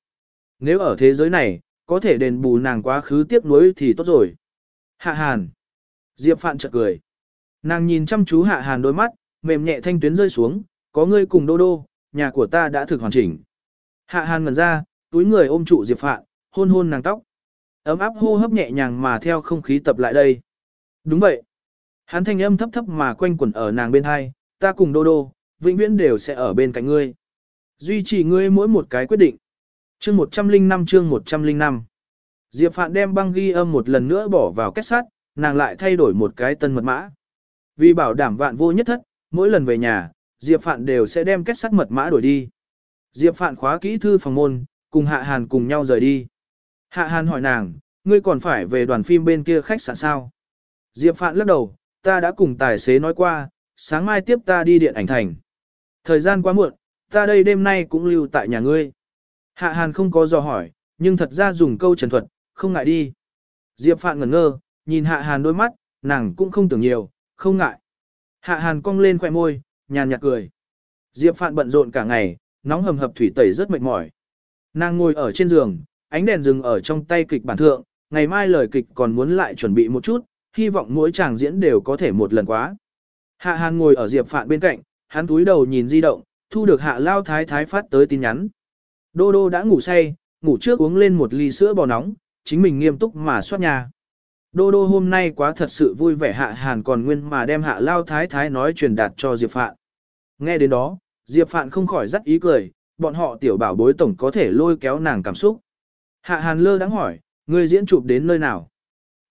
Nếu ở thế giới này, có thể đền bù nàng quá khứ tiếc nuối thì tốt rồi. Hạ Hàn. Diệp Phạn chợt cười. Nàng nhìn chăm chú Hạ Hàn đôi mắt, mềm nhẹ thanh tuyến rơi xuống, có ngươi cùng đô đô, nhà của ta đã thực hoàn chỉnh. Hạ Hàn ngẩn ra, túi người ôm trụ Diệp Phạn, hôn hôn nàng tóc. Ấm áp hô hấp nhẹ nhàng mà theo không khí tập lại đây. Đúng vậy. Hắn thanh âm thấp thấp mà quanh quẩn ở nàng bên hai, ta cùng đô đô, vĩnh viễn đều sẽ ở bên cạnh ngươi. Duy trì ngươi mỗi một cái quyết định. Chương 105 chương 105 Diệp Phạn đem băng ghi âm một lần nữa bỏ vào kết sắt, nàng lại thay đổi một cái tân mật mã. Vì bảo đảm vạn vô nhất thất, mỗi lần về nhà, Diệp Phạn đều sẽ đem kết sắt mật mã đổi đi. Diệp Phạn khóa kỹ thư phòng môn, cùng Hạ Hàn cùng nhau rời đi. Hạ Hàn hỏi nàng, ngươi còn phải về đoàn phim bên kia khách sạn sao? Diệp Phạn lắc đầu, ta đã cùng tài xế nói qua, sáng mai tiếp ta đi điện ảnh thành. Thời gian quá muộn, ta đây đêm nay cũng lưu tại nhà ngươi. Hạ Hàn không có dò hỏi, nhưng thật ra dùng câu trần thuật, không ngại đi. Diệp Phạn ngẩn ngơ, nhìn Hạ Hàn đôi mắt, nàng cũng không tưởng nhiều, không ngại. Hạ Hàn cong lên khỏe môi, nhàn nhạt cười. Diệp Phạn bận rộn cả ngày, nóng hầm hập thủy tẩy rất mệt mỏi. Nàng ngồi ở trên giường, ánh đèn dừng ở trong tay kịch bản thượng, ngày mai lời kịch còn muốn lại chuẩn bị một chút, hy vọng mỗi chàng diễn đều có thể một lần quá. Hạ Hàn ngồi ở Diệp Phạn bên cạnh, hắn túi đầu nhìn di động, thu được Hạ Lao Thái Thái phát tới tin nhắn. Đô Đô đã ngủ say, ngủ trước uống lên một ly sữa bò nóng, chính mình nghiêm túc mà soát nhà. Đô Đô hôm nay quá thật sự vui vẻ Hạ Hàn còn nguyên mà đem Hạ Lao Thái Thái nói truyền đạt cho Diệp Phạn. Nghe đến đó, Diệp Phạn không khỏi rất ý cười, bọn họ tiểu bảo bối tổng có thể lôi kéo nàng cảm xúc. Hạ Hàn lơ đáng hỏi, người diễn chụp đến nơi nào?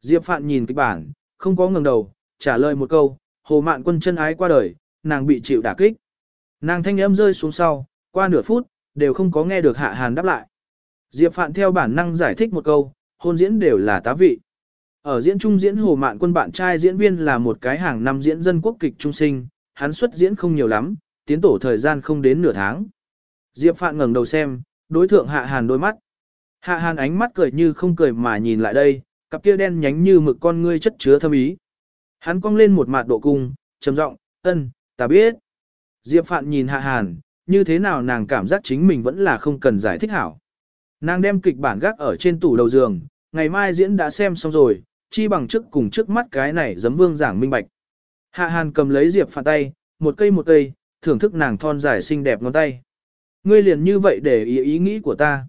Diệp Phạn nhìn kịch bản, không có ngẩng đầu, trả lời một câu, hồ mạn quân chân ái qua đời, nàng bị chịu đả kích. Nàng thanh âm rơi xuống sau, qua nửa phút, đều không có nghe được Hạ Hàn đáp lại. Diệp Phạn theo bản năng giải thích một câu, hôn diễn đều là tá vị. Ở diễn trung diễn hồ mạn quân bạn trai diễn viên là một cái hàng năm diễn dân quốc kịch trung sinh, hắn xuất diễn không nhiều lắm, tiến tổ thời gian không đến nửa tháng. Diệp Phạn ngẩng đầu xem, đối thượng Hạ Hàn đôi mắt. Hạ Hàn ánh mắt cười như không cười mà nhìn lại đây, cặp kia đen nhánh như mực con ngươi chất chứa thâm ý. Hắn cong lên một mặt độ cung, trầm giọng, ân, ta biết. Diệp Phạn nhìn Hạ Hàn, như thế nào nàng cảm giác chính mình vẫn là không cần giải thích hảo. Nàng đem kịch bản gác ở trên tủ đầu giường, ngày mai diễn đã xem xong rồi, chi bằng trước cùng trước mắt cái này giấm vương giảng minh bạch. Hạ Hàn cầm lấy Diệp Phạn tay, một cây một cây, thưởng thức nàng thon dài xinh đẹp ngón tay. Ngươi liền như vậy để ý ý nghĩ của ta.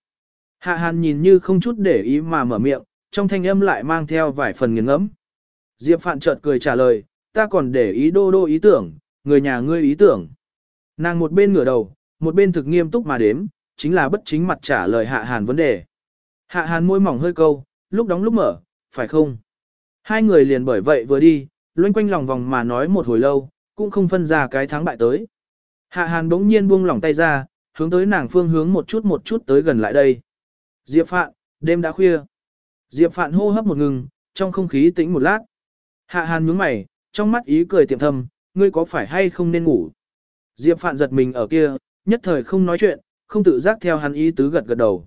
Hạ Hàn nhìn như không chút để ý mà mở miệng, trong thanh âm lại mang theo vài phần nghiền ngẫm. Diệp Phạn chợt cười trả lời, ta còn để ý đô đô ý tưởng, người nhà ngươi ý tưởng. Nàng một bên ngửa đầu, một bên thực nghiêm túc mà đếm, chính là bất chính mặt trả lời Hạ Hàn vấn đề. Hạ Hàn môi mỏng hơi câu, lúc đóng lúc mở, phải không? Hai người liền bởi vậy vừa đi, loanh quanh lòng vòng mà nói một hồi lâu, cũng không phân ra cái thắng bại tới. Hạ Hàn bỗng nhiên buông lỏng tay ra, hướng tới nàng phương hướng một chút một chút tới gần lại đây. Diệp Phạn, đêm đã khuya. Diệp Phạn hô hấp một ngừng, trong không khí tĩnh một lát. Hạ Hàn nhướng mày, trong mắt ý cười tiệm thầm, ngươi có phải hay không nên ngủ? Diệp Phạn giật mình ở kia, nhất thời không nói chuyện, không tự giác theo hắn ý tứ gật gật đầu.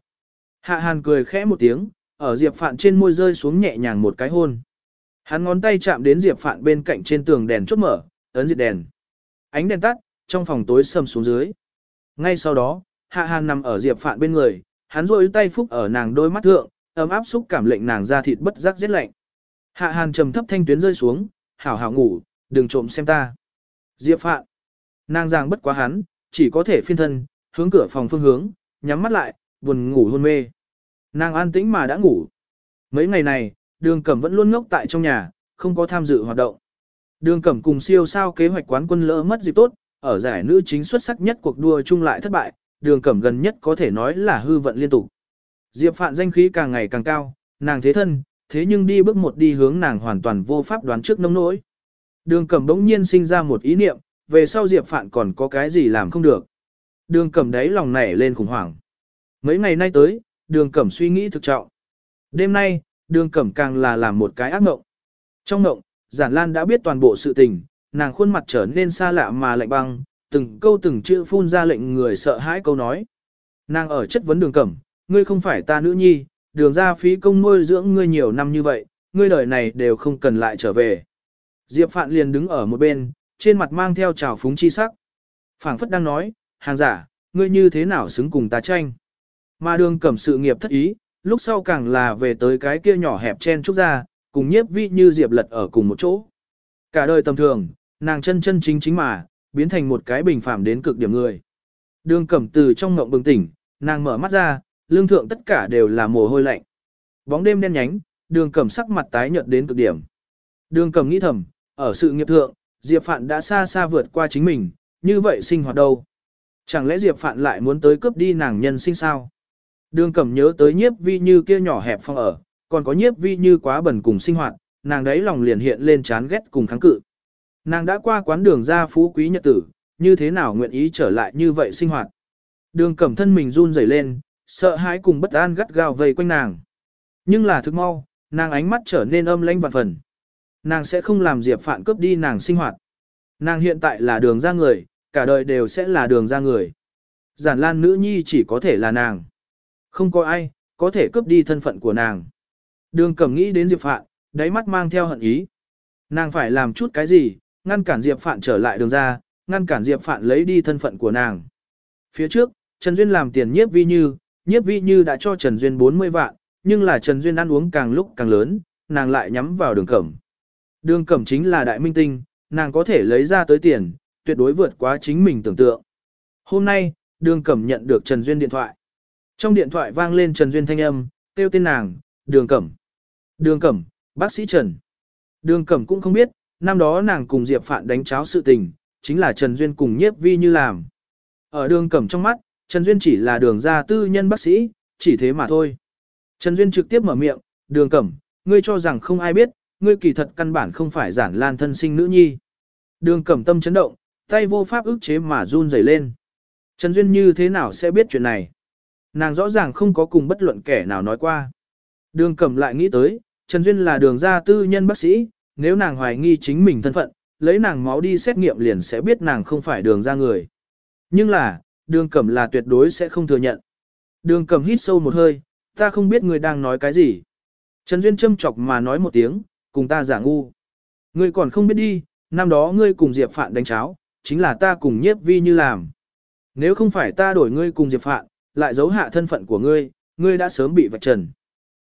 Hạ Hàn cười khẽ một tiếng, ở Diệp Phạn trên môi rơi xuống nhẹ nhàng một cái hôn. Hắn ngón tay chạm đến Diệp Phạn bên cạnh trên tường đèn chốt mở, ấn diệt đèn. Ánh đèn tắt, trong phòng tối sầm xuống dưới. Ngay sau đó, Hạ Hàn nằm ở Diệp Phạn bên người, hắn rôi tay phúc ở nàng đôi mắt thượng, ấm áp xúc cảm lệnh nàng ra thịt bất giác rét lạnh. Hạ Hàn trầm thấp thanh tuyến rơi xuống, hảo hảo ngủ, đừng trộm xem ta. Diệp Phạn, nàng giang bất quá hắn, chỉ có thể phiên thân, hướng cửa phòng phương hướng, nhắm mắt lại, buồn ngủ hôn mê. Nàng an tĩnh mà đã ngủ. Mấy ngày này, đường cẩm vẫn luôn ngốc tại trong nhà, không có tham dự hoạt động. Đường cẩm cùng siêu sao kế hoạch quán quân lỡ mất dịp tốt, ở giải nữ chính xuất sắc nhất cuộc đua chung lại thất bại, đường cẩm gần nhất có thể nói là hư vận liên tục. Diệp Phạn danh khí càng ngày càng cao, nàng thế thân, thế nhưng đi bước một đi hướng nàng hoàn toàn vô pháp đoán trước nông nỗi. Đường cẩm đống nhiên sinh ra một ý niệm, về sau Diệp Phạn còn có cái gì làm không được. Đường cẩm đấy lòng nảy lên khủng hoảng. Mấy ngày nay tới, đường cẩm suy nghĩ thực trọng. Đêm nay, đường cẩm càng là làm một cái ác mộng. Trong mộng, giản lan đã biết toàn bộ sự tình, nàng khuôn mặt trở nên xa lạ mà lạnh băng, từng câu từng chữ phun ra lệnh người sợ hãi câu nói. Nàng ở chất vấn đường cẩm, ngươi không phải ta nữ nhi, đường ra phí công nuôi dưỡng ngươi nhiều năm như vậy, ngươi đời này đều không cần lại trở về. Diệp Phạn liền đứng ở một bên, trên mặt mang theo trào phúng chi sắc. phảng phất đang nói, hàng giả, ngươi như thế nào xứng cùng ta tranh. Mà đường cẩm sự nghiệp thất ý, lúc sau càng là về tới cái kia nhỏ hẹp chen trúc ra, cùng nhiếp vi như Diệp lật ở cùng một chỗ. Cả đời tầm thường, nàng chân chân chính chính mà, biến thành một cái bình phạm đến cực điểm người. Đường cẩm từ trong ngộng bừng tỉnh, nàng mở mắt ra, lương thượng tất cả đều là mồ hôi lạnh. Bóng đêm đen nhánh, đường cẩm sắc mặt tái nhợt đến cực điểm. Đường cẩm nghĩ thầm, ở sự nghiệp thượng, Diệp Phạn đã xa xa vượt qua chính mình, như vậy sinh hoạt đâu. Chẳng lẽ Diệp Phạn lại muốn tới cướp đi nàng nhân sinh sao? Đường cẩm nhớ tới nhiếp vi như kia nhỏ hẹp phong ở, còn có nhiếp vi như quá bẩn cùng sinh hoạt, nàng đấy lòng liền hiện lên chán ghét cùng kháng cự. Nàng đã qua quán đường ra phú quý nhật tử, như thế nào nguyện ý trở lại như vậy sinh hoạt. Đường cẩm thân mình run rẩy lên, sợ hãi cùng bất an gắt gao vây quanh nàng. Nhưng là thức mau, nàng ánh mắt trở nên âm lãnh vạn phần. Nàng sẽ không làm Diệp Phạn cướp đi nàng sinh hoạt. Nàng hiện tại là đường ra người, cả đời đều sẽ là đường ra người. Giản lan nữ nhi chỉ có thể là nàng. Không có ai, có thể cướp đi thân phận của nàng. Đường cẩm nghĩ đến Diệp Phạn, đáy mắt mang theo hận ý. Nàng phải làm chút cái gì, ngăn cản Diệp Phạn trở lại đường ra, ngăn cản Diệp Phạn lấy đi thân phận của nàng. Phía trước, Trần Duyên làm tiền nhiếp vi như, nhiếp vi như đã cho Trần Duyên 40 vạn, nhưng là Trần Duyên ăn uống càng lúc càng lớn, nàng lại nhắm vào đường cẩm. Đường cẩm chính là đại minh tinh, nàng có thể lấy ra tới tiền, tuyệt đối vượt quá chính mình tưởng tượng. Hôm nay, đường cẩm nhận được Trần Duyên điện thoại. Trong điện thoại vang lên Trần Duyên thanh âm, kêu tên nàng, đường cẩm. Đường cẩm, bác sĩ Trần. Đường cẩm cũng không biết, năm đó nàng cùng Diệp Phạn đánh cháo sự tình, chính là Trần Duyên cùng nhiếp vi như làm. Ở đường cẩm trong mắt, Trần Duyên chỉ là đường gia tư nhân bác sĩ, chỉ thế mà thôi. Trần Duyên trực tiếp mở miệng, đường cẩm, ngươi cho rằng không ai biết, ngươi kỳ thật căn bản không phải giản lan thân sinh nữ nhi. Đường cẩm tâm chấn động, tay vô pháp ức chế mà run rẩy lên. Trần Duyên như thế nào sẽ biết chuyện này? Nàng rõ ràng không có cùng bất luận kẻ nào nói qua. Đường cẩm lại nghĩ tới, Trần Duyên là đường gia tư nhân bác sĩ, nếu nàng hoài nghi chính mình thân phận, lấy nàng máu đi xét nghiệm liền sẽ biết nàng không phải đường gia người. Nhưng là, đường cẩm là tuyệt đối sẽ không thừa nhận. Đường cẩm hít sâu một hơi, ta không biết người đang nói cái gì. Trần Duyên châm chọc mà nói một tiếng, cùng ta giả ngu. Ngươi còn không biết đi, năm đó ngươi cùng Diệp Phạn đánh cháo, chính là ta cùng nhiếp vi như làm. Nếu không phải ta đổi ngươi cùng Diệp Phạn, lại giấu hạ thân phận của ngươi, ngươi đã sớm bị vạch trần.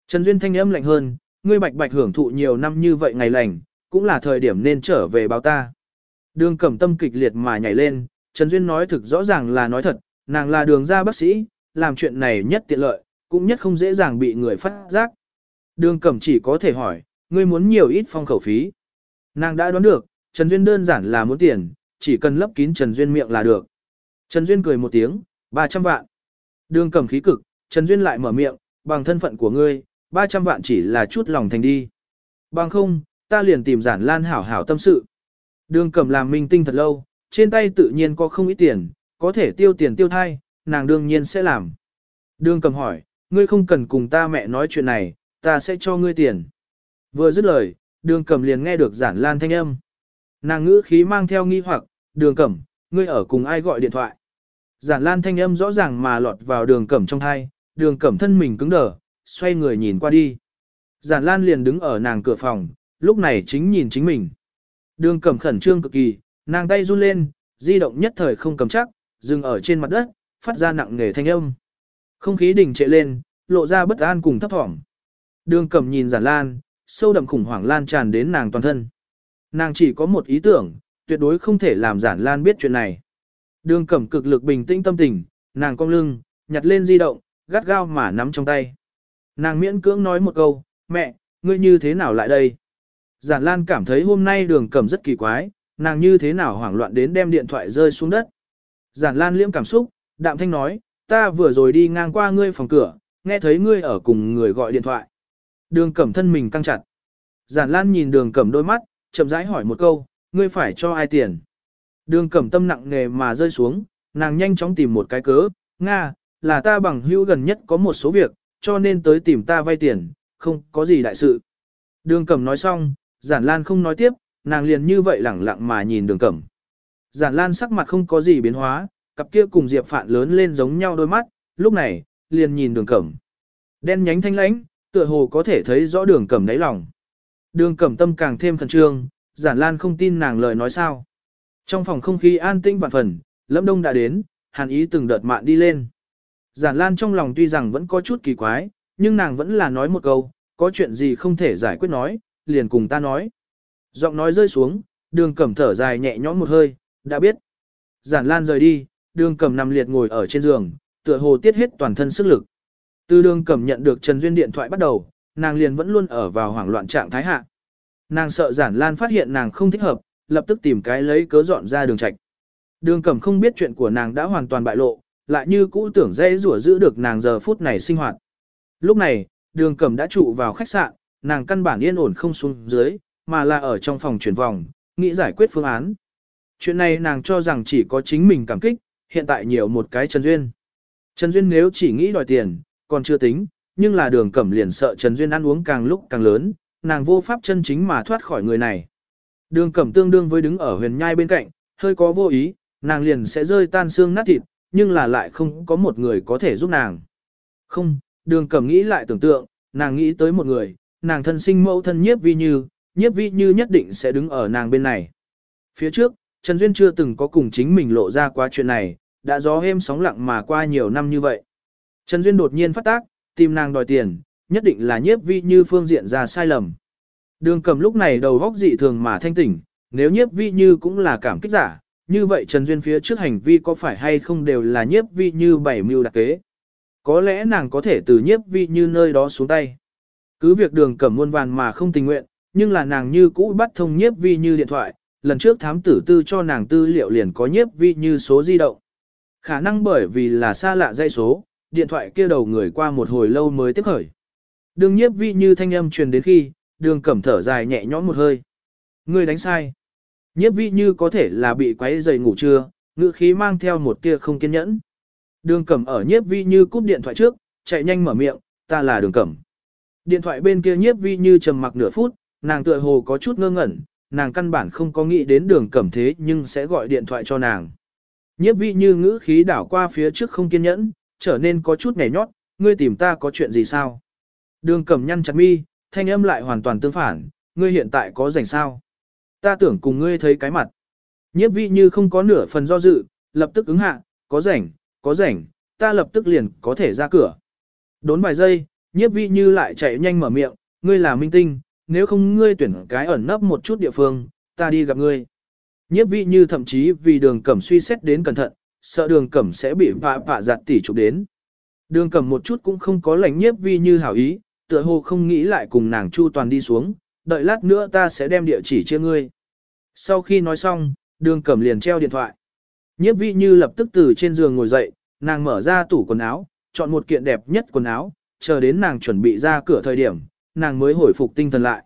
Trần Duyên thanh âm lạnh hơn, ngươi bạch bạch hưởng thụ nhiều năm như vậy ngày lành, cũng là thời điểm nên trở về báo ta. Đường cẩm tâm kịch liệt mà nhảy lên, Trần Duyên nói thực rõ ràng là nói thật, nàng là đường ra bác sĩ, làm chuyện này nhất tiện lợi, cũng nhất không dễ dàng bị người phát giác. Đường cẩm chỉ có thể hỏi, ngươi muốn nhiều ít phong khẩu phí. Nàng đã đoán được, Trần Duyên đơn giản là muốn tiền, chỉ cần lấp kín Trần Duyên miệng là được. Trần Duyên cười một tiếng, 300 vạn. Đường cẩm khí cực, Trần Duyên lại mở miệng, bằng thân phận của ngươi, 300 vạn chỉ là chút lòng thành đi. Bằng không, ta liền tìm giản lan hảo hảo tâm sự. Đường cẩm làm minh tinh thật lâu, trên tay tự nhiên có không ít tiền, có thể tiêu tiền tiêu thai, nàng đương nhiên sẽ làm. Đường cẩm hỏi, ngươi không cần cùng ta mẹ nói chuyện này, ta sẽ cho ngươi tiền. Vừa dứt lời, đường cẩm liền nghe được giản lan thanh âm. Nàng ngữ khí mang theo nghi hoặc, đường cẩm, ngươi ở cùng ai gọi điện thoại. Giản lan thanh âm rõ ràng mà lọt vào đường cẩm trong thai, đường cẩm thân mình cứng đờ, xoay người nhìn qua đi. Giản lan liền đứng ở nàng cửa phòng, lúc này chính nhìn chính mình. Đường cẩm khẩn trương cực kỳ, nàng tay run lên, di động nhất thời không cầm chắc, dừng ở trên mặt đất, phát ra nặng nề thanh âm. Không khí đình trệ lên, lộ ra bất an cùng thấp thỏm. Đường cẩm nhìn giản lan, sâu đậm khủng hoảng lan tràn đến nàng toàn thân. Nàng chỉ có một ý tưởng, tuyệt đối không thể làm giản lan biết chuyện này. Đường cẩm cực lực bình tĩnh tâm tình, nàng cong lưng, nhặt lên di động, gắt gao mà nắm trong tay. Nàng miễn cưỡng nói một câu, mẹ, ngươi như thế nào lại đây? Giản Lan cảm thấy hôm nay đường cẩm rất kỳ quái, nàng như thế nào hoảng loạn đến đem điện thoại rơi xuống đất. Giản Lan liễm cảm xúc, đạm thanh nói, ta vừa rồi đi ngang qua ngươi phòng cửa, nghe thấy ngươi ở cùng người gọi điện thoại. Đường cẩm thân mình căng chặt. Giản Lan nhìn đường cẩm đôi mắt, chậm rãi hỏi một câu, ngươi phải cho ai tiền? Đường cẩm tâm nặng nghề mà rơi xuống, nàng nhanh chóng tìm một cái cớ, Nga, là ta bằng hữu gần nhất có một số việc, cho nên tới tìm ta vay tiền, không có gì đại sự. Đường cẩm nói xong, giản lan không nói tiếp, nàng liền như vậy lẳng lặng mà nhìn đường cẩm. Giản lan sắc mặt không có gì biến hóa, cặp kia cùng diệp phạn lớn lên giống nhau đôi mắt, lúc này, liền nhìn đường cẩm. Đen nhánh thanh lãnh, tựa hồ có thể thấy rõ đường cẩm đáy lòng. Đường cẩm tâm càng thêm khẩn trương, giản lan không tin nàng lời nói sao. Trong phòng không khí an tĩnh vạn phần, lâm đông đã đến, hàn ý từng đợt mạn đi lên. Giản lan trong lòng tuy rằng vẫn có chút kỳ quái, nhưng nàng vẫn là nói một câu, có chuyện gì không thể giải quyết nói, liền cùng ta nói. Giọng nói rơi xuống, đường cẩm thở dài nhẹ nhõm một hơi, đã biết. Giản lan rời đi, đường cẩm nằm liệt ngồi ở trên giường, tựa hồ tiết hết toàn thân sức lực. Từ đường cẩm nhận được Trần Duyên điện thoại bắt đầu, nàng liền vẫn luôn ở vào hoảng loạn trạng thái hạ. Nàng sợ giản lan phát hiện nàng không thích hợp, lập tức tìm cái lấy cớ dọn ra đường trạch. Đường cẩm không biết chuyện của nàng đã hoàn toàn bại lộ, lại như cũ tưởng dễ rủa giữ được nàng giờ phút này sinh hoạt. Lúc này, đường cẩm đã trụ vào khách sạn, nàng căn bản yên ổn không xuống dưới, mà là ở trong phòng chuyển vòng, nghĩ giải quyết phương án. Chuyện này nàng cho rằng chỉ có chính mình cảm kích, hiện tại nhiều một cái Trần Duyên. Trần Duyên nếu chỉ nghĩ đòi tiền, còn chưa tính, nhưng là đường cẩm liền sợ Trần Duyên ăn uống càng lúc càng lớn, nàng vô pháp chân chính mà thoát khỏi người này. Đường cẩm tương đương với đứng ở huyền nhai bên cạnh, hơi có vô ý, nàng liền sẽ rơi tan xương nát thịt, nhưng là lại không có một người có thể giúp nàng. Không, đường cẩm nghĩ lại tưởng tượng, nàng nghĩ tới một người, nàng thân sinh mẫu thân nhiếp vi như, nhiếp vi như nhất định sẽ đứng ở nàng bên này. Phía trước, Trần Duyên chưa từng có cùng chính mình lộ ra qua chuyện này, đã gió êm sóng lặng mà qua nhiều năm như vậy. Trần Duyên đột nhiên phát tác, tìm nàng đòi tiền, nhất định là nhiếp vi như phương diện ra sai lầm. Đường cầm lúc này đầu góc dị thường mà thanh tỉnh, nếu nhiếp vi như cũng là cảm kích giả, như vậy Trần Duyên phía trước hành vi có phải hay không đều là nhiếp vi như bảy mưu đặc kế. Có lẽ nàng có thể từ nhiếp vi như nơi đó xuống tay. Cứ việc đường cẩm muôn vàn mà không tình nguyện, nhưng là nàng như cũ bắt thông nhiếp vi như điện thoại, lần trước thám tử tư cho nàng tư liệu liền có nhiếp vi như số di động. Khả năng bởi vì là xa lạ dây số, điện thoại kia đầu người qua một hồi lâu mới tiếp khởi. Đường nhiếp vi như thanh âm truyền đến khi, đường cẩm thở dài nhẹ nhõm một hơi. Người đánh sai. Nhiếp vi như có thể là bị quấy dày ngủ trưa, ngữ khí mang theo một tia không kiên nhẫn. Đường cẩm ở nhiếp vi như cúp điện thoại trước, chạy nhanh mở miệng, ta là đường cẩm. Điện thoại bên kia nhiếp vi như trầm mặc nửa phút, nàng tựa hồ có chút ngơ ngẩn, nàng căn bản không có nghĩ đến đường cẩm thế nhưng sẽ gọi điện thoại cho nàng. Nhiếp vi như ngữ khí đảo qua phía trước không kiên nhẫn, trở nên có chút nhảy nhót, ngươi tìm ta có chuyện gì sao? Đường cẩm nhăn chặt mi, thanh âm lại hoàn toàn tương phản, ngươi hiện tại có rảnh sao? Ta tưởng cùng ngươi thấy cái mặt. Nhiếp vi như không có nửa phần do dự, lập tức ứng hạ, có rảnh, có rảnh, ta lập tức liền có thể ra cửa. Đốn vài giây, nhiếp vi như lại chạy nhanh mở miệng, ngươi là minh tinh, nếu không ngươi tuyển cái ẩn nấp một chút địa phương, ta đi gặp ngươi. Nhiếp vị như thậm chí vì đường cẩm suy xét đến cẩn thận, sợ đường cẩm sẽ bị vạ vạ giặt tỉ chụp đến. Đường cẩm một chút cũng không có lành nhiếp vi như hảo ý, tựa hồ không nghĩ lại cùng nàng chu toàn đi xuống, đợi lát nữa ta sẽ đem địa chỉ chia ngươi. Sau khi nói xong, đường cẩm liền treo điện thoại. Nhiếp vi như lập tức từ trên giường ngồi dậy, nàng mở ra tủ quần áo, chọn một kiện đẹp nhất quần áo, chờ đến nàng chuẩn bị ra cửa thời điểm, nàng mới hồi phục tinh thần lại.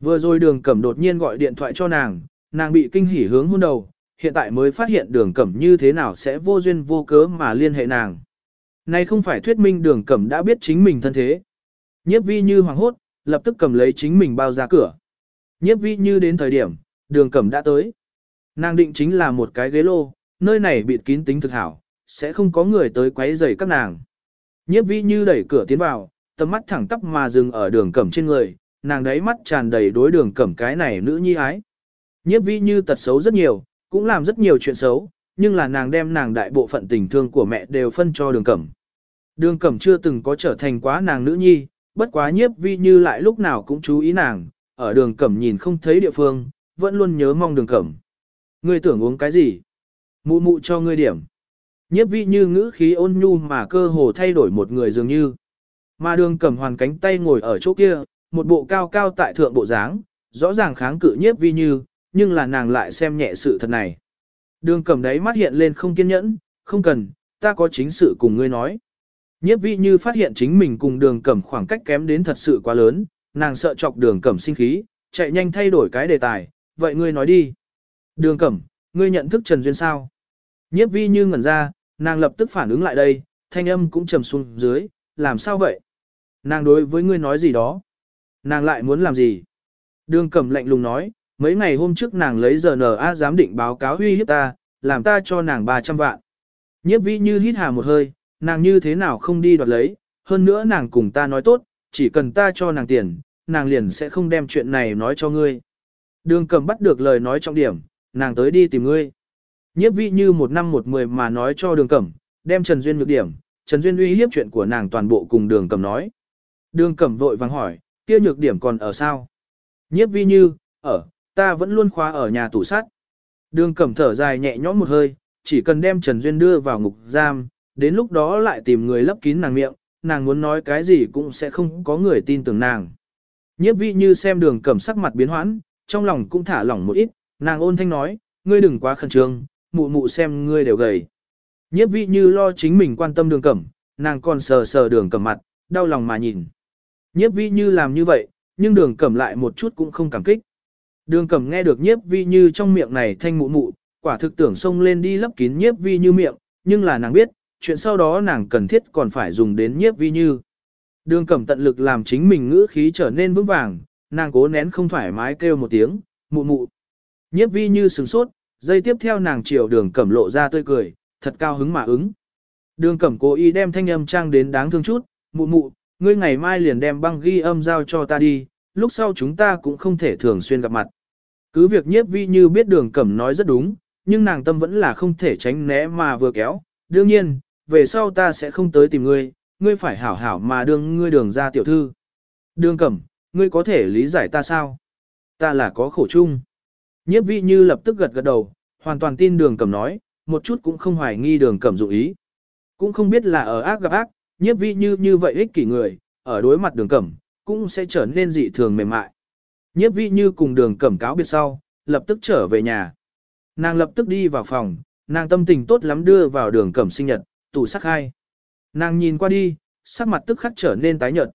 Vừa rồi đường cẩm đột nhiên gọi điện thoại cho nàng, nàng bị kinh hỉ hướng hôn đầu, hiện tại mới phát hiện đường cẩm như thế nào sẽ vô duyên vô cớ mà liên hệ nàng. Này không phải thuyết minh đường cẩm đã biết chính mình thân thế. Nhiếp vi như hoàng hốt, lập tức cầm lấy chính mình bao ra cửa. Nhiếp vi như đến thời điểm, đường cẩm đã tới. Nàng định chính là một cái ghế lô, nơi này bịt kín tính thực hảo, sẽ không có người tới quấy rầy các nàng. Nhiếp vi như đẩy cửa tiến vào, tầm mắt thẳng tắp mà dừng ở đường cẩm trên người, nàng đấy mắt tràn đầy đối đường cẩm cái này nữ nhi ái. Nhiếp vi như tật xấu rất nhiều, cũng làm rất nhiều chuyện xấu, nhưng là nàng đem nàng đại bộ phận tình thương của mẹ đều phân cho đường cẩm. Đường cẩm chưa từng có trở thành quá nàng nữ nhi, bất quá nhiếp vi như lại lúc nào cũng chú ý nàng, ở đường cẩm nhìn không thấy địa phương, vẫn luôn nhớ mong đường cẩm. Ngươi tưởng uống cái gì? Mụ mụ cho ngươi điểm. Nhiếp vi như ngữ khí ôn nhu mà cơ hồ thay đổi một người dường như. Mà đường cẩm hoàn cánh tay ngồi ở chỗ kia, một bộ cao cao tại thượng bộ dáng, rõ ràng kháng cự nhiếp vi như, nhưng là nàng lại xem nhẹ sự thật này. Đường cẩm đấy mắt hiện lên không kiên nhẫn, không cần, ta có chính sự cùng ngươi nói. Nhiếp vi như phát hiện chính mình cùng đường cẩm khoảng cách kém đến thật sự quá lớn, nàng sợ chọc đường cẩm sinh khí, chạy nhanh thay đổi cái đề tài, vậy ngươi nói đi. Đường cẩm, ngươi nhận thức Trần Duyên sao? Nhiếp vi như ngẩn ra, nàng lập tức phản ứng lại đây, thanh âm cũng trầm xuống dưới, làm sao vậy? Nàng đối với ngươi nói gì đó? Nàng lại muốn làm gì? Đường cẩm lạnh lùng nói, mấy ngày hôm trước nàng lấy giờ NA giám định báo cáo huy hiếp ta, làm ta cho nàng 300 vạn. Nhiếp vi như hít hà một hơi, nàng như thế nào không đi đoạt lấy, hơn nữa nàng cùng ta nói tốt, chỉ cần ta cho nàng tiền, nàng liền sẽ không đem chuyện này nói cho ngươi. Đường cầm bắt được lời nói trọng điểm, nàng tới đi tìm ngươi. Nhiếp vi như một năm một mười mà nói cho đường cẩm, đem Trần Duyên nhược điểm, Trần Duyên uy hiếp chuyện của nàng toàn bộ cùng đường cẩm nói. Đường cẩm vội vàng hỏi, kia nhược điểm còn ở sao? Nhiếp vi như, ở, ta vẫn luôn khóa ở nhà tủ sắt. Đường cẩm thở dài nhẹ nhõm một hơi, chỉ cần đem Trần Duyên đưa vào ngục giam, đến lúc đó lại tìm người lấp kín nàng miệng, nàng muốn nói cái gì cũng sẽ không có người tin tưởng nàng. Nhiếp vi như xem đường cẩm sắc mặt biến hoãn, trong lòng cũng thả lỏng một ít, nàng ôn thanh nói, ngươi đừng quá khẩn trương, mụ mụ xem ngươi đều gầy. Nhiếp vi như lo chính mình quan tâm đường cẩm, nàng còn sờ sờ đường cẩm mặt, đau lòng mà nhìn. Nhiếp vi như làm như vậy, nhưng đường cẩm lại một chút cũng không cảm kích. Đường cẩm nghe được nhiếp vi như trong miệng này thanh mụ mụ, quả thực tưởng xông lên đi lấp kín nhiếp vi như miệng, nhưng là nàng biết, chuyện sau đó nàng cần thiết còn phải dùng đến nhiếp vi như. Đường cẩm tận lực làm chính mình ngữ khí trở nên vững vàng, nàng cố nén không thoải mái kêu một tiếng, mụ mụ. Nhiếp vi như sừng sốt, dây tiếp theo nàng chiều đường cẩm lộ ra tươi cười, thật cao hứng mà ứng. Đường cẩm cố ý đem thanh âm trang đến đáng thương chút, mụ mụ, ngươi ngày mai liền đem băng ghi âm giao cho ta đi, lúc sau chúng ta cũng không thể thường xuyên gặp mặt. Cứ việc nhiếp vi như biết đường cẩm nói rất đúng, nhưng nàng tâm vẫn là không thể tránh né mà vừa kéo. Đương nhiên, về sau ta sẽ không tới tìm ngươi, ngươi phải hảo hảo mà đương ngươi đường ra tiểu thư. Đường cẩm, ngươi có thể lý giải ta sao? Ta là có khổ chung. Nhiếp vi như lập tức gật gật đầu, hoàn toàn tin đường cẩm nói, một chút cũng không hoài nghi đường cẩm dụng ý. Cũng không biết là ở ác gặp ác, nhiếp vi như như vậy ích kỷ người, ở đối mặt đường cẩm, cũng sẽ trở nên dị thường mềm mại. Nhiếp vi như cùng đường cẩm cáo biệt sau, lập tức trở về nhà. Nàng lập tức đi vào phòng, nàng tâm tình tốt lắm đưa vào đường cẩm sinh nhật, tủ sắc hai. Nàng nhìn qua đi, sắc mặt tức khắc trở nên tái nhợt.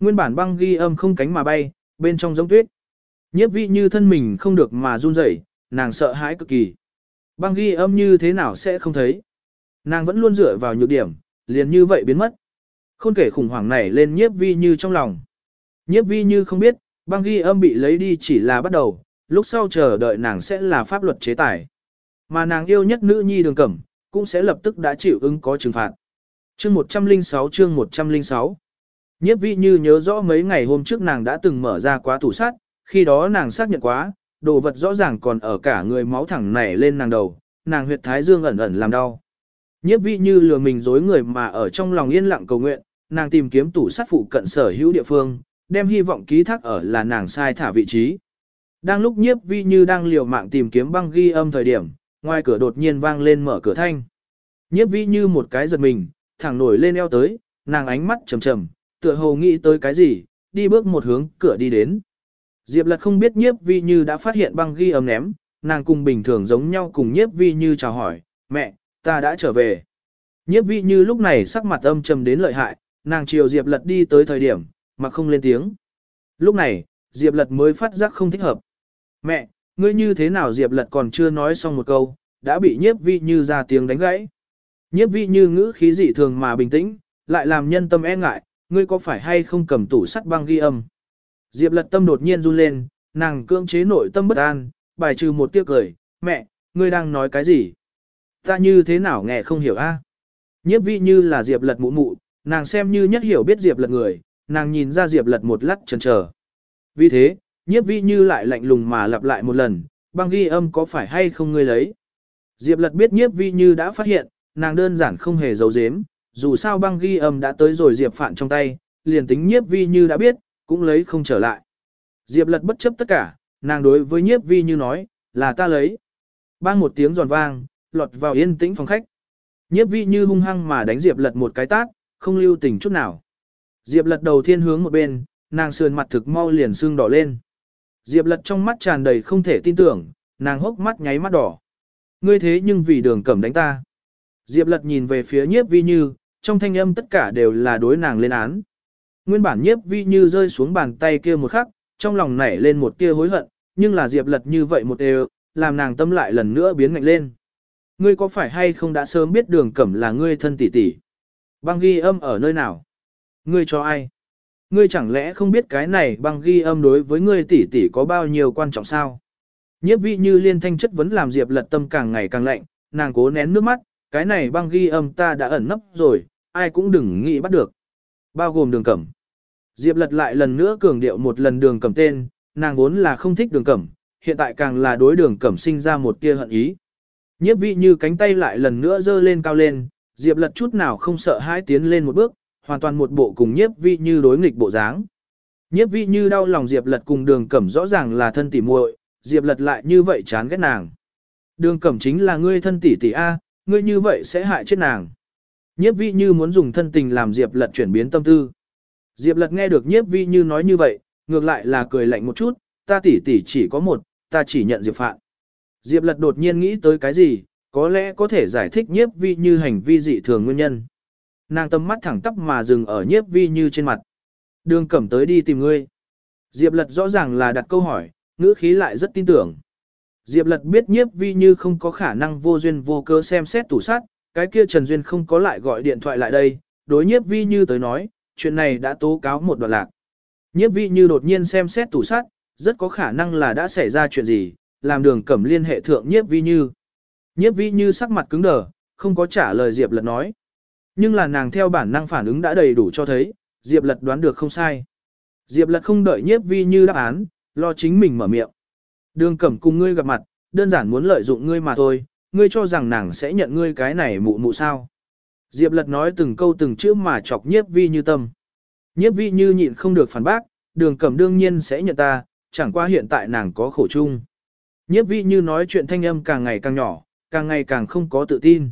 Nguyên bản băng ghi âm không cánh mà bay, bên trong giống tuyết. Nhiếp vi như thân mình không được mà run rẩy, nàng sợ hãi cực kỳ. Băng ghi âm như thế nào sẽ không thấy. Nàng vẫn luôn dựa vào nhược điểm, liền như vậy biến mất. Không kể khủng hoảng này lên nhiếp vi như trong lòng. Nhiếp vi như không biết, băng ghi âm bị lấy đi chỉ là bắt đầu, lúc sau chờ đợi nàng sẽ là pháp luật chế tài. Mà nàng yêu nhất nữ nhi đường cẩm, cũng sẽ lập tức đã chịu ứng có trừng phạt. Chương 106 chương 106 Nhiếp vi như nhớ rõ mấy ngày hôm trước nàng đã từng mở ra quá tủ sát, khi đó nàng xác nhận quá, đồ vật rõ ràng còn ở cả người máu thẳng nảy lên nàng đầu, nàng huyệt thái dương ẩn ẩn làm đau. Nhiếp vi như lừa mình dối người mà ở trong lòng yên lặng cầu nguyện, nàng tìm kiếm tủ sắt phụ cận sở hữu địa phương, đem hy vọng ký thác ở là nàng sai thả vị trí. Đang lúc nhiếp vi như đang liều mạng tìm kiếm băng ghi âm thời điểm, ngoài cửa đột nhiên vang lên mở cửa thanh. Nhiếp vi như một cái giật mình, thẳng nổi lên eo tới, nàng ánh mắt trầm trầm, tựa hồ nghĩ tới cái gì, đi bước một hướng cửa đi đến. Diệp lật không biết nhiếp vi như đã phát hiện băng ghi âm ném, nàng cùng bình thường giống nhau cùng nhiếp vi như chào hỏi, mẹ, ta đã trở về. Nhiếp vi như lúc này sắc mặt âm trầm đến lợi hại, nàng chiều Diệp lật đi tới thời điểm, mà không lên tiếng. Lúc này, Diệp lật mới phát giác không thích hợp. Mẹ, ngươi như thế nào Diệp lật còn chưa nói xong một câu, đã bị nhiếp vi như ra tiếng đánh gãy. Nhiếp vi như ngữ khí dị thường mà bình tĩnh, lại làm nhân tâm e ngại, ngươi có phải hay không cầm tủ sắt băng ghi âm. Diệp lật tâm đột nhiên run lên, nàng cưỡng chế nội tâm bất an, bài trừ một tiếc cười, mẹ, ngươi đang nói cái gì? Ta như thế nào nghe không hiểu a? Nhiếp vi như là Diệp lật mụ mụ, nàng xem như nhất hiểu biết Diệp lật người, nàng nhìn ra Diệp lật một lát chần chờ. Vì thế, nhiếp vi như lại lạnh lùng mà lặp lại một lần, băng ghi âm có phải hay không ngươi lấy. Diệp lật biết nhiếp vi như đã phát hiện, nàng đơn giản không hề giấu giếm, dù sao băng ghi âm đã tới rồi Diệp Phạn trong tay, liền tính nhiếp vi như đã biết, cũng lấy không trở lại. Diệp lật bất chấp tất cả, nàng đối với nhiếp vi như nói, là ta lấy. Bang một tiếng giòn vang, lọt vào yên tĩnh phòng khách. Nhiếp vi như hung hăng mà đánh Diệp lật một cái tát, không lưu tình chút nào. Diệp lật đầu thiên hướng một bên, nàng sườn mặt thực mau liền xương đỏ lên. Diệp lật trong mắt tràn đầy không thể tin tưởng, nàng hốc mắt nháy mắt đỏ. Ngươi thế nhưng vì đường cẩm đánh ta. Diệp lật nhìn về phía nhiếp vi như, trong thanh âm tất cả đều là đối nàng lên án. Nguyên bản nhiếp vi như rơi xuống bàn tay kia một khắc, trong lòng nảy lên một tia hối hận, nhưng là Diệp lật như vậy một đều, làm nàng tâm lại lần nữa biến ngạnh lên. Ngươi có phải hay không đã sớm biết đường cẩm là ngươi thân tỷ tỷ? Băng ghi âm ở nơi nào? Ngươi cho ai? Ngươi chẳng lẽ không biết cái này băng ghi âm đối với ngươi tỷ tỷ có bao nhiêu quan trọng sao? Nhiếp vị như liên thanh chất vấn làm Diệp lật tâm càng ngày càng lạnh, nàng cố nén nước mắt, cái này băng ghi âm ta đã ẩn nấp rồi, ai cũng đừng nghĩ bắt được. Bao gồm đường cẩm. Diệp lật lại lần nữa cường điệu một lần đường cẩm tên, nàng vốn là không thích đường cẩm, hiện tại càng là đối đường cẩm sinh ra một tia hận ý. Nhiếp vị như cánh tay lại lần nữa dơ lên cao lên, Diệp lật chút nào không sợ hãi tiến lên một bước, hoàn toàn một bộ cùng nhiếp vị như đối nghịch bộ dáng. Nhiếp vị như đau lòng Diệp lật cùng đường cẩm rõ ràng là thân tỉ muội, Diệp lật lại như vậy chán ghét nàng. Đường cẩm chính là ngươi thân tỷ tỷ A, ngươi như vậy sẽ hại chết nàng. Nhiếp vị như muốn dùng thân tình làm Diệp lật chuyển biến tâm tư. Diệp lật nghe được nhiếp vị như nói như vậy, ngược lại là cười lạnh một chút, ta tỷ tỷ chỉ có một, ta chỉ nhận Diệp Phạn. Diệp lật đột nhiên nghĩ tới cái gì, có lẽ có thể giải thích nhiếp vi như hành vi dị thường nguyên nhân. Nàng tâm mắt thẳng tắp mà dừng ở nhiếp vi như trên mặt. Đường cẩm tới đi tìm ngươi. Diệp lật rõ ràng là đặt câu hỏi, ngữ khí lại rất tin tưởng. Diệp lật biết nhiếp vi như không có khả năng vô duyên vô cớ xem xét tủ sát, cái kia Trần Duyên không có lại gọi điện thoại lại đây, đối nhiếp vi như tới nói, chuyện này đã tố cáo một đoạn lạc. Nhiếp vi như đột nhiên xem xét tủ sát, rất có khả năng là đã xảy ra chuyện gì, làm đường cẩm liên hệ thượng nhiếp vi như. Nhiếp vi như sắc mặt cứng đờ, không có trả lời Diệp lật nói. Nhưng là nàng theo bản năng phản ứng đã đầy đủ cho thấy, Diệp lật đoán được không sai. Diệp lật không đợi nhiếp vi như đáp án, lo chính mình mở miệng. Đường cẩm cùng ngươi gặp mặt, đơn giản muốn lợi dụng ngươi mà thôi, ngươi cho rằng nàng sẽ nhận ngươi cái này mụ mụ sao. Diệp lật nói từng câu từng chữ mà chọc nhiếp vi như tâm. Nhiếp vi như nhịn không được phản bác, đường cẩm đương nhiên sẽ nhận ta, chẳng qua hiện tại nàng có khổ chung. Nhiếp vi như nói chuyện thanh âm càng ngày càng nhỏ, càng ngày càng không có tự tin.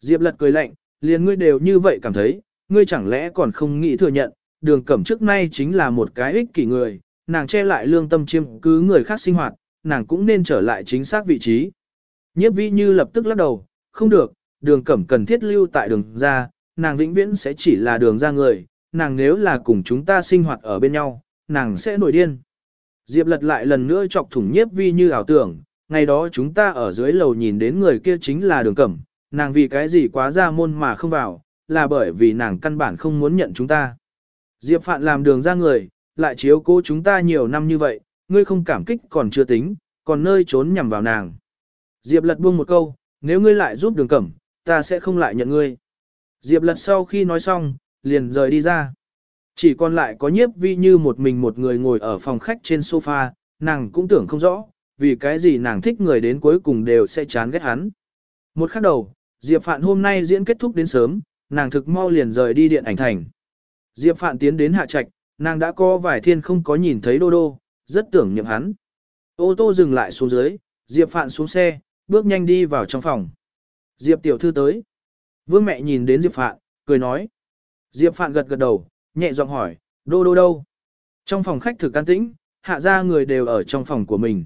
Diệp lật cười lạnh, liền ngươi đều như vậy cảm thấy, ngươi chẳng lẽ còn không nghĩ thừa nhận, đường cẩm trước nay chính là một cái ích kỷ người, nàng che lại lương tâm chiêm cứ người khác sinh hoạt, nàng cũng nên trở lại chính xác vị trí. Nhiếp vi như lập tức lắc đầu, không được, đường cẩm cần thiết lưu tại đường ra, nàng vĩnh viễn sẽ chỉ là đường ra người, nàng nếu là cùng chúng ta sinh hoạt ở bên nhau, nàng sẽ nổi điên. Diệp lật lại lần nữa chọc thủng nhiếp vi như ảo tưởng, ngày đó chúng ta ở dưới lầu nhìn đến người kia chính là đường cẩm, nàng vì cái gì quá ra môn mà không vào, là bởi vì nàng căn bản không muốn nhận chúng ta. Diệp Phạn làm đường ra người, lại chiếu cố chúng ta nhiều năm như vậy, ngươi không cảm kích còn chưa tính, còn nơi trốn nhằm vào nàng. Diệp lật buông một câu, nếu ngươi lại giúp đường cẩm, ta sẽ không lại nhận ngươi. Diệp lật sau khi nói xong, liền rời đi ra. Chỉ còn lại có nhiếp vi như một mình một người ngồi ở phòng khách trên sofa, nàng cũng tưởng không rõ, vì cái gì nàng thích người đến cuối cùng đều sẽ chán ghét hắn. Một khắc đầu, Diệp Phạn hôm nay diễn kết thúc đến sớm, nàng thực mau liền rời đi điện ảnh thành. Diệp Phạn tiến đến hạ trạch, nàng đã có vài thiên không có nhìn thấy đô đô, rất tưởng niệm hắn. Ô tô dừng lại xuống dưới, Diệp Phạn xuống xe, bước nhanh đi vào trong phòng. Diệp tiểu thư tới. Vương mẹ nhìn đến Diệp Phạn, cười nói. Diệp Phạn gật gật đầu, nhẹ giọng hỏi, đô đô đâu? Trong phòng khách thực an tĩnh, hạ ra người đều ở trong phòng của mình.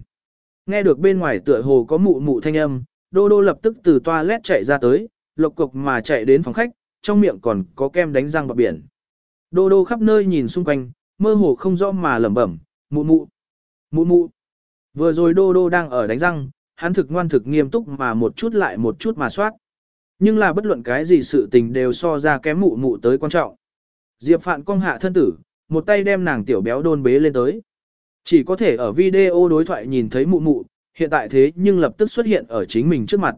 Nghe được bên ngoài tựa hồ có mụ mụ thanh âm, đô đô lập tức từ toilet chạy ra tới, lộc cục mà chạy đến phòng khách, trong miệng còn có kem đánh răng bạc biển. Đô đô khắp nơi nhìn xung quanh, mơ hồ không rõ mà lẩm bẩm, mụ mụ, mụ mụ. Vừa rồi đô đô đang ở đánh răng, hắn thực ngoan thực nghiêm túc mà một chút lại một chút mà soát. Nhưng là bất luận cái gì sự tình đều so ra kém mụ mụ tới quan trọng. Diệp Phạn cong hạ thân tử, một tay đem nàng tiểu béo đôn bế lên tới. Chỉ có thể ở video đối thoại nhìn thấy mụ mụ, hiện tại thế nhưng lập tức xuất hiện ở chính mình trước mặt.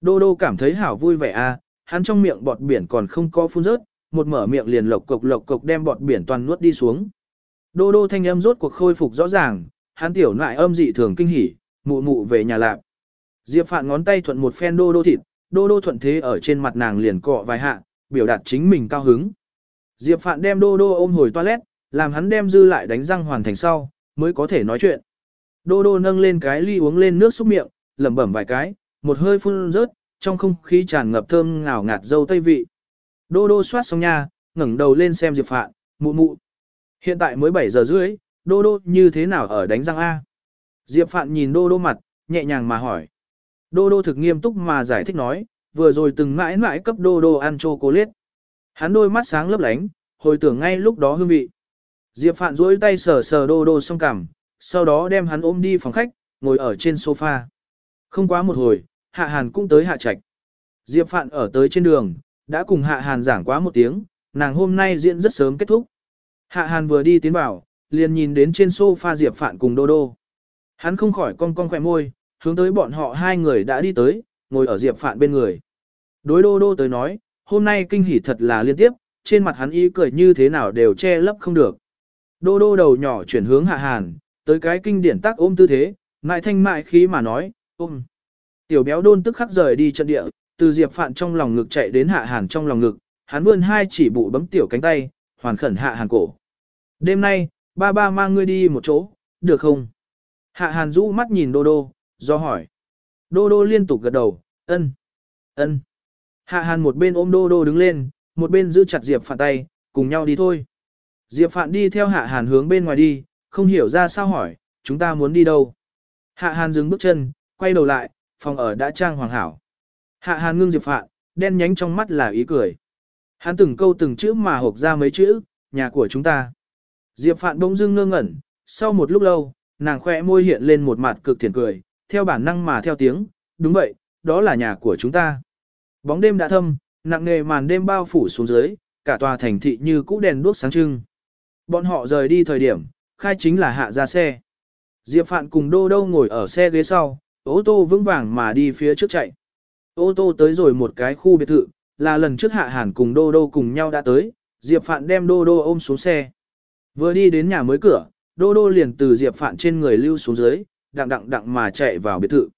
Đô đô cảm thấy hảo vui vẻ a, à, hắn trong miệng bọt biển còn không có phun rớt, một mở miệng liền lộc cục lộc cục đem bọt biển toàn nuốt đi xuống. Đô đô thanh âm rốt cuộc khôi phục rõ ràng, hắn tiểu nại âm dị thường kinh hỉ, mụ mụ về nhà lạp. Diệp Phạn ngón tay thuận một phen đô đô thịt, đô đô thuận thế ở trên mặt nàng liền cọ vài hạ, biểu đạt chính mình cao hứng. Diệp Phạn đem đô đô ôm hồi toilet, làm hắn đem dư lại đánh răng hoàn thành sau, mới có thể nói chuyện. Đô đô nâng lên cái ly uống lên nước xúc miệng, lẩm bẩm vài cái, một hơi phun rớt, trong không khí tràn ngập thơm ngào ngạt dâu tây vị. Đô đô xoát xong nha, ngẩng đầu lên xem Diệp Phạn, mụ mụ. Hiện tại mới 7 giờ rưỡi, đô đô như thế nào ở đánh răng A? Diệp Phạn nhìn đô đô mặt, nhẹ nhàng mà hỏi. Đô đô thực nghiêm túc mà giải thích nói, vừa rồi từng mãi mãi cấp đô đô ăn chocolate. Hắn đôi mắt sáng lấp lánh, hồi tưởng ngay lúc đó hương vị. Diệp Phạn duỗi tay sờ sờ đô đô xong cằm, sau đó đem hắn ôm đi phòng khách, ngồi ở trên sofa. Không quá một hồi, Hạ Hàn cũng tới Hạ Trạch. Diệp Phạn ở tới trên đường, đã cùng Hạ Hàn giảng quá một tiếng, nàng hôm nay diễn rất sớm kết thúc. Hạ Hàn vừa đi tiến vào, liền nhìn đến trên sofa Diệp Phạn cùng Đô Đô. Hắn không khỏi cong cong khỏe môi, hướng tới bọn họ hai người đã đi tới, ngồi ở Diệp Phạn bên người. Đối Đô Đô tới nói, hôm nay kinh hỉ thật là liên tiếp, trên mặt hắn ý cười như thế nào đều che lấp không được. Đô Đô đầu nhỏ chuyển hướng Hạ Hàn, tới cái kinh điển tác ôm tư thế, ngại thanh mại khí mà nói, ôm. Tiểu béo đôn tức khắc rời đi chân địa, từ Diệp Phạn trong lòng ngực chạy đến Hạ Hàn trong lòng ngực, hắn vươn hai chỉ bụ bấm tiểu cánh tay, hoàn khẩn Hạ Hàn cổ. Đêm nay, ba ba mang ngươi đi một chỗ, được không? Hạ Hàn rũ mắt nhìn Đô Đô, do hỏi. Đô Đô liên tục gật đầu, ân, ân. Hạ Hàn một bên ôm Đô Đô đứng lên, một bên giữ chặt Diệp Phạn tay, cùng nhau đi thôi. Diệp Phạn đi theo Hạ Hàn hướng bên ngoài đi, không hiểu ra sao hỏi, chúng ta muốn đi đâu. Hạ Hàn dừng bước chân, quay đầu lại, phòng ở đã trang hoàng hảo. Hạ Hàn ngưng Diệp Phạn, đen nhánh trong mắt là ý cười. Hắn từng câu từng chữ mà hộp ra mấy chữ, nhà của chúng ta. Diệp Phạn bỗng dưng ngơ ngẩn, sau một lúc lâu, nàng khỏe môi hiện lên một mặt cực thiện cười, theo bản năng mà theo tiếng, đúng vậy, đó là nhà của chúng ta. Bóng đêm đã thâm, nặng nề màn đêm bao phủ xuống dưới, cả tòa thành thị như cũ đèn đuốc sáng trưng. Bọn họ rời đi thời điểm, khai chính là hạ ra xe. Diệp Phạn cùng Đô Đâu ngồi ở xe ghế sau, ô tô vững vàng mà đi phía trước chạy. Ô tô tới rồi một cái khu biệt thự, là lần trước Hạ Hàn cùng Đô Đô cùng nhau đã tới, Diệp Phạn đem Đô Đô ôm xuống xe. Vừa đi đến nhà mới cửa, Đô Đô liền từ Diệp Phạn trên người lưu xuống dưới, đặng đặng đặng mà chạy vào biệt thự.